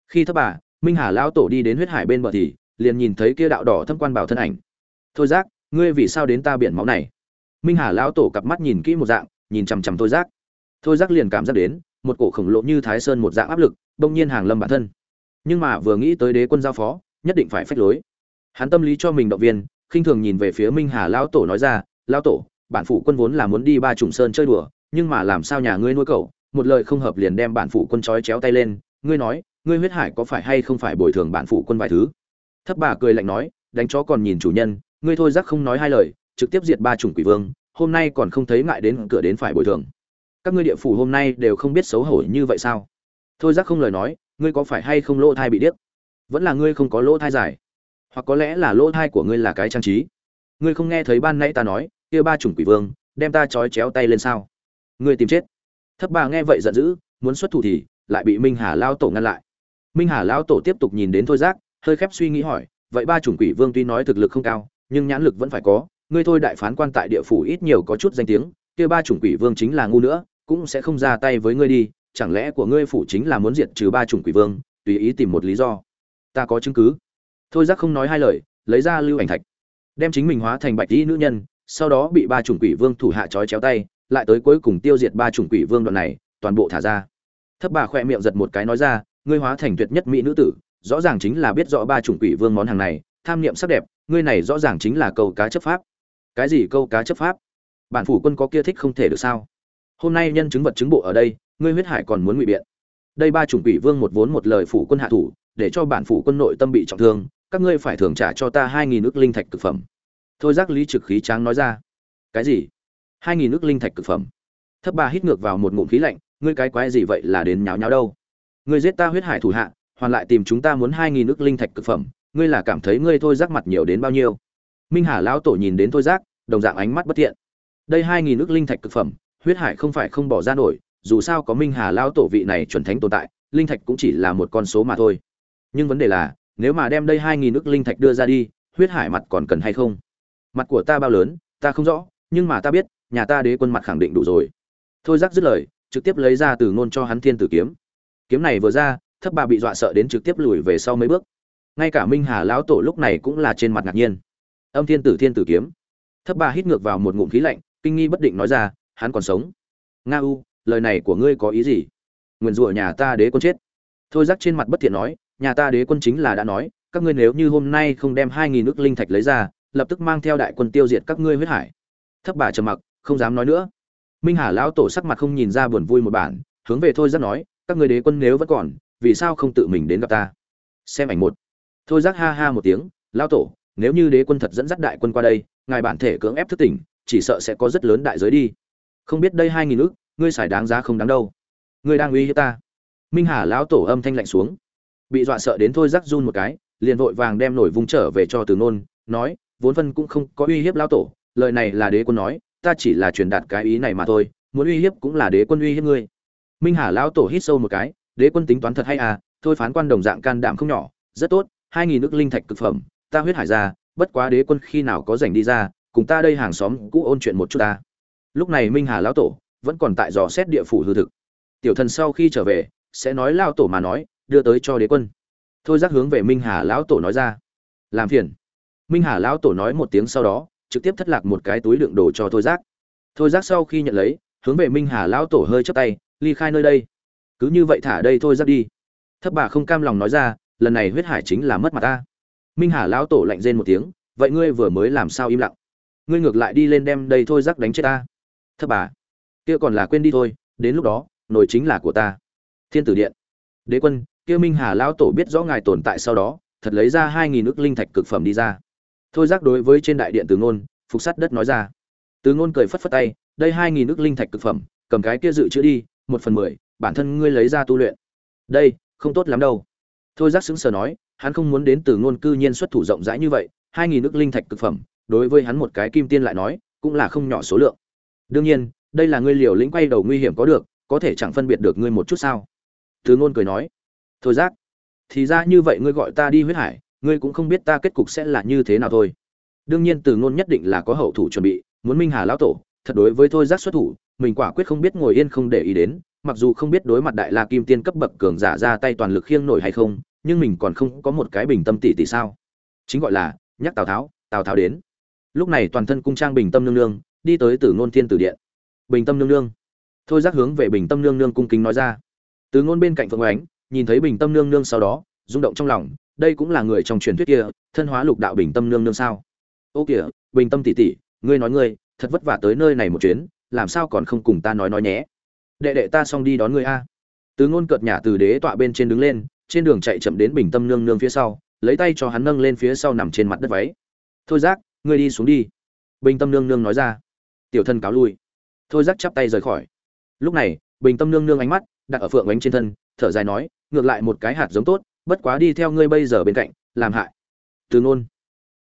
Khi thấp bà, minh hà lão tổ đi đến huyết hải bên bờ thì, liền nhìn thấy kia đạo đỏ thâm quan bảo thân ảnh. Thôi giác, ngươi vì sao đến ta biển máu này? Minh hà lão tổ cặp mắt nhìn kỹ một dạng, nhìn chằm chằm thôi giác. Thôi giác liền cảm giác đến, một cổ khổng lồ như thái sơn một dạng áp lực bỗng nhiên hàng lâm bản thân. Nhưng mà vừa nghĩ tới đế quân giao phó nhất định phải phách lối. Hắn tâm lý cho mình động viên, khinh thường nhìn về phía minh hà lão tổ nói ra, lão tổ, bản phụ quân vốn là muốn đi ba trùng sơn chơi đùa, nhưng mà làm sao nhà ngươi nuôi cậu? Một lời không hợp liền đem bản phụ quân trói chéo tay lên, ngươi nói, ngươi huyết hải có phải hay không phải bồi thường bản phụ quân vài thứ? Thấp bà cười lạnh nói, đánh chó còn nhìn chủ nhân, ngươi thôi giác không nói hai lời, trực tiếp diệt ba chủng quỷ vương, hôm nay còn không thấy ngại đến cửa đến phải bồi thường. Các ngươi địa phủ hôm nay đều không biết xấu hổ như vậy sao? Thôi giác không lời nói, ngươi có phải hay không lỗ thai bị điếc? Vẫn là ngươi không có lỗ thai dài hoặc có lẽ là lỗ thai của ngươi là cái trang trí. Ngươi không nghe thấy ban nãy ta nói, kia ba chủng quỷ vương, đem ta trói chéo tay lên sao? Ngươi tìm chết. Thấp bà nghe vậy giận dữ, muốn xuất thủ thì lại bị minh hà lao tổ ngăn lại. Minh hà lao tổ tiếp tục nhìn đến thôi giác, hơi khép suy nghĩ hỏi, vậy ba chủng quỷ vương tuy nói thực lực không cao, nhưng nhãn lực vẫn phải có, ngươi thôi đại phán quan tại địa phủ ít nhiều có chút danh tiếng, kia ba chủng quỷ vương chính là ngu nữa, cũng sẽ không ra tay với ngươi đi, chẳng lẽ của ngươi phủ chính là muốn diệt trừ ba chủng quỷ vương, tùy ý tìm một lý do? Ta có chứng cứ. Thôi giác không nói hai lời, lấy ra lưu ảnh thạch, đem chính mình hóa thành bạch dĩ nữ nhân, sau đó bị ba chủng quỷ vương thủ hạ trói chéo tay, lại tới cuối cùng tiêu diệt ba chủng quỷ vương đoạn này, toàn bộ thả ra. Thấp bà khoe miệng giật một cái nói ra, ngươi hóa thành tuyệt nhất mỹ nữ tử, rõ ràng chính là biết rõ ba chủng quỷ vương món hàng này, tham niệm sắc đẹp, ngươi này rõ ràng chính là câu cá chấp pháp. Cái gì câu cá chấp pháp? Bản phủ quân có kia thích không thể được sao? Hôm nay nhân chứng vật chứng bộ ở đây, ngươi huyết hải còn muốn ngụy biện. Đây ba chủng quỷ vương một vốn một lời phủ quân hạ thủ để cho bản phủ quân nội tâm bị trọng thương, các ngươi phải thưởng trả cho ta hai nghìn ước linh thạch cực phẩm. Thôi giác lý trực khí tráng nói ra. Cái gì? Hai nghìn ước linh thạch cực phẩm? Thấp ba hít ngược vào một ngụm khí lạnh, ngươi cái quái gì vậy là đến nháo nháo đâu? Ngươi giết ta huyết hải thủ hạ, hoàn lại tìm chúng ta muốn hai nghìn ước linh thạch cực phẩm, ngươi là cảm thấy ngươi thôi giác mặt nhiều đến bao nhiêu? Minh hà lão tổ nhìn đến thôi giác, đồng dạng ánh mắt bất thiện. Đây hai nghìn ước linh thạch cực phẩm, huyết hải không phải không bỏ ra nổi, dù sao có minh hà lão tổ vị này chuẩn thánh tồn tại, linh thạch cũng chỉ là một con số mà thôi nhưng vấn đề là, nếu mà đem đây hai nghìn ước linh thạch đưa ra đi, huyết hải mặt còn cần hay không? Mặt của ta bao lớn, ta không rõ, nhưng mà ta biết, nhà ta đế quân mặt khẳng định đủ rồi. Thôi giác dứt lời, trực tiếp lấy ra từ ngôn cho hắn thiên tử kiếm. Kiếm này vừa ra thấp bà bị dọa sợ đến trực tiếp lùi về sau mấy bước. Ngay cả minh hà lão tổ lúc này cũng là trên mặt ngạc nhiên. Âm thiên tử thiên tử kiếm. Thấp bà hít ngược vào một ngụm khí lạnh, kinh nghi bất định nói ra, hắn còn sống. Nga u, lời này của ngươi có ý gì? Nguyền rủa nhà ta đế quân chết. Thôi giác trên mặt bất thiện nói nhà ta đế quân chính là đã nói, các ngươi nếu như hôm nay không đem hai nghìn nước linh thạch lấy ra, lập tức mang theo đại quân tiêu diệt các ngươi huyết hải. Thấp bà trầm mặc, không dám nói nữa. Minh hà lão tổ sắc mặt không nhìn ra buồn vui một bản, hướng về thôi giác nói, các ngươi đế quân nếu vẫn còn, vì sao không tự mình đến gặp ta? Xem ảnh một. Thôi giác ha ha một tiếng, lão tổ, nếu như đế quân thật dẫn dắt đại quân qua đây, ngài bản thể cưỡng ép thức tỉnh, chỉ sợ sẽ có rất lớn đại giới đi. Không biết đây hai nghìn ước ngươi xài đáng giá không đáng đâu. Ngươi đang uy hiếp ta. Minh hà lão tổ âm thanh lạnh xuống bị dọa sợ đến thôi rắc run một cái, liền vội vàng đem nổi vung trở về cho từ nôn, nói, vốn phân cũng không có uy hiếp lão tổ, lời này là đế quân nói, ta chỉ là truyền đạt cái ý này mà thôi, muốn uy hiếp cũng là đế quân uy hiếp ngươi. Minh hà lão tổ hít sâu một cái, đế quân tính toán thật hay à thôi phán quan đồng dạng can đảm không nhỏ, rất tốt, hai nghìn nước linh thạch cực phẩm, ta huyết hải ra, bất quá đế quân khi nào có rảnh đi ra, cùng ta đây hàng xóm cũ ôn chuyện một chút ta. Lúc này minh hà lão tổ vẫn còn tại dò xét địa phủ hư thực. Tiểu thần sau khi trở về, sẽ nói lao tổ mà nói đưa tới cho đế quân. Thôi giác hướng về minh hà lão tổ nói ra. Làm phiền. Minh hà lão tổ nói một tiếng sau đó, trực tiếp thất lạc một cái túi đựng đồ cho thôi giác. Thôi giác sau khi nhận lấy, hướng về minh hà lão tổ hơi chấp tay, ly khai nơi đây. Cứ như vậy thả đây thôi giác đi. Thấp bà không cam lòng nói ra, lần này huyết hải chính là mất mặt ta. Minh hà lão tổ lạnh rên một tiếng, vậy ngươi vừa mới làm sao im lặng? Ngươi ngược lại đi lên đem đây thôi giác đánh chết ta. Thấp bà, kia còn là quên đi thôi, đến lúc đó nổi chính là của ta. Thiên tử điện. Đế quân kia minh hà lão tổ biết rõ ngài tồn tại sau đó, thật lấy ra hai nghìn ức linh thạch cực phẩm đi ra. Thôi giác đối với trên đại điện từ ngôn, phục sắt đất nói ra. Từ ngôn cười phất phất tay, đây hai nghìn ức linh thạch cực phẩm, cầm cái kia dự trữ đi, một phần mười, bản thân ngươi lấy ra tu luyện. Đây, không tốt lắm đâu. Thôi giác xứng sờ nói, hắn không muốn đến từ ngôn cư nhiên xuất thủ rộng rãi như vậy, hai nghìn ức linh thạch cực phẩm, đối với hắn một cái kim tiên lại nói, cũng là không nhỏ số lượng. Đương nhiên, đây là ngươi liều lĩnh quay đầu nguy hiểm có được, có thể chẳng phân biệt được ngươi một chút sao? Từ ngôn cười nói thôi giác. Thì ra như vậy ngươi gọi ta đi huyết hải, ngươi cũng không biết ta kết cục sẽ là như thế nào thôi. Đương nhiên từ ngôn nhất định là có hậu thủ chuẩn bị, muốn minh hà lão tổ, thật đối với thôi giác xuất thủ, mình quả quyết không biết ngồi yên không để ý đến, mặc dù không biết đối mặt đại la kim tiên cấp bậc cường giả ra tay toàn lực khiêng nổi hay không, nhưng mình còn không có một cái bình tâm tỷ tỷ sao. Chính gọi là, nhắc tào tháo tào tháo đến. Lúc này toàn thân cung trang bình tâm nương nương, đi tới từ ngôn thiên tử điện. Bình tâm nương nương. Thôi giác hướng về bình tâm nương nương cung kính nói ra. Từ ngôn bên cạnh phượng ánh nhìn thấy bình tâm nương nương sau đó, rung động trong lòng, đây cũng là người trong truyền thuyết kia, thân hóa lục đạo bình tâm nương nương sao? Ô kìa, bình tâm tỷ tỷ, ngươi nói ngươi, thật vất vả tới nơi này một chuyến, làm sao còn không cùng ta nói nói nhé? Đệ đệ ta xong đi đón ngươi a. Từ ngôn cợt nhả từ đế tọa bên trên đứng lên, trên đường chạy chậm đến bình tâm nương nương phía sau, lấy tay cho hắn nâng lên phía sau nằm trên mặt đất váy. Thôi giác, ngươi đi xuống đi. Bình tâm nương nương nói ra. Tiểu thân cáo lui. Thôi giác chắp tay rời khỏi. Lúc này, bình tâm nương nương ánh mắt đặt ở phượng ánh trên thân, thở dài nói, ngược lại một cái hạt giống tốt, bất quá đi theo ngươi bây giờ bên cạnh, làm hại. Từ ngôn